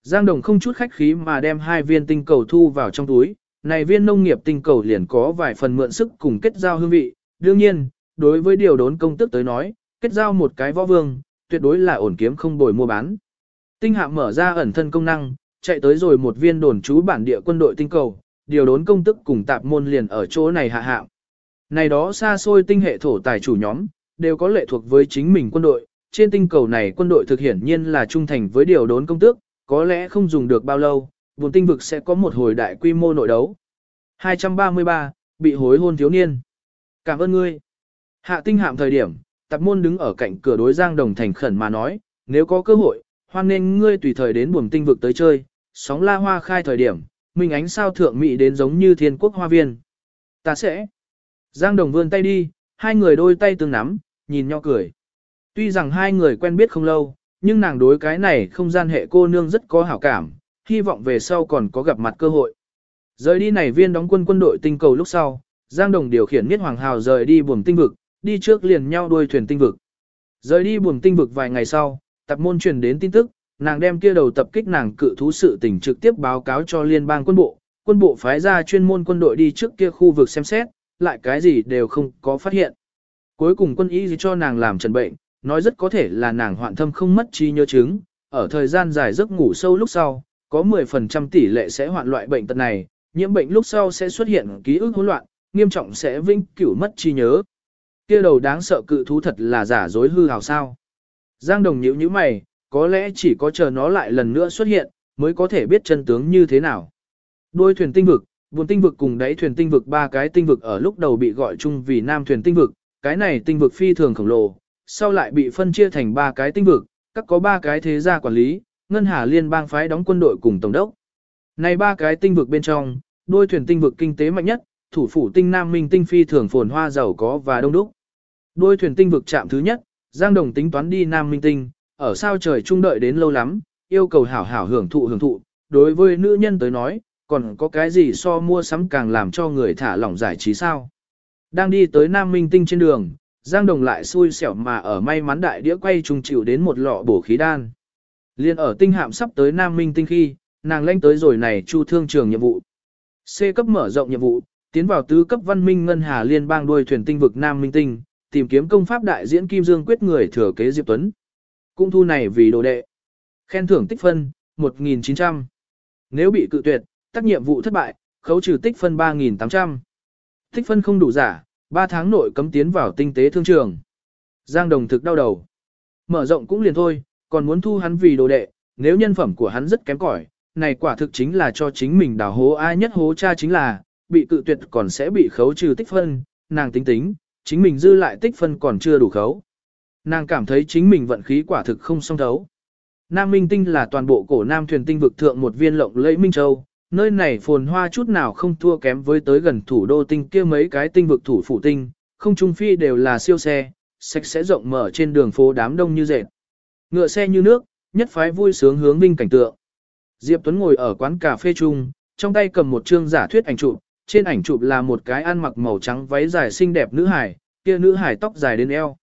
Giang Đồng không chút khách khí mà đem hai viên tinh cầu thu vào trong túi, này viên nông nghiệp tinh cầu liền có vài phần mượn sức cùng kết giao hương vị. Đương nhiên, đối với điều đốn công tức tới nói, kết giao một cái võ vương, tuyệt đối là ổn kiếm không bồi mua bán. Tinh hạ mở ra ẩn thân công năng, chạy tới rồi một viên đồn trú bản địa quân đội tinh cầu, điều đốn công tức cùng tạp môn liền ở chỗ này hạ hạ Này đó xa xôi tinh hệ thổ tài chủ nhóm, đều có lệ thuộc với chính mình quân đội, trên tinh cầu này quân đội thực hiển nhiên là trung thành với điều đốn công tước, có lẽ không dùng được bao lâu, vùng tinh vực sẽ có một hồi đại quy mô nội đấu. 233, bị hối hôn thiếu niên. Cảm ơn ngươi. Hạ tinh hạm thời điểm, tạp môn đứng ở cạnh cửa đối Giang Đồng thành khẩn mà nói, nếu có cơ hội, hoan nên ngươi tùy thời đến buồm tinh vực tới chơi, sóng la hoa khai thời điểm, mình ánh sao thượng mỹ đến giống như thiên quốc hoa viên. Ta sẽ. Giang Đồng vươn tay đi, hai người đôi tay tương nắm, nhìn nhau cười. Tuy rằng hai người quen biết không lâu, nhưng nàng đối cái này không gian hệ cô nương rất có hảo cảm, hy vọng về sau còn có gặp mặt cơ hội. Rời đi này viên đóng quân quân đội tinh cầu lúc sau, Giang Đồng điều khiển Niết Hoàng Hào rời đi buồm tinh vực, đi trước liền nhau đuôi thuyền tinh vực. Rời đi buồm tinh vực vài ngày sau, tập môn truyền đến tin tức, nàng đem kia đầu tập kích nàng cự thú sự tình trực tiếp báo cáo cho liên bang quân bộ, quân bộ phái ra chuyên môn quân đội đi trước kia khu vực xem xét, lại cái gì đều không có phát hiện. Cuối cùng quân y cho nàng làm trần bệnh, nói rất có thể là nàng hoạn thâm không mất trí nhớ chứng, ở thời gian dài giấc ngủ sâu lúc sau, có 10% tỷ lệ sẽ hoạn loại bệnh tật này, nhiễm bệnh lúc sau sẽ xuất hiện ký ức hỗn loạn, nghiêm trọng sẽ vĩnh cửu mất trí nhớ. Kia đầu đáng sợ cự thú thật là giả dối hư hào sao. Giang đồng nhíu nhíu mày, có lẽ chỉ có chờ nó lại lần nữa xuất hiện, mới có thể biết chân tướng như thế nào. Đôi thuyền tinh vực, buồn tinh vực cùng đáy thuyền tinh vực ba cái tinh vực ở lúc đầu bị gọi chung vì nam thuyền tinh vực, cái này tinh vực phi thường khổng lồ, sau lại bị phân chia thành ba cái tinh vực, các có ba cái thế gia quản lý, ngân hà liên bang phái đóng quân đội cùng tổng đốc. Này ba cái tinh vực bên trong, đôi thuyền tinh vực kinh tế mạnh nhất, thủ phủ tinh Nam Minh tinh phi thường phồn hoa giàu có và đông đúc. Đôi thuyền tinh vực chạm thứ nhất, Giang Đồng tính toán đi Nam Minh tinh, ở sao trời trung đợi đến lâu lắm, yêu cầu hảo hảo hưởng thụ hưởng thụ, đối với nữ nhân tới nói, còn có cái gì so mua sắm càng làm cho người thả lỏng giải trí sao. Đang đi tới Nam Minh tinh trên đường, Giang Đồng lại xui xẻo mà ở may mắn đại đĩa quay trùng chịu đến một lọ bổ khí đan. Liên ở tinh hạm sắp tới Nam Minh tinh khi, nàng lanh tới rồi này chu thương trường nhiệm vụ. C cấp mở rộng nhiệm vụ, tiến vào tứ cấp văn minh ngân hà liên bang đuôi thuyền tinh vực Nam Minh tinh, tìm kiếm công pháp đại diễn Kim Dương quyết người thừa kế Diệp Tuấn cũng thu này vì đồ đệ. Khen thưởng tích phân, 1.900. Nếu bị cự tuyệt, tác nhiệm vụ thất bại, khấu trừ tích phân 3.800. Tích phân không đủ giả, 3 tháng nội cấm tiến vào tinh tế thương trường. Giang Đồng thực đau đầu. Mở rộng cũng liền thôi, còn muốn thu hắn vì đồ đệ, nếu nhân phẩm của hắn rất kém cỏi, này quả thực chính là cho chính mình đào hố ai nhất hố cha chính là, bị cự tuyệt còn sẽ bị khấu trừ tích phân, nàng tính tính, chính mình dư lại tích phân còn chưa đủ khấu. Nàng cảm thấy chính mình vận khí quả thực không song thấu. Nam Minh Tinh là toàn bộ cổ Nam thuyền tinh vực thượng một viên lộng lẫy Minh Châu, nơi này phồn hoa chút nào không thua kém với tới gần thủ đô tinh kia mấy cái tinh vực thủ phủ tinh, không trung phi đều là siêu xe, sạch sẽ rộng mở trên đường phố đám đông như dệt. Ngựa xe như nước, nhất phái vui sướng hướng vinh cảnh tượng. Diệp Tuấn ngồi ở quán cà phê chung, trong tay cầm một chương giả thuyết ảnh chụp, trên ảnh chụp là một cái ăn mặc màu trắng váy dài xinh đẹp nữ hải, kia nữ hải tóc dài đến eo.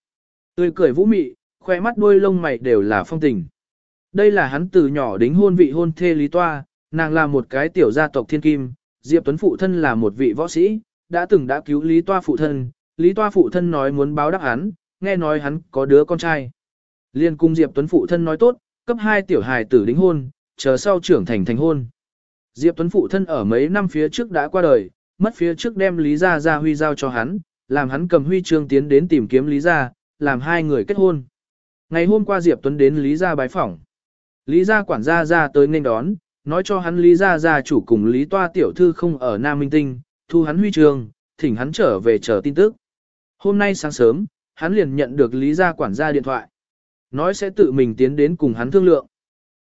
Tươi cười vũ mị, khoe mắt đuôi lông mày đều là phong tình. Đây là hắn từ nhỏ đính hôn vị hôn thê Lý Toa, nàng là một cái tiểu gia tộc thiên kim, Diệp Tuấn phụ thân là một vị võ sĩ, đã từng đã cứu Lý Toa phụ thân, Lý Toa phụ thân nói muốn báo đáp hắn, nghe nói hắn có đứa con trai. Liên cung Diệp Tuấn phụ thân nói tốt, cấp 2 tiểu hài tử đính hôn, chờ sau trưởng thành thành hôn. Diệp Tuấn phụ thân ở mấy năm phía trước đã qua đời, mất phía trước đem Lý Gia Gia huy giao cho hắn, làm hắn cầm huy chương tiến đến tìm kiếm Lý Gia, làm hai người kết hôn. Ngày hôm qua Diệp Tuấn đến Lý Gia bái phỏng. Lý Gia quản gia ra tới nên đón, nói cho hắn Lý Gia Gia chủ cùng Lý Toa tiểu thư không ở Nam Minh Tinh, thu hắn huy chương, thỉnh hắn trở về chờ tin tức. Hôm nay sáng sớm, hắn liền nhận được Lý Gia quản gia điện thoại. Nói sẽ tự mình tiến đến cùng hắn thương lượng.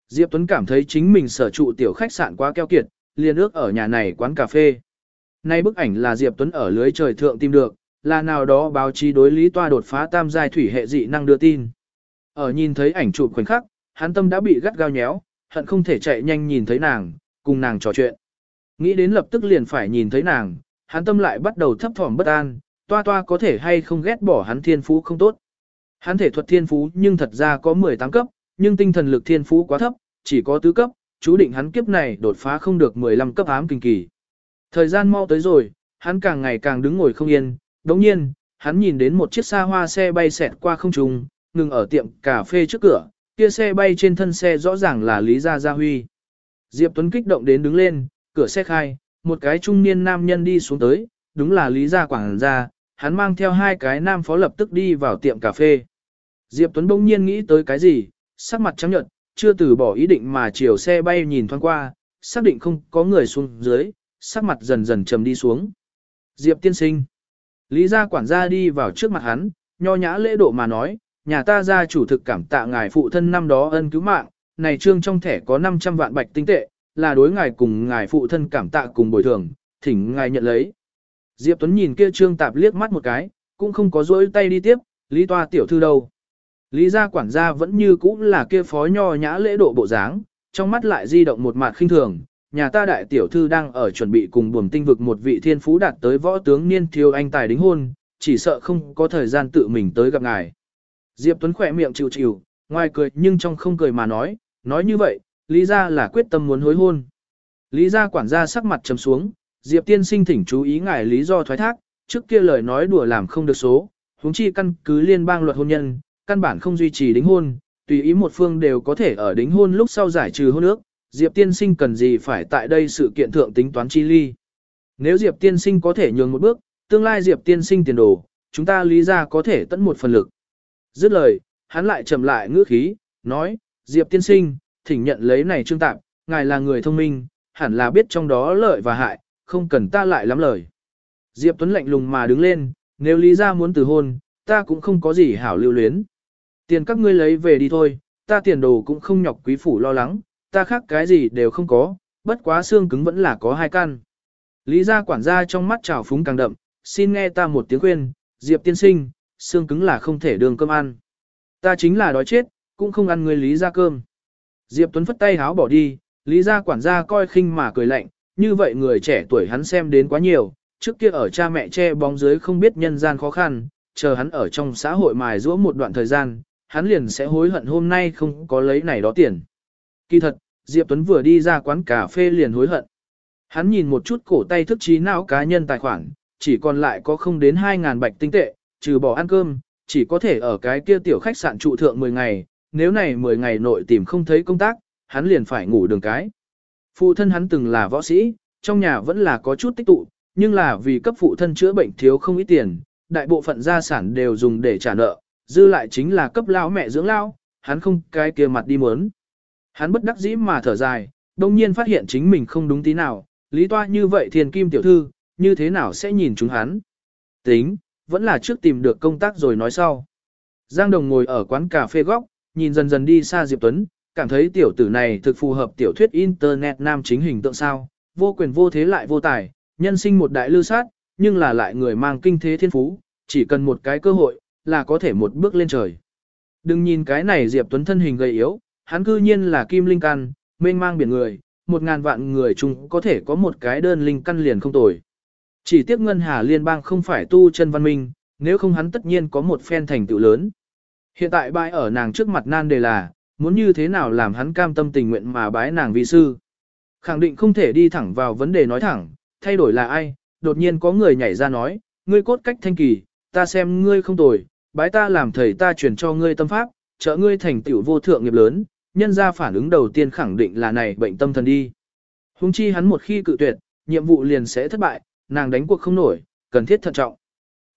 Diệp Tuấn cảm thấy chính mình sở trụ tiểu khách sạn quá keo kiệt, liền ước ở nhà này quán cà phê. Nay bức ảnh là Diệp Tuấn ở lưới trời thượng tìm được, là nào đó báo chí đối lý toa đột phá tam giai thủy hệ dị năng đưa tin. Ở nhìn thấy ảnh chụp khoảnh khắc, hắn tâm đã bị gắt gao nhéo, hận không thể chạy nhanh nhìn thấy nàng, cùng nàng trò chuyện. Nghĩ đến lập tức liền phải nhìn thấy nàng, hắn tâm lại bắt đầu thấp thỏm bất an, toa toa có thể hay không ghét bỏ hắn thiên phú không tốt. Hắn thể thuật thiên phú nhưng thật ra có 18 cấp, nhưng tinh thần lực thiên phú quá thấp, chỉ có tứ cấp, chú định hắn kiếp này đột phá không được 15 cấp ám kinh kỳ. Thời gian mau tới rồi, hắn càng ngày càng đứng ngồi không yên, đồng nhiên, hắn nhìn đến một chiếc xa hoa xe bay xẹt qua không trung, ngừng ở tiệm cà phê trước cửa, kia xe bay trên thân xe rõ ràng là Lý Gia Gia Huy. Diệp Tuấn kích động đến đứng lên, cửa xe khai, một cái trung niên nam nhân đi xuống tới, đúng là Lý Gia Quảng Gia, hắn mang theo hai cái nam phó lập tức đi vào tiệm cà phê. Diệp Tuấn bỗng nhiên nghĩ tới cái gì, sắc mặt trắng nhợt, chưa từ bỏ ý định mà chiều xe bay nhìn thoáng qua, xác định không có người xuống dưới, sắc mặt dần dần trầm đi xuống. Diệp tiên sinh. Lý gia quản gia đi vào trước mặt hắn, nho nhã lễ độ mà nói, nhà ta gia chủ thực cảm tạ ngài phụ thân năm đó ân cứu mạng, này trương trong thẻ có 500 vạn bạch tinh tệ, là đối ngài cùng ngài phụ thân cảm tạ cùng bồi thường, thỉnh ngài nhận lấy. Diệp Tuấn nhìn kia trương tạp liếc mắt một cái, cũng không có dối tay đi tiếp, Lý toa tiểu thư đâu. Lý gia quản gia vẫn như cũ là kia phó nho nhã lễ độ bộ dáng, trong mắt lại di động một mặt khinh thường, nhà ta đại tiểu thư đang ở chuẩn bị cùng buồm tinh vực một vị thiên phú đạt tới võ tướng niên thiếu anh tài đính hôn, chỉ sợ không có thời gian tự mình tới gặp ngài. Diệp Tuấn khỏe miệng chịu chịu, ngoài cười nhưng trong không cười mà nói, nói như vậy, Lý gia là quyết tâm muốn hối hôn. Lý gia quản gia sắc mặt trầm xuống, Diệp tiên sinh thỉnh chú ý ngài lý do thoái thác, trước kia lời nói đùa làm không được số, huống chi căn cứ liên bang luật hôn nhân, căn bản không duy trì đính hôn, tùy ý một phương đều có thể ở đính hôn lúc sau giải trừ hôn ước, Diệp tiên sinh cần gì phải tại đây sự kiện thượng tính toán chi ly. Nếu Diệp tiên sinh có thể nhường một bước, tương lai Diệp tiên sinh tiền đồ, chúng ta lý ra có thể tận một phần lực. Dứt lời, hắn lại trầm lại ngữ khí, nói, Diệp tiên sinh, thỉnh nhận lấy này trương tạm, ngài là người thông minh, hẳn là biết trong đó lợi và hại, không cần ta lại lắm lời. Diệp Tuấn lạnh lùng mà đứng lên, nếu lý ra muốn từ hôn, ta cũng không có gì hảo lưu luyến. Tiền các ngươi lấy về đi thôi, ta tiền đồ cũng không nhọc quý phủ lo lắng, ta khác cái gì đều không có, bất quá xương cứng vẫn là có hai căn. Lý gia quản gia trong mắt trào phúng càng đậm, xin nghe ta một tiếng khuyên, Diệp tiên sinh, xương cứng là không thể đường cơm ăn. Ta chính là đói chết, cũng không ăn người Lý gia cơm. Diệp Tuấn phất tay háo bỏ đi, Lý gia quản gia coi khinh mà cười lạnh, như vậy người trẻ tuổi hắn xem đến quá nhiều, trước kia ở cha mẹ che bóng dưới không biết nhân gian khó khăn, chờ hắn ở trong xã hội mài giũa một đoạn thời gian, hắn liền sẽ hối hận hôm nay không có lấy này đó tiền. Kỳ thật, Diệp Tuấn vừa đi ra quán cà phê liền hối hận. Hắn nhìn một chút cổ tay thức trí não cá nhân tài khoản, chỉ còn lại có không đến 2.000 bạch tinh tệ, trừ bỏ ăn cơm, chỉ có thể ở cái kia tiểu khách sạn trụ thượng 10 ngày, nếu này 10 ngày nội tìm không thấy công tác, hắn liền phải ngủ đường cái. Phụ thân hắn từng là võ sĩ, trong nhà vẫn là có chút tích tụ, nhưng là vì cấp phụ thân chữa bệnh thiếu không ít tiền, đại bộ phận gia sản đều dùng để trả nợ, dư lại chính là cấp lão mẹ dưỡng lão, hắn không cái kia mặt đi muốn. Hắn bất đắc dĩ mà thở dài, đồng nhiên phát hiện chính mình không đúng tí nào, lý toa như vậy thiền kim tiểu thư, như thế nào sẽ nhìn chúng hắn. Tính, vẫn là trước tìm được công tác rồi nói sau. Giang Đồng ngồi ở quán cà phê góc, nhìn dần dần đi xa Diệp Tuấn, cảm thấy tiểu tử này thực phù hợp tiểu thuyết Internet nam chính hình tượng sao, vô quyền vô thế lại vô tài, nhân sinh một đại lưu sát, nhưng là lại người mang kinh thế thiên phú, chỉ cần một cái cơ hội, là có thể một bước lên trời. Đừng nhìn cái này Diệp Tuấn thân hình gầy yếu, hắn cư nhiên là kim linh căn, mênh mang biển người, một ngàn vạn người chung có thể có một cái đơn linh căn liền không tồi. Chỉ tiếc ngân hà liên bang không phải tu chân văn minh, nếu không hắn tất nhiên có một phen thành tựu lớn. Hiện tại bãi ở nàng trước mặt nan đề là, muốn như thế nào làm hắn cam tâm tình nguyện mà bái nàng vi sư. Khẳng định không thể đi thẳng vào vấn đề nói thẳng, thay đổi là ai, đột nhiên có người nhảy ra nói, ngươi cốt cách thanh kỳ, ta xem ngươi không tồi, bái ta làm thầy ta truyền cho ngươi tâm pháp, trợ ngươi thành tựu vô thượng nghiệp lớn, nhân ra phản ứng đầu tiên khẳng định là này bệnh tâm thần đi. Hùng chi hắn một khi cự tuyệt, nhiệm vụ liền sẽ thất bại, nàng đánh cuộc không nổi, cần thiết thận trọng.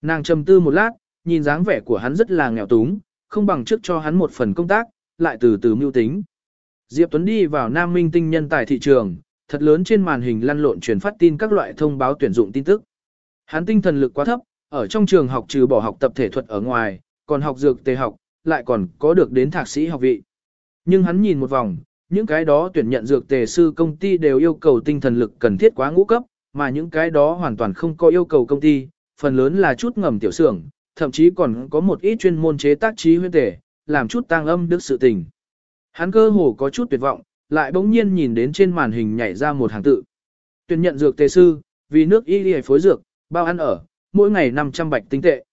Nàng trầm tư một lát, nhìn dáng vẻ của hắn rất là nghèo túng, không bằng trước cho hắn một phần công tác, lại từ từ mưu tính. Diệp Tuấn đi vào Nam Minh tinh nhân tài thị trường, thật lớn trên màn hình lăn lộn truyền phát tin các loại thông báo tuyển dụng tin tức. Hắn tinh thần lực quá thấp, ở trong trường học trừ bỏ học tập thể thuật ở ngoài, còn học dược tề học, lại còn có được đến thạc sĩ học vị. Nhưng hắn nhìn một vòng, những cái đó tuyển nhận dược tề sư công ty đều yêu cầu tinh thần lực cần thiết quá ngũ cấp, mà những cái đó hoàn toàn không có yêu cầu công ty, phần lớn là chút ngầm tiểu xưởng, thậm chí còn có một ít chuyên môn chế tác trí huyết tề, làm chút tăng âm đức sự tình. Hắn cơ hồ có chút tuyệt vọng, lại bỗng nhiên nhìn đến trên màn hình nhảy ra một hàng tự. Tuyển nhận dược tề sư, vì nước y y phối dược, bao ăn ở, mỗi ngày 500 bạch tinh tệ.